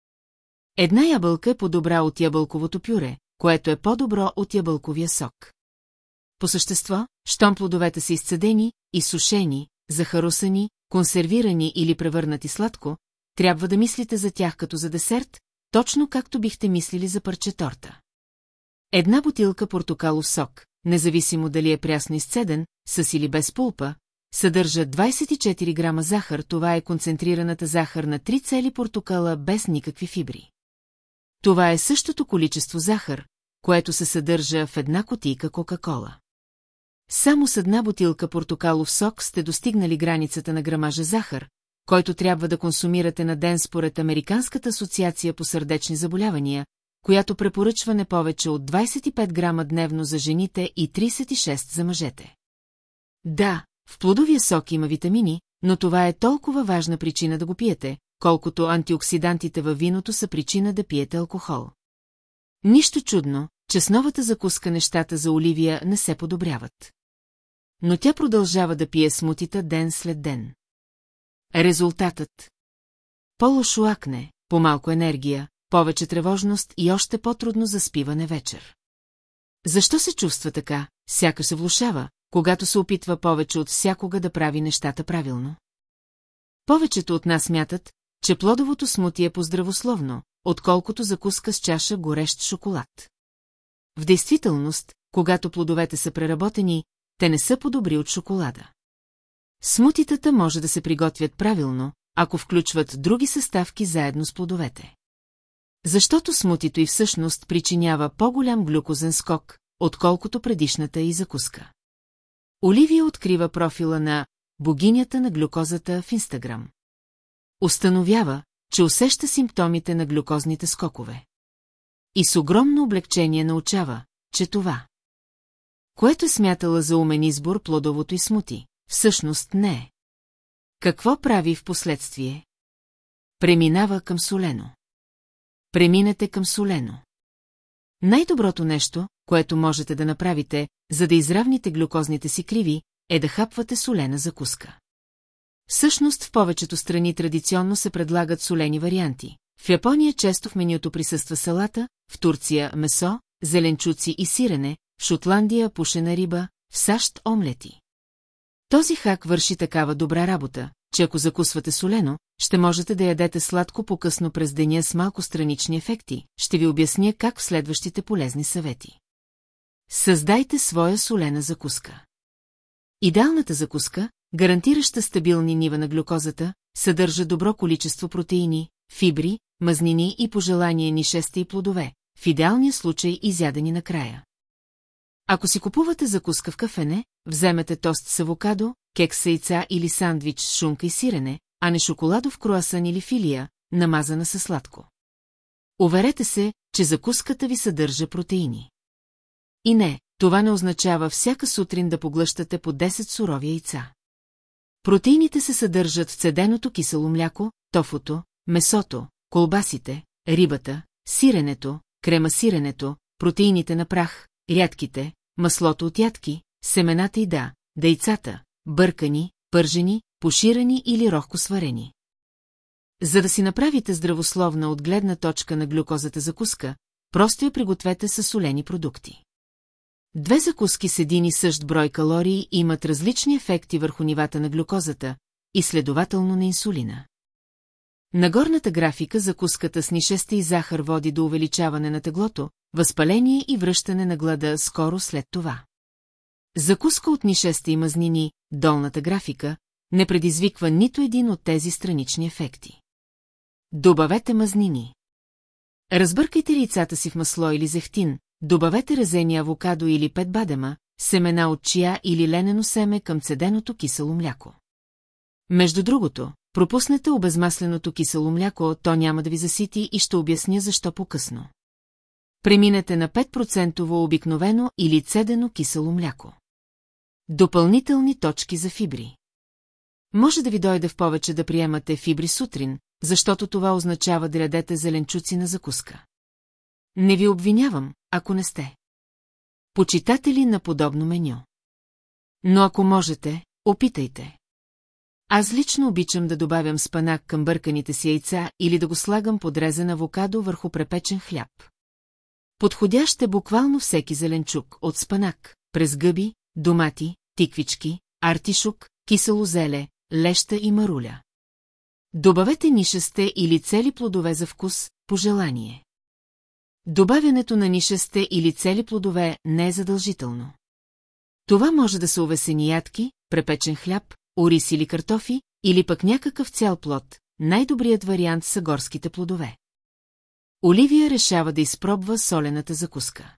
Една ябълка е по-добра от ябълковото пюре, което е по-добро от ябълковия сок. По същество, щом плодовете са изцедени, изсушени, захаросани, консервирани или превърнати сладко, трябва да мислите за тях като за десерт, точно както бихте мислили за парче торта. Една бутилка портокалов сок, независимо дали е прясно изцеден, с или без пулпа, съдържа 24 грама захар, това е концентрираната захар на 3 цели портокала без никакви фибри. Това е същото количество захар, което се съдържа в една котийка Кока-Кола. Само с една бутилка портокалов сок сте достигнали границата на грамажа захар, който трябва да консумирате на ден според Американската асоциация по сърдечни заболявания, която препоръчва не повече от 25 грама дневно за жените и 36 за мъжете. Да, в плодовия сок има витамини, но това е толкова важна причина да го пиете, колкото антиоксидантите във виното са причина да пиете алкохол. Нищо чудно, че с новата закуска нещата за Оливия не се подобряват. Но тя продължава да пие смутита ден след ден. Резултатът По-лошо акне, по-малко енергия, повече тревожност и още по-трудно заспиване вечер. Защо се чувства така, сяка се влушава, когато се опитва повече от всякога да прави нещата правилно? Повечето от нас мятат, че плодовото смути е поздравословно, отколкото закуска с чаша горещ шоколад. В действителност, когато плодовете са преработени, те не са по-добри от шоколада. Смутитата може да се приготвят правилно, ако включват други съставки заедно с плодовете. Защото смутито и всъщност причинява по-голям глюкозен скок, отколкото предишната и закуска. Оливия открива профила на богинята на глюкозата в Инстаграм. Установява, че усеща симптомите на глюкозните скокове. И с огромно облегчение научава, че това, което е смятала за умен избор плодовото и смути, всъщност не е. Какво прави в последствие? Преминава към солено. Преминете към солено. Най-доброто нещо, което можете да направите, за да изравните глюкозните си криви, е да хапвате солена закуска. Всъщност в повечето страни традиционно се предлагат солени варианти. В Япония често в менюто присъства салата, в Турция – месо, зеленчуци и сирене, в Шотландия – пушена риба, в САЩ – омлети. Този хак върши такава добра работа, че ако закусвате солено, ще можете да ядете сладко по-късно през деня с малко странични ефекти. Ще ви обясня как в следващите полезни съвети. Създайте своя солена закуска. Идеалната закуска, гарантираща стабилни нива на глюкозата, съдържа добро количество протеини, фибри, мазнини и пожелание ни шести и плодове, в идеалния случай изядени накрая. Ако си купувате закуска в кафене, вземете тост с авокадо, кекс с яйца или сандвич с шунка и сирене, а не шоколадов круасан или филия, намазана със сладко. Уверете се, че закуската ви съдържа протеини. И не, това не означава всяка сутрин да поглъщате по 10 сурови яйца. Протеините се съдържат в цеденото кисело мляко, тофото, месото, колбасите, рибата, сиренето, крема сиренето, протеините на прах, рядките, маслото от ядки, семената и да, дейцата, бъркани, пържени, поширани или рохко сварени. За да си направите здравословна от гледна точка на глюкозата закуска, просто я пригответе с солени продукти. Две закуски с един и същ брой калории имат различни ефекти върху нивата на глюкозата и следователно на инсулина. На горната графика закуската с нишеста и захар води до увеличаване на теглото, възпаление и връщане на глада скоро след това. Закуска от нишеста и мазнини, долната графика, не предизвиква нито един от тези странични ефекти. Добавете мазнини. Разбъркайте яйцата си в масло или зехтин, добавете резени авокадо или пет бадема, семена от чия или ленено семе към цеденото кисело мляко. Между другото, пропуснете обезмасленото кисело мляко, то няма да ви засити и ще обясня защо по-късно. Преминете на 5% обикновено или цедено кисело мляко. Допълнителни точки за фибри. Може да ви дойде в повече да приемате фибри сутрин, защото това означава да ядете зеленчуци на закуска. Не ви обвинявам, ако не сте. Почитатели на подобно меню. Но ако можете, опитайте. Аз лично обичам да добавям спанак към бърканите си яйца или да го слагам подрезан авокадо върху препечен хляб. Подходящ е буквално всеки зеленчук, от спанак, през гъби, домати, тиквички, артишук, кисело зеле, леща и маруля. Добавете нишесте или цели плодове за вкус, по желание. Добавянето на нишесте или цели плодове не е задължително. Това може да са увесени ядки, препечен хляб, ориз или картофи, или пък някакъв цял плод. Най-добрият вариант са горските плодове. Оливия решава да изпробва солената закуска.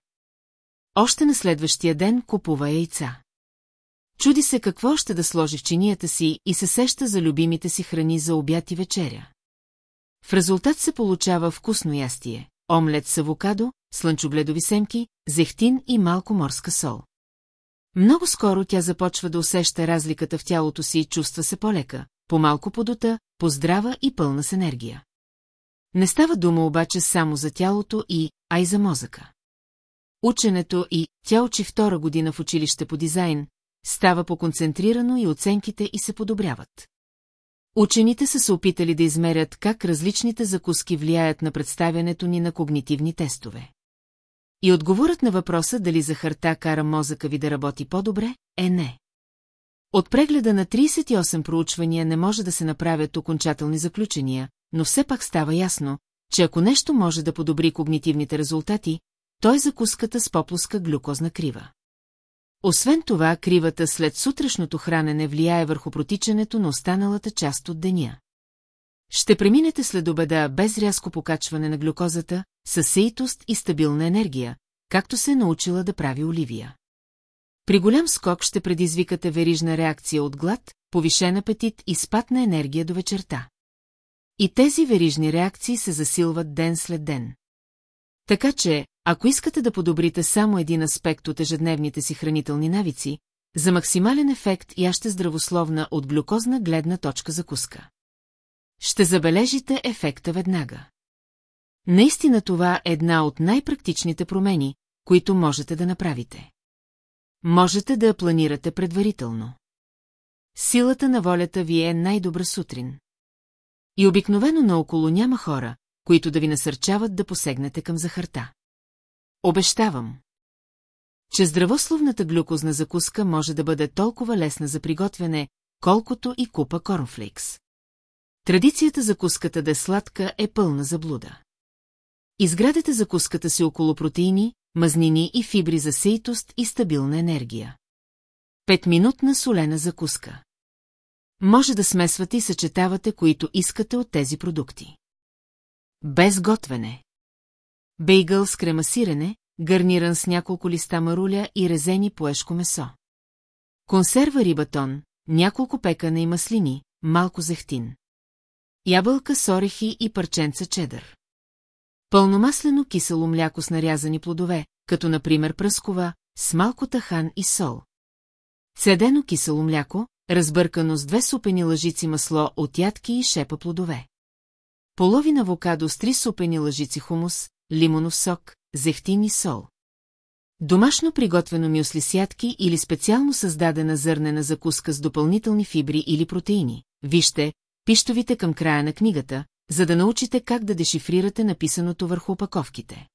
Още на следващия ден купува яйца. Чуди се какво ще да сложи в чинията си и се сеща за любимите си храни за обяд и вечеря. В резултат се получава вкусно ястие, омлет с авокадо, слънчогледови семки, зехтин и малко морска сол. Много скоро тя започва да усеща разликата в тялото си и чувства се по-лека, по-малко подута, поздрава и пълна с енергия. Не става дума обаче само за тялото и, а и за мозъка. Ученето и тя учи втора година в училище по дизайн, става по-концентрирано и оценките и се подобряват. Учените са се опитали да измерят как различните закуски влияят на представянето ни на когнитивни тестове. И отговорът на въпроса дали захарта кара мозъка ви да работи по-добре е не. От прегледа на 38 проучвания не може да се направят окончателни заключения, но все пак става ясно, че ако нещо може да подобри когнитивните резултати, той е закуската с поплоска глюкозна крива. Освен това, кривата след сутрешното хранене влияе върху протичането на останалата част от деня. Ще преминете след обеда без рязко покачване на глюкозата, със сеитост и стабилна енергия, както се е научила да прави Оливия. При голям скок ще предизвикате верижна реакция от глад, повишен апетит и спад на енергия до вечерта. И тези верижни реакции се засилват ден след ден. Така че, ако искате да подобрите само един аспект от ежедневните си хранителни навици, за максимален ефект я ще здравословна от глюкозна гледна точка закуска. Ще забележите ефекта веднага. Наистина това е една от най-практичните промени, които можете да направите. Можете да я планирате предварително. Силата на волята ви е най-добра сутрин. И обикновено наоколо няма хора, които да ви насърчават да посегнете към захарта. Обещавам, че здравословната глюкозна закуска може да бъде толкова лесна за приготвяне, колкото и купа корнфлейкс. Традицията закуската да е сладка е пълна заблуда. Изградете закуската си около протеини, мазнини и фибри за сейтост и стабилна енергия. Петминутна солена закуска. Може да смесвате и съчетавате, които искате от тези продукти. Без готвене. Бейгъл с крема сирене, гарниран с няколко листа маруля и резени поешко месо. Консерва рибатон, няколко пекане и маслини, малко зехтин. Ябълка с орехи и парченца чедър. Пълномаслено кисело мляко с нарязани плодове, като например пръскова, с малко тахан и сол. Цедено кисело мляко, разбъркано с две супени лъжици масло от ядки и шепа плодове. Половин авокадо с три супени лъжици хумус, лимонов сок, зехтин и сол. Домашно приготвено мюсли с ядки или специално създадена зърнена закуска с допълнителни фибри или протеини. Вижте, пиштовите към края на книгата, за да научите как да дешифрирате написаното върху опаковките.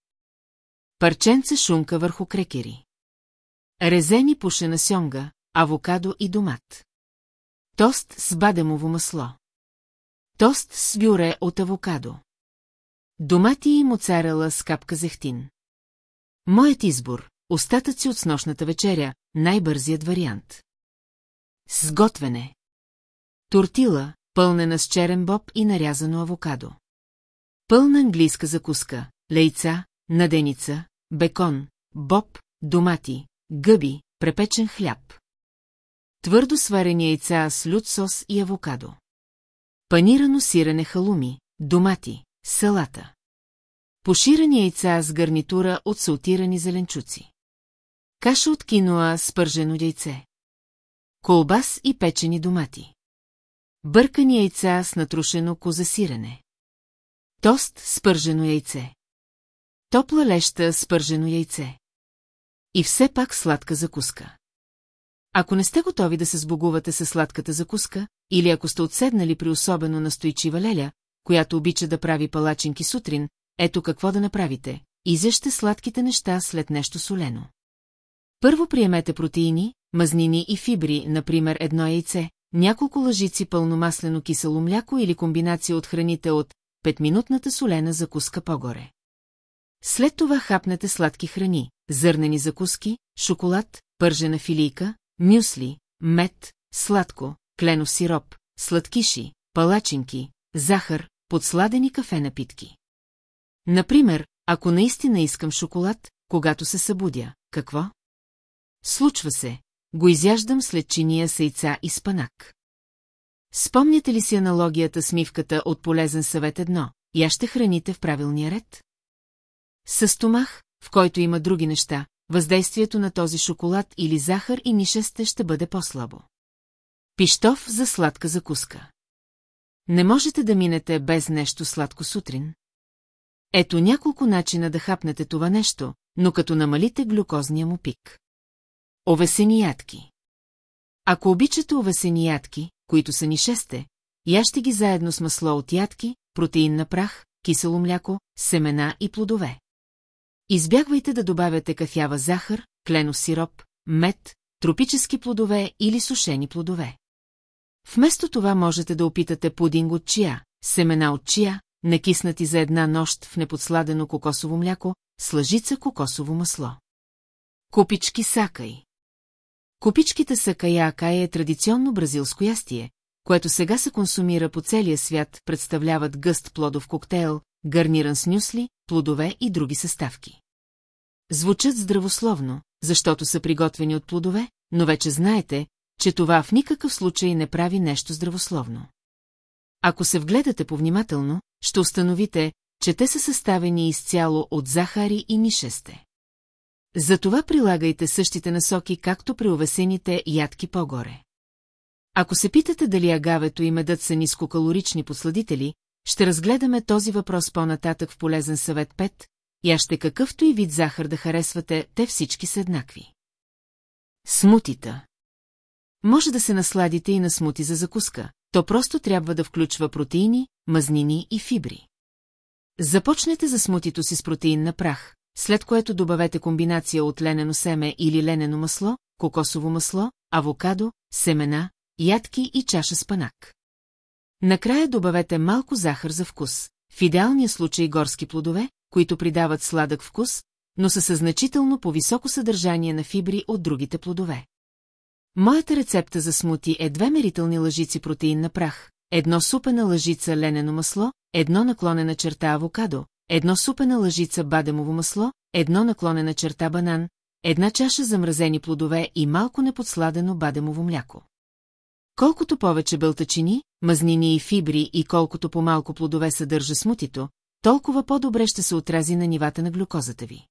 Парченце шунка върху крекери. Резени пушена сьонга, авокадо и домат. Тост с бадемово масло. Тост с бюре от авокадо. Домати и моцарела с капка зехтин. Моят избор – остатъци от снощната вечеря, най-бързият вариант. Сготвяне. Тортила, пълнена с черен боб и нарязано авокадо. Пълна английска закуска, лейца, наденица, бекон, боб, домати, гъби, препечен хляб. Твърдо сварени яйца с лют сос и авокадо. Панирано сирене халуми, домати, салата. Поширани яйца с гарнитура от салтирани зеленчуци. Каша от киноа с пържено яйце. Колбас и печени домати. Бъркани яйца с натрушено козасирене. Тост с пържено яйце. Топла леща с пържено яйце. И все пак сладка закуска. Ако не сте готови да се сбогувате с сладката закуска, или ако сте отседнали при особено настойчива леля, която обича да прави палачинки сутрин, ето какво да направите. Изяжте сладките неща след нещо солено. Първо приемете протеини, мазнини и фибри, например едно яйце, няколко лъжици пълномаслено кисело мляко или комбинация от храните от 5-минутната солена закуска по-горе. След това хапнете сладки храни, зърнени закуски, шоколад, пържена филийка, мюсли, мед, сладко, кленов сироп, сладкиши, палачинки, захар, подсладени кафе напитки. Например, ако наистина искам шоколад, когато се събудя, какво? Случва се, го изяждам след чиния с яйца и спанак. Спомняте ли си аналогията с мивката от полезен съвет едно? Я ще храните в правилния ред? С стомах, в който има други неща, въздействието на този шоколад или захар и нишесте ще бъде по-слабо. Пиштов за сладка закуска. Не можете да минете без нещо сладко сутрин? Ето няколко начина да хапнете това нещо, но като намалите глюкозния му пик. Овесени ядки. Ако обичате овесени ядки, които са ни шесте, яще ги заедно с масло от ядки, протеин на прах, кисело мляко, семена и плодове. Избягвайте да добавяте кафява захар, кленов сироп, мед, тропически плодове или сушени плодове. Вместо това можете да опитате пудинг от чия, семена от чия, накиснати за една нощ в неподсладено кокосово мляко, с лъжица кокосово масло. Купички сакай Купичките сакая акай е традиционно бразилско ястие, което сега се консумира по целия свят, представляват гъст плодов коктейл, гарниран с нюсли, плодове и други съставки. Звучат здравословно, защото са приготвени от плодове, но вече знаете, че това в никакъв случай не прави нещо здравословно. Ако се вгледате повнимателно, ще установите, че те са съставени изцяло от захари и нишесте. Затова прилагайте същите насоки, както при овесените ядки по-горе. Ако се питате дали агавето и медът са нискокалорични подсладители, ще разгледаме този въпрос по-нататък в полезен съвет 5, яще какъвто и вид захар да харесвате, те всички са еднакви. Смутита Може да се насладите и на смути за закуска, то просто трябва да включва протеини, мазнини и фибри. Започнете за смутито си с протеин на прах, след което добавете комбинация от ленено семе или ленено масло, кокосово масло, авокадо, семена, ядки и чаша спанак. Накрая добавете малко захар за вкус, в идеалния случай горски плодове, които придават сладък вкус, но са със значително по-високо съдържание на фибри от другите плодове. Моята рецепта за смути е две мерителни лъжици протеин на прах, едно супена лъжица ленено масло, едно наклонена черта авокадо, едно супена лъжица бадемово масло, едно наклонена черта банан, една чаша замразени плодове и малко неподсладено бадемово мляко. Колкото повече бълтачини, мазнини и фибри и колкото по-малко плодове съдържа смутито, толкова по-добре ще се отрази на нивата на глюкозата ви.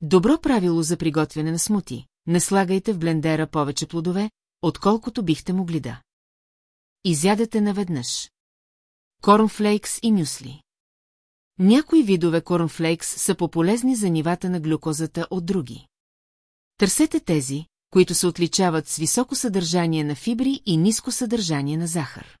Добро правило за приготвяне на смути. Не слагайте в блендера повече плодове, отколкото бихте могли да. Изядете наведнъж. Корнфлейкс и мюсли. Някои видове корнфлейкс са по-полезни за нивата на глюкозата от други. Търсете тези, които се отличават с високо съдържание на фибри и ниско съдържание на захар.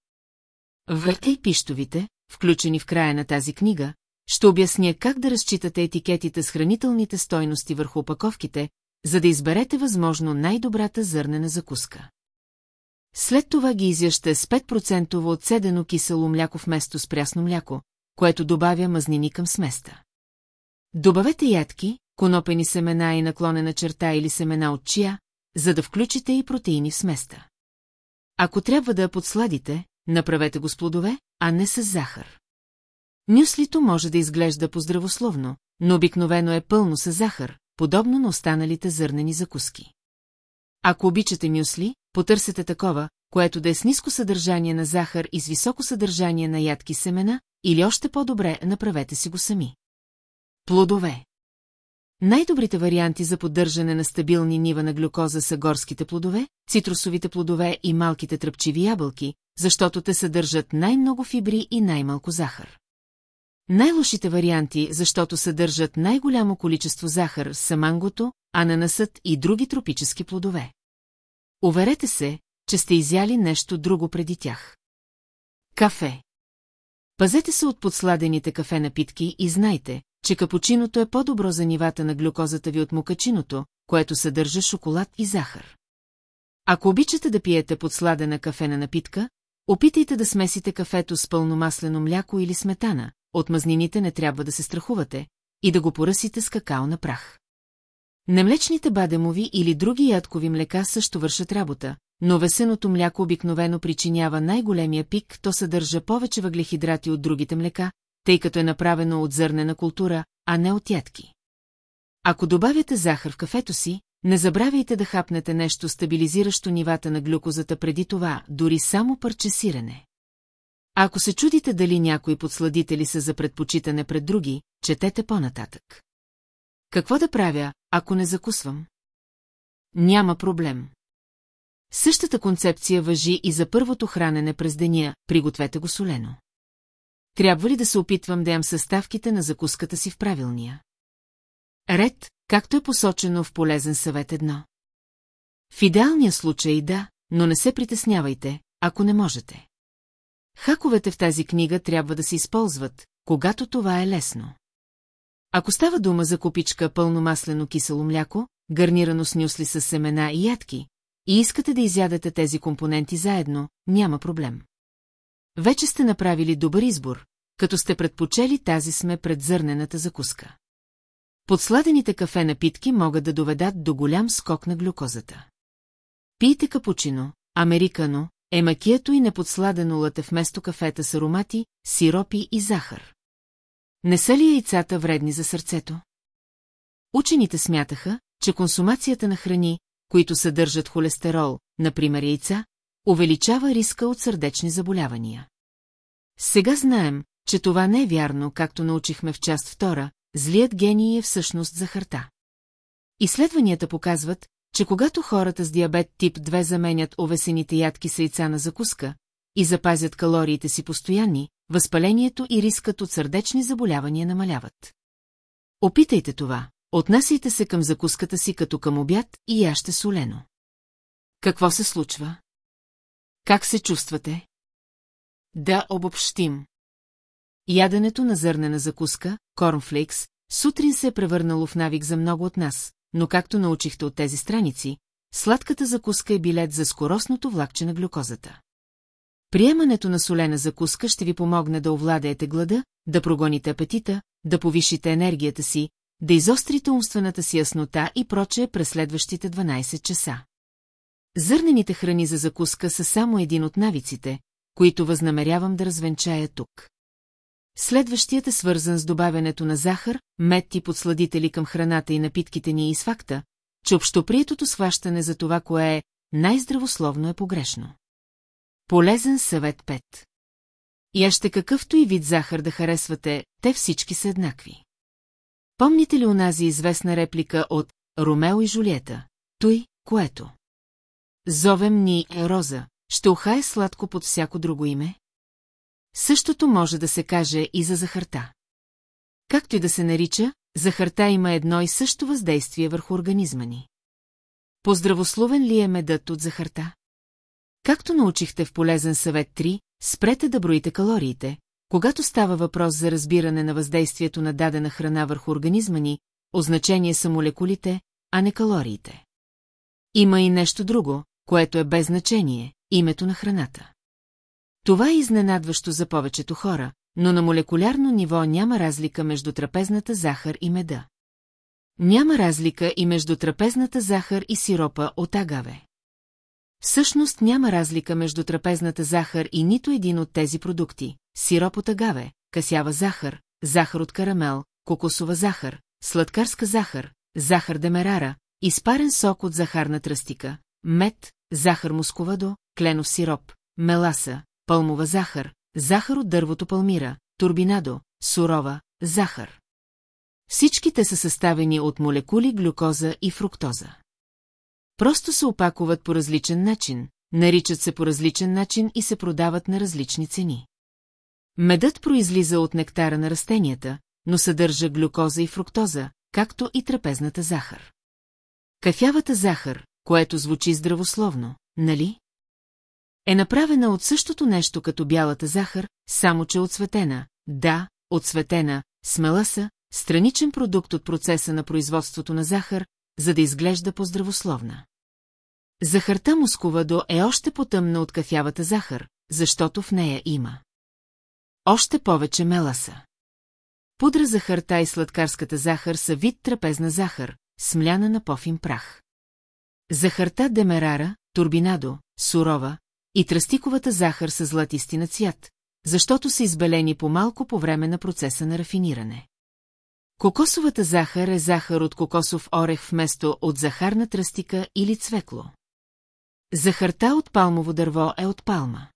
Върте и пиштовите, включени в края на тази книга, ще обясня как да разчитате етикетите с хранителните стойности върху опаковките, за да изберете възможно най-добрата зърнена закуска. След това ги изяща с 5% отседено кисело мляко вместо с прясно мляко, което добавя мазнини към сместа. Добавете ядки, конопени семена и наклонена черта или семена от чия, за да включите и протеини в сместа. Ако трябва да подсладите, направете го с плодове, а не с захар. Нюслито може да изглежда поздравословно, но обикновено е пълно с захар, подобно на останалите зърнени закуски. Ако обичате мюсли, потърсете такова, което да е с ниско съдържание на захар и с високо съдържание на ядки семена, или още по-добре направете си го сами. Плодове Най-добрите варианти за поддържане на стабилни нива на глюкоза са горските плодове, цитрусовите плодове и малките тръпчиви ябълки, защото те съдържат най-много фибри и най-малко захар. Най-лошите варианти, защото съдържат най-голямо количество захар, са мангото, ананасът и други тропически плодове. Уверете се, че сте изяли нещо друго преди тях. Кафе Пазете се от подсладените кафе напитки и знайте, че капучиното е по-добро за нивата на глюкозата ви от мукачиното, което съдържа шоколад и захар. Ако обичате да пиете подсладена кафена напитка, опитайте да смесите кафето с пълномаслено мляко или сметана, от мазнините не трябва да се страхувате, и да го поръсите с какао на прах. Немлечните бадемови или други ядкови млека също вършат работа, но весеното мляко обикновено причинява най-големия пик, то съдържа повече въглехидрати от другите млека, тъй като е направено от зърнена култура, а не от ядки. Ако добавяте захар в кафето си, не забравяйте да хапнете нещо стабилизиращо нивата на глюкозата преди това, дори само парче сирене. Ако се чудите дали някои подсладители са за предпочитане пред други, четете по-нататък. Какво да правя, ако не закусвам? Няма проблем. Същата концепция въжи и за първото хранене през деня, пригответе го солено. Трябва ли да се опитвам да ям съставките на закуската си в правилния? Ред, както е посочено в полезен съвет едно. В идеалния случай да, но не се притеснявайте, ако не можете. Хаковете в тази книга трябва да се използват, когато това е лесно. Ако става дума за купичка пълномаслено кисело мляко, гарнирано с нюсли с семена и ядки, и искате да изядете тези компоненти заедно, няма проблем. Вече сте направили добър избор, като сте предпочели тази сме пред зърнената закуска. Подсладените кафе напитки могат да доведат до голям скок на глюкозата. Пийте капучино, американо, емакието и неподсладено лате вместо кафета с аромати, сиропи и захар. Не са ли яйцата вредни за сърцето? Учените смятаха, че консумацията на храни, които съдържат холестерол, например яйца, увеличава риска от сърдечни заболявания. Сега знаем, че това не е вярно, както научихме в част втора, злият гений е всъщност захарта. Изследванията показват, че когато хората с диабет тип 2 заменят овесените ядки с яйца на закуска и запазят калориите си постоянни, възпалението и рискът от сърдечни заболявания намаляват. Опитайте това, отнасяйте се към закуската си като към обяд и яще солено. Какво се случва? Как се чувствате? Да обобщим. Яденето на зърнена закуска, корнфлейкс, сутрин се е превърнало в навик за много от нас, но както научихте от тези страници, сладката закуска е билет за скоростното влакче на глюкозата. Приемането на солена закуска ще ви помогне да овладеете глада, да прогоните апетита, да повишите енергията си, да изострите умствената си яснота и прочее през следващите 12 часа. Зърнените храни за закуска са само един от навиците, които възнамерявам да развенчая тук. Следващият е свързан с добавянето на захар, мед и подсладители към храната и напитките ни и с факта, че общоприетото схващане за това, кое е най-здравословно е погрешно. Полезен съвет 5 Яще какъвто и вид захар да харесвате, те всички са еднакви. Помните ли онази известна реплика от Ромео и Жулиета? Той, което? Зовем ни е Роза, ще ухае сладко под всяко друго име? Същото може да се каже и за захарта. Както и да се нарича, захарта има едно и също въздействие върху организма ни. Поздравословен ли е медът от захарта? Както научихте в полезен съвет 3, спрете да броите калориите, когато става въпрос за разбиране на въздействието на дадена храна върху организма ни, означение са молекулите, а не калориите. Има и нещо друго, което е без значение – името на храната. Това е изненадващо за повечето хора, но на молекулярно ниво няма разлика между трапезната захар и меда. Няма разлика и между трапезната захар и сиропа от агаве. Всъщност няма разлика между трапезната захар и нито един от тези продукти – сироп от агаве, касява захар, захар от карамел, кокосова захар, сладкарска захар, захар демерара, изпарен сок от захарна тръстика, мед, захар мусковадо, кленов сироп, меласа, пълмова захар, захар от дървото палмира, турбинадо, сурова, захар. Всички те са съставени от молекули глюкоза и фруктоза. Просто се опакуват по различен начин, наричат се по различен начин и се продават на различни цени. Медът произлиза от нектара на растенията, но съдържа глюкоза и фруктоза, както и трапезната захар. Кафявата захар, което звучи здравословно, нали? Е направена от същото нещо като бялата захар, само че отсветена, да, отсветена, смеласа, страничен продукт от процеса на производството на захар, за да изглежда по-здравословна. Захарта мускувадо е още потъмна от кафявата захар, защото в нея има. Още повече меласа. Пудра захарта и сладкарската захар са вид трапезна захар, смляна на пофин прах. Захарта демерара, турбинадо, сурова и тръстиковата захар са златисти на цвят, защото са избелени по-малко по време на процеса на рафиниране. Кокосовата захар е захар от кокосов орех вместо от захарна тръстика или цвекло. Захарта от палмово дърво е от палма.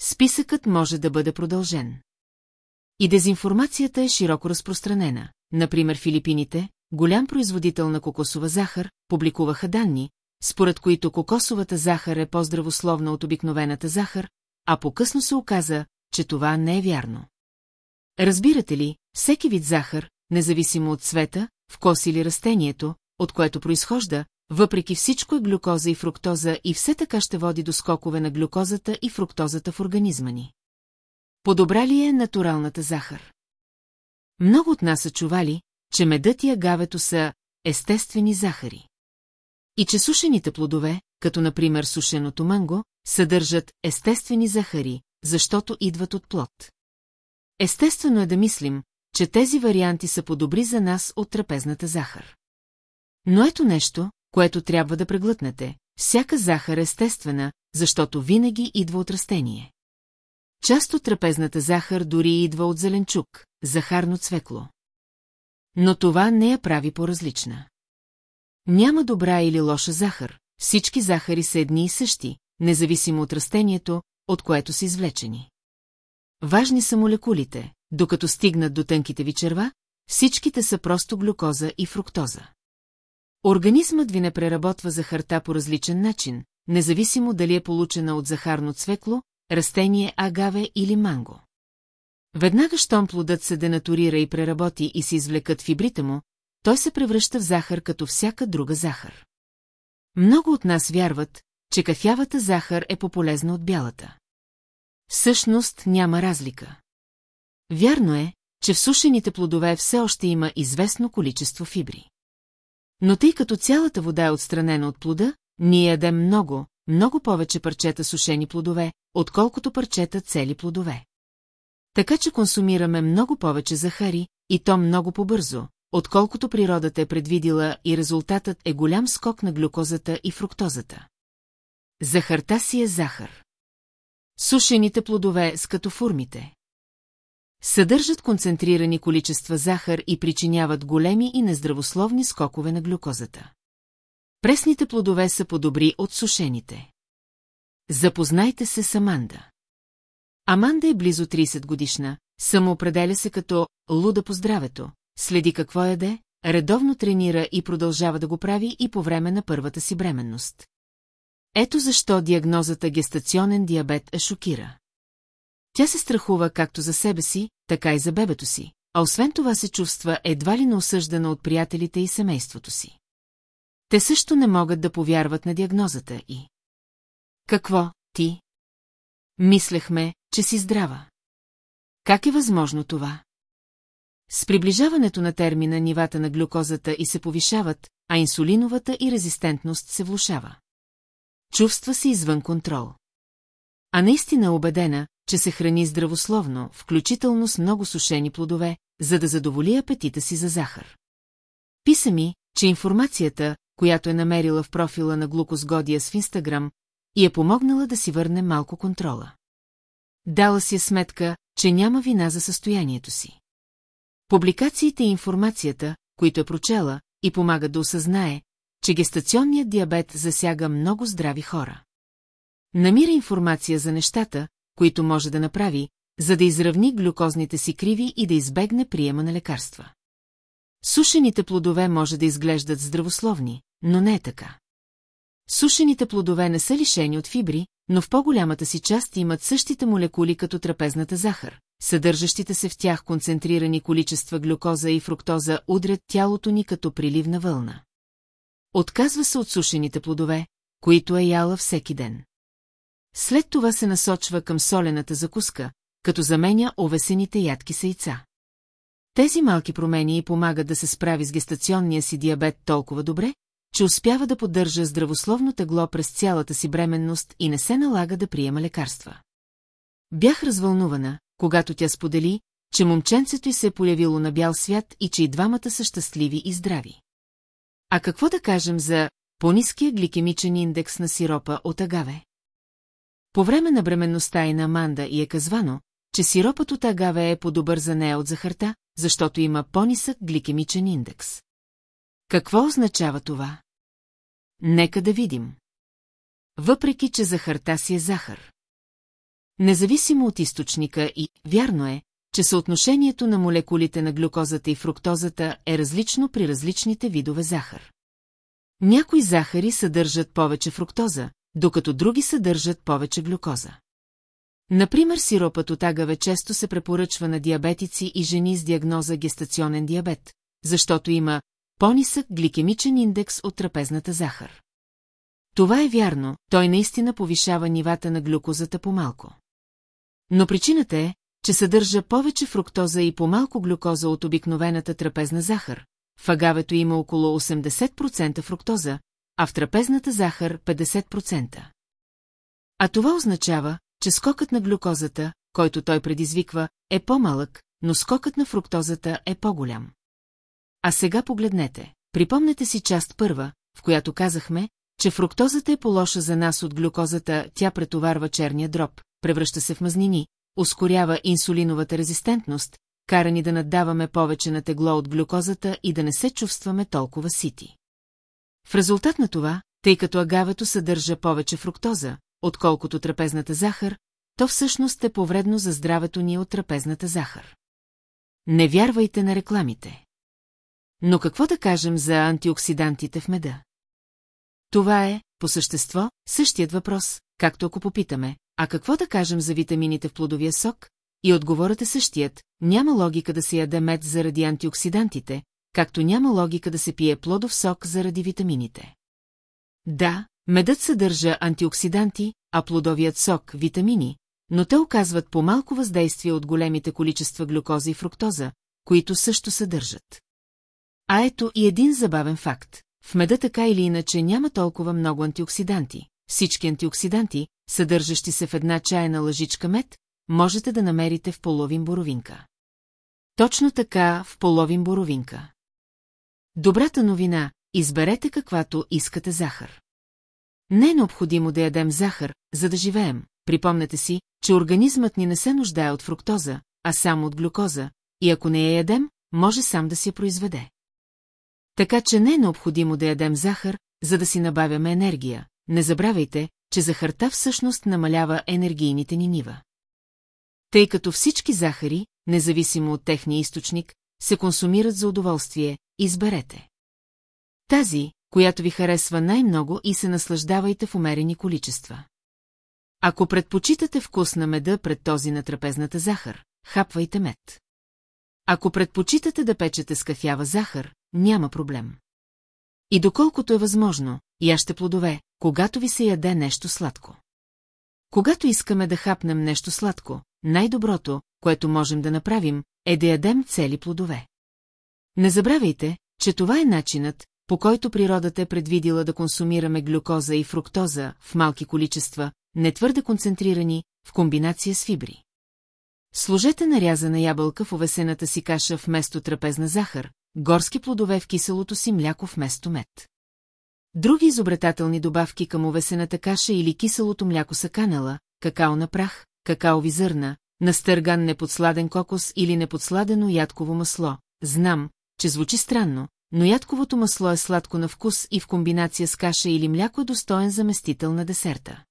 Списъкът може да бъде продължен. И дезинформацията е широко разпространена. Например, Филипините, голям производител на кокосова захар, публикуваха данни, според които кокосовата захар е по-здравословна от обикновената захар, а по-късно се оказа, че това не е вярно. Разбирате ли, всеки вид захар, независимо от цвета, вкус или растението, от което произхожда, въпреки всичко е глюкоза и фруктоза и все така ще води до скокове на глюкозата и фруктозата в организма ни. Подобра ли е натуралната захар? Много от нас са чували, че медът и агавето са естествени захари. И че сушените плодове, като например сушеното манго, съдържат естествени захари, защото идват от плод. Естествено е да мислим, че тези варианти са по-добри за нас от трапезната захар. Но ето нещо, което трябва да преглътнете. Всяка захар е естествена, защото винаги идва от растение. Част от трапезната захар дори идва от зеленчук, захарно цвекло. Но това не я прави по-различна. Няма добра или лоша захар, всички захари са едни и същи, независимо от растението, от което са извлечени. Важни са молекулите, докато стигнат до тънките ви черва, всичките са просто глюкоза и фруктоза. Организмът ви не преработва захарта по различен начин, независимо дали е получена от захарно цвекло, растение агаве или манго. Веднага, щом плодът се денатурира и преработи и се извлекат фибрите му, той се превръща в захар като всяка друга захар. Много от нас вярват, че кафявата захар е по-полезна от бялата. Всъщност няма разлика. Вярно е, че в сушените плодове все още има известно количество фибри. Но тъй като цялата вода е отстранена от плода, ние ядем много, много повече парчета сушени плодове, отколкото парчета цели плодове. Така че консумираме много повече захари, и то много по-бързо, отколкото природата е предвидила и резултатът е голям скок на глюкозата и фруктозата. Захарта си е захар. Сушените плодове с като формите. Съдържат концентрирани количества захар и причиняват големи и нездравословни скокове на глюкозата. Пресните плодове са по-добри от сушените. Запознайте се с Аманда. Аманда е близо 30 годишна, самоопределя се като луда по здравето, следи какво яде, редовно тренира и продължава да го прави и по време на първата си бременност. Ето защо диагнозата гестационен диабет е шокира. Тя се страхува както за себе си, така и за бебето си, а освен това се чувства едва ли неосъждана от приятелите и семейството си. Те също не могат да повярват на диагнозата и... Какво, ти? Мислехме, че си здрава. Как е възможно това? С приближаването на термина нивата на глюкозата и се повишават, а инсулиновата и резистентност се влушава. Чувства се извън контрол. А наистина е убедена, че се храни здравословно, включително с много сушени плодове, за да задоволи апетита си за захар. Писа ми, че информацията, която е намерила в профила на глукозгодия в Инстаграм, и е помогнала да си върне малко контрола. Дала си е сметка, че няма вина за състоянието си. Публикациите и информацията, които е прочела, и помагат да осъзнае, че гестационният диабет засяга много здрави хора. Намира информация за нещата, които може да направи, за да изравни глюкозните си криви и да избегне приема на лекарства. Сушените плодове може да изглеждат здравословни, но не е така. Сушените плодове не са лишени от фибри, но в по-голямата си част имат същите молекули като трапезната захар. Съдържащите се в тях концентрирани количества глюкоза и фруктоза удрят тялото ни като приливна вълна. Отказва се от сушените плодове, които е яла всеки ден. След това се насочва към солената закуска, като заменя овесените ядки с яйца. Тези малки промени и помагат да се справи с гестационния си диабет толкова добре, че успява да поддържа здравословно тегло през цялата си бременност и не се налага да приема лекарства. Бях развълнувана, когато тя сподели, че момченцето й се е появило на бял свят и че и двамата са щастливи и здрави. А какво да кажем за по-ниския гликемичен индекс на сиропа от агаве? По време на бременността и на Аманда и е казвано, че сиропът от агаве е по-добър за нея от захарта, защото има по-нисък гликемичен индекс. Какво означава това? Нека да видим. Въпреки, че захарта си е захар. Независимо от източника и, вярно е, че съотношението на молекулите на глюкозата и фруктозата е различно при различните видове захар. Някои захари съдържат повече фруктоза, докато други съдържат повече глюкоза. Например, сиропът от агаве често се препоръчва на диабетици и жени с диагноза гестационен диабет, защото има по-нисък гликемичен индекс от трапезната захар. Това е вярно, той наистина повишава нивата на глюкозата по-малко. Но причината е, че съдържа повече фруктоза и по-малко глюкоза от обикновената трапезна захар. В агавето има около 80% фруктоза, а в трапезната захар 50%. А това означава, че скокът на глюкозата, който той предизвиква, е по-малък, но скокът на фруктозата е по-голям. А сега погледнете. Припомнете си част първа, в която казахме, че фруктозата е по-лоша за нас от глюкозата, тя претоварва черния дроб, превръща се в мазнини, ускорява инсулиновата резистентност, кара ни да наддаваме повече на тегло от глюкозата и да не се чувстваме толкова сити. В резултат на това, тъй като агавето съдържа повече фруктоза, отколкото трапезната захар, то всъщност е повредно за здравето ни от трапезната захар. Не вярвайте на рекламите. Но какво да кажем за антиоксидантите в меда? Това е, по същество, същият въпрос, както ако попитаме, а какво да кажем за витамините в плодовия сок? И отговорът е същият, няма логика да се яде мед заради антиоксидантите, както няма логика да се пие плодов сок заради витамините. Да, медът съдържа антиоксиданти, а плодовият сок – витамини, но те оказват по-малко въздействие от големите количества глюкоза и фруктоза, които също съдържат. А ето и един забавен факт. В меда така или иначе няма толкова много антиоксиданти. Всички антиоксиданти, съдържащи се в една чайна лъжичка мед, можете да намерите в половин боровинка. Точно така в половин боровинка. Добрата новина – изберете каквато искате захар. Не е необходимо да ядем захар, за да живеем. Припомнете си, че организмът ни не се нуждае от фруктоза, а само от глюкоза, и ако не я ядем, може сам да я произведе. Така че не е необходимо да ядем захар, за да си набавяме енергия. Не забравяйте, че захарта всъщност намалява енергийните ни нива. Тъй като всички захари, независимо от техния източник, се консумират за удоволствие, изберете. Тази, която ви харесва най-много и се наслаждавайте в умерени количества. Ако предпочитате вкус на меда пред този на трапезната захар, хапвайте мед. Ако предпочитате да печете с кафява захар, няма проблем. И доколкото е възможно, яще плодове, когато ви се яде нещо сладко. Когато искаме да хапнем нещо сладко, най-доброто, което можем да направим, е да ядем цели плодове. Не забравяйте, че това е начинът, по който природата е предвидила да консумираме глюкоза и фруктоза в малки количества, не твърде концентрирани, в комбинация с фибри. Сложете нарязана ябълка в овесената си каша вместо трапезна захар, горски плодове в киселото си мляко вместо мед. Други изобретателни добавки към овесената каша или киселото мляко са канела, какао на прах, какаови зърна, настърган неподсладен кокос или неподсладено ядково масло. Знам, че звучи странно, но ядковото масло е сладко на вкус и в комбинация с каша или мляко е достоен заместител на десерта.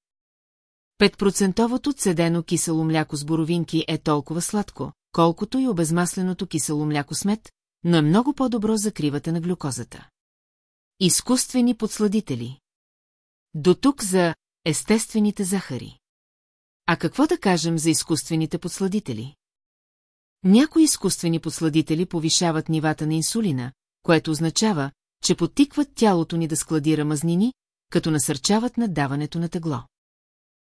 Петпроцентовото цедено кисело мляко с боровинки е толкова сладко, колкото и обезмасленото кисело мляко с мед, но е много по-добро за кривата на глюкозата. Изкуствени подсладители До тук за естествените захари. А какво да кажем за изкуствените подсладители? Някои изкуствени подсладители повишават нивата на инсулина, което означава, че подтикват тялото ни да складира мазнини, като насърчават надаването на тегло.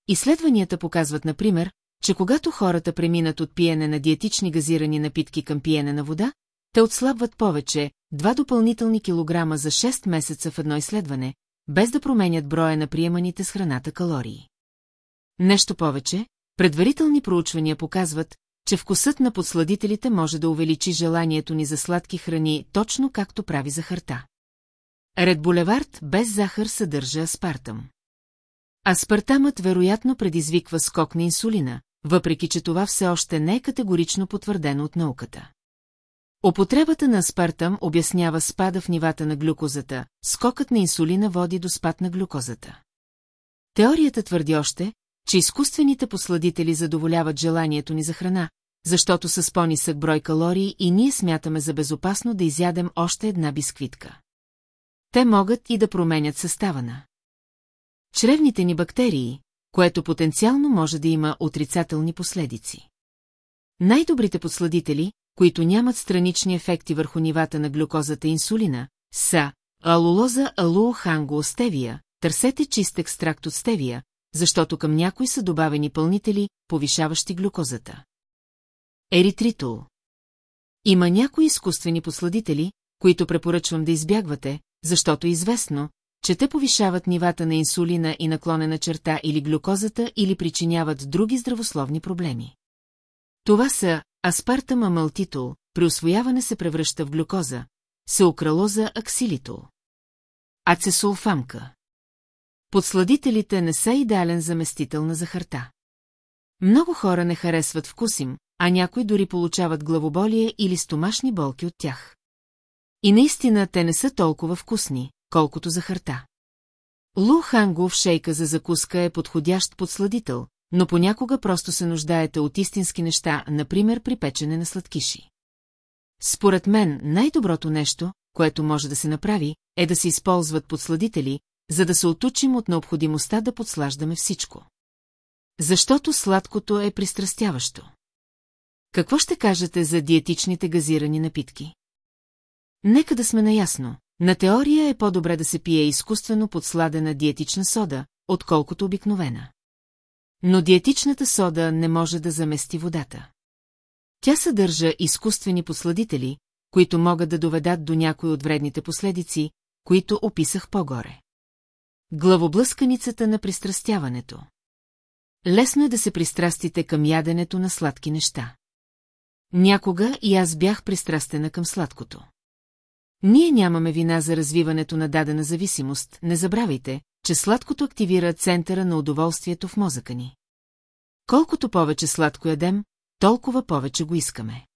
Изследванията показват, например, че когато хората преминат от пиене на диетични газирани напитки към пиене на вода, те отслабват повече, два допълнителни килограма за 6 месеца в едно изследване, без да променят броя на приеманите с храната калории. Нещо повече, предварителни проучвания показват, че вкусът на подсладителите може да увеличи желанието ни за сладки храни, точно както прави захарта. Ред Булевард без захар съдържа аспартам. Аспартамът вероятно предизвиква скок на инсулина, въпреки че това все още не е категорично потвърдено от науката. Употребата на аспартам обяснява спада в нивата на глюкозата, скокът на инсулина води до спад на глюкозата. Теорията твърди още, че изкуствените посладители задоволяват желанието ни за храна, защото с по-нисък брой калории и ние смятаме за безопасно да изядем още една бисквитка. Те могат и да променят състава на чревните ни бактерии, което потенциално може да има отрицателни последици. Най-добрите подсладители, които нямат странични ефекти върху нивата на глюкозата и инсулина, са алулоза алуохангоостевия, търсете чист екстракт от стевия, защото към някои са добавени пълнители, повишаващи глюкозата. Еритритол Има някои изкуствени посладители, които препоръчвам да избягвате, защото е известно, че те повишават нивата на инсулина и наклонена черта или глюкозата или причиняват други здравословни проблеми. Това са аспартам амалтитол, при освояване се превръща в глюкоза, сеукралоза аксилитол. Ацесулфамка. Подсладителите не са идеален заместител на захарта. Много хора не харесват вкус им, а някои дори получават главоболие или стомашни болки от тях. И наистина те не са толкова вкусни, колкото захарта. Лу Хангов шейка за закуска е подходящ подсладител, но понякога просто се нуждаете от истински неща, например при печене на сладкиши. Според мен най-доброто нещо, което може да се направи, е да се използват подсладители, за да се отучим от необходимостта да подслаждаме всичко. Защото сладкото е пристрастяващо. Какво ще кажете за диетичните газирани напитки? Нека да сме наясно. На теория е по-добре да се пие изкуствено подсладена диетична сода, отколкото обикновена. Но диетичната сода не може да замести водата. Тя съдържа изкуствени посладители, които могат да доведат до някои от вредните последици, които описах по-горе. Главоблъсканицата на пристрастяването Лесно е да се пристрастите към яденето на сладки неща. Някога и аз бях пристрастена към сладкото. Ние нямаме вина за развиването на дадена зависимост, не забравяйте, че сладкото активира центъра на удоволствието в мозъка ни. Колкото повече сладко ядем, толкова повече го искаме.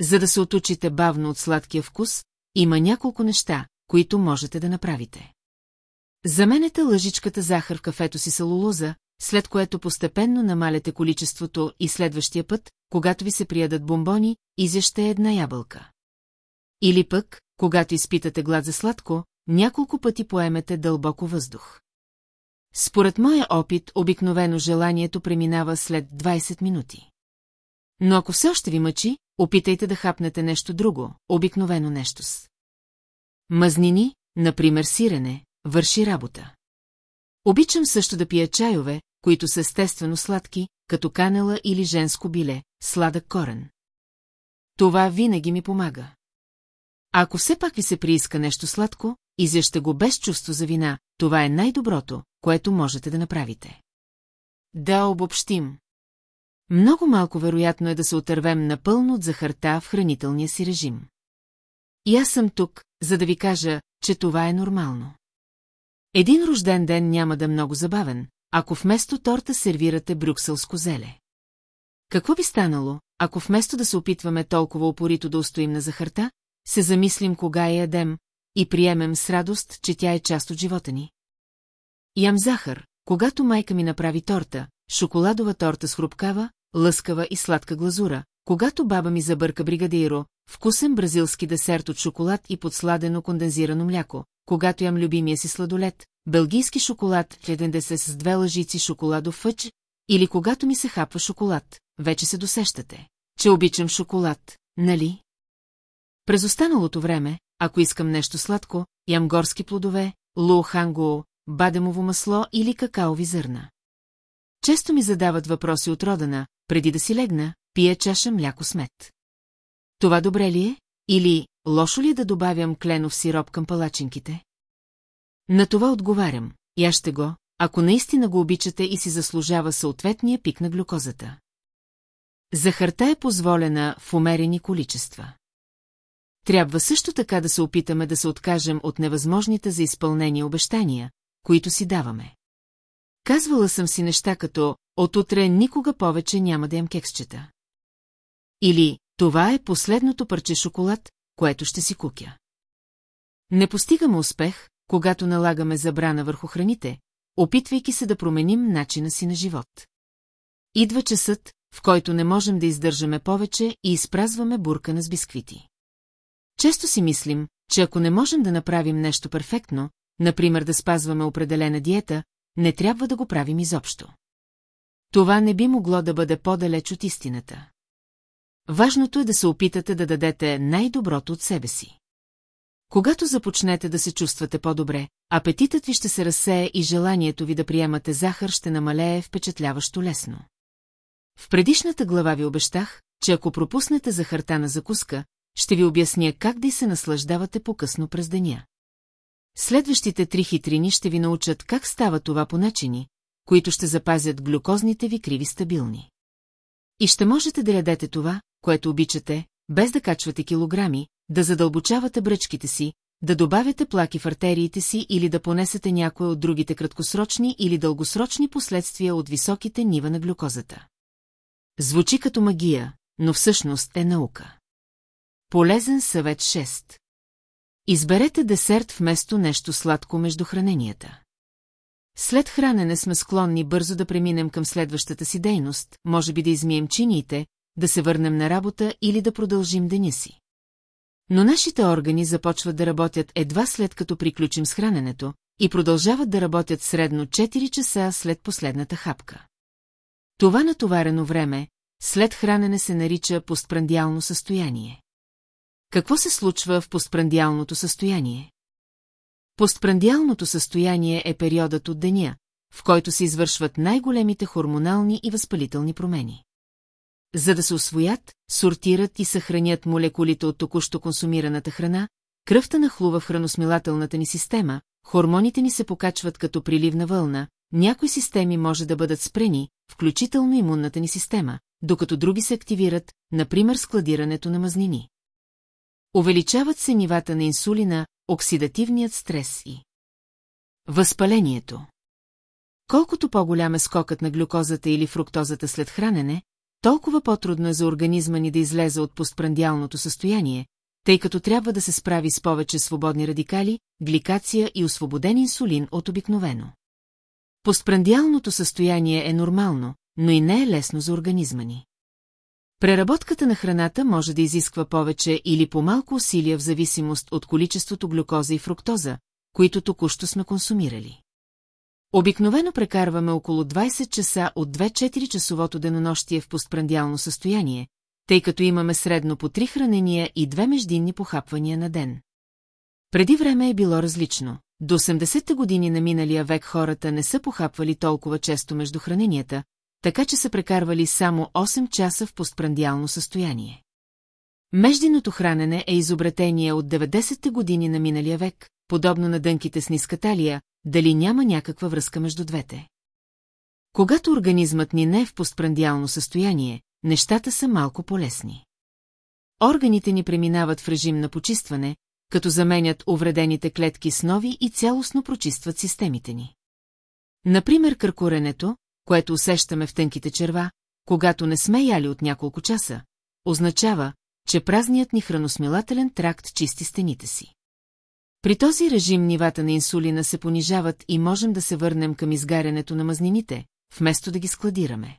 За да се отучите бавно от сладкия вкус, има няколко неща, които можете да направите. Заменете лъжичката захар в кафето си салулоза, след което постепенно намаляте количеството и следващия път, когато ви се приядат бомбони, изяще една ябълка. Или пък, когато изпитате глад за сладко, няколко пъти поемете дълбоко въздух. Според моя опит, обикновено желанието преминава след 20 минути. Но ако все още ви мъчи, опитайте да хапнете нещо друго, обикновено нещо с. Мазнини, например сирене, върши работа. Обичам също да пия чайове, които са естествено сладки, като канела или женско биле, сладък корен. Това винаги ми помага. А ако все пак ви се прииска нещо сладко, изяща го без чувство за вина, това е най-доброто, което можете да направите. Да обобщим. Много малко вероятно е да се отървем напълно от захарта в хранителния си режим. И аз съм тук, за да ви кажа, че това е нормално. Един рожден ден няма да е много забавен, ако вместо торта сервирате брюкселско зеле. Какво би станало, ако вместо да се опитваме толкова опорито да устоим на захарта, се замислим кога я ядем и приемем с радост, че тя е част от живота ни? Ям захар, когато майка ми направи торта, шоколадова торта с хрупкава, лъскава и сладка глазура, когато баба ми забърка бригадиро, вкусен бразилски десерт от шоколад и подсладено кондензирано мляко, когато ям любимия си сладолет, белгийски шоколад, леден десет с две лъжици шоколадов фъч, или когато ми се хапва шоколад, вече се досещате, че обичам шоколад, нали? През останалото време, ако искам нещо сладко, ям горски плодове, луоханго, бадемово масло или какаови зърна. Често ми задават въпроси от родана, преди да си легна, пия чаша мляко с мед. Това добре ли е? Или лошо ли е да добавям кленов сироп към палачинките? На това отговарям, я ще го, ако наистина го обичате и си заслужава съответния пик на глюкозата. Захарта е позволена в умерени количества. Трябва също така да се опитаме да се откажем от невъзможните за изпълнение обещания, които си даваме. Казвала съм си неща като «От утре никога повече няма да ям кексчета». Или «Това е последното парче шоколад, което ще си кукя». Не постигаме успех, когато налагаме забрана върху храните, опитвайки се да променим начина си на живот. Идва часът, в който не можем да издържаме повече и изпразваме буркана с бисквити. Често си мислим, че ако не можем да направим нещо перфектно, например да спазваме определена диета, не трябва да го правим изобщо. Това не би могло да бъде по-далеч от истината. Важното е да се опитате да дадете най-доброто от себе си. Когато започнете да се чувствате по-добре, апетитът ви ще се разсее и желанието ви да приемате захар ще намалее впечатляващо лесно. В предишната глава ви обещах, че ако пропуснете захарта на закуска, ще ви обясня как да се наслаждавате по-късно през деня. Следващите три хитрини ще ви научат как става това по начини, които ще запазят глюкозните ви криви стабилни. И ще можете да ядете това, което обичате, без да качвате килограми, да задълбочавате бръчките си, да добавяте плаки в артериите си или да понесете някои от другите краткосрочни или дългосрочни последствия от високите нива на глюкозата. Звучи като магия, но всъщност е наука. Полезен съвет 6. Изберете десерт вместо нещо сладко между храненията. След хранене сме склонни бързо да преминем към следващата си дейност, може би да измием чиниите, да се върнем на работа или да продължим деня си. Но нашите органи започват да работят едва след като приключим с храненето и продължават да работят средно 4 часа след последната хапка. Това натоварено време, след хранене се нарича постпрандиално състояние. Какво се случва в постпрандиалното състояние? Постпрандиалното състояние е периодът от деня, в който се извършват най-големите хормонални и възпалителни промени. За да се освоят, сортират и съхранят молекулите от току-що консумираната храна, кръвта нахлува в храносмилателната ни система, хормоните ни се покачват като приливна вълна, някои системи може да бъдат спрени, включително имунната ни система, докато други се активират, например складирането на мазнини. Увеличават се нивата на инсулина, оксидативният стрес и възпалението. Колкото по-голям е скокът на глюкозата или фруктозата след хранене, толкова по-трудно е за организма ни да излезе от постпрандиалното състояние, тъй като трябва да се справи с повече свободни радикали, гликация и освободен инсулин от обикновено. Постпрандиалното състояние е нормално, но и не е лесно за организма ни. Преработката на храната може да изисква повече или по-малко усилия в зависимост от количеството глюкоза и фруктоза, които току-що сме консумирали. Обикновено прекарваме около 20 часа от 2-4 часовото денонощие в постпрандиално състояние, тъй като имаме средно по 3 хранения и две междинни похапвания на ден. Преди време е било различно. До 80-те години на миналия век хората не са похапвали толкова често между храненията, така че са прекарвали само 8 часа в постпрандиално състояние. Междиното хранене е изобретение от 90-те години на миналия век, подобно на дънките с ниска талия, дали няма някаква връзка между двете. Когато организмът ни не е в постпрандиално състояние, нещата са малко полезни. Органите ни преминават в режим на почистване, като заменят увредените клетки с нови и цялостно прочистват системите ни. Например, къркоренето, което усещаме в тънките черва, когато не сме яли от няколко часа, означава, че празният ни храносмилателен тракт чисти стените си. При този режим нивата на инсулина се понижават и можем да се върнем към изгарянето на мазнините, вместо да ги складираме.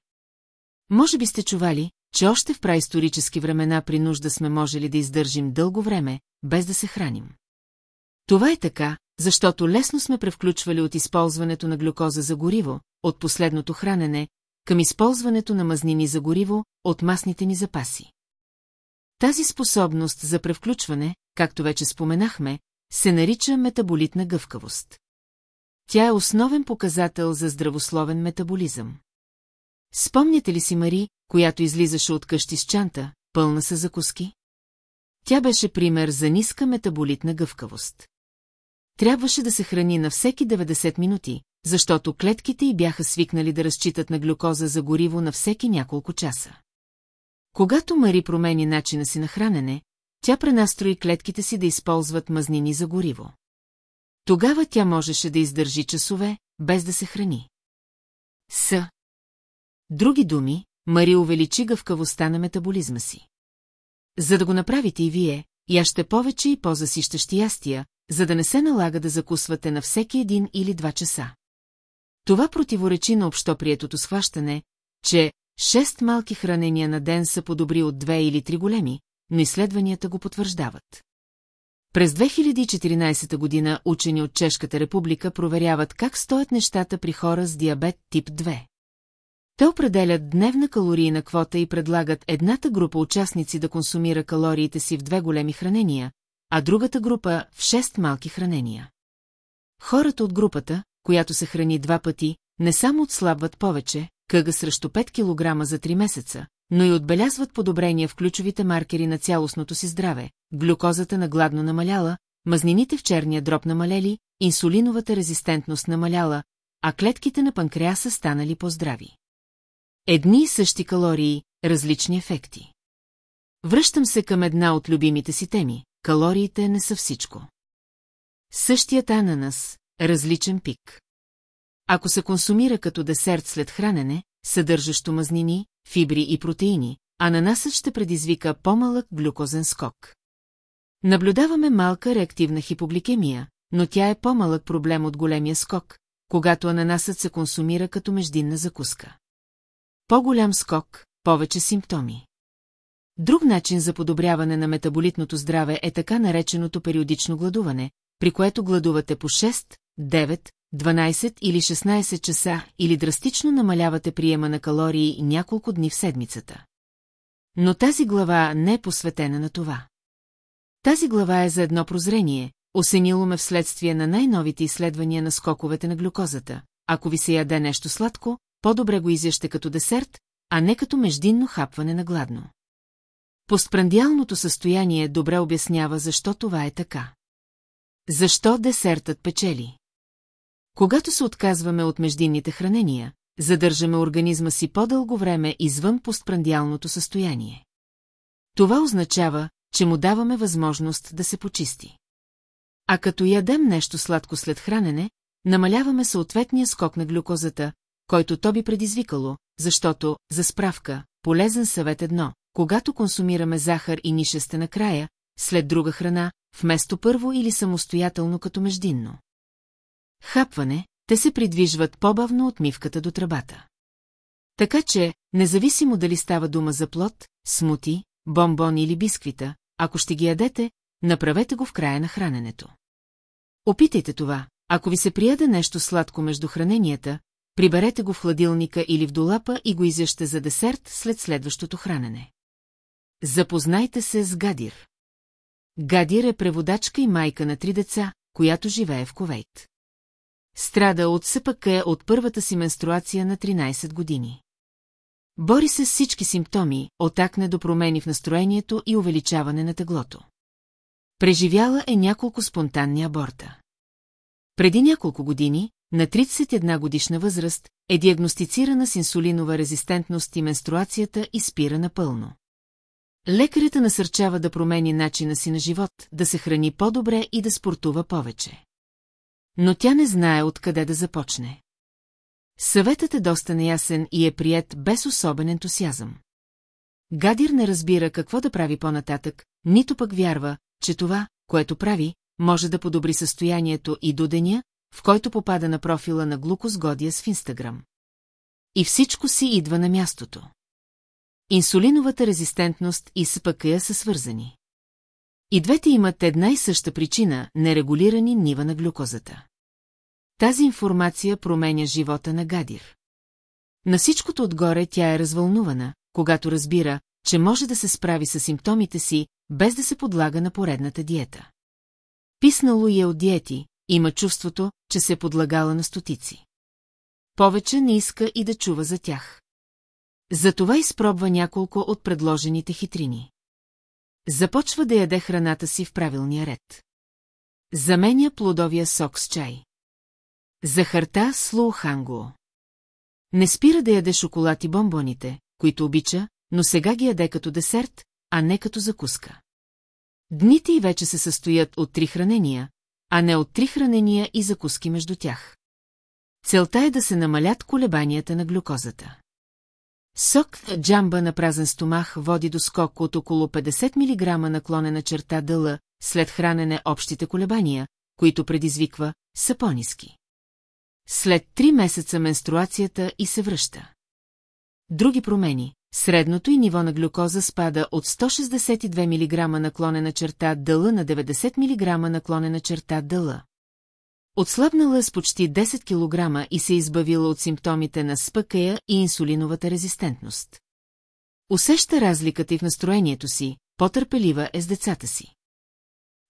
Може би сте чували, че още в праисторически времена при нужда сме можели да издържим дълго време, без да се храним. Това е така, защото лесно сме превключвали от използването на глюкоза за гориво, от последното хранене, към използването на мазнини за гориво, от масните ни запаси. Тази способност за превключване, както вече споменахме, се нарича метаболитна гъвкавост. Тя е основен показател за здравословен метаболизъм. Спомняте ли си Мари, която излизаше от къщи с чанта, пълна с закуски? Тя беше пример за ниска метаболитна гъвкавост. Трябваше да се храни на всеки 90 минути, защото клетките й бяха свикнали да разчитат на глюкоза за гориво на всеки няколко часа. Когато Мари промени начина си на хранене, тя пренастрои клетките си да използват мазнини за гориво. Тогава тя можеше да издържи часове, без да се храни. С. Други думи, Мари увеличи гъвкавостта на метаболизма си. За да го направите и вие, яще повече и по-засищащи ястия, за да не се налага да закусвате на всеки един или два часа. Това противоречи на общоприетото схващане, че шест малки хранения на ден са по-добри от две или три големи, но изследванията го потвърждават. През 2014 година учени от Чешката република проверяват как стоят нещата при хора с диабет тип 2. Те определят дневна калорийна квота и предлагат едната група участници да консумира калориите си в две големи хранения, а другата група в шест малки хранения. Хората от групата, която се храни два пъти, не само отслабват повече, къга срещу 5 кг за 3 месеца, но и отбелязват подобрения в ключовите маркери на цялостното си здраве, глюкозата на гладно намаляла, мазнините в черния дроб намалели, инсулиновата резистентност намаляла, а клетките на панкреаса станали по-здрави. Едни и същи калории, различни ефекти. Връщам се към една от любимите си теми – калориите не са всичко. Същият ананас, различен пик. Ако се консумира като десерт след хранене, съдържащо мазнини, фибри и протеини, ананасът ще предизвика по-малък глюкозен скок. Наблюдаваме малка реактивна хипогликемия, но тя е по-малък проблем от големия скок, когато ананасът се консумира като междинна закуска. По-голям скок, повече симптоми. Друг начин за подобряване на метаболитното здраве е така нареченото периодично гладуване, при което гладувате по 6, 9, 12 или 16 часа или драстично намалявате приема на калории няколко дни в седмицата. Но тази глава не е посветена на това. Тази глава е за едно прозрение, осенило ме вследствие на най-новите изследвания на скоковете на глюкозата. Ако ви се яде нещо сладко, по-добре го изяще като десерт, а не като междинно хапване на гладно. Постпрандиалното състояние добре обяснява защо това е така. Защо десертът печели? Когато се отказваме от междинните хранения, задържаме организма си по-дълго време извън постпрандиалното състояние. Това означава, че му даваме възможност да се почисти. А като ядем нещо сладко след хранене, намаляваме съответния скок на глюкозата, който то би предизвикало, защото, за справка, полезен съвет едно, когато консумираме захар и нишесте накрая, след друга храна, вместо първо или самостоятелно като междинно. Хапване, те се придвижват по-бавно от мивката до тръбата. Така че, независимо дали става дума за плод, смути, бомбон или бисквита, ако ще ги ядете, направете го в края на храненето. Опитайте това, ако ви се прияде нещо сладко между храненията, приберете го в хладилника или в долапа и го изяще за десерт след следващото хранене. Запознайте се с Гадир. Гадир е преводачка и майка на три деца, която живее в Ковейт. Страда от СПК от първата си менструация на 13 години. Бори се с всички симптоми, от акне до промени в настроението и увеличаване на теглото. Преживяла е няколко спонтанни аборта. Преди няколко години, на 31 годишна възраст, е диагностицирана с инсулинова резистентност и менструацията и спира напълно. Лекарята насърчава да промени начина си на живот, да се храни по-добре и да спортува повече. Но тя не знае откъде да започне. Съветът е доста неясен и е прият без особен ентусиазъм. Гадир не разбира какво да прави по-нататък, нито пък вярва, че това, което прави, може да подобри състоянието и до деня, в който попада на профила на глукозгодия с в Инстаграм. И всичко си идва на мястото. Инсулиновата резистентност и СПКЯ са свързани. И двете имат една и съща причина – нерегулирани нива на глюкозата. Тази информация променя живота на Гадир. На всичкото отгоре тя е развълнувана, когато разбира, че може да се справи с симптомите си, без да се подлага на поредната диета. Писнало е от диети, има чувството, че се е подлагала на стотици. Повече не иска и да чува за тях. Затова изпробва няколко от предложените хитрини. Започва да яде храната си в правилния ред. Заменя плодовия сок с чай. Захарта с лоуханго. Не спира да яде шоколад и бомбоните, които обича, но сега ги яде като десерт, а не като закуска. Дните й вече се състоят от три хранения, а не от три хранения и закуски между тях. Целта е да се намалят колебанията на глюкозата. Сок джамба на празен стомах води до скок от около 50 мг наклонена черта дъла, след хранене общите колебания, които предизвиква, са по-низки. След три месеца менструацията и се връща. Други промени. Средното и ниво на глюкоза спада от 162 мг наклонена черта дъла на 90 мг наклонена черта дъла. Отслабнала е с почти 10 кг и се избавила от симптомите на спъкая и инсулиновата резистентност. Усеща разликата и в настроението си, по-търпелива е с децата си.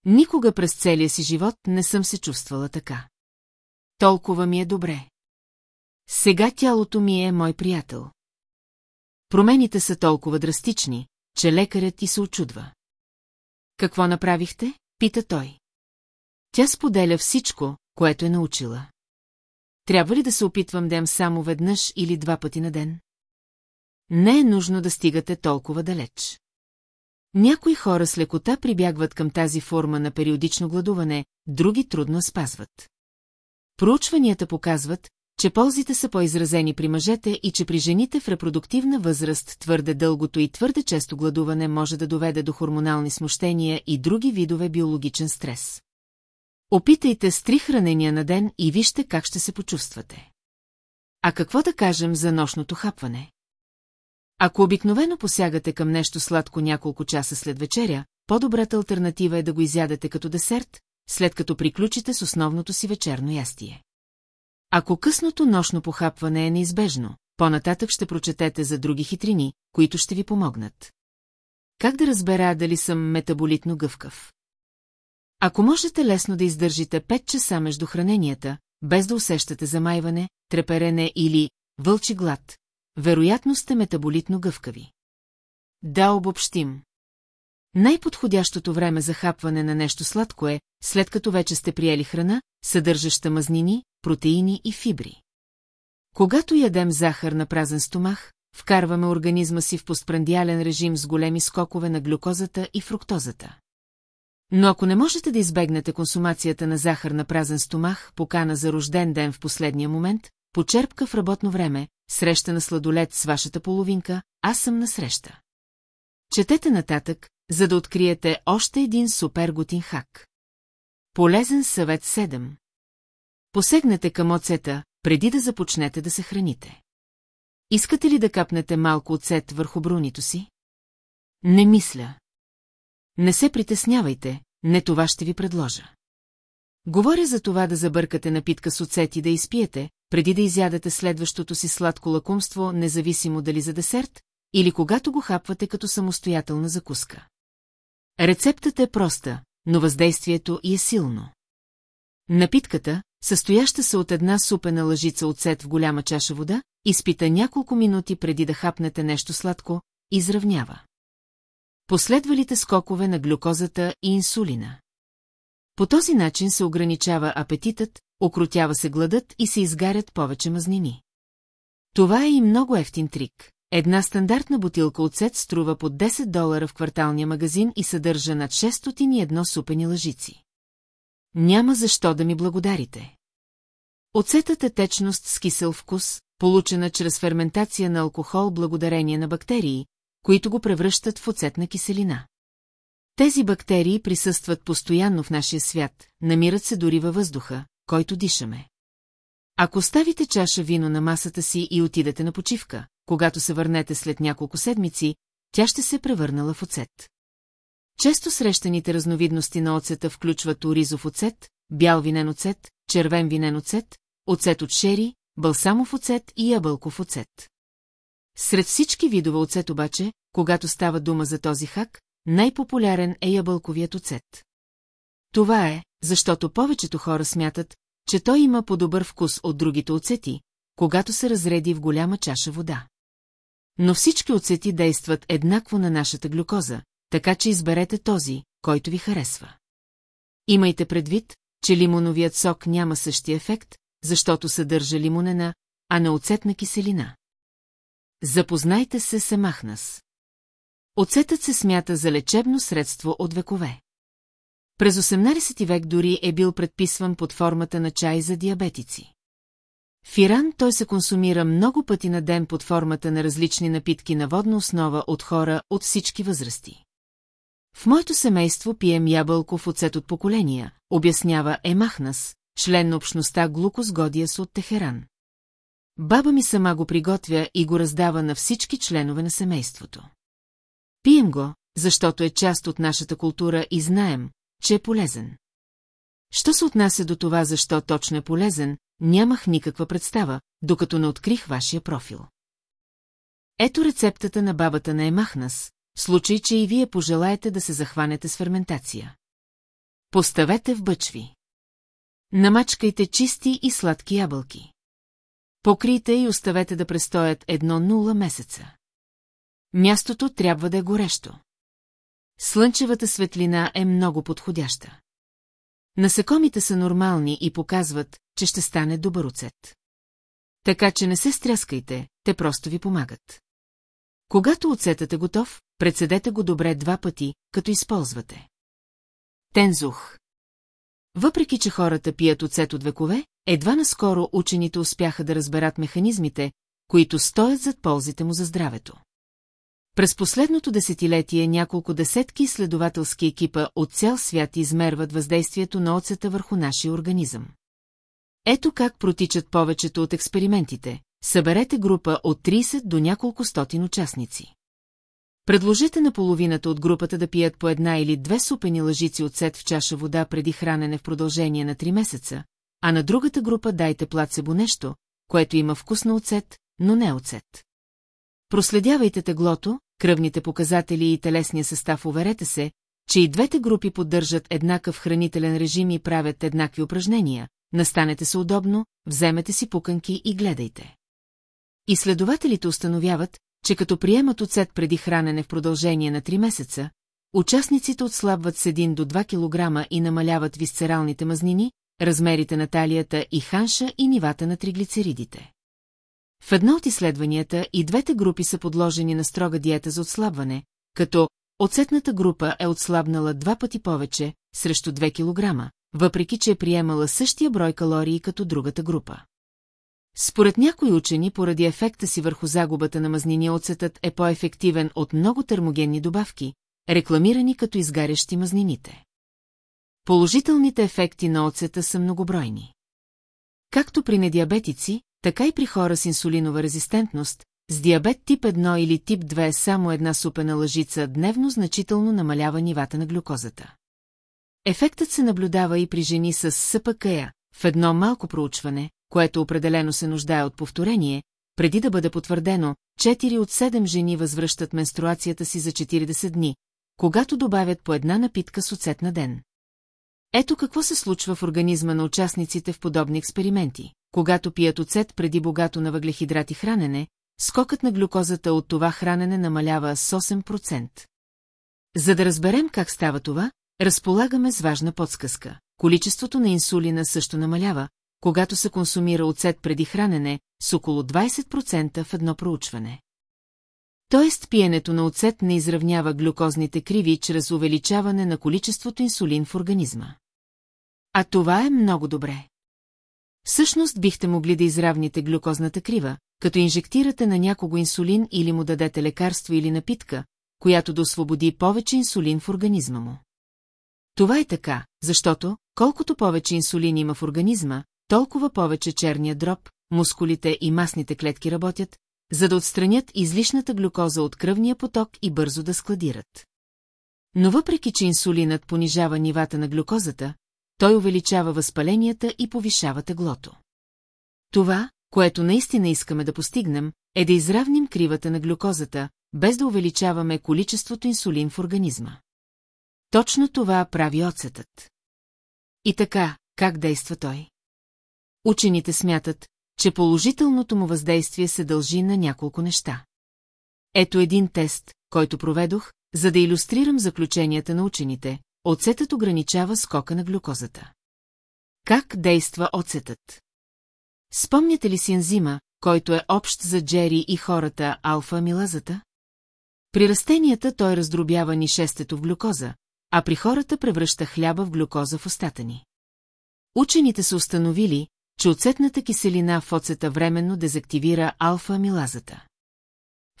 Никога през целия си живот не съм се чувствала така. Толкова ми е добре. Сега тялото ми е мой приятел. Промените са толкова драстични, че лекарят ти се очудва. Какво направихте? Пита той. Тя споделя всичко, което е научила. Трябва ли да се опитвам да ям само веднъж или два пъти на ден? Не е нужно да стигате толкова далеч. Някои хора с лекота прибягват към тази форма на периодично гладуване, други трудно спазват. Проучванията показват, че ползите са по-изразени при мъжете и че при жените в репродуктивна възраст твърде дългото и твърде често гладуване може да доведе до хормонални смущения и други видове биологичен стрес. Опитайте с три хранения на ден и вижте как ще се почувствате. А какво да кажем за нощното хапване? Ако обикновено посягате към нещо сладко няколко часа след вечеря, по-добрата альтернатива е да го изядете като десерт, след като приключите с основното си вечерно ястие. Ако късното нощно похапване е неизбежно, по-нататък ще прочетете за други хитрини, които ще ви помогнат. Как да разбера дали съм метаболитно гъвкав? Ако можете лесно да издържите 5 часа между храненията, без да усещате замайване, треперене или вълчи глад, вероятно сте метаболитно гъвкави. Да обобщим. Най-подходящото време за хапване на нещо сладко е, след като вече сте приели храна, съдържаща мазнини, протеини и фибри. Когато ядем захар на празен стомах, вкарваме организма си в постпрандиален режим с големи скокове на глюкозата и фруктозата. Но ако не можете да избегнете консумацията на захар на празен стомах, покана за рожден ден в последния момент, почерпка в работно време, среща на сладолет с вашата половинка, аз съм на среща. Четете нататък, за да откриете още един супер готин хак. Полезен съвет 7. Посегнете към оцета, преди да започнете да се храните. Искате ли да капнете малко оцет върху брунито си? Не мисля. Не се притеснявайте, не това ще ви предложа. Говоря за това да забъркате напитка с оцет и да изпиете, преди да изядете следващото си сладко лакумство, независимо дали за десерт, или когато го хапвате като самостоятелна закуска. Рецептата е проста, но въздействието и е силно. Напитката, състояща се от една супена лъжица оцет в голяма чаша вода, изпита няколко минути преди да хапнете нещо сладко, изравнява. Последвалите скокове на глюкозата и инсулина. По този начин се ограничава апетитът, окрутява се гладът и се изгарят повече мазнини. Това е и много ефтин трик. Една стандартна бутилка оцет струва по 10 долара в кварталния магазин и съдържа над 601 супени лъжици. Няма защо да ми благодарите. Оцетът е течност с кисел вкус, получена чрез ферментация на алкохол благодарение на бактерии, които го превръщат в оцетна киселина. Тези бактерии присъстват постоянно в нашия свят, намират се дори във въздуха, който дишаме. Ако ставите чаша вино на масата си и отидете на почивка, когато се върнете след няколко седмици, тя ще се превърнала в оцет. Често срещаните разновидности на оцета включват оризов оцет, бял винен оцет, червен винен оцет, оцет от шери, балсамов оцет и ябълков оцет. Сред всички видове оцет обаче, когато става дума за този хак, най-популярен е ябълковият оцет. Това е, защото повечето хора смятат, че той има по-добър вкус от другите оцети, когато се разреди в голяма чаша вода. Но всички оцети действат еднакво на нашата глюкоза, така че изберете този, който ви харесва. Имайте предвид, че лимоновият сок няма същия ефект, защото съдържа лимонена, а не оцетна киселина. Запознайте се с емахнас. Оцетът се смята за лечебно средство от векове. През 18 век дори е бил предписван под формата на чай за диабетици. В Иран той се консумира много пъти на ден под формата на различни напитки на водна основа от хора от всички възрасти. В моето семейство пием ябълков оцет от поколения, обяснява Емахнас, член на общността Глукос Годиас от Техеран. Баба ми сама го приготвя и го раздава на всички членове на семейството. Пием го, защото е част от нашата култура и знаем, че е полезен. Що се отнася до това, защо точно е полезен, нямах никаква представа, докато не открих вашия профил. Ето рецептата на бабата на Емахнас, в случай, че и вие пожелаете да се захванете с ферментация. Поставете в бъчви. Намачкайте чисти и сладки ябълки. Покрийте и оставете да престоят едно нула месеца. Мястото трябва да е горещо. Слънчевата светлина е много подходяща. Насекомите са нормални и показват, че ще стане добър оцет. Така че не се стряскайте, те просто ви помагат. Когато оцетът е готов, прецедете го добре два пъти, като използвате. Тензух Въпреки, че хората пият оцет от векове, едва наскоро учените успяха да разберат механизмите, които стоят зад ползите му за здравето. През последното десетилетие няколко десетки изследователски екипа от цял свят измерват въздействието на оцета върху нашия организъм. Ето как протичат повечето от експериментите. Съберете група от 30 до няколко стотин участници. Предложете на половината от групата да пият по една или две супени лъжици оцет в чаша вода преди хранене в продължение на 3 месеца, а на другата група дайте плацебо нещо, което има вкус на оцет, но не оцет. Проследявайте теглото, кръвните показатели и телесния състав, уверете се, че и двете групи поддържат еднакъв хранителен режим и правят еднакви упражнения, настанете се удобно, вземете си пуканки и гледайте. Изследователите установяват, че като приемат оцет преди хранене в продължение на 3 месеца, участниците отслабват с 1 до 2 кг и намаляват висцералните мазнини, размерите на талията и ханша и нивата на триглицеридите. В едно от изследванията и двете групи са подложени на строга диета за отслабване, като оцетната група е отслабнала два пъти повече, срещу 2 кг, въпреки че е приемала същия брой калории като другата група. Според някои учени, поради ефекта си върху загубата на мазнини оцетът е по-ефективен от много термогенни добавки, рекламирани като изгарящи мазнините. Положителните ефекти на оцета са многобройни. Както при недиабетици, така и при хора с инсулинова резистентност, с диабет тип 1 или тип 2 само една супена лъжица дневно значително намалява нивата на глюкозата. Ефектът се наблюдава и при жени с СПКЯ, в едно малко проучване, което определено се нуждае от повторение, преди да бъде потвърдено, 4 от 7 жени възвръщат менструацията си за 40 дни, когато добавят по една напитка с оцет на ден. Ето какво се случва в организма на участниците в подобни експерименти. Когато пият оцет преди богато на въглехидрати хранене, скокът на глюкозата от това хранене намалява с 8%. За да разберем как става това, разполагаме с важна подсказка. Количеството на инсулина също намалява, когато се консумира оцет преди хранене, с около 20% в едно проучване. Тоест пиенето на оцет не изравнява глюкозните криви чрез увеличаване на количеството инсулин в организма. А това е много добре. Всъщност бихте могли да изравните глюкозната крива, като инжектирате на някого инсулин или му дадете лекарство или напитка, която да освободи повече инсулин в организма му. Това е така, защото, колкото повече инсулин има в организма, толкова повече черния дроб, мускулите и масните клетки работят, за да отстранят излишната глюкоза от кръвния поток и бързо да складират. Но въпреки, че инсулинът понижава нивата на глюкозата, той увеличава възпаленията и повишава теглото. Това, което наистина искаме да постигнем, е да изравним кривата на глюкозата, без да увеличаваме количеството инсулин в организма. Точно това прави оцетът. И така, как действа той? Учените смятат, че положителното му въздействие се дължи на няколко неща. Ето един тест, който проведох, за да иллюстрирам заключенията на учените. Оцетът ограничава скока на глюкозата. Как действа оцетът? Спомняте ли си ензима, който е общ за Джери и хората алфа-амилазата? При растенията той раздробява нишестето в глюкоза, а при хората превръща хляба в глюкоза в устата ни. Учените са установили, че оцетната киселина в оцета временно дезактивира алфа-амилазата.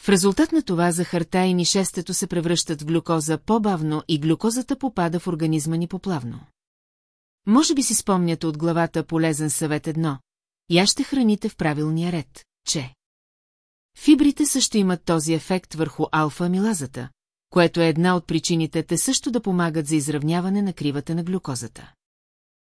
В резултат на това захарта и нишестето се превръщат в глюкоза по-бавно и глюкозата попада в организма ни поплавно. Може би си спомняте от главата полезен съвет едно. Я ще храните в правилния ред, че... Фибрите също имат този ефект върху алфа-амилазата, което е една от причините те също да помагат за изравняване на кривата на глюкозата.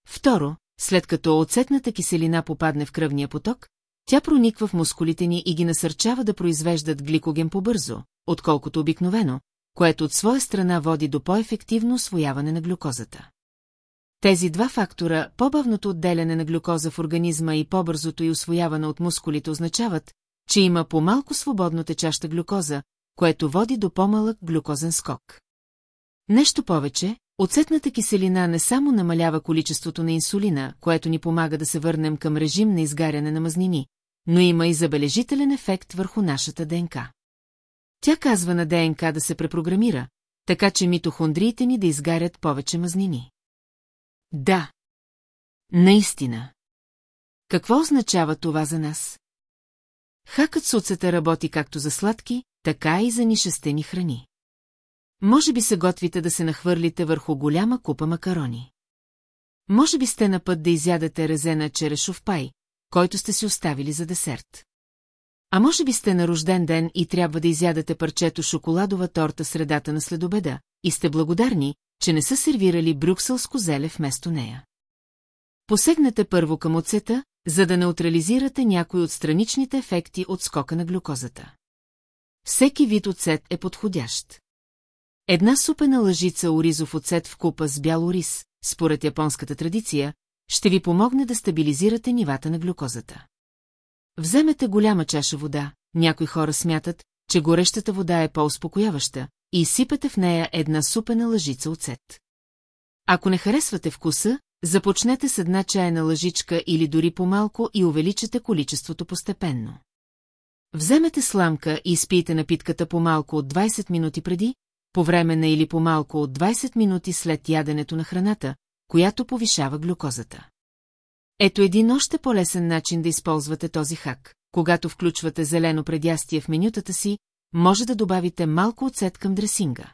Второ, след като оцетната киселина попадне в кръвния поток, тя прониква в мускулите ни и ги насърчава да произвеждат гликоген по-бързо, отколкото обикновено, което от своя страна води до по-ефективно освояване на глюкозата. Тези два фактора, по-бавното отделяне на глюкоза в организма и по-бързото й освояване от мускулите означават, че има по-малко свободно течаща глюкоза, което води до по-малък глюкозен скок. Нещо повече, оцетната киселина не само намалява количеството на инсулина, което ни помага да се върнем към режим на изгаряне на мазнини, но има и забележителен ефект върху нашата ДНК. Тя казва на ДНК да се препрограмира, така че митохондриите ни да изгарят повече мазнини. Да. Наистина. Какво означава това за нас? Хакът с оцета работи както за сладки, така и за нишестени храни. Може би се готвите да се нахвърлите върху голяма купа макарони. Може би сте на път да изядете резена черешов пай, който сте си оставили за десерт. А може би сте на рожден ден и трябва да изядете парчето шоколадова торта средата на следобеда и сте благодарни, че не са сервирали брюкселско зеле вместо нея. Посегнете първо към оцета, за да неутрализирате някои от страничните ефекти от скока на глюкозата. Всеки вид оцет е подходящ. Една супена лъжица оризов оцет в купа с бял ориз, според японската традиция, ще ви помогне да стабилизирате нивата на глюкозата. Вземете голяма чаша вода, някои хора смятат, че горещата вода е по-успокояваща, и изсипете в нея една супена лъжица оцет. Ако не харесвате вкуса, започнете с една чайна лъжичка или дори по-малко и увеличате количеството постепенно. Вземете сламка и изпийте напитката по-малко от 20 минути преди, по време на или по-малко от 20 минути след яденето на храната, която повишава глюкозата. Ето един още по-лесен начин да използвате този хак. Когато включвате зелено предястие в менютата си, може да добавите малко оцет към дресинга.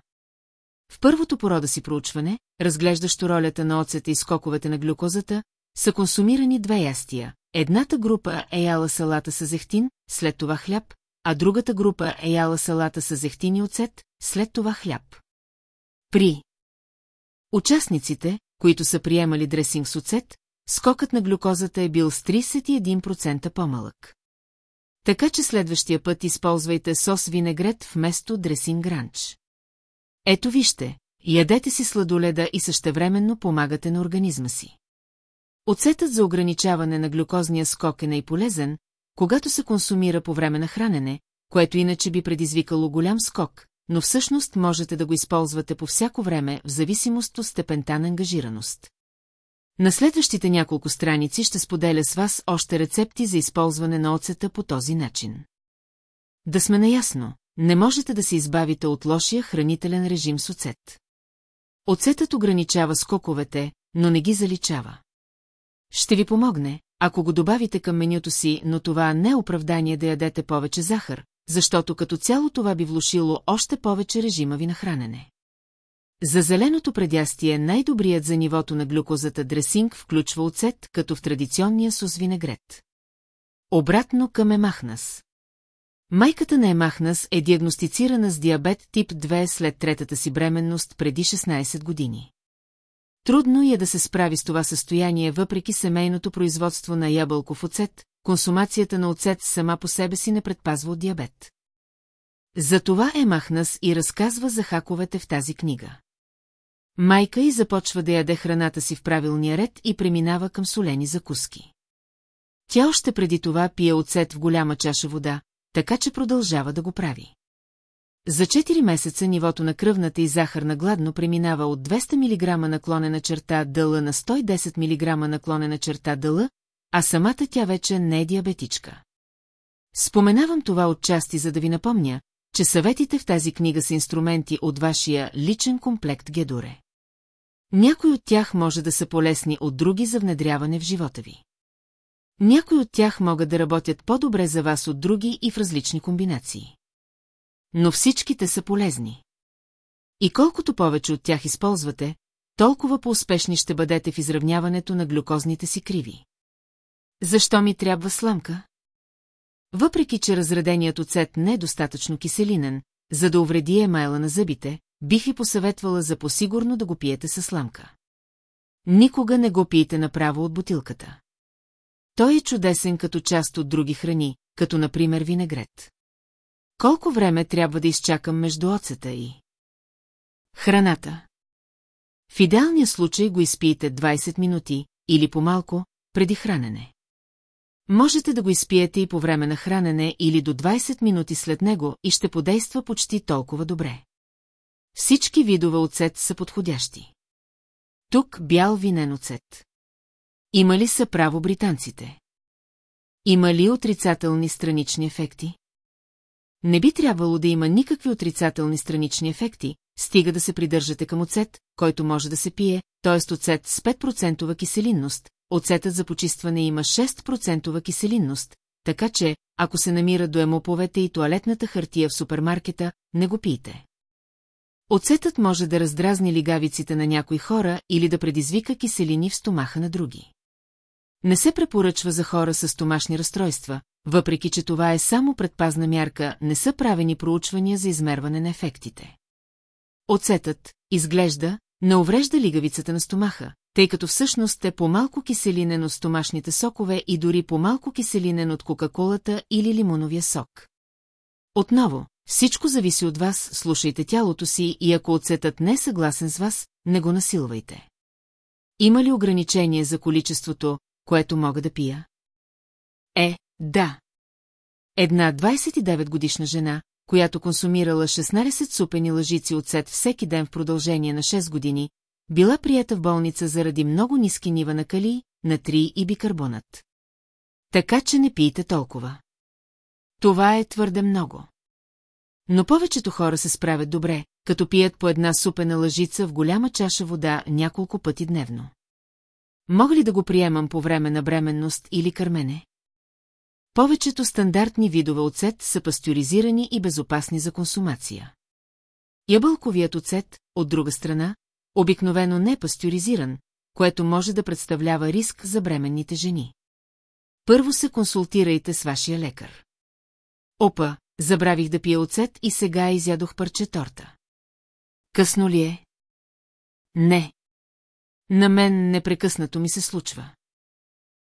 В първото порода си проучване, разглеждащо ролята на оцета и скоковете на глюкозата, са консумирани две ястия едната група е яла салата с зехтин, след това хляб, а другата група е яла салата с зехтин и оцет, след това хляб. При участниците, които са приемали дресинг с оцет, скокът на глюкозата е бил с 31% по-малък. Така че следващия път използвайте сос винегрет вместо дресинг гранч. Ето вижте, ядете си сладоледа и същевременно помагате на организма си. Оцетът за ограничаване на глюкозния скок е най-полезен, когато се консумира по време на хранене, което иначе би предизвикало голям скок, но всъщност можете да го използвате по всяко време в зависимост от степента на ангажираност. На следващите няколко страници ще споделя с вас още рецепти за използване на оцета по този начин. Да сме наясно, не можете да се избавите от лошия хранителен режим с оцет. Оцетът ограничава скоковете, но не ги заличава. Ще ви помогне, ако го добавите към менюто си, но това не е оправдание да ядете повече захар, защото като цяло това би влушило още повече режима ви на хранене. За зеленото предястие най-добрият за нивото на глюкозата дресинг включва оцет, като в традиционния сус винегрет. Обратно към емахнас. Майката на Емахнас е диагностицирана с диабет тип 2 след третата си бременност преди 16 години. Трудно е да се справи с това състояние въпреки семейното производство на ябълков оцет, консумацията на оцет сама по себе си не предпазва от диабет. Затова Емахнас и разказва за хаковете в тази книга. Майка й започва да яде храната си в правилния ред и преминава към солени закуски. Тя още преди това пие оцет в голяма чаша вода, така че продължава да го прави. За 4 месеца нивото на кръвната и захарна гладно преминава от 200 мг наклонена черта дъла на 110 мг наклонена черта дъла, а самата тя вече не е диабетичка. Споменавам това отчасти, за да ви напомня, че съветите в тази книга са инструменти от вашия личен комплект Гедоре. Някои от тях може да са полезни от други за внедряване в живота ви. Някои от тях могат да работят по-добре за вас от други и в различни комбинации. Но всичките са полезни. И колкото повече от тях използвате, толкова по-успешни ще бъдете в изравняването на глюкозните си криви. Защо ми трябва сламка? Въпреки, че разреденият оцет не е достатъчно киселинен, за да увреди емайла на зъбите, бих ви посъветвала за посигурно да го пиете със сламка. Никога не го пиете направо от бутилката. Той е чудесен като част от други храни, като например винегрет. Колко време трябва да изчакам между оцета и... Храната. В идеалния случай го изпиете 20 минути или по-малко преди хранене. Можете да го изпиете и по време на хранене или до 20 минути след него и ще подейства почти толкова добре. Всички видове оцет са подходящи. Тук бял винен оцет. Има ли са право британците? Има ли отрицателни странични ефекти? Не би трябвало да има никакви отрицателни странични ефекти, стига да се придържате към оцет, който може да се пие, т.е. оцет с 5% киселинност, оцетът за почистване има 6% киселинност, така че, ако се намира до емоповете и туалетната хартия в супермаркета, не го пийте. Оцетът може да раздразни лигавиците на някои хора или да предизвика киселини в стомаха на други. Не се препоръчва за хора с стомашни разстройства, въпреки че това е само предпазна мярка, не са правени проучвания за измерване на ефектите. Оцетът, изглежда, не уврежда лигавицата на стомаха, тъй като всъщност е по-малко киселинен от стомашните сокове и дори по-малко киселинен от кока-колата или лимоновия сок. Отново, всичко зависи от вас, слушайте тялото си и ако оцетът не е съгласен с вас, не го насилвайте. Има ли ограничение за количеството, което мога да пия? Е, да. Една 29 годишна жена, която консумирала 16 супени лъжици оцет всеки ден в продължение на 6 години, била прията в болница заради много ниски нива на кали, три и бикарбонат. Така че не пийте толкова. Това е твърде много. Но повечето хора се справят добре, като пият по една супена лъжица в голяма чаша вода няколко пъти дневно. Мога ли да го приемам по време на бременност или кърмене? Повечето стандартни видове оцет са пастюризирани и безопасни за консумация. Ябълковият оцет, от друга страна, обикновено не пастюризиран, което може да представлява риск за бременните жени. първо се консултирайте с вашия лекар. Опа, забравих да пия оцет и сега изядох парче торта. Късно ли е? Не. На мен непрекъснато ми се случва.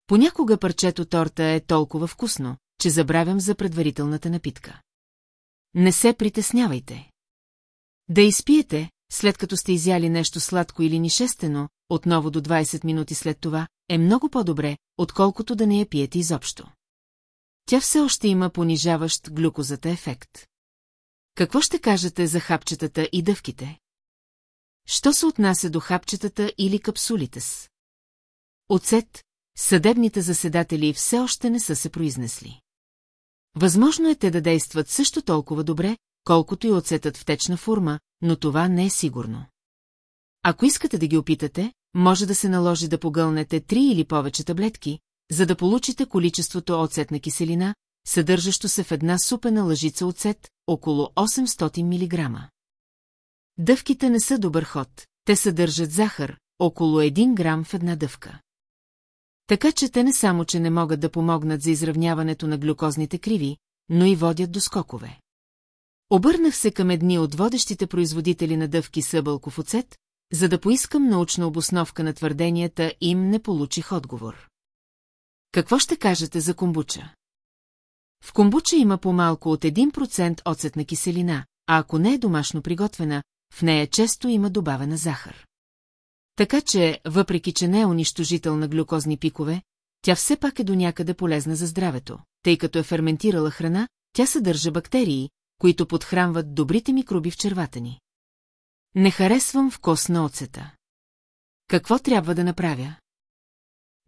Понякога парчето торта е толкова вкусно, че забравям за предварителната напитка. Не се притеснявайте. Да изпиете, след като сте изяли нещо сладко или нишестено, отново до 20 минути след това, е много по-добре, отколкото да не я пиете изобщо. Тя все още има понижаващ глюкозата ефект. Какво ще кажете за хапчетата и дъвките? Що се отнася до хапчетата или капсулите с? Оцет, съдебните заседатели все още не са се произнесли. Възможно е те да действат също толкова добре, колкото и оцетът в течна форма, но това не е сигурно. Ако искате да ги опитате, може да се наложи да погълнете три или повече таблетки, за да получите количеството оцетна киселина, съдържащо се в една супена лъжица оцет, около 800 мг. Дъвките не са добър ход, те съдържат захар, около 1 грам в една дъвка. Така че те не само, че не могат да помогнат за изравняването на глюкозните криви, но и водят до скокове. Обърнах се към едни от водещите производители на дъвки събълков оцет, за да поискам научна обосновка на твърденията им не получих отговор. Какво ще кажете за комбуча? В комбуча има по-малко от 1% оцетна киселина, а ако не е домашно приготвена, в нея често има добавена захар. Така че, въпреки че не е унищожител на глюкозни пикове, тя все пак е до някъде полезна за здравето, тъй като е ферментирала храна, тя съдържа бактерии, които подхранват добрите микроби в червата ни. Не харесвам вкус на оцета. Какво трябва да направя?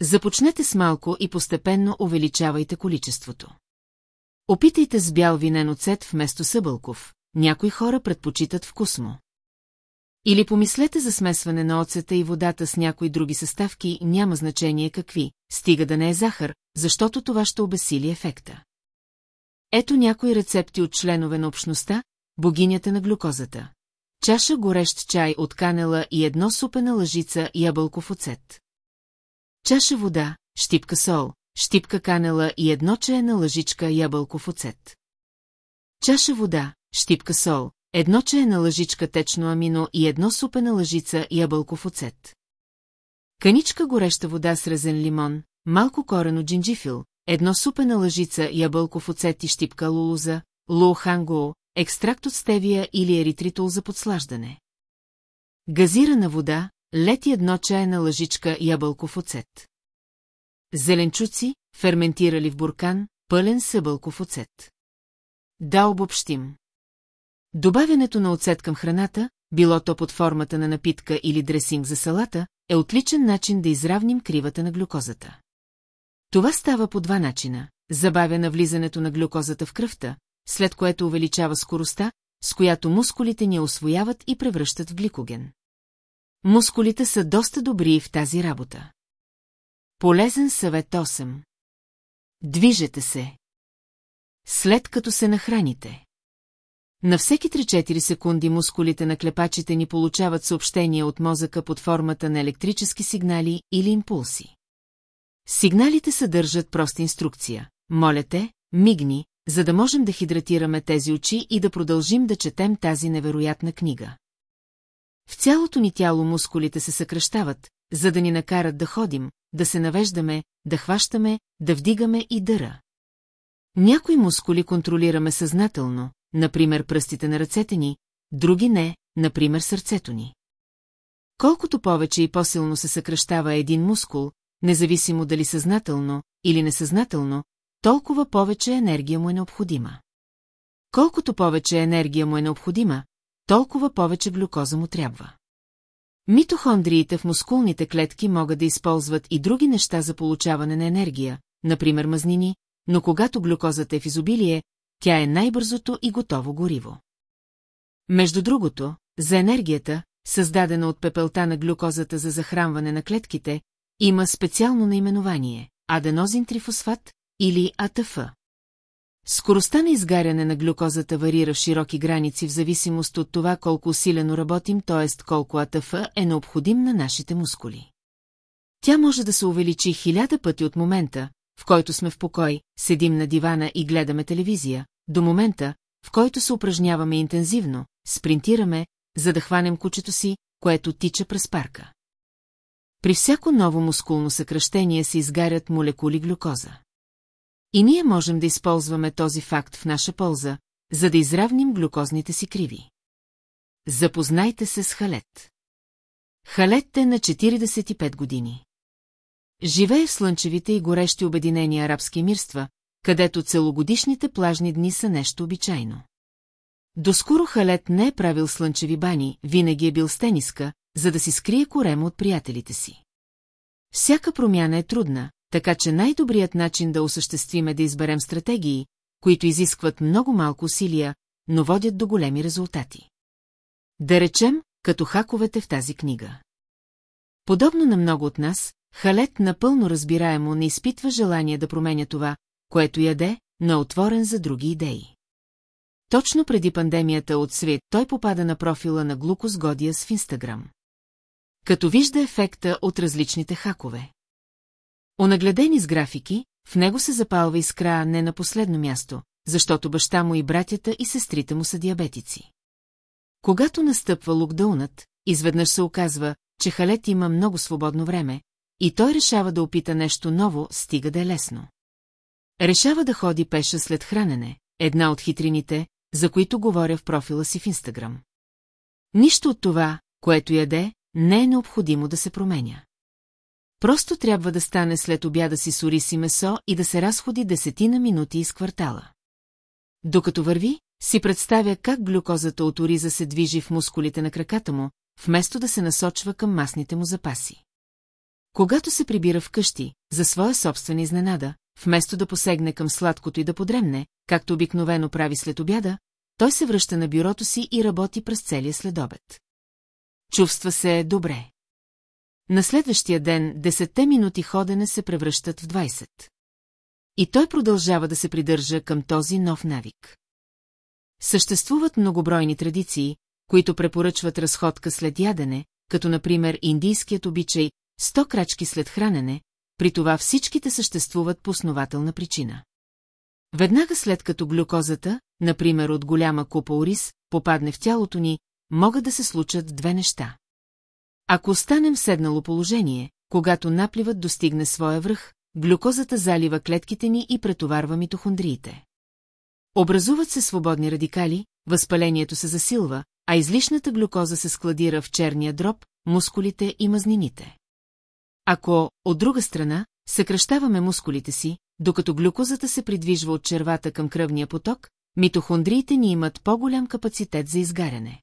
Започнете с малко и постепенно увеличавайте количеството. Опитайте с бял винен оцет вместо събълков. Някои хора предпочитат вкус му. Или помислете за смесване на оцета и водата с някои други съставки, няма значение какви, стига да не е захар, защото това ще обесили ефекта. Ето някои рецепти от членове на общността, богинята на глюкозата. Чаша горещ чай от канела и едно супена лъжица ябълков оцет. Чаша вода, щипка сол, щипка канела и едно чайна лъжичка ябълков оцет. Чаша вода, щипка сол, едно чайна лъжичка течно амино и едно супена лъжица ябълков оцет. Каничка гореща вода с резен лимон, малко корено джинджифил, едно супена лъжица ябълков оцет и щипка лулуза, луоханго, екстракт от стевия или еритритол за подслаждане. Газирана вода, лед и едно чайна лъжичка ябълков оцет. Зеленчуци, ферментирали в буркан, пълен събълков оцет. Да обобщим. Добавянето на оцет към храната, било то под формата на напитка или дресинг за салата, е отличен начин да изравним кривата на глюкозата. Това става по два начина. Забавя навлизането на глюкозата в кръвта, след което увеличава скоростта, с която мускулите ни освояват и превръщат в гликоген. Мускулите са доста добри в тази работа. Полезен съвет 8. Движете се. След като се нахраните. На всеки 3-4 секунди мускулите на клепачите ни получават съобщения от мозъка под формата на електрически сигнали или импулси. Сигналите съдържат проста инструкция. Моля те, мигни, за да можем да хидратираме тези очи и да продължим да четем тази невероятна книга. В цялото ни тяло мускулите се съкръщават, за да ни накарат да ходим, да се навеждаме, да хващаме, да вдигаме и дъра. Някои мускули контролираме съзнателно, например пръстите на ръцете ни, други не, например сърцето ни. Колкото повече и по-силно се съкръщава един мускул, независимо дали съзнателно или несъзнателно, толкова повече енергия му е необходима. Колкото повече енергия му е необходима, толкова повече глюкоза му трябва. Митохондриите в мускулните клетки могат да използват и други неща за получаване на енергия, например мазнини, но когато глюкозата е в изобилие, тя е най-бързото и готово гориво. Между другото, за енергията, създадена от пепелта на глюкозата за захранване на клетките, има специално наименование – аденозин трифосфат или АТФ. Скоростта на изгаряне на глюкозата варира в широки граници в зависимост от това колко усилено работим, т.е. колко АТФ е необходим на нашите мускули. Тя може да се увеличи хиляда пъти от момента, в който сме в покой, седим на дивана и гледаме телевизия, до момента, в който се упражняваме интензивно, спринтираме, за да хванем кучето си, което тича през парка. При всяко ново мускулно съкръщение се изгарят молекули глюкоза. И ние можем да използваме този факт в наша полза, за да изравним глюкозните си криви. Запознайте се с Халет. Халет е на 45 години. Живее в слънчевите и горещи обединени арабски мирства, където целогодишните плажни дни са нещо обичайно. Доскоро Халет не е правил слънчеви бани, винаги е бил с тениска, за да си скрие корема от приятелите си. Всяка промяна е трудна, така че най-добрият начин да осъществим е да изберем стратегии, които изискват много малко усилия, но водят до големи резултати. Да речем, като хаковете в тази книга. Подобно на много от нас, Халет напълно разбираемо не изпитва желание да променя това, което яде, но е отворен за други идеи. Точно преди пандемията от свет той попада на профила на Глукос Годиас в Инстаграм. Като вижда ефекта от различните хакове. Онагледени с графики, в него се запалва искра не на последно място, защото баща му и братята и сестрите му са диабетици. Когато настъпва локдаунът, изведнъж се оказва, че Халет има много свободно време, и той решава да опита нещо ново, стига да е лесно. Решава да ходи пеша след хранене, една от хитрините, за които говоря в профила си в Инстаграм. Нищо от това, което яде, не е необходимо да се променя. Просто трябва да стане след обяда си с ориз и месо и да се разходи десетина минути из квартала. Докато върви, си представя как глюкозата от ориза се движи в мускулите на краката му, вместо да се насочва към масните му запаси. Когато се прибира вкъщи, за своя собствена изненада, вместо да посегне към сладкото и да подремне, както обикновено прави след обяда, той се връща на бюрото си и работи през целия следобед. Чувства се добре. На следващия ден десетте минути ходене се превръщат в 20. И той продължава да се придържа към този нов навик. Съществуват многобройни традиции, които препоръчват разходка след ядене, като например индийският обичай сто крачки след хранене, при това всичките съществуват по основателна причина. Веднага след като глюкозата, например от голяма купа ориз, попадне в тялото ни, могат да се случат две неща. Ако останем в седнало положение, когато напливът достигне своя връх, глюкозата залива клетките ни и претоварва митохондриите. Образуват се свободни радикали, възпалението се засилва, а излишната глюкоза се складира в черния дроб, мускулите и мазнините. Ако, от друга страна, съкръщаваме мускулите си, докато глюкозата се придвижва от червата към кръвния поток, митохондриите ни имат по-голям капацитет за изгаряне.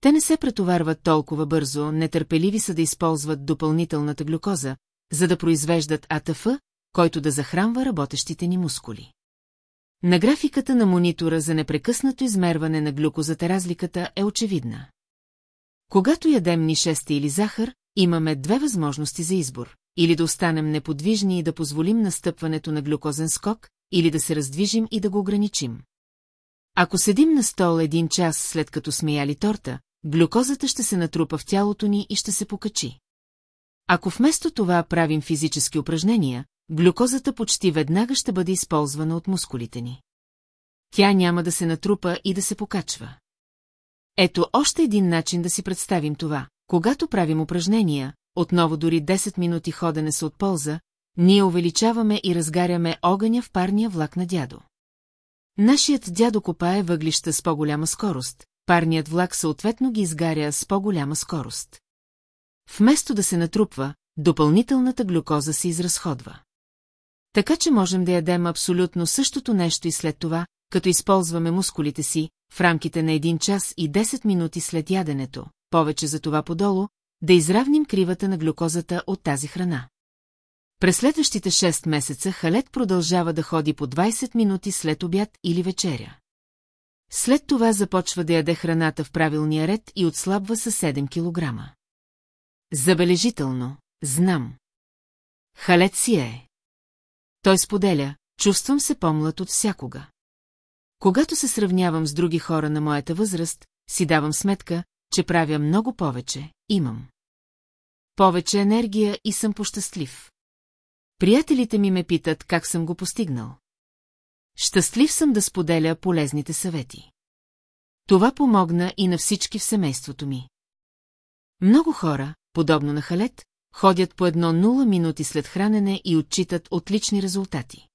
Те не се претоварват толкова бързо, нетърпеливи са да използват допълнителната глюкоза, за да произвеждат АТФ, който да захранва работещите ни мускули. На графиката на монитора за непрекъснато измерване на глюкозата разликата е очевидна. Когато ядем ни шесте или захар, имаме две възможности за избор. Или да останем неподвижни и да позволим настъпването на глюкозен скок, или да се раздвижим и да го ограничим. Ако седим на стол един час след като сме яли торта, глюкозата ще се натрупа в тялото ни и ще се покачи. Ако вместо това правим физически упражнения, глюкозата почти веднага ще бъде използвана от мускулите ни. Тя няма да се натрупа и да се покачва. Ето още един начин да си представим това. Когато правим упражнения, отново дори 10 минути ходене са от полза, ние увеличаваме и разгаряме огъня в парния влак на дядо. Нашият дядо копае въглища с по-голяма скорост, парният влак съответно ги изгаря с по-голяма скорост. Вместо да се натрупва, допълнителната глюкоза се изразходва. Така че можем да ядем абсолютно същото нещо и след това, като използваме мускулите си, в рамките на 1 час и 10 минути след яденето, повече за това подолу, да изравним кривата на глюкозата от тази храна. През следващите 6 месеца Халет продължава да ходи по 20 минути след обяд или вечеря. След това започва да яде храната в правилния ред и отслабва със 7 килограма. Забележително, знам. Халет си е. Той споделя, чувствам се по-млад от всякога. Когато се сравнявам с други хора на моята възраст, си давам сметка, че правя много повече, имам. Повече енергия и съм пощастлив. Приятелите ми ме питат как съм го постигнал. Щастлив съм да споделя полезните съвети. Това помогна и на всички в семейството ми. Много хора, подобно на Халет, ходят по едно нула минути след хранене и отчитат отлични резултати.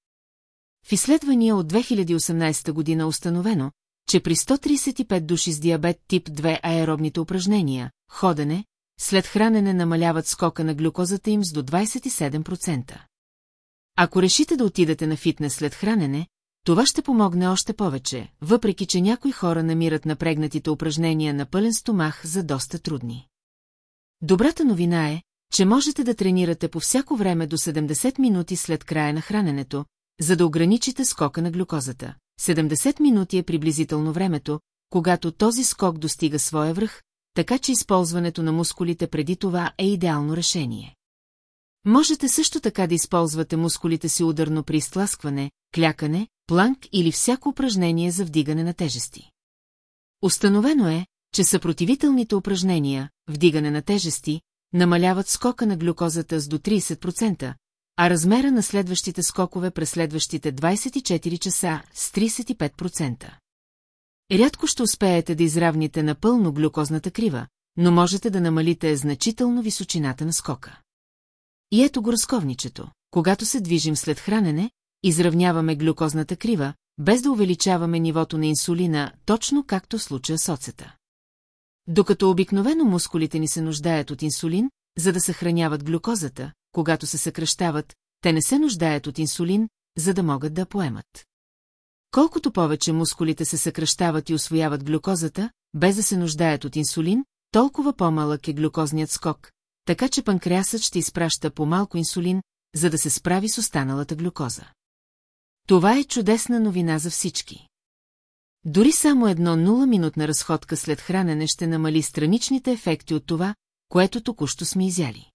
В изследвания от 2018 година установено, че при 135 души с диабет тип 2 аеробните упражнения, ходене, след хранене намаляват скока на глюкозата им с до 27%. Ако решите да отидете на фитнес след хранене, това ще помогне още повече, въпреки че някои хора намират напрегнатите упражнения на пълен стомах за доста трудни. Добрата новина е, че можете да тренирате по всяко време до 70 минути след края на храненето, за да ограничите скока на глюкозата. 70 минути е приблизително времето, когато този скок достига своя връх, така че използването на мускулите преди това е идеално решение. Можете също така да използвате мускулите си ударно при изтласкване, клякане, планк или всяко упражнение за вдигане на тежести. Установено е, че съпротивителните упражнения, вдигане на тежести, намаляват скока на глюкозата с до 30%, а размера на следващите скокове през следващите 24 часа с 35%. Рядко ще успеете да изравните напълно глюкозната крива, но можете да намалите значително височината на скока. И ето го разковничето. Когато се движим след хранене, изравняваме глюкозната крива, без да увеличаваме нивото на инсулина, точно както случая с оцета. Докато обикновено мускулите ни се нуждаят от инсулин, за да съхраняват глюкозата, когато се съкръщават, те не се нуждаят от инсулин, за да могат да поемат. Колкото повече мускулите се съкръщават и освояват глюкозата, без да се нуждаят от инсулин, толкова по-малък е глюкозният скок, така че панкреасът ще изпраща по-малко инсулин, за да се справи с останалата глюкоза. Това е чудесна новина за всички. Дори само едно 0-минутна разходка след хранене ще намали страничните ефекти от това, което току-що сме изяли.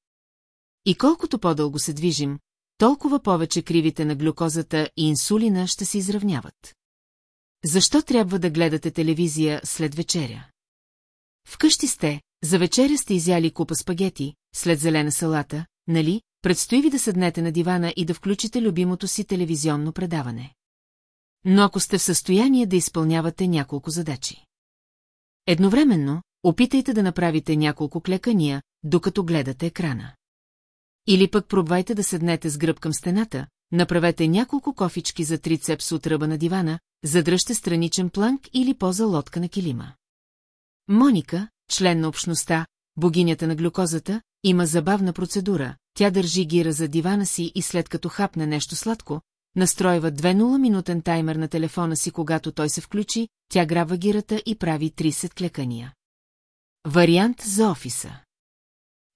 И колкото по-дълго се движим, толкова повече кривите на глюкозата и инсулина ще се изравняват. Защо трябва да гледате телевизия след вечеря? Вкъщи сте, за вечеря сте изяли купа спагети, след зелена салата, нали, предстои ви да седнете на дивана и да включите любимото си телевизионно предаване. Но ако сте в състояние да изпълнявате няколко задачи. Едновременно, опитайте да направите няколко клекания, докато гледате екрана. Или пък пробвайте да седнете с гръб към стената, направете няколко кофички за трицепс от ръба на дивана, задръжте страничен планк или поза лодка на килима. Моника, член на общността, богинята на глюкозата, има забавна процедура. Тя държи гира за дивана си и след като хапне нещо сладко, настройва 2-0-минутен таймер на телефона си, когато той се включи, тя грабва гирата и прави 30 клекания. Вариант за офиса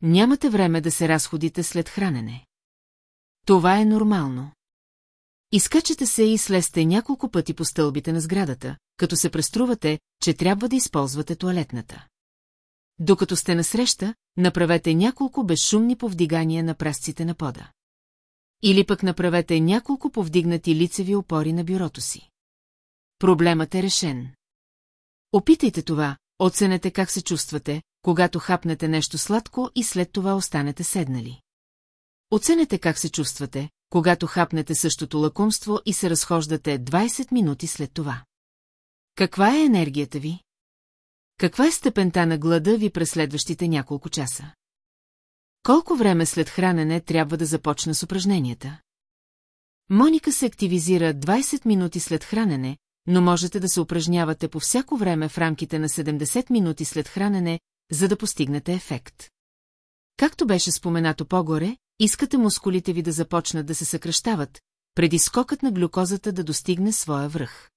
Нямате време да се разходите след хранене. Това е нормално. Изкачате се и слезте няколко пъти по стълбите на сградата, като се преструвате, че трябва да използвате туалетната. Докато сте насреща, направете няколко безшумни повдигания на прасците на пода. Или пък направете няколко повдигнати лицеви опори на бюрото си. Проблемът е решен. Опитайте това, оценете как се чувствате, когато хапнете нещо сладко и след това останете седнали. Оценете как се чувствате, когато хапнете същото лакомство и се разхождате 20 минути след това. Каква е енергията ви? Каква е степента на глада ви през следващите няколко часа? Колко време след хранене трябва да започна с упражненията? Моника се активизира 20 минути след хранене, но можете да се упражнявате по всяко време в рамките на 70 минути след хранене, за да постигнете ефект. Както беше споменато по-горе, искате мускулите ви да започнат да се съкръщават, преди скокът на глюкозата да достигне своя връх.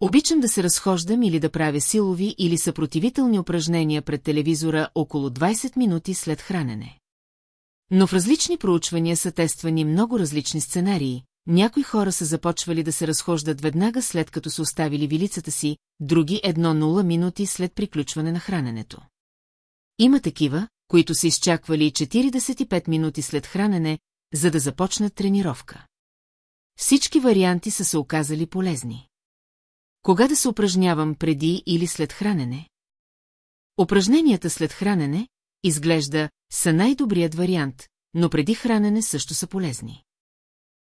Обичам да се разхождам или да правя силови или съпротивителни упражнения пред телевизора около 20 минути след хранене. Но в различни проучвания са тествани много различни сценарии, някои хора са започвали да се разхождат веднага след като са оставили вилицата си, други едно-нула минути след приключване на храненето. Има такива, които са изчаквали 45 минути след хранене, за да започнат тренировка. Всички варианти са се оказали полезни. Кога да се упражнявам преди или след хранене? Упражненията след хранене, изглежда, са най-добрият вариант, но преди хранене също са полезни.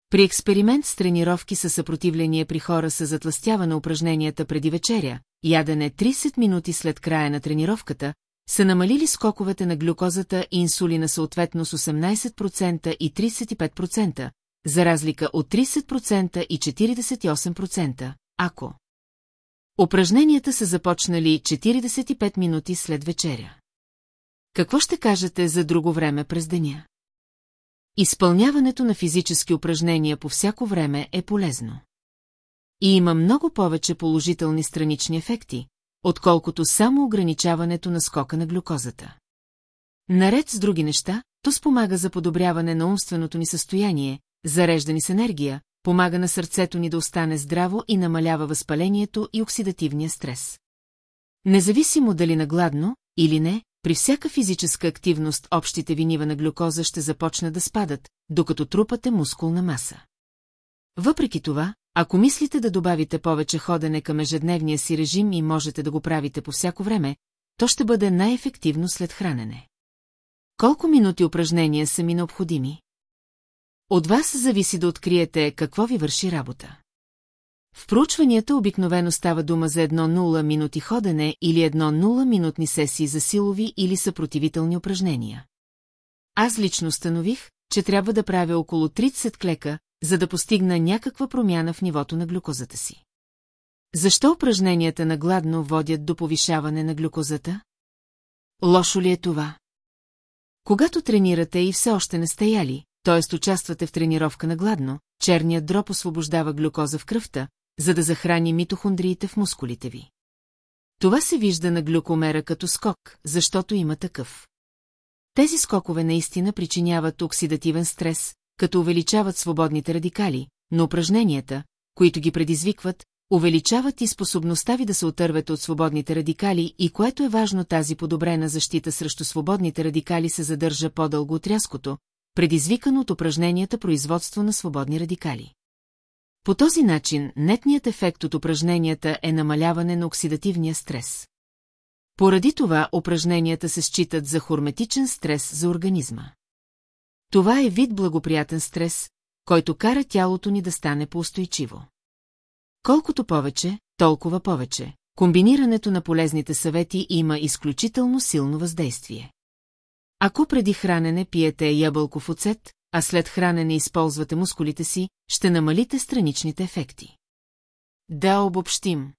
При експеримент с тренировки със съпротивление при хора с затластяване упражненията преди вечеря, ядене 30 минути след края на тренировката, са намалили скоковете на глюкозата и инсулина съответно с 18% и 35%, за разлика от 30% и 48%, ако упражненията са започнали 45 минути след вечеря. Какво ще кажете за друго време през деня? Изпълняването на физически упражнения по всяко време е полезно. И има много повече положителни странични ефекти, отколкото само ограничаването на скока на глюкозата. Наред с други неща, то спомага за подобряване на умственото ни състояние, зарежда ни с енергия, помага на сърцето ни да остане здраво и намалява възпалението и оксидативния стрес. Независимо дали нагладно или не, при всяка физическа активност общите винива на глюкоза ще започнат да спадат, докато трупате мускулна маса. Въпреки това, ако мислите да добавите повече ходене към ежедневния си режим и можете да го правите по всяко време, то ще бъде най-ефективно след хранене. Колко минути упражнения са ми необходими? От вас зависи да откриете какво ви върши работа. В проучванията обикновено става дума за едно 0 минути ходене или едно 0 минутни сесии за силови или съпротивителни упражнения. Аз лично станових, че трябва да правя около 30 клека, за да постигна някаква промяна в нивото на глюкозата си. Защо упражненията на гладно водят до повишаване на глюкозата? Лошо ли е това? Когато тренирате и все още не сте яли, т.е. участвате в тренировка на гладно, черният дроб освобождава глюкоза в кръвта, за да захрани митохондриите в мускулите ви. Това се вижда на глюкомера като скок, защото има такъв. Тези скокове наистина причиняват оксидативен стрес, като увеличават свободните радикали, но упражненията, които ги предизвикват, увеличават и способността ви да се отървете от свободните радикали и което е важно тази подобрена защита срещу свободните радикали се задържа по-дълго от рязкото, предизвикано от упражненията производство на свободни радикали. По този начин нетният ефект от упражненията е намаляване на оксидативния стрес. Поради това упражненията се считат за хорметичен стрес за организма. Това е вид благоприятен стрес, който кара тялото ни да стане поустойчиво. Колкото повече, толкова повече. Комбинирането на полезните съвети има изключително силно въздействие. Ако преди хранене пиете ябълков оцет, а след хранене използвате мускулите си, ще намалите страничните ефекти. Да обобщим.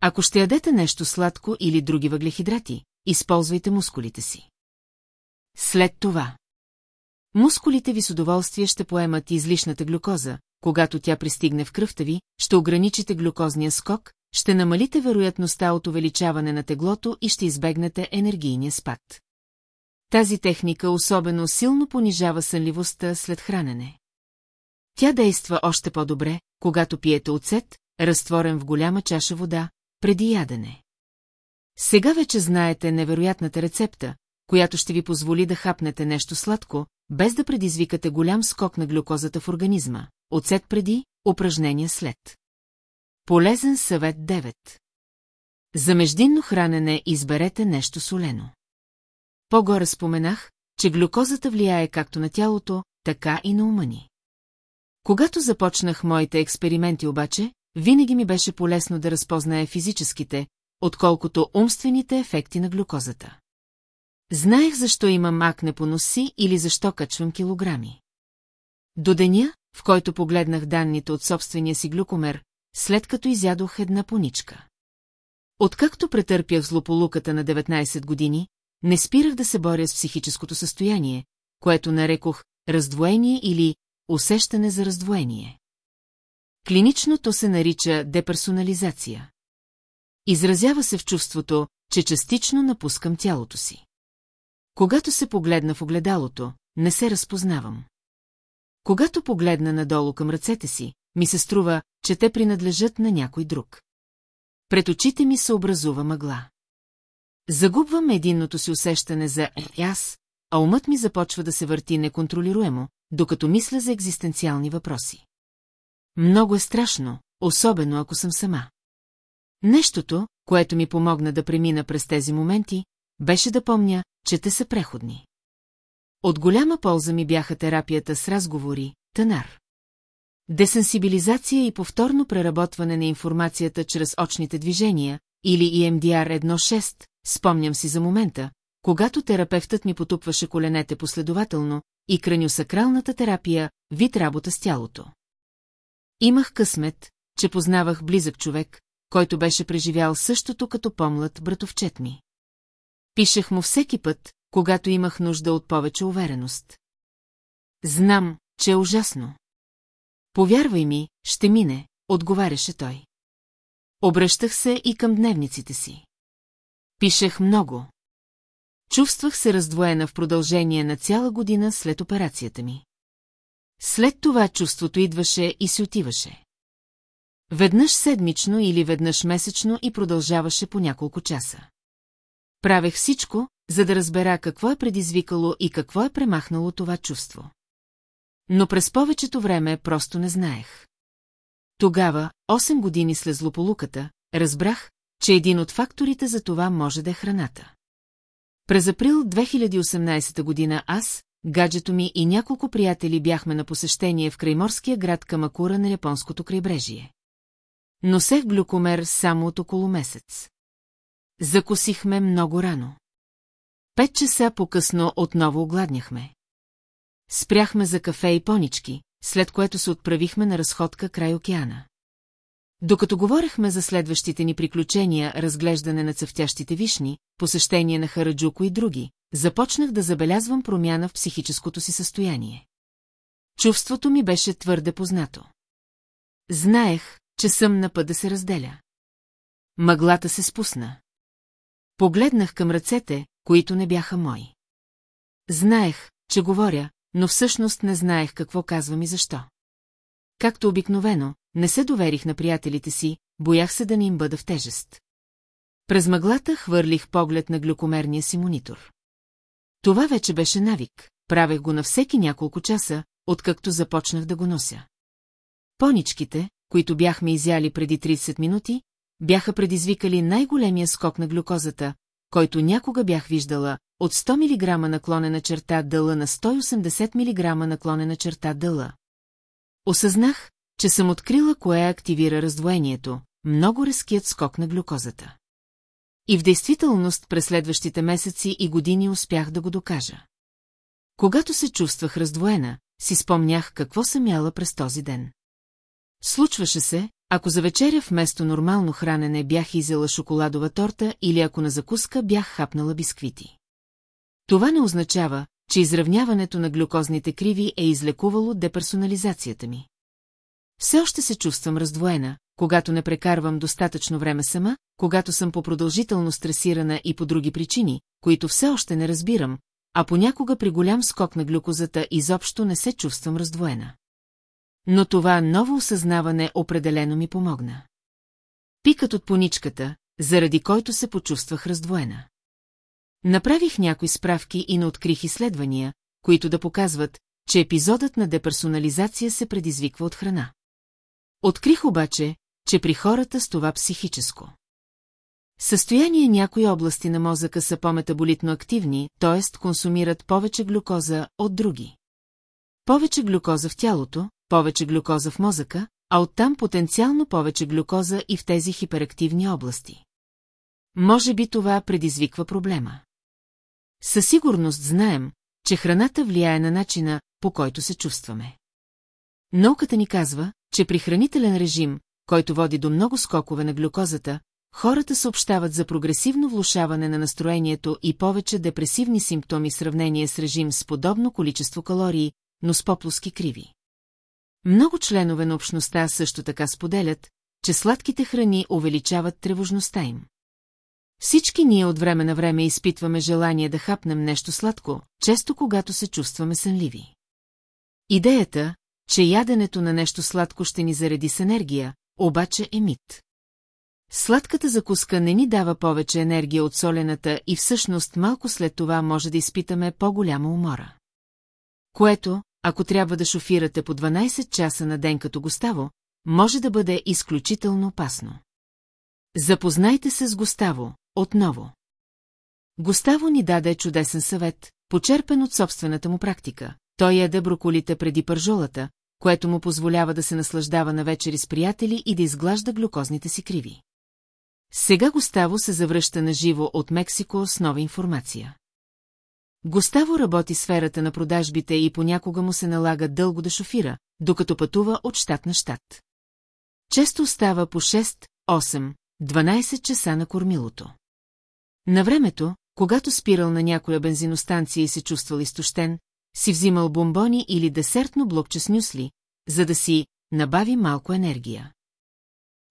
Ако ще ядете нещо сладко или други въглехидрати, използвайте мускулите си. След това. Мускулите ви с удоволствие ще поемат излишната глюкоза, когато тя пристигне в кръвта ви, ще ограничите глюкозния скок, ще намалите вероятността от увеличаване на теглото и ще избегнете енергийния спад. Тази техника особено силно понижава сънливостта след хранене. Тя действа още по-добре, когато пиете оцет, разтворен в голяма чаша вода, преди ядене. Сега вече знаете невероятната рецепта, която ще ви позволи да хапнете нещо сладко, без да предизвикате голям скок на глюкозата в организма. Оцет преди, упражнения след. Полезен съвет 9. За междинно хранене изберете нещо солено. По-горе споменах, че глюкозата влияе както на тялото, така и на ума ни. Когато започнах моите експерименти обаче, винаги ми беше полезно да разпозная физическите, отколкото умствените ефекти на глюкозата. Знаех защо имам акне по носи или защо качвам килограми. До деня, в който погледнах данните от собствения си глюкомер, след като изядох една поничка. Откакто претърпях злополуката на 19 години, не спирах да се боря с психическото състояние, което нарекох раздвоение или усещане за раздвоение. Клинично то се нарича деперсонализация. Изразява се в чувството, че частично напускам тялото си. Когато се погледна в огледалото, не се разпознавам. Когато погледна надолу към ръцете си, ми се струва, че те принадлежат на някой друг. Пред очите ми се образува мъгла. Загубвам единното си усещане за «е, аз», а умът ми започва да се върти неконтролируемо, докато мисля за екзистенциални въпроси. Много е страшно, особено ако съм сама. Нещото, което ми помогна да премина през тези моменти, беше да помня, че те са преходни. От голяма полза ми бяха терапията с разговори, тънар. Десенсибилизация и повторно преработване на информацията чрез очните движения, или EMDR 1.6, спомням си за момента, когато терапевтът ми потупваше коленете последователно и кранюсакралната терапия, вид работа с тялото. Имах късмет, че познавах близък човек, който беше преживял същото като помлад братовчет ми. Пишех му всеки път, когато имах нужда от повече увереност. Знам, че е ужасно. Повярвай ми, ще мине, отговаряше той. Обръщах се и към дневниците си. Пишех много. Чувствах се раздвоена в продължение на цяла година след операцията ми. След това чувството идваше и се отиваше. Веднъж седмично или веднъж месечно и продължаваше по няколко часа. Правех всичко, за да разбера какво е предизвикало и какво е премахнало това чувство. Но през повечето време просто не знаех. Тогава, 8 години след злополуката, разбрах, че един от факторите за това може да е храната. През април 2018 година аз, гаджето ми и няколко приятели бяхме на посещение в крайморския град Камакура на японското крайбрежие. Носех глюкомер само от около месец. Закусихме много рано. Пет часа по-късно отново огладняхме. Спряхме за кафе и понички, след което се отправихме на разходка край океана. Докато говорехме за следващите ни приключения, разглеждане на цъфтящите вишни, посещение на Хараджуко и други, започнах да забелязвам промяна в психическото си състояние. Чувството ми беше твърде познато. Знаех, че съм на път да се разделя. Мъглата се спусна. Погледнах към ръцете, които не бяха мои. Знаех, че говоря, но всъщност не знаех какво казвам и защо. Както обикновено, не се доверих на приятелите си, боях се да не им бъда в тежест. През мъглата хвърлих поглед на глюкомерния си монитор. Това вече беше навик, правех го на всеки няколко часа, откакто започнах да го нося. Поничките, които бяхме изяли преди 30 минути, бяха предизвикали най-големия скок на глюкозата, който някога бях виждала, от 100 мг наклонена черта дъла на 180 мг наклонена черта дъла. Осъзнах, че съм открила кое активира раздвоението, много резкият скок на глюкозата. И в действителност през следващите месеци и години успях да го докажа. Когато се чувствах раздвоена, си спомнях какво съм яла през този ден. Случваше се, ако за вечеря вместо нормално хранене бях изяла шоколадова торта или ако на закуска бях хапнала бисквити. Това не означава, че изравняването на глюкозните криви е излекувало деперсонализацията ми. Все още се чувствам раздвоена, когато не прекарвам достатъчно време сама, когато съм по-продължително стресирана и по други причини, които все още не разбирам, а понякога при голям скок на глюкозата изобщо не се чувствам раздвоена. Но това ново осъзнаване определено ми помогна. Пикът от поничката, заради който се почувствах раздвоена. Направих някои справки и не открих изследвания, които да показват, че епизодът на деперсонализация се предизвиква от храна. Открих обаче, че при хората с това психическо. Състояние някои области на мозъка са по-метаболитно активни, т.е. консумират повече глюкоза от други. Повече глюкоза в тялото, повече глюкоза в мозъка, а оттам потенциално повече глюкоза и в тези хиперактивни области. Може би това предизвиква проблема. Със сигурност знаем, че храната влияе на начина, по който се чувстваме. Науката ни казва, че при хранителен режим, който води до много скокове на глюкозата, хората съобщават за прогресивно влушаване на настроението и повече депресивни симптоми в сравнение с режим с подобно количество калории, но с поплоски криви. Много членове на общността също така споделят, че сладките храни увеличават тревожността им. Всички ние от време на време изпитваме желание да хапнем нещо сладко, често когато се чувстваме сънливи. Идеята, че яденето на нещо сладко ще ни зареди с енергия, обаче е мит. Сладката закуска не ни дава повече енергия от солената и всъщност малко след това може да изпитаме по-голяма умора. Което, ако трябва да шофирате по 12 часа на ден като Гоставо, може да бъде изключително опасно. Запознайте се с Гоставо, отново. Гоставо ни даде чудесен съвет, почерпен от собствената му практика. Той яде броколите преди пържолата, което му позволява да се наслаждава на вечери с приятели и да изглажда глюкозните си криви. Сега Гоставо се завръща на живо от Мексико с нова информация. Гоставо работи сферата на продажбите и понякога му се налага дълго да шофира, докато пътува от щат на щат. Често остава по 6, 8, 12 часа на кормилото. На времето, когато спирал на някоя бензиностанция и се чувствал изтощен, си взимал бомбони или десертно блокче с нюсли, за да си набави малко енергия.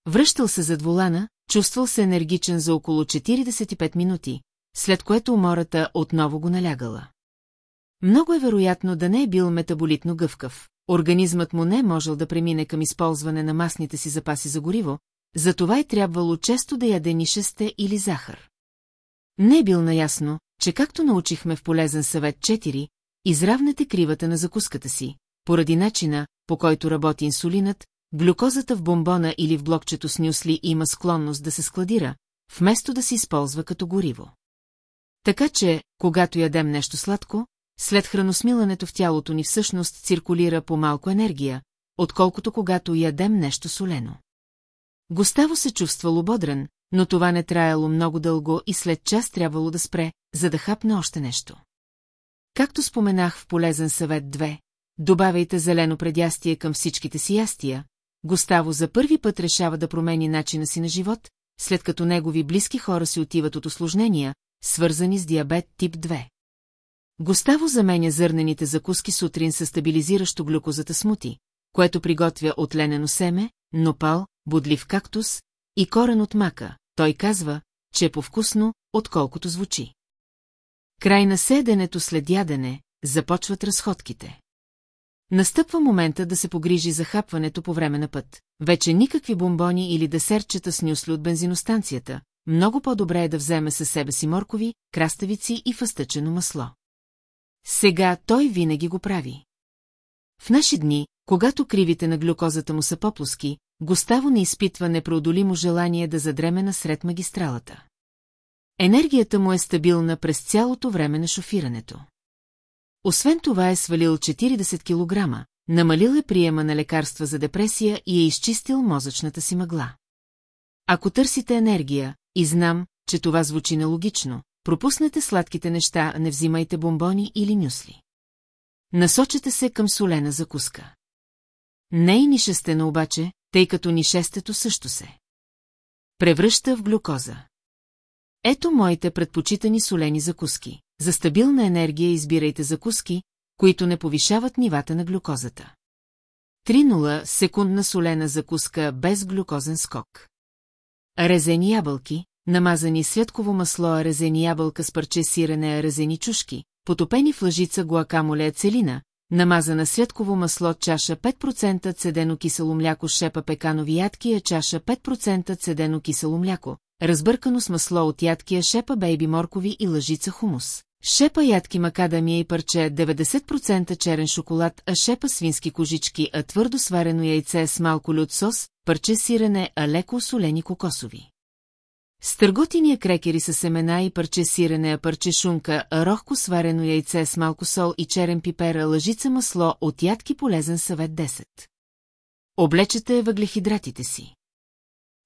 Връщал се зад волана, чувствал се енергичен за около 45 минути, след което умората отново го налягала. Много е вероятно да не е бил метаболитно гъвкав, организмът му не е можел да премине към използване на масните си запаси за гориво, затова е трябвало често да яде нишесте или захар. Не е бил наясно, че както научихме в полезен съвет 4, изравнете кривата на закуската си, поради начина, по който работи инсулинът, глюкозата в бомбона или в блокчето с нюсли има склонност да се складира, вместо да се използва като гориво. Така че, когато ядем нещо сладко, след храносмилането в тялото ни всъщност циркулира по малко енергия, отколкото когато ядем нещо солено. Гоставо се чувствал ободрен, но това не траяло много дълго и след час трябвало да спре, за да хапне още нещо. Както споменах в полезен съвет 2, добавяйте зелено предястие към всичките си ястия, Гоставо за първи път решава да промени начина си на живот, след като негови близки хора си отиват от осложнения, свързани с диабет тип 2. Гоставо заменя зърнените закуски сутрин с стабилизиращо глюкозата смути, което приготвя от ленено семе, нопал, бодлив кактус и корен от мака. Той казва, че е повкусно, отколкото звучи. Край на седенето след ядене започват разходките. Настъпва момента да се погрижи за хапването по време на път. Вече никакви бомбони или десертчета с нюсли от бензиностанцията. Много по-добре е да вземе със себе си моркови, краставици и фъстъчено масло. Сега той винаги го прави. В наши дни, когато кривите на глюкозата му са по-плоски, Гоставо не изпитва непреодолимо желание да задреме насред магистралата. Енергията му е стабилна през цялото време на шофирането. Освен това е свалил 40 кг, намалил е приема на лекарства за депресия и е изчистил мозъчната си мъгла. Ако търсите енергия, и знам, че това звучи нелогично, пропуснете сладките неща, не взимайте бомбони или нюсли. Насочете се към солена закуска. Не и нишестена обаче, тъй като нишестето също се. Превръща в глюкоза. Ето моите предпочитани солени закуски. За стабилна енергия избирайте закуски, които не повишават нивата на глюкозата. 3-0 секундна солена закуска без глюкозен скок. Резени ябълки, намазани светково масло, резени ябълка с парче сирене, резени чушки, потопени в лъжица гуакамоле целина, намазана светково масло, чаша 5% цедено кисело мляко, шепа пеканови ядки, чаша 5% цедено кисело мляко, разбъркано с масло от ядкия шепа бейби моркови и лъжица хумус. Шепа ядки макадамия и парче 90% черен шоколад, а шепа свински кожички, а твърдо сварено яйце с малко люд сос, парче сирене, а леко солени кокосови. Стърготиния крекери с семена и парче сирене, а парче шунка, а рохко сварено яйце с малко сол и черен пипер, а лъжица масло от ядки полезен съвет 10. Облечете въглехидратите си.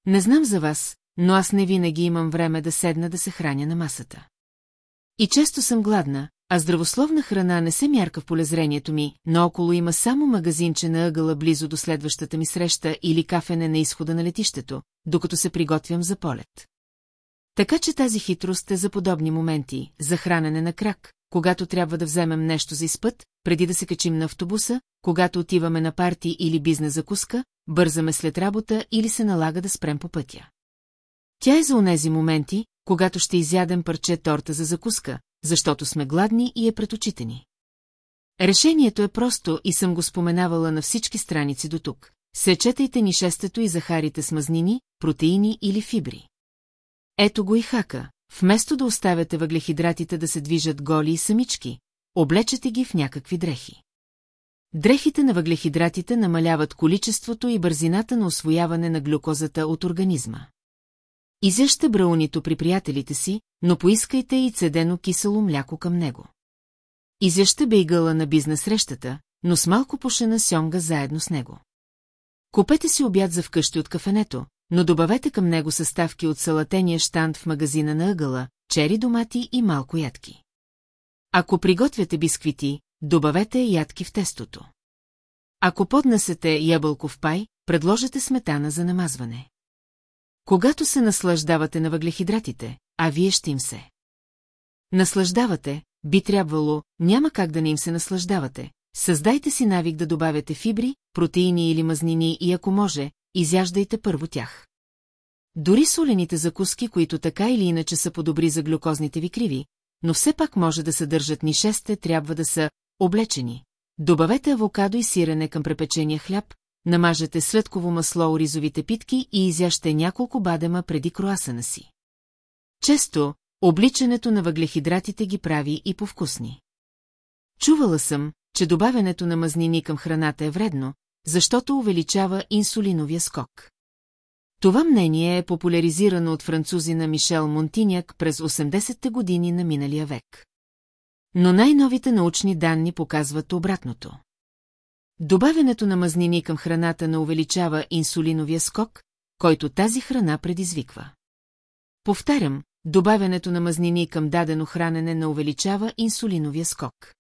Не знам за вас, но аз не винаги имам време да седна да се храня на масата. И често съм гладна, а здравословна храна не се мярка в полезрението ми, но около има само магазинче на ъгъла близо до следващата ми среща или кафене на изхода на летището, докато се приготвям за полет. Така че тази хитрост е за подобни моменти, за хранене на крак, когато трябва да вземем нещо за изпът, преди да се качим на автобуса, когато отиваме на парти или бизнес закуска, бързаме след работа или се налага да спрем по пътя. Тя е за онези моменти, когато ще изядем парче торта за закуска, защото сме гладни и е пред очите ни. Решението е просто и съм го споменавала на всички страници до тук. Сечетайте ни шестето и захарите с мазнини, протеини или фибри. Ето го и хака, вместо да оставяте въглехидратите да се движат голи и самички, облечете ги в някакви дрехи. Дрехите на въглехидратите намаляват количеството и бързината на освояване на глюкозата от организма. Изящте браунито при приятелите си, но поискайте и цедено кисело мляко към него. Изяща бейгъла на бизнес срещата, но с малко пушена сьонга заедно с него. Купете си обяд за вкъщи от кафенето, но добавете към него съставки от салатения штант в магазина на ъгъла, чери домати и малко ядки. Ако приготвяте бисквити, добавете ядки в тестото. Ако поднесете ябълков пай, предложете сметана за намазване. Когато се наслаждавате на въглехидратите, а вие ще им се. Наслаждавате, би трябвало, няма как да не им се наслаждавате. Създайте си навик да добавяте фибри, протеини или мазнини и ако може, изяждайте първо тях. Дори солените закуски, които така или иначе са по-добри за глюкозните ви криви, но все пак може да съдържат нишесте, трябва да са облечени. Добавете авокадо и сирене към препечения хляб, намажете сладково масло оризовите питки и изяще няколко бадема преди круасана си. Често, обличането на въглехидратите ги прави и повкусни. Чувала съм, че добавянето на мазнини към храната е вредно, защото увеличава инсулиновия скок. Това мнение е популяризирано от французина Мишел Монтиняк през 80-те години на миналия век. Но най-новите научни данни показват обратното. Добавянето на мазнини към храната не увеличава инсулиновия скок, който тази храна предизвиква. Повтарям, добавянето на мазнини към дадено хранене не увеличава инсулиновия скок.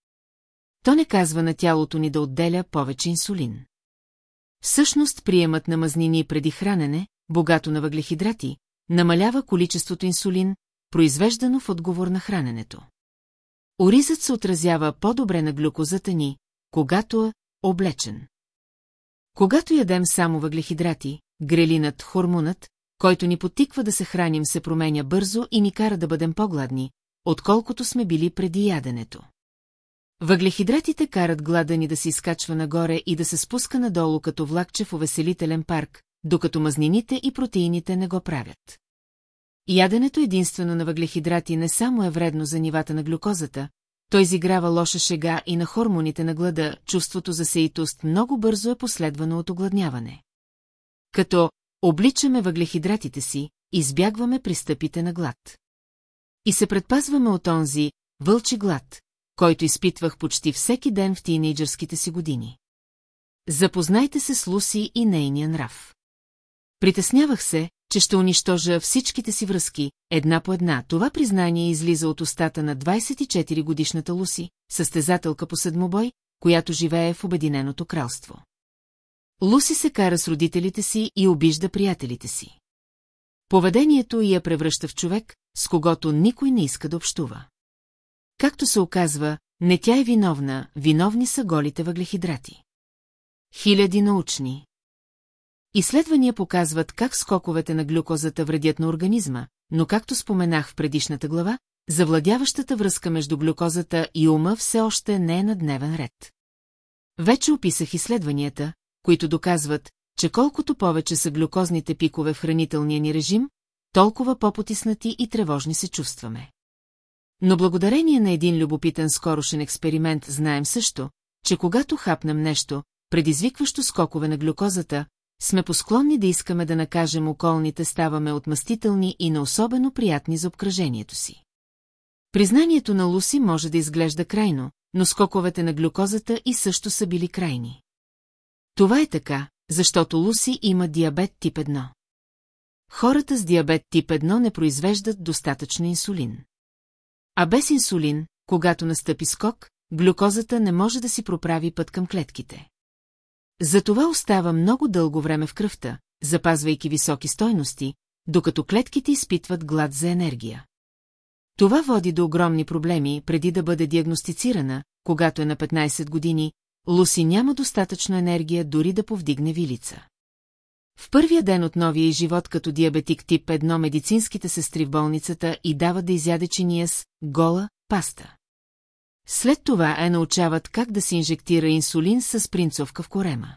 То не казва на тялото ни да отделя повече инсулин. Всъщност приемът на мазнини преди хранене, богато на въглехидрати, намалява количеството инсулин, произвеждано в отговор на храненето. Оризът се отразява по-добре на глюкозата ни, когато облечен. Когато ядем само въглехидрати, грелинът, хормонът, който ни потиква да се храним, се променя бързо и ни кара да бъдем по-гладни, отколкото сме били преди яденето. Въглехидратите карат глада ни да се изкачва нагоре и да се спуска надолу като влакче в увеселителен парк, докато мазнините и протеините не го правят. Яденето единствено на въглехидрати не само е вредно за нивата на глюкозата, той изиграва лоша шега и на хормоните на глада, чувството за сеитост много бързо е последвано от огладняване. Като обличаме въглехидратите си, избягваме пристъпите на глад. И се предпазваме от онзи вълчи глад, който изпитвах почти всеки ден в тинейджърските си години. Запознайте се с Луси и нейния нрав. Притеснявах се, че ще унищожа всичките си връзки, една по една. Това признание излиза от устата на 24-годишната Луси, състезателка по седмобой, която живее в Обединеното кралство. Луси се кара с родителите си и обижда приятелите си. Поведението я превръща в човек, с когото никой не иска да общува. Както се оказва, не тя е виновна, виновни са голите въглехидрати. Хиляди научни. Изследвания показват как скоковете на глюкозата вредят на организма, но както споменах в предишната глава, завладяващата връзка между глюкозата и ума все още не е на дневен ред. Вече описах изследванията, които доказват, че колкото повече са глюкозните пикове в хранителния ни режим, толкова по-потиснати и тревожни се чувстваме. Но благодарение на един любопитен скорошен експеримент знаем също, че когато хапнем нещо, предизвикващо скокове на глюкозата, сме посклонни да искаме да накажем околните, ставаме отмъстителни и на особено приятни за обкръжението си. Признанието на Луси може да изглежда крайно, но скоковете на глюкозата и също са били крайни. Това е така, защото Луси има диабет тип 1. Хората с диабет тип 1 не произвеждат достатъчно инсулин. А без инсулин, когато настъпи скок, глюкозата не може да си проправи път към клетките. Затова остава много дълго време в кръвта, запазвайки високи стойности, докато клетките изпитват глад за енергия. Това води до огромни проблеми преди да бъде диагностицирана, когато е на 15 години, Луси няма достатъчно енергия дори да повдигне вилица. В първия ден от новия живот като диабетик тип 1 медицинските сестри в болницата и дават да изяде чиния с гола паста. След това е научават как да се инжектира инсулин с принцовка в корема.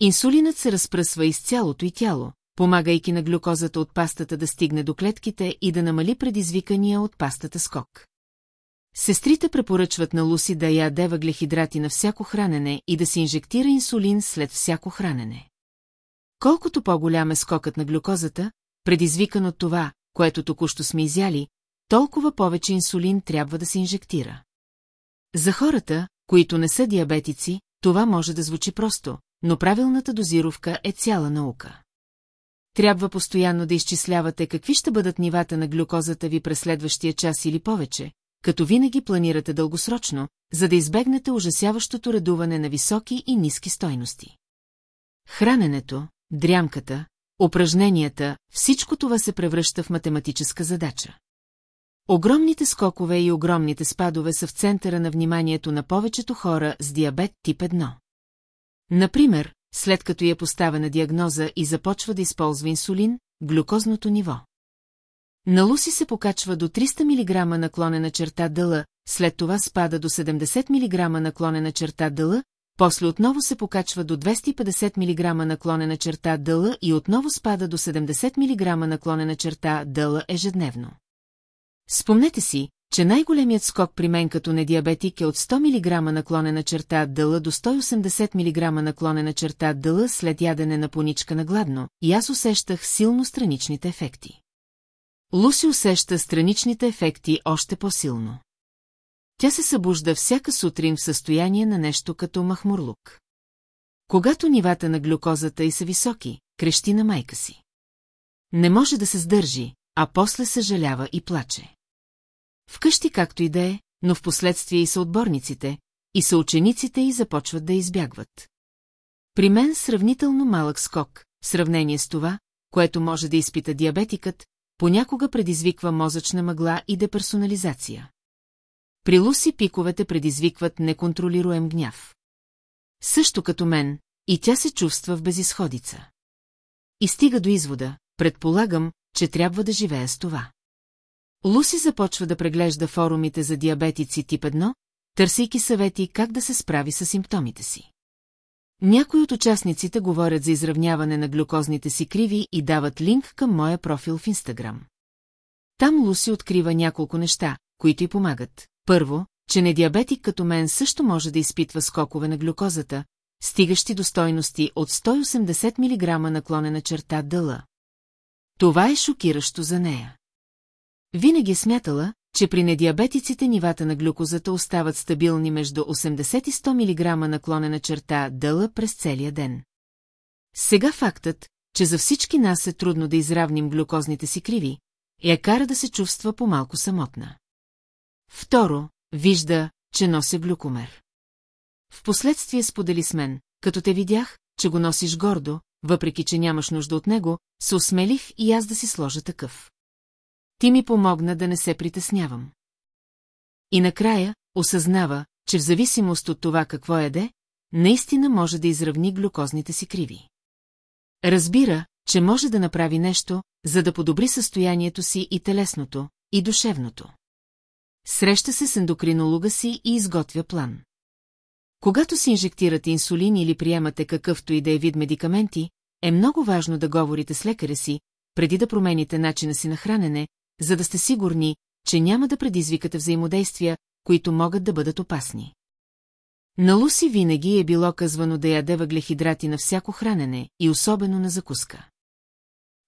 Инсулинът се разпръсва из цялото и тяло, помагайки на глюкозата от пастата да стигне до клетките и да намали предизвикания от пастата скок. Сестрите препоръчват на Луси да яде въглехидрати на всяко хранене и да се инжектира инсулин след всяко хранене. Колкото по-голям е скокът на глюкозата, предизвикан от това, което току-що сме изяли, толкова повече инсулин трябва да се инжектира. За хората, които не са диабетици, това може да звучи просто, но правилната дозировка е цяла наука. Трябва постоянно да изчислявате какви ще бъдат нивата на глюкозата ви през следващия час или повече, като винаги планирате дългосрочно, за да избегнете ужасяващото редуване на високи и ниски стойности. Храненето, дрямката, упражненията, всичко това се превръща в математическа задача. Огромните скокове и огромните спадове са в центъра на вниманието на повечето хора с диабет тип 1. Например, след като е поставена диагноза и започва да използва инсулин, глюкозното ниво. На Луси се покачва до 300 мг наклонена черта дъла, след това спада до 70 мг наклонена черта дъла, после отново се покачва до 250 мг наклонена черта дъла и отново спада до 70 мг наклонена черта дъла ежедневно. Спомнете си, че най-големият скок при мен като недиабетик е от 100 мг наклонена черта дъла до 180 мг наклонена черта дъла след ядене на поничка на гладно, и аз усещах силно страничните ефекти. Луси усеща страничните ефекти още по-силно. Тя се събужда всяка сутрин в състояние на нещо като махмурлук. Когато нивата на глюкозата й са високи, крещи на майка си. Не може да се сдържи, а после съжалява и плаче. Вкъщи както и да е, но в последствие и са отборниците, и са учениците и започват да избягват. При мен сравнително малък скок, в сравнение с това, което може да изпита диабетикът, понякога предизвиква мозъчна мъгла и деперсонализация. При Луси пиковете предизвикват неконтролируем гняв. Също като мен, и тя се чувства в безисходица. И стига до извода, предполагам, че трябва да живея с това. Луси започва да преглежда форумите за диабетици тип 1, търсейки съвети как да се справи с симптомите си. Някои от участниците говорят за изравняване на глюкозните си криви и дават линк към моя профил в Инстаграм. Там Луси открива няколко неща, които й помагат. Първо, че недиабетик като мен също може да изпитва скокове на глюкозата, стигащи до стойности от 180 мг наклонена черта дъла. Това е шокиращо за нея. Винаги е смятала, че при недиабетиците нивата на глюкозата остават стабилни между 80 и 100 мг наклонена черта дъла през целия ден. Сега фактът, че за всички нас е трудно да изравним глюкозните си криви, я кара да се чувства по-малко самотна. Второ, вижда, че нося глюкомер. Впоследствие сподели с мен, като те видях, че го носиш гордо, въпреки че нямаш нужда от него, се осмелих и аз да си сложа такъв. Ти ми помогна да не се притеснявам. И накрая осъзнава, че в зависимост от това какво яде, наистина може да изравни глюкозните си криви. Разбира, че може да направи нещо, за да подобри състоянието си и телесното, и душевното. Среща се с ендокринолога си и изготвя план. Когато си инжектирате инсулин или приемате какъвто и да е вид медикаменти, е много важно да говорите с лекаря си, преди да промените начина си на хранене, за да сте сигурни, че няма да предизвикате взаимодействия, които могат да бъдат опасни. На Луси винаги е било казвано да яде въглехидрати на всяко хранене и особено на закуска.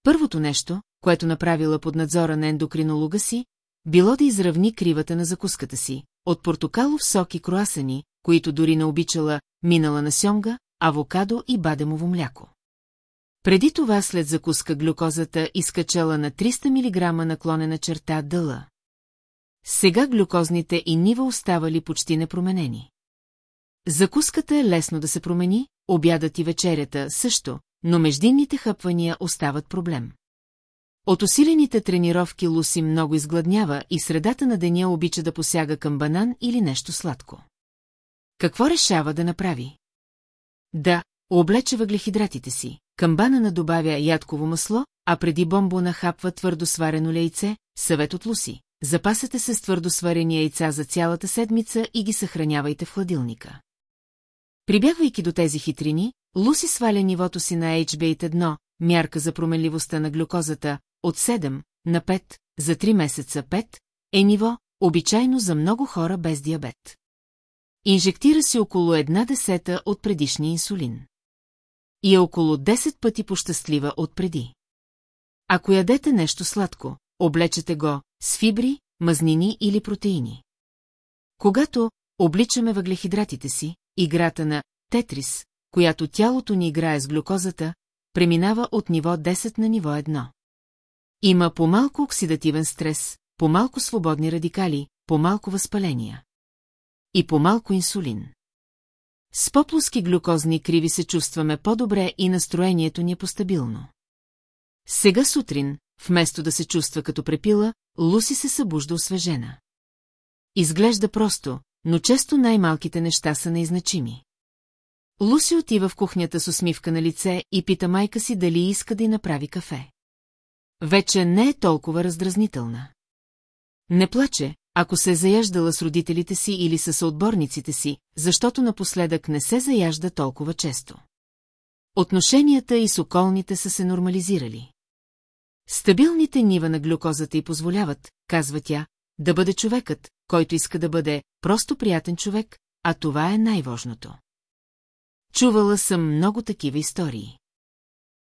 Първото нещо, което направила под надзора на ендокринолога си, било да изравни кривата на закуската си, от портокалов сок и круасани, които дори не обичала, минала на сьомга, авокадо и бадемово мляко. Преди това след закуска глюкозата изкачала на 300 мг наклонена черта дъла. Сега глюкозните и нива оставали почти непроменени. Закуската е лесно да се промени, обядът и вечерята също, но междинните хъпвания остават проблем. От усилените тренировки Луси много изгладнява и средата на деня обича да посяга към банан или нещо сладко. Какво решава да направи? Да, облече въглехидратите си, към банана добавя ядково масло, а преди бомбо нахапва твърдо сварено яйце, съвет от Луси. Запасете се с твърдо сварени яйца за цялата седмица и ги съхранявайте в хладилника. Прибягвайки до тези хитрини, Луси сваля нивото си на HbA1, мярка за променливостта на глюкозата, от 7 на 5, за 3 месеца 5, е ниво, обичайно за много хора без диабет. Инжектира си около една десета от предишния инсулин и е около 10 пъти пощастлива от преди. Ако ядете нещо сладко, облечете го с фибри, мазнини или протеини. Когато обличаме въглехидратите си, играта на Тетрис, която тялото ни играе с глюкозата, преминава от ниво 10 на ниво 1. Има по-малко оксидативен стрес, по-малко свободни радикали, по-малко възпаления. И по-малко инсулин. С по-плоски глюкозни криви се чувстваме по-добре и настроението ни е постабилно. Сега сутрин, вместо да се чувства като препила, Луси се събужда освежена. Изглежда просто, но често най-малките неща са неизначими. Луси отива в кухнята с усмивка на лице и пита майка си дали иска да й направи кафе. Вече не е толкова раздразнителна. Не плаче, ако се е заяждала с родителите си или с съотборниците си, защото напоследък не се заяжда толкова често. Отношенията и с околните са се нормализирали. Стабилните нива на глюкозата й позволяват, казва тя, да бъде човекът, който иска да бъде просто приятен човек, а това е най-важното. Чувала съм много такива истории.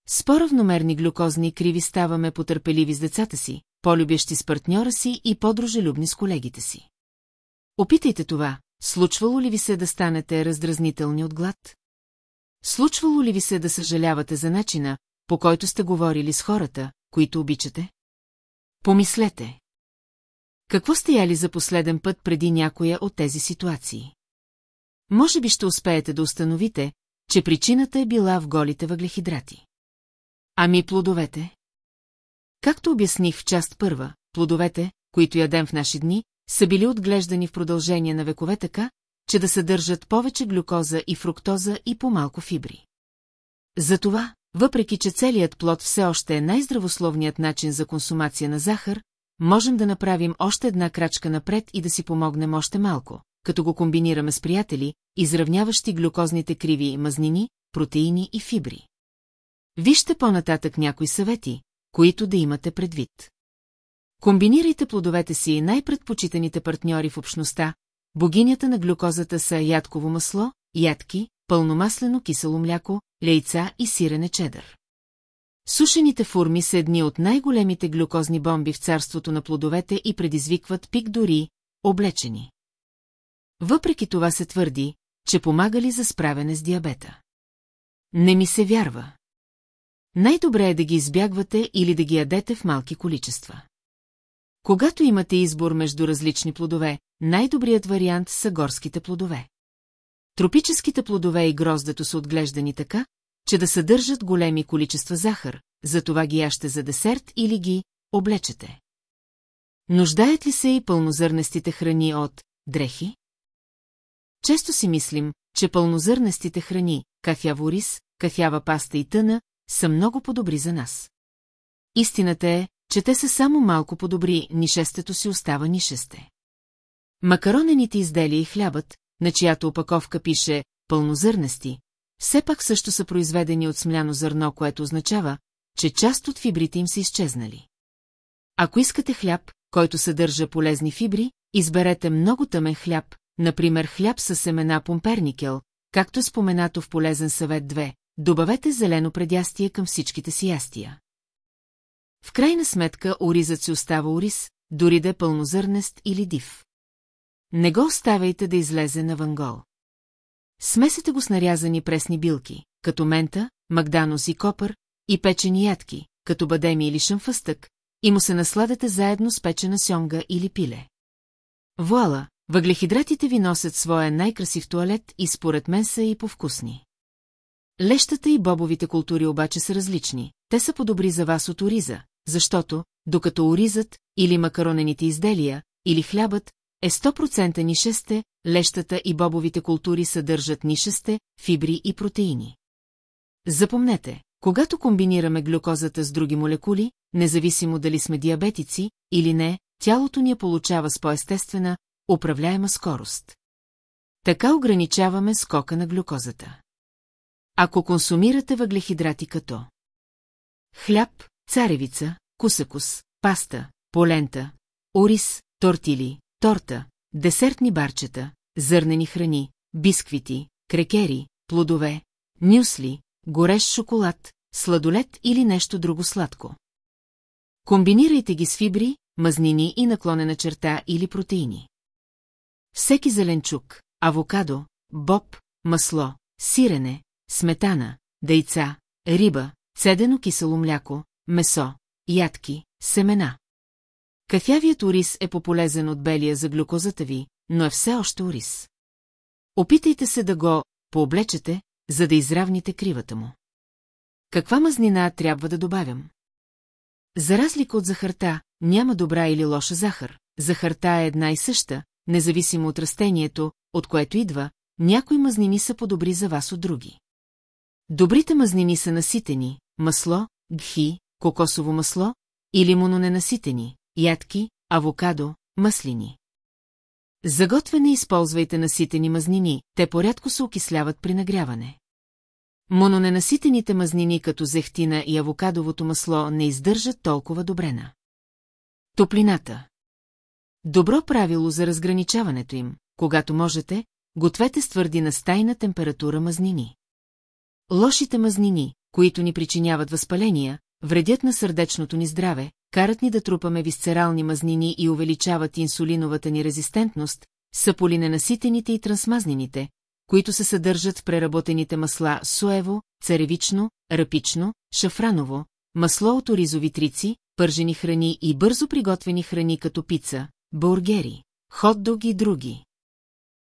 С по-равномерни глюкозни криви ставаме потърпеливи с децата си, по-любящи с партньора си и по-дружелюбни с колегите си. Опитайте това, случвало ли ви се да станете раздразнителни от глад? Случвало ли ви се да съжалявате за начина, по който сте говорили с хората, които обичате? Помислете. Какво сте яли за последен път преди някоя от тези ситуации? Може би ще успеете да установите, че причината е била в голите въглехидрати. Ами плодовете? Както обясних в част първа, плодовете, които ядем в наши дни, са били отглеждани в продължение на векове така, че да съдържат повече глюкоза и фруктоза и по-малко фибри. Затова, въпреки че целият плод все още е най-здравословният начин за консумация на захар, можем да направим още една крачка напред и да си помогнем още малко, като го комбинираме с приятели, изравняващи глюкозните криви и мазнини, протеини и фибри. Вижте по-нататък някои съвети, които да имате предвид. Комбинирайте плодовете си и най-предпочитаните партньори в общността, богинята на глюкозата са ядково масло, ядки, пълномаслено кисело мляко, лейца и сирене чедър. Сушените форми са едни от най-големите глюкозни бомби в царството на плодовете и предизвикват пик дори, облечени. Въпреки това се твърди, че помагали за справяне с диабета. Не ми се вярва. Най-добре е да ги избягвате или да ги ядете в малки количества. Когато имате избор между различни плодове, най-добрият вариант са горските плодове. Тропическите плодове и гроздето са отглеждани така, че да съдържат големи количества захар, затова ги яще за десерт или ги облечете. Нуждаят ли се и пълнозърнестите храни от дрехи? Често си мислим, че пълнозърнестите храни, кафяво рис, кафява паста и тъна, са много по-добри за нас. Истината е, че те са само малко по-добри, нишестето си остава нишесте. Макаронените изделия и хлябът, на чиято опаковка пише пълнозърнести, все пак също са произведени от смляно зърно, което означава, че част от фибрите им са изчезнали. Ако искате хляб, който съдържа полезни фибри, изберете много тъмен хляб, например хляб с семена помперникел, както е споменато в полезен съвет 2, добавете зелено предястие към всичките си ястия. В крайна сметка оризът си остава ориз, дори да е пълнозърнест или див. Не го оставяйте да излезе на вангол. Смесете го с нарязани пресни билки, като мента, магданос и копър, и печени ядки, като бадеми или шамфъстък, и му се насладете заедно с печена сьонга или пиле. Вуала, въглехидратите ви носят своя най-красив туалет и според мен са и повкусни. Лещата и бобовите култури обаче са различни, те са по-добри за вас от ориза, защото, докато оризът, или макаронените изделия, или хлябът, е 100% нишесте, лещата и бобовите култури съдържат нишесте, фибри и протеини. Запомнете, когато комбинираме глюкозата с други молекули, независимо дали сме диабетици или не, тялото ни я получава с по-естествена, управляема скорост. Така ограничаваме скока на глюкозата. Ако консумирате въглехидрати като хляб, царевица, кусакус, паста, полента, ориз, тортили, торта, десертни барчета, зърнени храни, бисквити, крекери, плодове, нюсли, горещ шоколад, сладолет или нещо друго сладко. Комбинирайте ги с фибри, мазнини и наклонена черта или протеини. Всеки зеленчук, авокадо, боб, масло, сирене, сметана, дейца, риба, цедено кисело мляко, месо, ядки, семена. Кафявият ориз е пополезен от белия за глюкозата ви, но е все още ориз. Опитайте се да го пооблечете, за да изравните кривата му. Каква мазнина трябва да добавям? За разлика от захарта, няма добра или лоша захар. Захарта е една и съща, независимо от растението, от което идва, някои мазнини са по-добри за вас от други. Добрите мазнини са наситени, масло, гхи, кокосово масло или мононенаситени, ядки, авокадо, маслини. За готвене използвайте наситени мазнини, те порядко се окисляват при нагряване. Мононенаситените мазнини като зехтина и авокадовото масло не издържат толкова добре на. Топлината. Добро правило за разграничаването им, когато можете, гответе с твърди на стайна температура мазнини. Лошите мазнини, които ни причиняват възпаления, вредят на сърдечното ни здраве, карат ни да трупаме висцерални мазнини и увеличават инсулиновата ни резистентност, са полиненаситените и трансмазнените, които се съдържат в преработените масла соево, царевично, рапично, шафраново, масло от оризови трици, пържени храни и бързо приготвени храни като пица, бургери, хот-дог и други.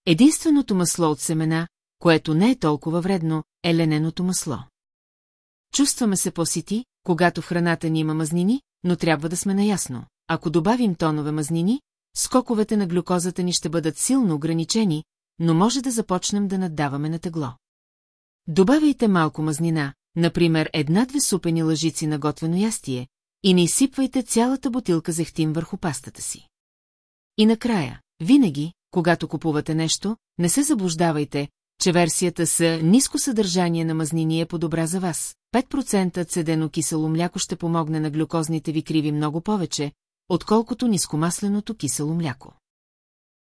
Единственото масло от семена, което не е толкова вредно, е лененото масло. Чувстваме се по-сити, когато в храната ни има мазнини, но трябва да сме наясно. Ако добавим тонове мазнини, скоковете на глюкозата ни ще бъдат силно ограничени, но може да започнем да наддаваме на тегло. Добавяйте малко мазнина, например една-две супени лъжици на готвено ястие, и не изсипвайте цялата бутилка зехтин върху пастата си. И накрая, винаги, когато купувате нещо, не се заблуждавайте, че версията с ниско съдържание на мазнини е по-добра за вас. 5% цедено кисело мляко ще помогне на глюкозните ви криви много повече, отколкото нискомасленото кисело мляко.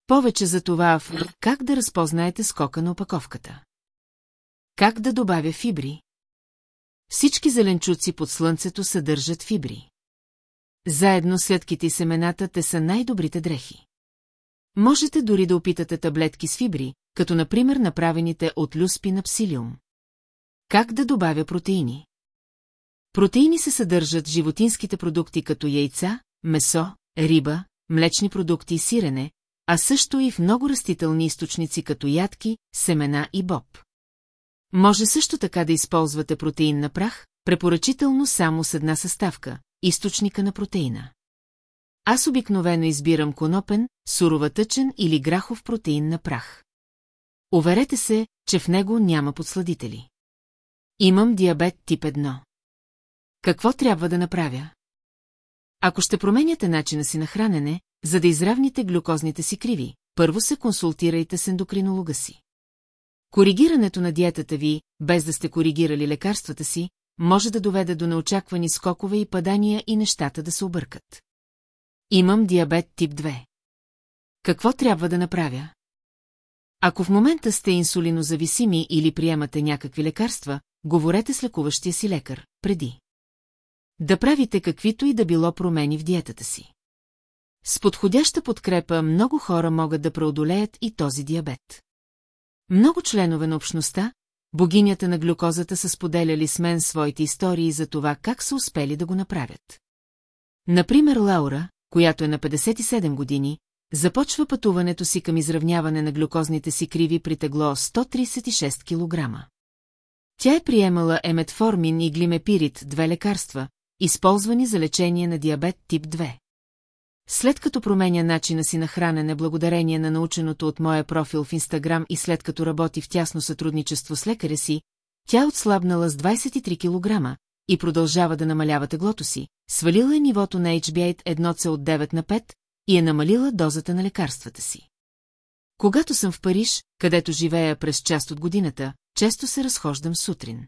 Повече за това в как да разпознаете скока на опаковката. Как да добавя фибри? Всички зеленчуци под слънцето съдържат фибри. Заедно с ядките и семената те са най-добрите дрехи. Можете дори да опитате таблетки с фибри, като например направените от люспи на псилиум. Как да добавя протеини? Протеини се съдържат в животинските продукти като яйца, месо, риба, млечни продукти и сирене, а също и в много растителни източници като ядки, семена и боб. Може също така да използвате протеин на прах, препоръчително само с една съставка – източника на протеина. Аз обикновено избирам конопен, суроватъчен или грахов протеин на прах. Уверете се, че в него няма подсладители. Имам диабет тип 1. Какво трябва да направя? Ако ще променяте начина си на хранене, за да изравните глюкозните си криви, първо се консултирайте с ендокринолога си. Коригирането на диетата ви, без да сте коригирали лекарствата си, може да доведе до неочаквани скокове и падания и нещата да се объркат. Имам диабет тип 2. Какво трябва да направя? Ако в момента сте инсулинозависими или приемате някакви лекарства, говорете с лекуващия си лекар, преди. Да правите каквито и да било промени в диетата си. С подходяща подкрепа много хора могат да преодолеят и този диабет. Много членове на общността, богинята на глюкозата са споделяли с мен своите истории за това как са успели да го направят. Например, Лаура, която е на 57 години, започва пътуването си към изравняване на глюкозните си криви при тегло 136 кг. Тя е приемала еметформин и глимепирит, две лекарства, използвани за лечение на диабет тип 2. След като променя начина си на хранене благодарение на наученото от моя профил в Инстаграм и след като работи в тясно сътрудничество с лекаря си, тя отслабнала с 23 кг и продължава да намалява теглото си, свалила е нивото на HbA 1 от 9 на 5 и е намалила дозата на лекарствата си. Когато съм в Париж, където живея през част от годината, често се разхождам сутрин.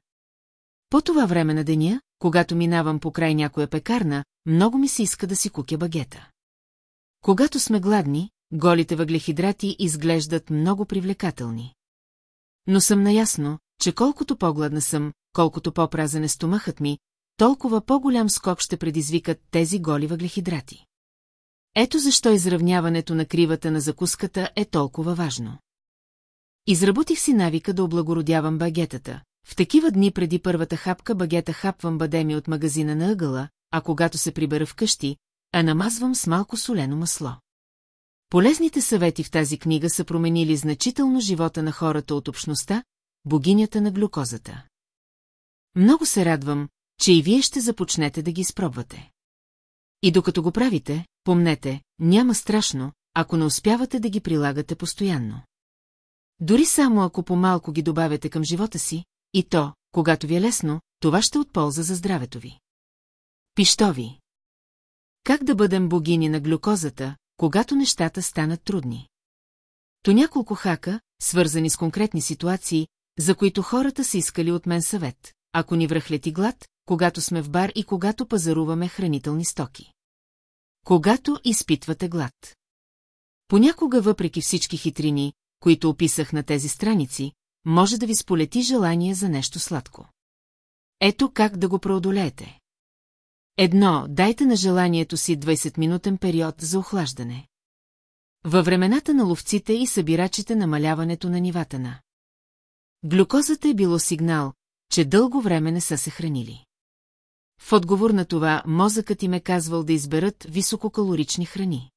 По това време на деня, когато минавам покрай някоя пекарна, много ми се иска да си кукя багета. Когато сме гладни, голите въглехидрати изглеждат много привлекателни. Но съм наясно, че колкото по-гладна съм, колкото по-празен е стомахът ми, толкова по-голям скок ще предизвикат тези голи въглехидрати. Ето защо изравняването на кривата на закуската е толкова важно. Изработих си навика да облагородявам багетата. В такива дни преди първата хапка багета хапвам бадеми от магазина на ъгъла, а когато се прибера вкъщи, а намазвам с малко солено масло. Полезните съвети в тази книга са променили значително живота на хората от общността, богинята на глюкозата. Много се радвам, че и вие ще започнете да ги изпробвате. И докато го правите, помнете, няма страшно, ако не успявате да ги прилагате постоянно. Дори само ако по-малко ги добавяте към живота си, и то, когато ви е лесно, това ще отполза за здравето ви. Пищови. Как да бъдем богини на глюкозата, когато нещата станат трудни? То няколко хака, свързани с конкретни ситуации, за които хората са искали от мен съвет, ако ни връхлети глад, когато сме в бар и когато пазаруваме хранителни стоки. Когато изпитвате глад. Понякога, въпреки всички хитрини, които описах на тези страници, може да ви сполети желание за нещо сладко. Ето как да го преодолеете. Едно, дайте на желанието си 20-минутен период за охлаждане. Във времената на ловците и събирачите намаляването на нивата на. Глюкозата е било сигнал, че дълго време не са се хранили. В отговор на това, мозъкът им е казвал да изберат висококалорични храни.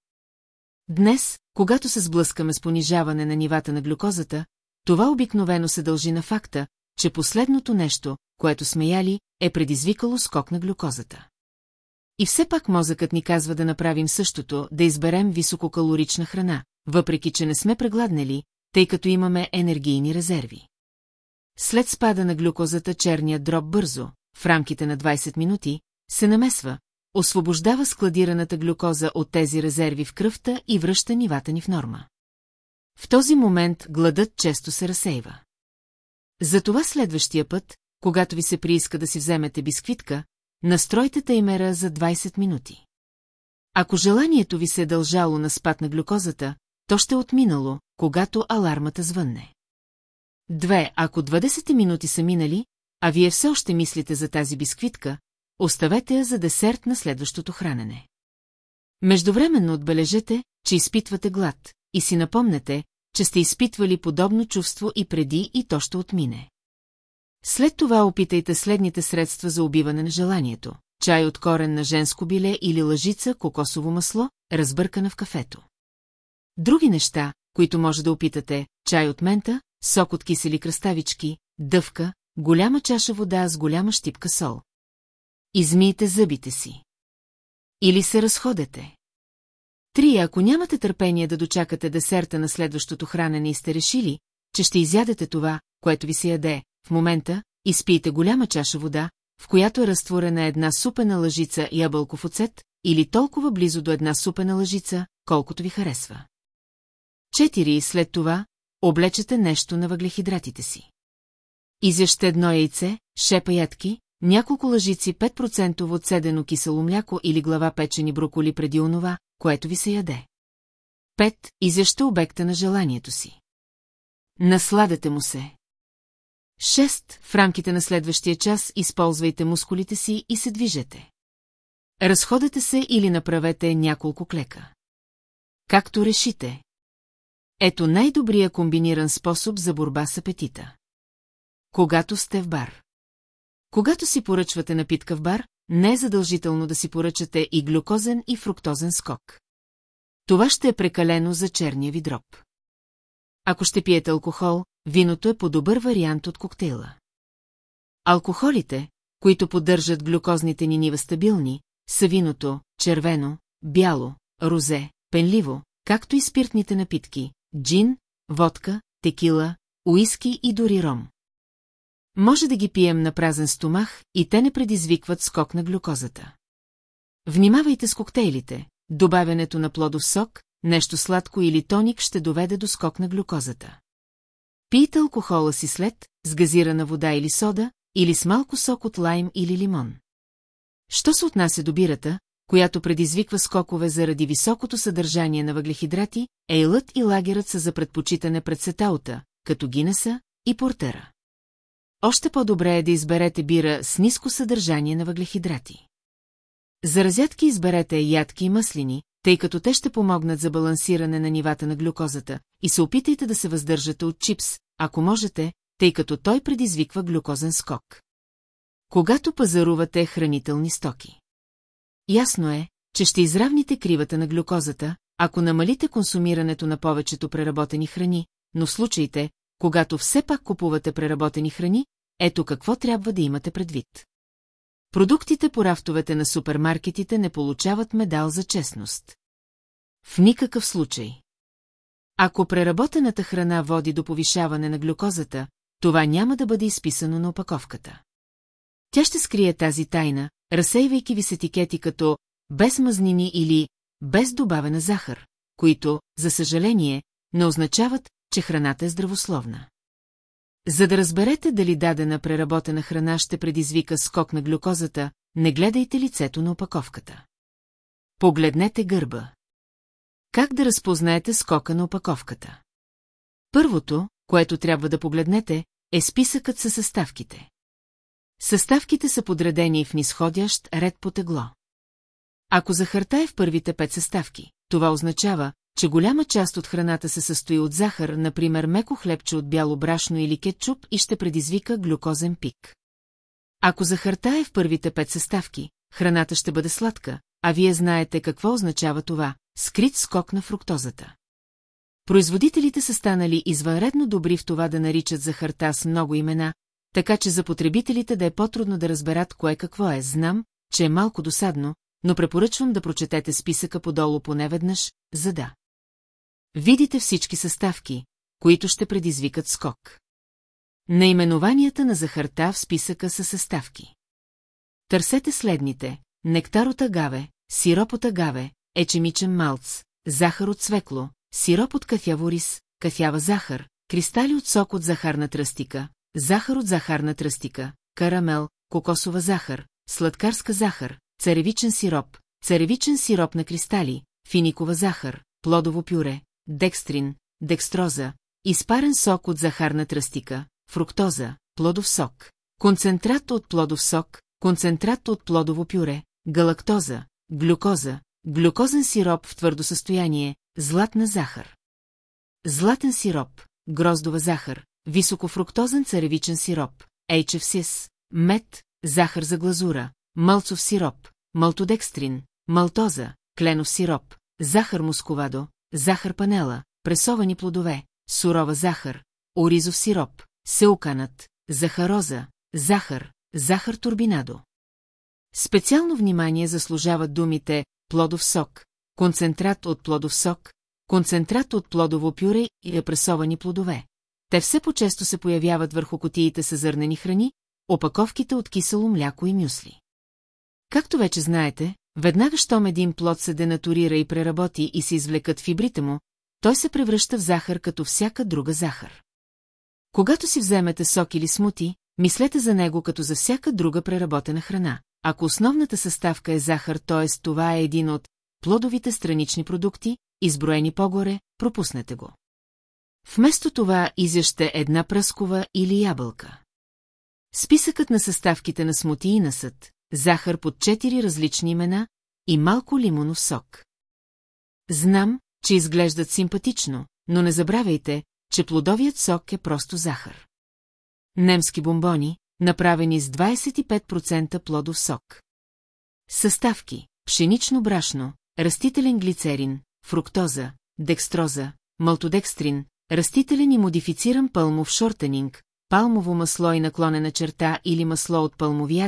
Днес, когато се сблъскаме с понижаване на нивата на глюкозата, това обикновено се дължи на факта, че последното нещо, което сме яли, е предизвикало скок на глюкозата. И все пак мозъкът ни казва да направим същото, да изберем висококалорична храна, въпреки че не сме прегладнали, тъй като имаме енергийни резерви. След спада на глюкозата черният дроб бързо, в рамките на 20 минути, се намесва, освобождава складираната глюкоза от тези резерви в кръвта и връща нивата ни в норма. В този момент гладът често се разсейва. Затова следващия път, когато ви се прииска да си вземете бисквитка, настройте таймера за 20 минути. Ако желанието ви се е дължало на спад на глюкозата, то ще е отминало, когато алармата звънне. Две, ако 20 минути са минали, а вие все още мислите за тази бисквитка, оставете я за десерт на следващото хранене. Междувременно отбележете, че изпитвате глад, и си напомнете, че сте изпитвали подобно чувство и преди и то ще отмине. След това опитайте следните средства за убиване на желанието. Чай от корен на женско биле или лъжица кокосово масло, разбъркана в кафето. Други неща, които може да опитате, чай от мента, сок от кисели кръставички, дъвка, голяма чаша вода с голяма щипка сол. Измийте зъбите си. Или се разходете. Три, ако нямате търпение да дочакате десерта на следващото хранене и сте решили, че ще изядете това, което ви се яде, в момента, изпийте голяма чаша вода, в която е разтворена една супена лъжица ябълков оцет, или толкова близо до една супена лъжица, колкото ви харесва. Четири, след това, облечете нещо на въглехидратите си. Изяще едно яйце, шепа ядки, няколко лъжици 5% отседено кисело мляко или глава печени броколи преди онова, което ви се яде. Пет, изяще обекта на желанието си. Насладете му се. Шест, в рамките на следващия час използвайте мускулите си и се движете. Разходете се или направете няколко клека. Както решите. Ето най-добрия комбиниран способ за борба с апетита. Когато сте в бар. Когато си поръчвате напитка в бар, не е задължително да си поръчате и глюкозен и фруктозен скок. Това ще е прекалено за черния ви дроб. Ако ще пиете алкохол, виното е по-добър вариант от коктейла. Алкохолите, които поддържат глюкозните ни нива стабилни, са виното, червено, бяло, розе, пенливо, както и спиртните напитки, джин, водка, текила, уиски и дори ром. Може да ги пием на празен стомах и те не предизвикват скок на глюкозата. Внимавайте с коктейлите, добавянето на плодов сок, нещо сладко или тоник ще доведе до скок на глюкозата. Пийте алкохола си след, с газирана вода или сода, или с малко сок от лайм или лимон. Що се отнася до бирата, която предизвиква скокове заради високото съдържание на въглехидрати, ейлът и лагерът са за предпочитане пред сетаута, като гинеса и портера. Още по-добре е да изберете бира с ниско съдържание на въглехидрати. За разятки изберете ядки и маслини, тъй като те ще помогнат за балансиране на нивата на глюкозата, и се опитайте да се въздържате от чипс, ако можете, тъй като той предизвиква глюкозен скок. Когато пазарувате хранителни стоки. Ясно е, че ще изравните кривата на глюкозата, ако намалите консумирането на повечето преработени храни, но в случаите, когато все пак купувате преработени храни, ето какво трябва да имате предвид. Продуктите по рафтовете на супермаркетите не получават медал за честност. В никакъв случай. Ако преработената храна води до повишаване на глюкозата, това няма да бъде изписано на опаковката. Тя ще скрие тази тайна, разсейвайки ви с етикети като без мазнини или без добавена захар, които, за съжаление, не означават, че храната е здравословна. За да разберете дали дадена преработена храна ще предизвика скок на глюкозата, не гледайте лицето на опаковката. Погледнете гърба. Как да разпознаете скока на опаковката? Първото, което трябва да погледнете, е списъкът със съставките. Съставките са подредени в нисходящ ред по тегло. Ако захарта е в първите пет съставки, това означава, че голяма част от храната се състои от захар, например меко хлебче от бяло брашно или кетчуп и ще предизвика глюкозен пик. Ако захарта е в първите пет съставки, храната ще бъде сладка, а вие знаете какво означава това – скрит скок на фруктозата. Производителите са станали извънредно добри в това да наричат захарта с много имена, така че за потребителите да е по-трудно да разберат кое какво е. Знам, че е малко досадно, но препоръчвам да прочетете списъка подолу поне веднъж, за да. Видите всички съставки, които ще предизвикат скок. Наименованията на захарта в списъка са съставки. Търсете следните – нектар от агаве, сироп от агаве, ечемичен малц, захар от свекло, сироп от кафяво рис, кафява захар, кристали от сок от захарна тръстика, захар от захарна тръстика, карамел, кокосова захар, сладкарска захар, царевичен сироп, царевичен сироп на кристали, финикова захар, плодово пюре, декстрин, декстроза, изпарен сок от захарна тръстика, фруктоза, плодов сок, концентрат от плодов сок, концентрат от плодово пюре, галактоза, глюкоза, глюкозен сироп в твърдо състояние, златна захар. Златен сироп, гроздова захар, високофруктозен царевичен сироп, HFCS, мед, захар за глазура, мълцов сироп, малтодекстрин, малтоза, кленов сироп, захар мусковадо, захар панела, пресовани плодове, сурова захар, оризов сироп, сеуканът, захароза, захар, захар турбинадо. Специално внимание заслужават думите плодов сок, концентрат от плодов сок, концентрат от плодово пюре и репресовани плодове. Те все по-често се появяват върху котиите с зърнени храни, опаковките от кисело мляко и мюсли. Както вече знаете, веднага щом един плод се денатурира и преработи и се извлекат фибрите му, той се превръща в захар като всяка друга захар. Когато си вземете сок или смути, мислете за него като за всяка друга преработена храна. Ако основната съставка е захар, т.е. това е един от плодовите странични продукти, изброени по-горе, пропуснете го. Вместо това изяще една пръскова или ябълка. Списъкът на съставките на смути и насът, захар под четири различни имена и малко лимонов сок. Знам, че изглеждат симпатично, но не забравяйте, че плодовият сок е просто захар. Немски бомбони, направени с 25% плодов сок. Съставки – пшенично брашно, растителен глицерин, фруктоза, декстроза, малтодекстрин, растителен и модифициран пълмов шортенинг, палмово масло и наклонена черта или масло от пълмови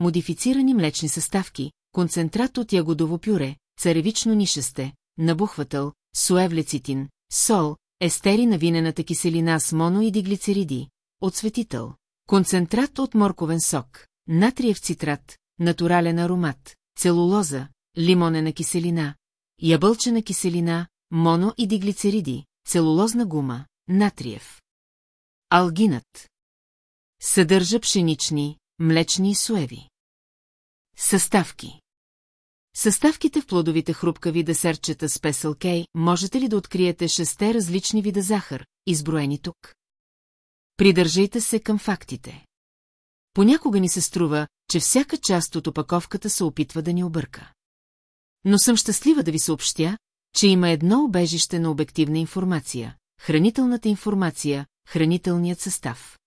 модифицирани млечни съставки, концентрат от ягодово пюре, царевично нишесте, набухвател, суевлецитин, сол, естери на винената киселина с моно и диглицериди, отсветител, концентрат от морковен сок, натриев цитрат, натурален аромат, целулоза, лимонена киселина, ябълчена киселина, моно и диглицериди, целулозна гума, натриев. Алгинът. Съдържа пшенични, млечни и суеви. Съставки Съставките в плодовите хрупкави десерчета с песъл кей, можете ли да откриете шесте различни вида захар, изброени тук? Придържайте се към фактите. Понякога ни се струва, че всяка част от опаковката се опитва да ни обърка. Но съм щастлива да ви съобщя, че има едно обежище на обективна информация – хранителната информация, хранителният състав.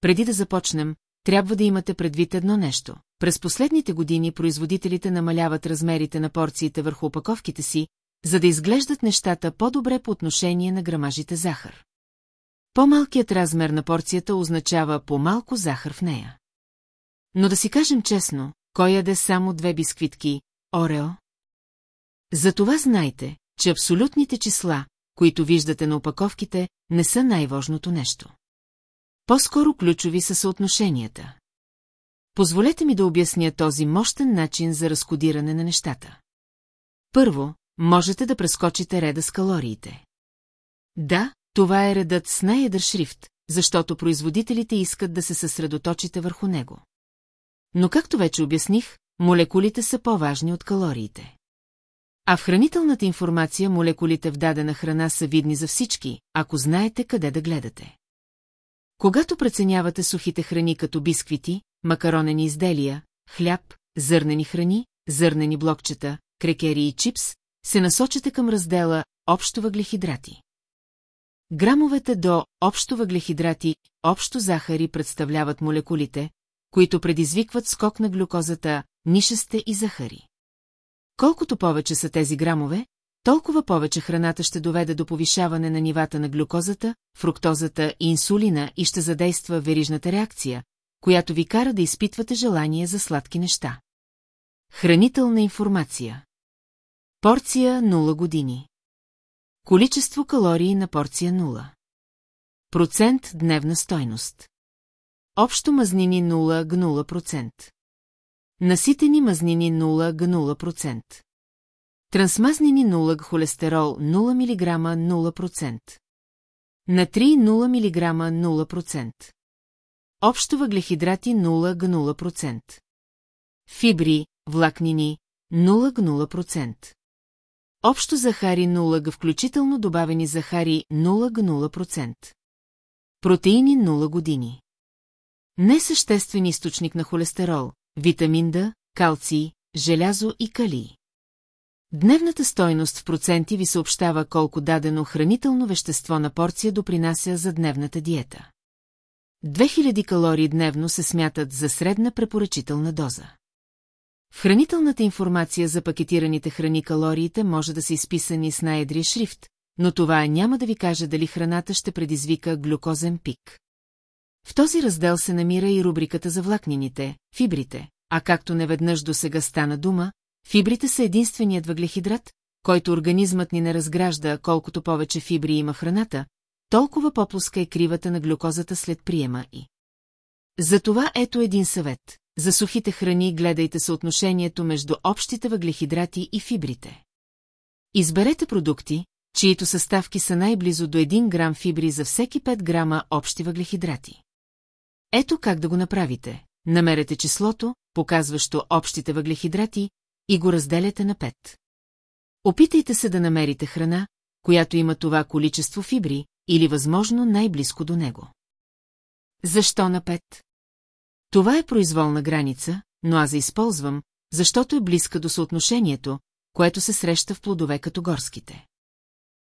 Преди да започнем, трябва да имате предвид едно нещо. През последните години производителите намаляват размерите на порциите върху опаковките си, за да изглеждат нещата по-добре по отношение на грамажите захар. По-малкият размер на порцията означава по-малко захар в нея. Но да си кажем честно, кой яде само две бисквитки, Орео? Затова знайте, че абсолютните числа, които виждате на опаковките, не са най-важното нещо. По-скоро ключови са съотношенията. Позволете ми да обясня този мощен начин за разкодиране на нещата. Първо, можете да прескочите реда с калориите. Да, това е редът с най-едър шрифт, защото производителите искат да се съсредоточите върху него. Но както вече обясних, молекулите са по-важни от калориите. А в хранителната информация молекулите в дадена храна са видни за всички, ако знаете къде да гледате. Когато преценявате сухите храни като бисквити, макаронени изделия, хляб, зърнени храни, зърнени блокчета, крекери и чипс, се насочите към раздела «Общо въглехидрати». Грамовете до «Общо въглехидрати», «Общо захари» представляват молекулите, които предизвикват скок на глюкозата, нишесте и захари. Колкото повече са тези грамове, толкова повече храната ще доведе до повишаване на нивата на глюкозата, фруктозата и инсулина и ще задейства верижната реакция, която ви кара да изпитвате желание за сладки неща. Хранителна информация Порция 0 години Количество калории на порция 0 Процент дневна стойност Общо мазнини 0 г 0%. Наситени мазнини 0 г 0%. Трансмазнини 0 г холестерол 0 мг 0%. Натри 0 мг 0%. Общо въглехидрати 0 г 0%. Фибри, влакнини 0 г 0%. Общо захари 0 г включително добавени захари 0 г 0%. Протеини 0 години. Несъществен източник на холестерол, витамин Д, калций, желязо и калий. Дневната стойност в проценти ви съобщава колко дадено хранително вещество на порция допринася за дневната диета. 2000 калории дневно се смятат за средна препоръчителна доза. В хранителната информация за пакетираните храни калориите може да са изписани с най-едрия шрифт, но това няма да ви каже дали храната ще предизвика глюкозен пик. В този раздел се намира и рубриката за влакнините, фибрите, а както неведнъж до сега стана дума, фибрите са единственият въглехидрат, който организмът ни не разгражда, колкото повече фибри има храната, толкова по-плоска е кривата на глюкозата след приема и. Затова ето един съвет. За сухите храни гледайте съотношението между общите въглехидрати и фибрите. Изберете продукти, чието съставки са най-близо до 1 грам фибри за всеки 5 грама общи въглехидрати. Ето как да го направите. Намерете числото, показващо общите въглехидрати, и го разделяте на 5. Опитайте се да намерите храна, която има това количество фибри, или възможно най-близко до него. Защо на 5? Това е произволна граница, но аз използвам, защото е близка до съотношението, което се среща в плодове като горските.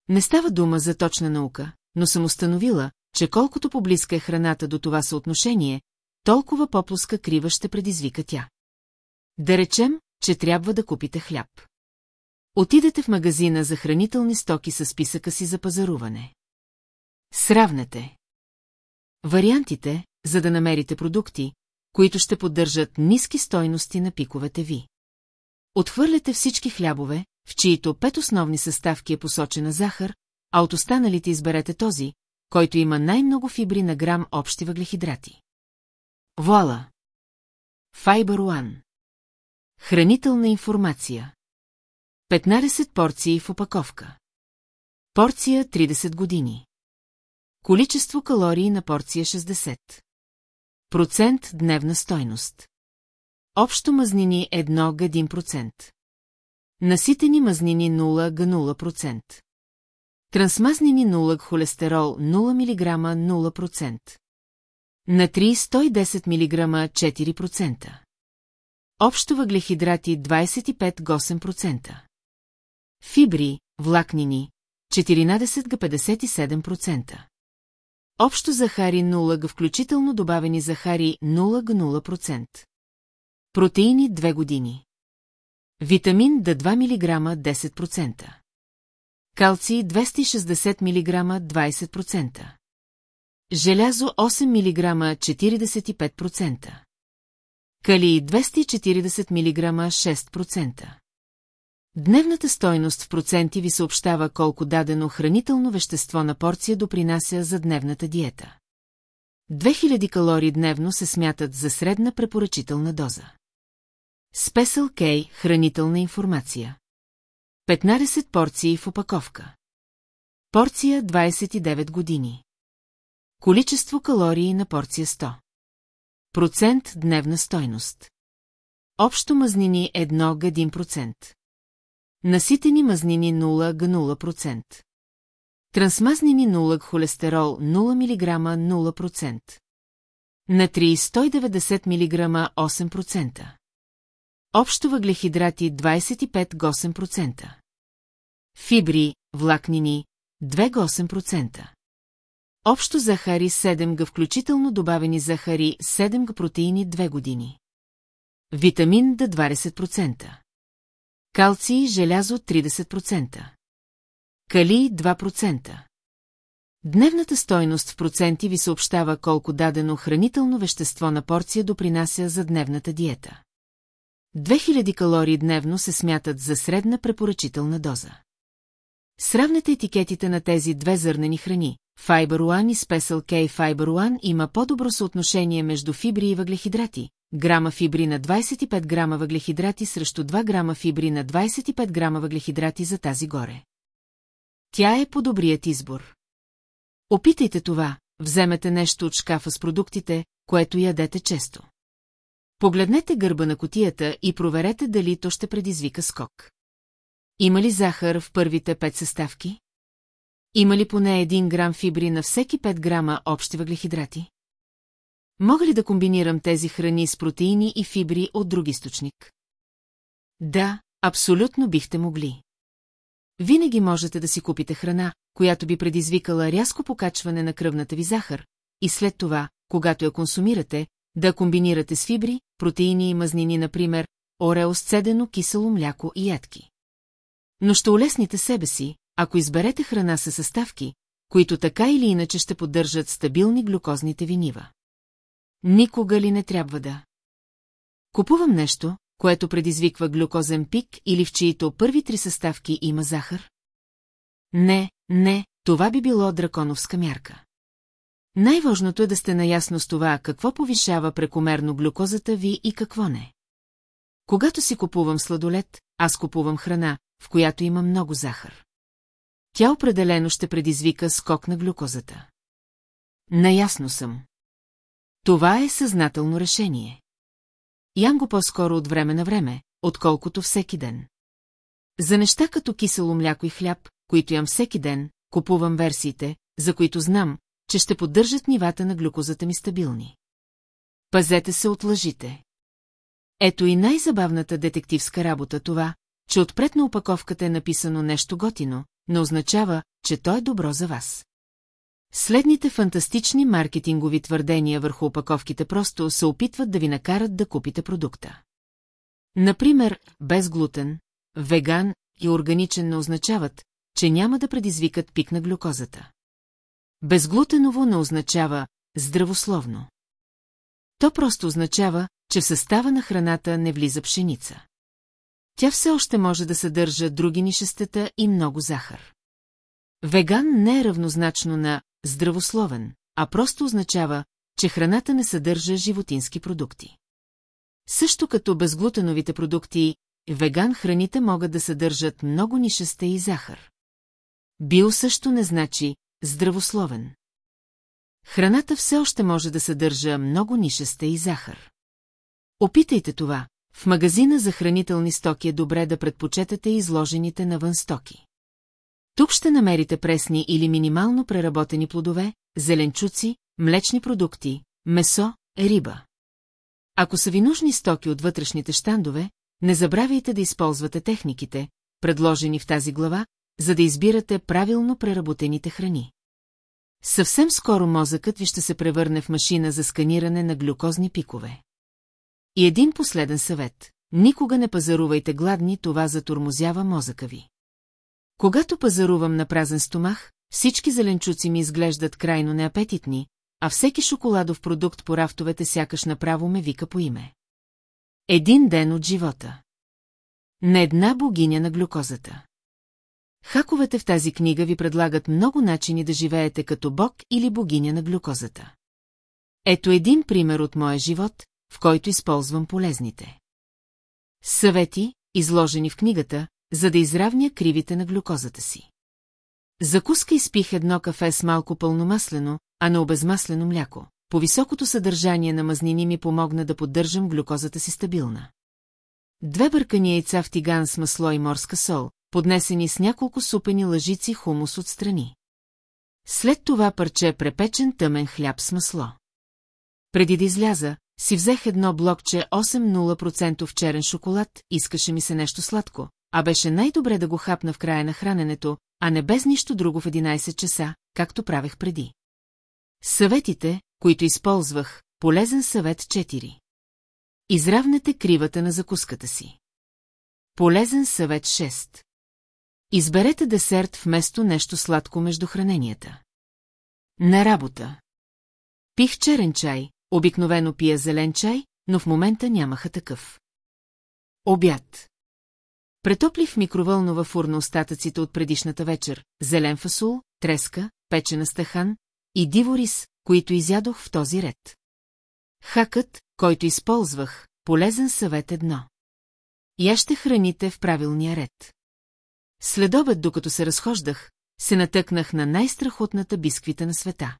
Не става дума за точна наука, но съм установила, че колкото поблизка е храната до това съотношение, толкова по-плоска крива ще предизвика тя. Да речем, че трябва да купите хляб. Отидете в магазина за хранителни стоки с списъка си за пазаруване. Сравнете. Вариантите, за да намерите продукти, които ще поддържат ниски стойности на пиковете ви. Отхвърляте всички хлябове, в чието пет основни съставки е посочена захар, а от останалите изберете този, който има най-много фибри на грам общи въглехидрати. Вуала! Fiber One Хранителна информация 15 порции в опаковка Порция 30 години Количество калории на порция 60 Процент дневна стойност Общо мазнини 1 г 1%. Наситени мазнини 0 г 0%. Трансмазнини 0 г холестерол 0 мг 0%. На 3 110 мг 4%. Общо въглехидрати 25-8%. Фибри, влакнини 14-57%. Общо захари 0 г, включително добавени захари 0 г 0%. Протеини 2 години. Витамин Д 2 мг 10%. Калций 260 мг 20%. Желязо 8 мг 45%. Калий 240 мг 6%. Дневната стойност в проценти ви съобщава колко дадено хранително вещество на порция допринася за дневната диета. 2000 калории дневно се смятат за средна препоръчителна доза. Спесъл Кей – хранителна информация. 15 порции в опаковка. Порция 29 години. Количество калории на порция 100. Процент дневна стойност. Общо мазнини 1 г 1%. Наситени мазнини 0 г 0%. Трансмазнини 0 г холестерол 0 мг 0%. Натрий 190 мг 8%. Общо въглехидрати 25-8%. Фибри, влакнини 2-8%. Общо захари 7 г включително добавени захари 7 г протеини 2 години. Витамин Д 20%. Калций и желязо 30%. Калий 2%. Дневната стойност в проценти ви съобщава колко дадено хранително вещество на порция допринася за дневната диета. 2000 калории дневно се смятат за средна препоръчителна доза. Сравнете етикетите на тези две зърнени храни. Fiber One и Special K Fiber One има по-добро съотношение между фибри и въглехидрати. Грама фибри на 25 грама въглехидрати срещу 2 грама фибри на 25 грама въглехидрати за тази горе. Тя е по-добрият избор. Опитайте това, вземете нещо от шкафа с продуктите, което ядете често. Погледнете гърба на котията и проверете дали то ще предизвика скок. Има ли захар в първите пет съставки? Има ли поне 1 грам фибри на всеки 5 грама общи въглехидрати? Мога ли да комбинирам тези храни с протеини и фибри от друг източник? Да, абсолютно бихте могли. Винаги можете да си купите храна, която би предизвикала рязко покачване на кръвната ви захар, и след това, когато я консумирате, да комбинирате с фибри, протеини и мазнини, например, орео с цедено кисело мляко и ядки. Но ще улесните себе си, ако изберете храна със съставки, които така или иначе ще поддържат стабилни глюкозните ви нива. Никога ли не трябва да? Купувам нещо, което предизвиква глюкозен пик или в чието първи три съставки има захар? Не, не, това би било драконовска мярка. Най-важното е да сте наясно с това, какво повишава прекомерно глюкозата ви и какво не. Когато си купувам сладолет, аз купувам храна, в която има много захар. Тя определено ще предизвика скок на глюкозата. Наясно съм. Това е съзнателно решение. Ям го по-скоро от време на време, отколкото всеки ден. За неща като кисело мляко и хляб, които ям всеки ден, купувам версиите, за които знам, че ще поддържат нивата на глюкозата ми стабилни. Пазете се от лъжите. Ето и най-забавната детективска работа това, че отпред на опаковката е написано нещо готино, не означава, че то е добро за вас. Следните фантастични маркетингови твърдения върху опаковките просто се опитват да ви накарат да купите продукта. Например, без глутен, веган и органичен не означават, че няма да предизвикат пик на глюкозата. Безглутеново не означава здравословно. То просто означава, че в състава на храната не влиза пшеница. Тя все още може да съдържа други нишестета и много захар. Веган не е равнозначно на здравословен, а просто означава, че храната не съдържа животински продукти. Също като безглутеновите продукти, веган храните могат да съдържат много нишеста и захар. Био също не значи здравословен. Храната все още може да съдържа много нишеста и захар. Опитайте това, в магазина за хранителни стоки е добре да предпочетете изложените навън стоки. Тук ще намерите пресни или минимално преработени плодове, зеленчуци, млечни продукти, месо, риба. Ако са ви нужни стоки от вътрешните щандове, не забравяйте да използвате техниките, предложени в тази глава, за да избирате правилно преработените храни. Съвсем скоро мозъкът ви ще се превърне в машина за сканиране на глюкозни пикове. И един последен съвет. Никога не пазарувайте гладни, това затормозява мозъка ви. Когато пазарувам на празен стомах, всички зеленчуци ми изглеждат крайно неапетитни, а всеки шоколадов продукт по рафтовете сякаш направо ме вика по име. Един ден от живота. На една богиня на глюкозата. Хаковете в тази книга ви предлагат много начини да живеете като бог или богиня на глюкозата. Ето един пример от моя живот, в който използвам полезните. Съвети, изложени в книгата, за да изравня кривите на глюкозата си. Закуска изпих едно кафе с малко пълномаслено, а не обезмаслено мляко. По високото съдържание на мазнини ми помогна да поддържам глюкозата си стабилна. Две бъркани яйца в тиган с масло и морска сол, поднесени с няколко супени лъжици хумус отстрани. След това парче препечен тъмен хляб с масло. Преди да изляза, си взех едно блокче 8-0% черен шоколад, искаше ми се нещо сладко, а беше най-добре да го хапна в края на храненето, а не без нищо друго в 11 часа, както правех преди. Съветите, които използвах, полезен съвет 4. Изравнете кривата на закуската си. Полезен съвет 6. Изберете десерт вместо нещо сладко между храненията. На работа. Пих черен чай, обикновено пия зелен чай, но в момента нямаха такъв. Обяд. Претоплих в микровълнова фурна остатъците от предишната вечер, зелен фасул, треска, печена стахан и диворис, които изядох в този ред. Хакът, който използвах, полезен съвет едно. Я ще храните в правилния ред. Следобед, докато се разхождах, се натъкнах на най-страхотната бисквита на света.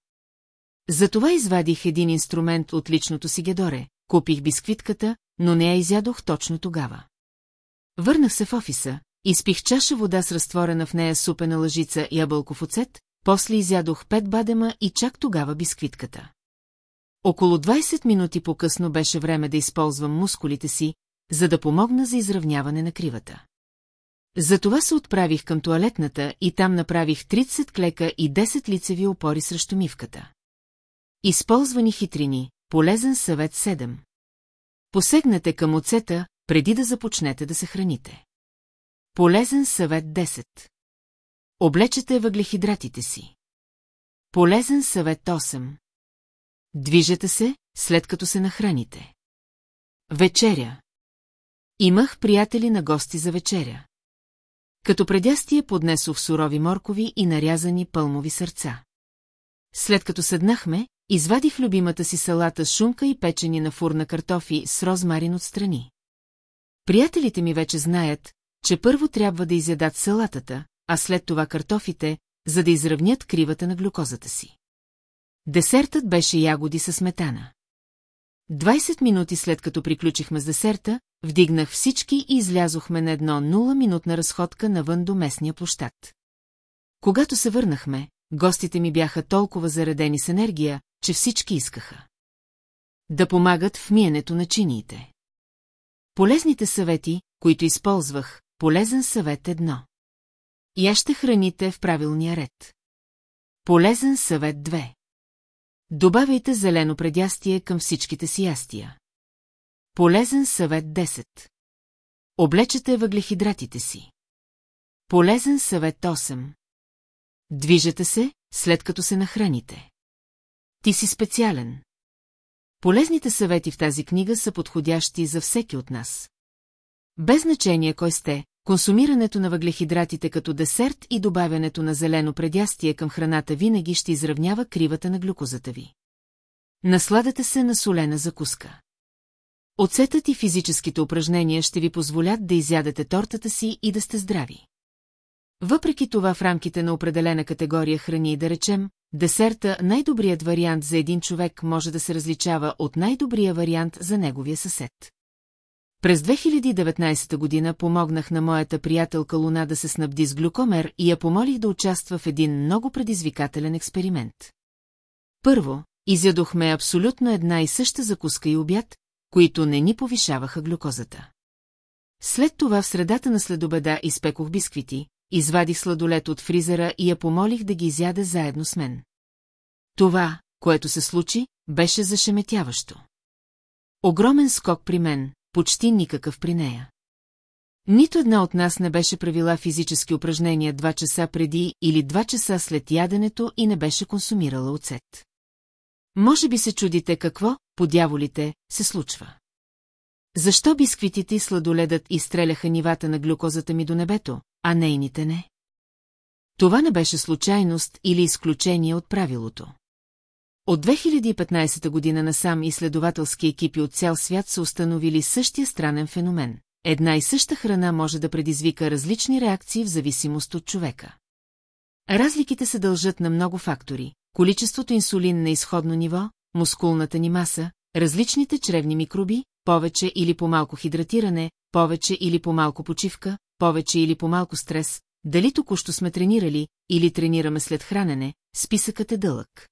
Затова извадих един инструмент от личното си гедоре, купих бисквитката, но не я изядох точно тогава. Върнах се в офиса, изпих чаша вода с разтворена в нея супена лъжица ябълков оцет, после изядох пет бадема и чак тогава бисквитката. Около 20 минути по-късно беше време да използвам мускулите си, за да помогна за изравняване на кривата. Затова се отправих към туалетната и там направих 30 клека и 10 лицеви опори срещу мивката. Използвани хитрини, полезен съвет 7. Посегнете към оцета, преди да започнете да се храните. Полезен съвет 10. Облечете въглехидратите си. Полезен съвет 8. Движете се, след като се нахраните. Вечеря. Имах приятели на гости за вечеря. Като предястие поднесох сурови моркови и нарязани пълмови сърца. След като седнахме, извадих любимата си салата с шунка и печени на фурна картофи с розмарин отстрани. Приятелите ми вече знаят, че първо трябва да изядат салатата, а след това картофите, за да изравнят кривата на глюкозата си. Десертът беше ягоди със сметана. 20 минути след като приключихме с десерта, вдигнах всички и излязохме на едно 0-минутна разходка навън до местния площад. Когато се върнахме, гостите ми бяха толкова заредени с енергия, че всички искаха. Да помагат в миенето на чиниите. Полезните съвети, които използвах, полезен съвет едно. Я ще храните в правилния ред. Полезен съвет 2. Добавяйте зелено предястие към всичките си ястия. Полезен съвет 10. Облечете въглехидратите си. Полезен съвет 8. Движете се, след като се нахраните. Ти си специален. Полезните съвети в тази книга са подходящи за всеки от нас. Без значение кой сте, консумирането на въглехидратите като десерт и добавянето на зелено предястие към храната винаги ще изравнява кривата на глюкозата ви. Насладете се на солена закуска. Оцетът и физическите упражнения ще ви позволят да изядете тортата си и да сте здрави. Въпреки това в рамките на определена категория храни, да речем, десерта най-добрият вариант за един човек може да се различава от най-добрия вариант за неговия съсед. През 2019 година помогнах на моята приятелка Луна да се снабди с глюкомер и я помолих да участва в един много предизвикателен експеримент. Първо, изядохме абсолютно една и съща закуска и обяд, които не ни повишаваха глюкозата. След това в средата на следобеда изпекох бисквити, извадих сладолет от фризера и я помолих да ги изяде заедно с мен. Това, което се случи, беше зашеметяващо. Огромен скок при мен, почти никакъв при нея. Нито една от нас не беше правила физически упражнения два часа преди или два часа след яденето и не беше консумирала оцет. Може би се чудите какво, по дяволите, се случва. Защо бисквитите и сладоледът изстреляха нивата на глюкозата ми до небето, а нейните не? Това не беше случайност или изключение от правилото. От 2015 година насам изследователски екипи от цял свят са установили същия странен феномен. Една и съща храна може да предизвика различни реакции в зависимост от човека. Разликите се дължат на много фактори. Количеството инсулин на изходно ниво, мускулната ни маса, различните чревни микроби, повече или по-малко хидратиране, повече или по-малко почивка, повече или по-малко стрес, дали току-що сме тренирали или тренираме след хранене, списъкът е дълъг.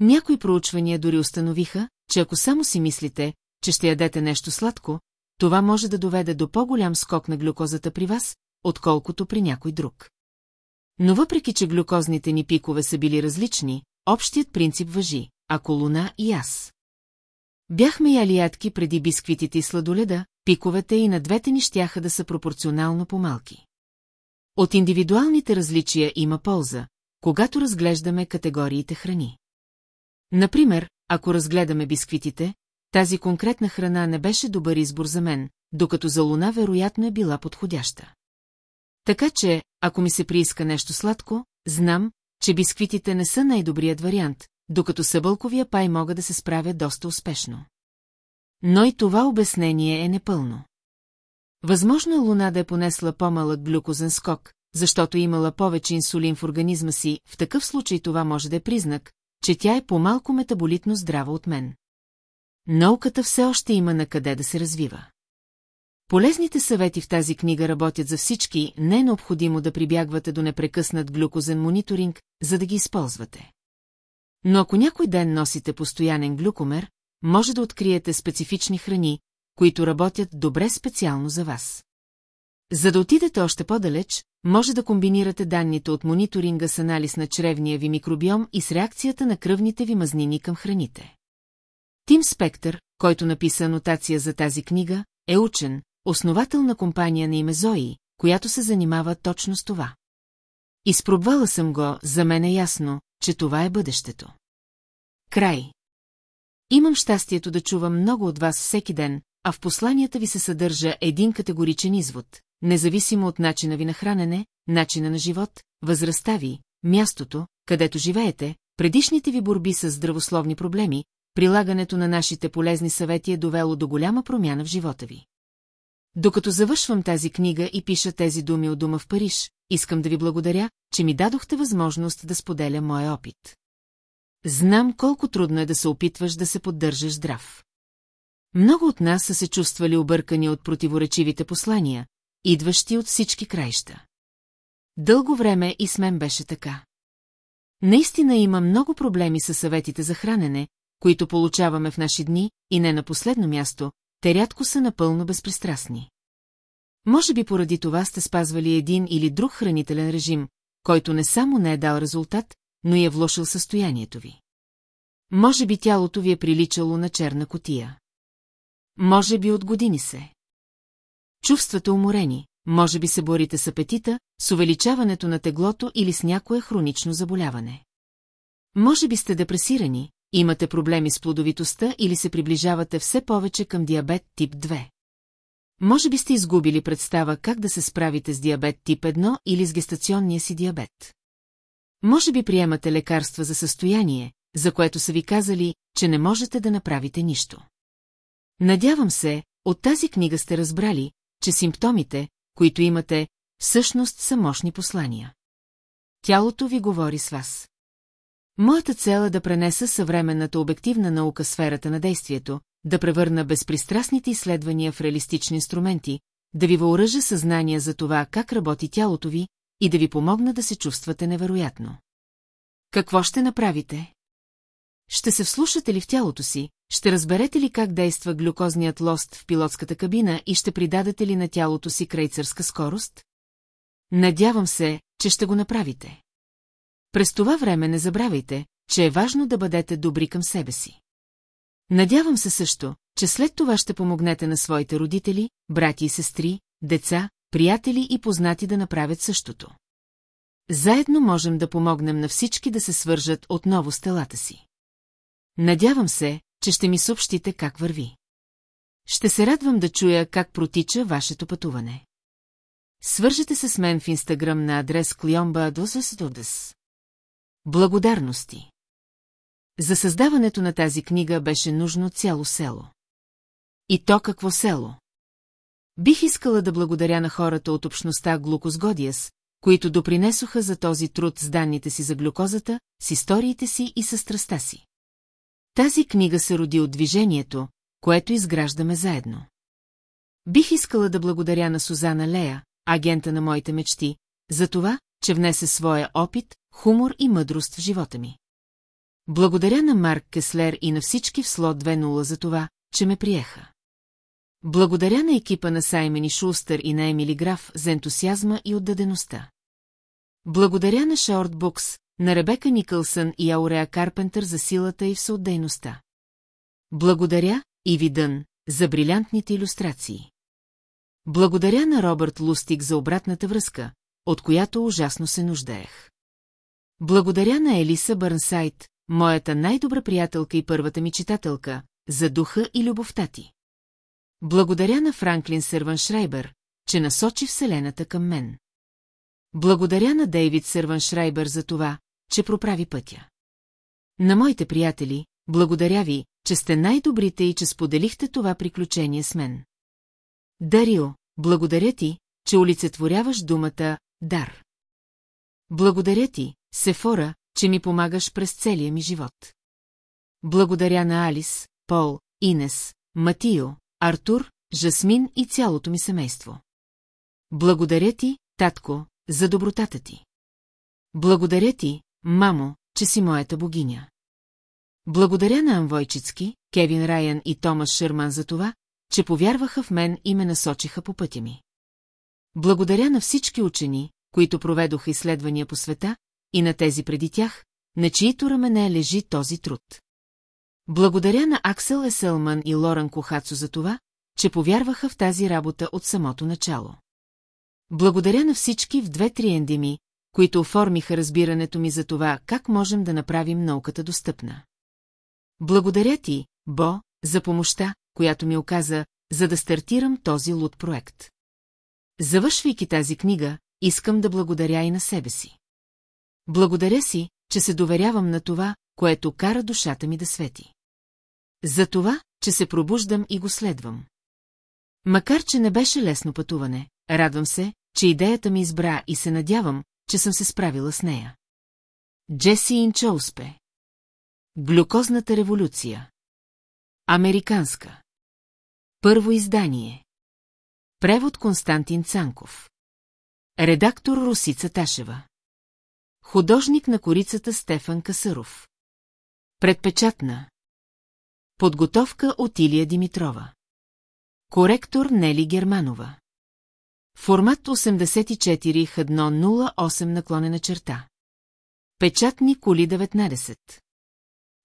Някои проучвания дори установиха, че ако само си мислите, че ще ядете нещо сладко, това може да доведе до по-голям скок на глюкозата при вас, отколкото при някой друг. Но въпреки, че глюкозните ни пикове са били различни, общият принцип въжи, ако луна и аз. Бяхме яли ядки преди бисквитите и сладоледа, пиковете и на двете ни щяха да са пропорционално по-малки. От индивидуалните различия има полза, когато разглеждаме категориите храни. Например, ако разгледаме бисквитите, тази конкретна храна не беше добър избор за мен, докато за луна вероятно е била подходяща. Така че, ако ми се прииска нещо сладко, знам, че бисквитите не са най-добрият вариант, докато събълковия пай мога да се справя доста успешно. Но и това обяснение е непълно. Възможно е Луна да е понесла по-малък глюкозен скок, защото е имала повече инсулин в организма си, в такъв случай това може да е признак, че тя е по-малко метаболитно здрава от мен. Науката все още има на къде да се развива. Полезните съвети в тази книга работят за всички, не е необходимо да прибягвате до непрекъснат глюкозен мониторинг, за да ги използвате. Но ако някой ден носите постоянен глюкомер, може да откриете специфични храни, които работят добре специално за вас. За да отидете още по-далеч, може да комбинирате данните от мониторинга с анализ на чревния ви микробиом и с реакцията на кръвните ви мазнини към храните. Тим Спектър, който написа анотация за тази книга, е учен, основател на компания на име Зои, която се занимава точно с това. Изпробвала съм го, за мен е ясно, че това е бъдещето. Край. Имам щастието да чувам много от вас всеки ден, а в посланията ви се съдържа един категоричен извод, независимо от начина ви на хранене, начина на живот, възрастта ви, мястото, където живеете, предишните ви борби с здравословни проблеми, прилагането на нашите полезни съвети е довело до голяма промяна в живота ви. Докато завършвам тази книга и пиша тези думи от дома в Париж, искам да ви благодаря, че ми дадохте възможност да споделя моя опит. Знам колко трудно е да се опитваш да се поддържаш здрав. Много от нас са се чувствали объркани от противоречивите послания, идващи от всички краища. Дълго време и с мен беше така. Наистина има много проблеми с съветите за хранене, които получаваме в наши дни, и не на последно място, те рядко са напълно безпристрастни. Може би поради това сте спазвали един или друг хранителен режим, който не само не е дал резултат, но и е влошил състоянието ви. Може би тялото ви е приличало на черна котия. Може би от години се. Чувствате уморени, може би се борите с апетита, с увеличаването на теглото или с някое хронично заболяване. Може би сте депресирани, имате проблеми с плодовитостта или се приближавате все повече към диабет тип 2. Може би сте изгубили представа как да се справите с диабет тип 1 или с гестационния си диабет. Може би приемате лекарства за състояние, за което са ви казали, че не можете да направите нищо. Надявам се, от тази книга сте разбрали, че симптомите, които имате, всъщност са мощни послания. Тялото ви говори с вас. Моята цел е да пренеса съвременната обективна наука сферата на действието, да превърна безпристрастните изследвания в реалистични инструменти, да ви въоръжа съзнание за това как работи тялото ви и да ви помогна да се чувствате невероятно. Какво ще направите? Ще се вслушате ли в тялото си, ще разберете ли как действа глюкозният лост в пилотската кабина и ще придадете ли на тялото си крейцърска скорост? Надявам се, че ще го направите. През това време не забравяйте, че е важно да бъдете добри към себе си. Надявам се също, че след това ще помогнете на своите родители, брати и сестри, деца, приятели и познати да направят същото. Заедно можем да помогнем на всички да се свържат отново с телата си. Надявам се, че ще ми съобщите как върви. Ще се радвам да чуя как протича вашето пътуване. Свържете се с мен в инстаграм на адрес Клиомба Благодарности. За създаването на тази книга беше нужно цяло село. И то какво село? Бих искала да благодаря на хората от общността Глукозгодиас, които допринесоха за този труд с данните си за глюкозата, с историите си и със страста си. Тази книга се роди от движението, което изграждаме заедно. Бих искала да благодаря на Сузана Лея, агента на моите мечти, за това, че внесе своя опит, хумор и мъдрост в живота ми. Благодаря на Марк Кеслер и на всички в слот 2.0 за това, че ме приеха. Благодаря на екипа на Саймени Шустър и на Емили Граф за ентусиазма и отдадеността. Благодаря на Шорт Букс, на Ребека Никълсън и Ауреа Карпентър за силата и всеотдейността. Благодаря, и Видън, за брилянтните иллюстрации. Благодаря на Робърт Лустик за обратната връзка, от която ужасно се нуждаех. Благодаря на Елиса Бърнсайт, моята най-добра приятелка и първата ми читателка, за духа и любовта ти. Благодаря на Франклин Сърван Шрайбер, че насочи Вселената към мен. Благодаря на Дейвид Сърван Шрайбер за това, че проправи пътя. На моите приятели, благодаря ви, че сте най-добрите и че споделихте това приключение с мен. Дарио, благодаря ти, че олицетворяваш думата «дар». Благодаря ти, Сефора, че ми помагаш през целия ми живот. Благодаря на Алис, Пол, Инес, Матио, Артур, Жасмин и цялото ми семейство. Благодаря ти, татко, за добротата ти. Благодаря ти, мамо, че си моята богиня. Благодаря на Анвойчицки, Кевин Райан и Томас Шерман за това, че повярваха в мен и ме насочиха по пътя ми. Благодаря на всички учени, които проведоха изследвания по света, и на тези преди тях, на чието рамене лежи този труд. Благодаря на Аксел Еселман и Лоран Кохацо за това, че повярваха в тази работа от самото начало. Благодаря на всички в две-три ендеми, които оформиха разбирането ми за това, как можем да направим науката достъпна. Благодаря ти, Бо, за помощта, която ми оказа, за да стартирам този луд проект. Завършвайки тази книга, искам да благодаря и на себе си. Благодаря си, че се доверявам на това, което кара душата ми да свети. За това, че се пробуждам и го следвам. Макар, че не беше лесно пътуване, радвам се, че идеята ми избра и се надявам, че съм се справила с нея. Джеси Инчоуспе Глюкозната революция Американска Първо издание Превод Константин Цанков Редактор Русица Ташева Художник на корицата Стефан Касаров Предпечатна Подготовка от Илия Димитрова Коректор Нели Германова Формат 84 х 108 наклонена черта. Печатни коли 19.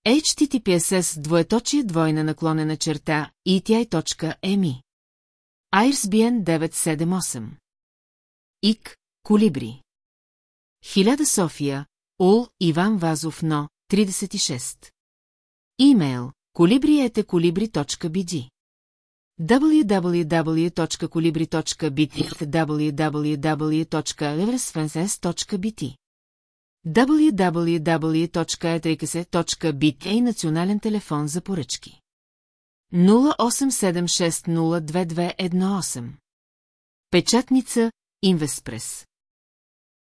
HTTPSS двоеточие двойна наклонена черта ETI.ME. IRSBN 978. ИК, Колибри. Хиляда София, Ул, Иван Вазов, но, 36. Имейл, колибриете.колибри.bg www.colibri.bt www.eversfenses.bt www.etrikase.bt и национален телефон за поръчки. 0876022218 Печатница Инвестпрес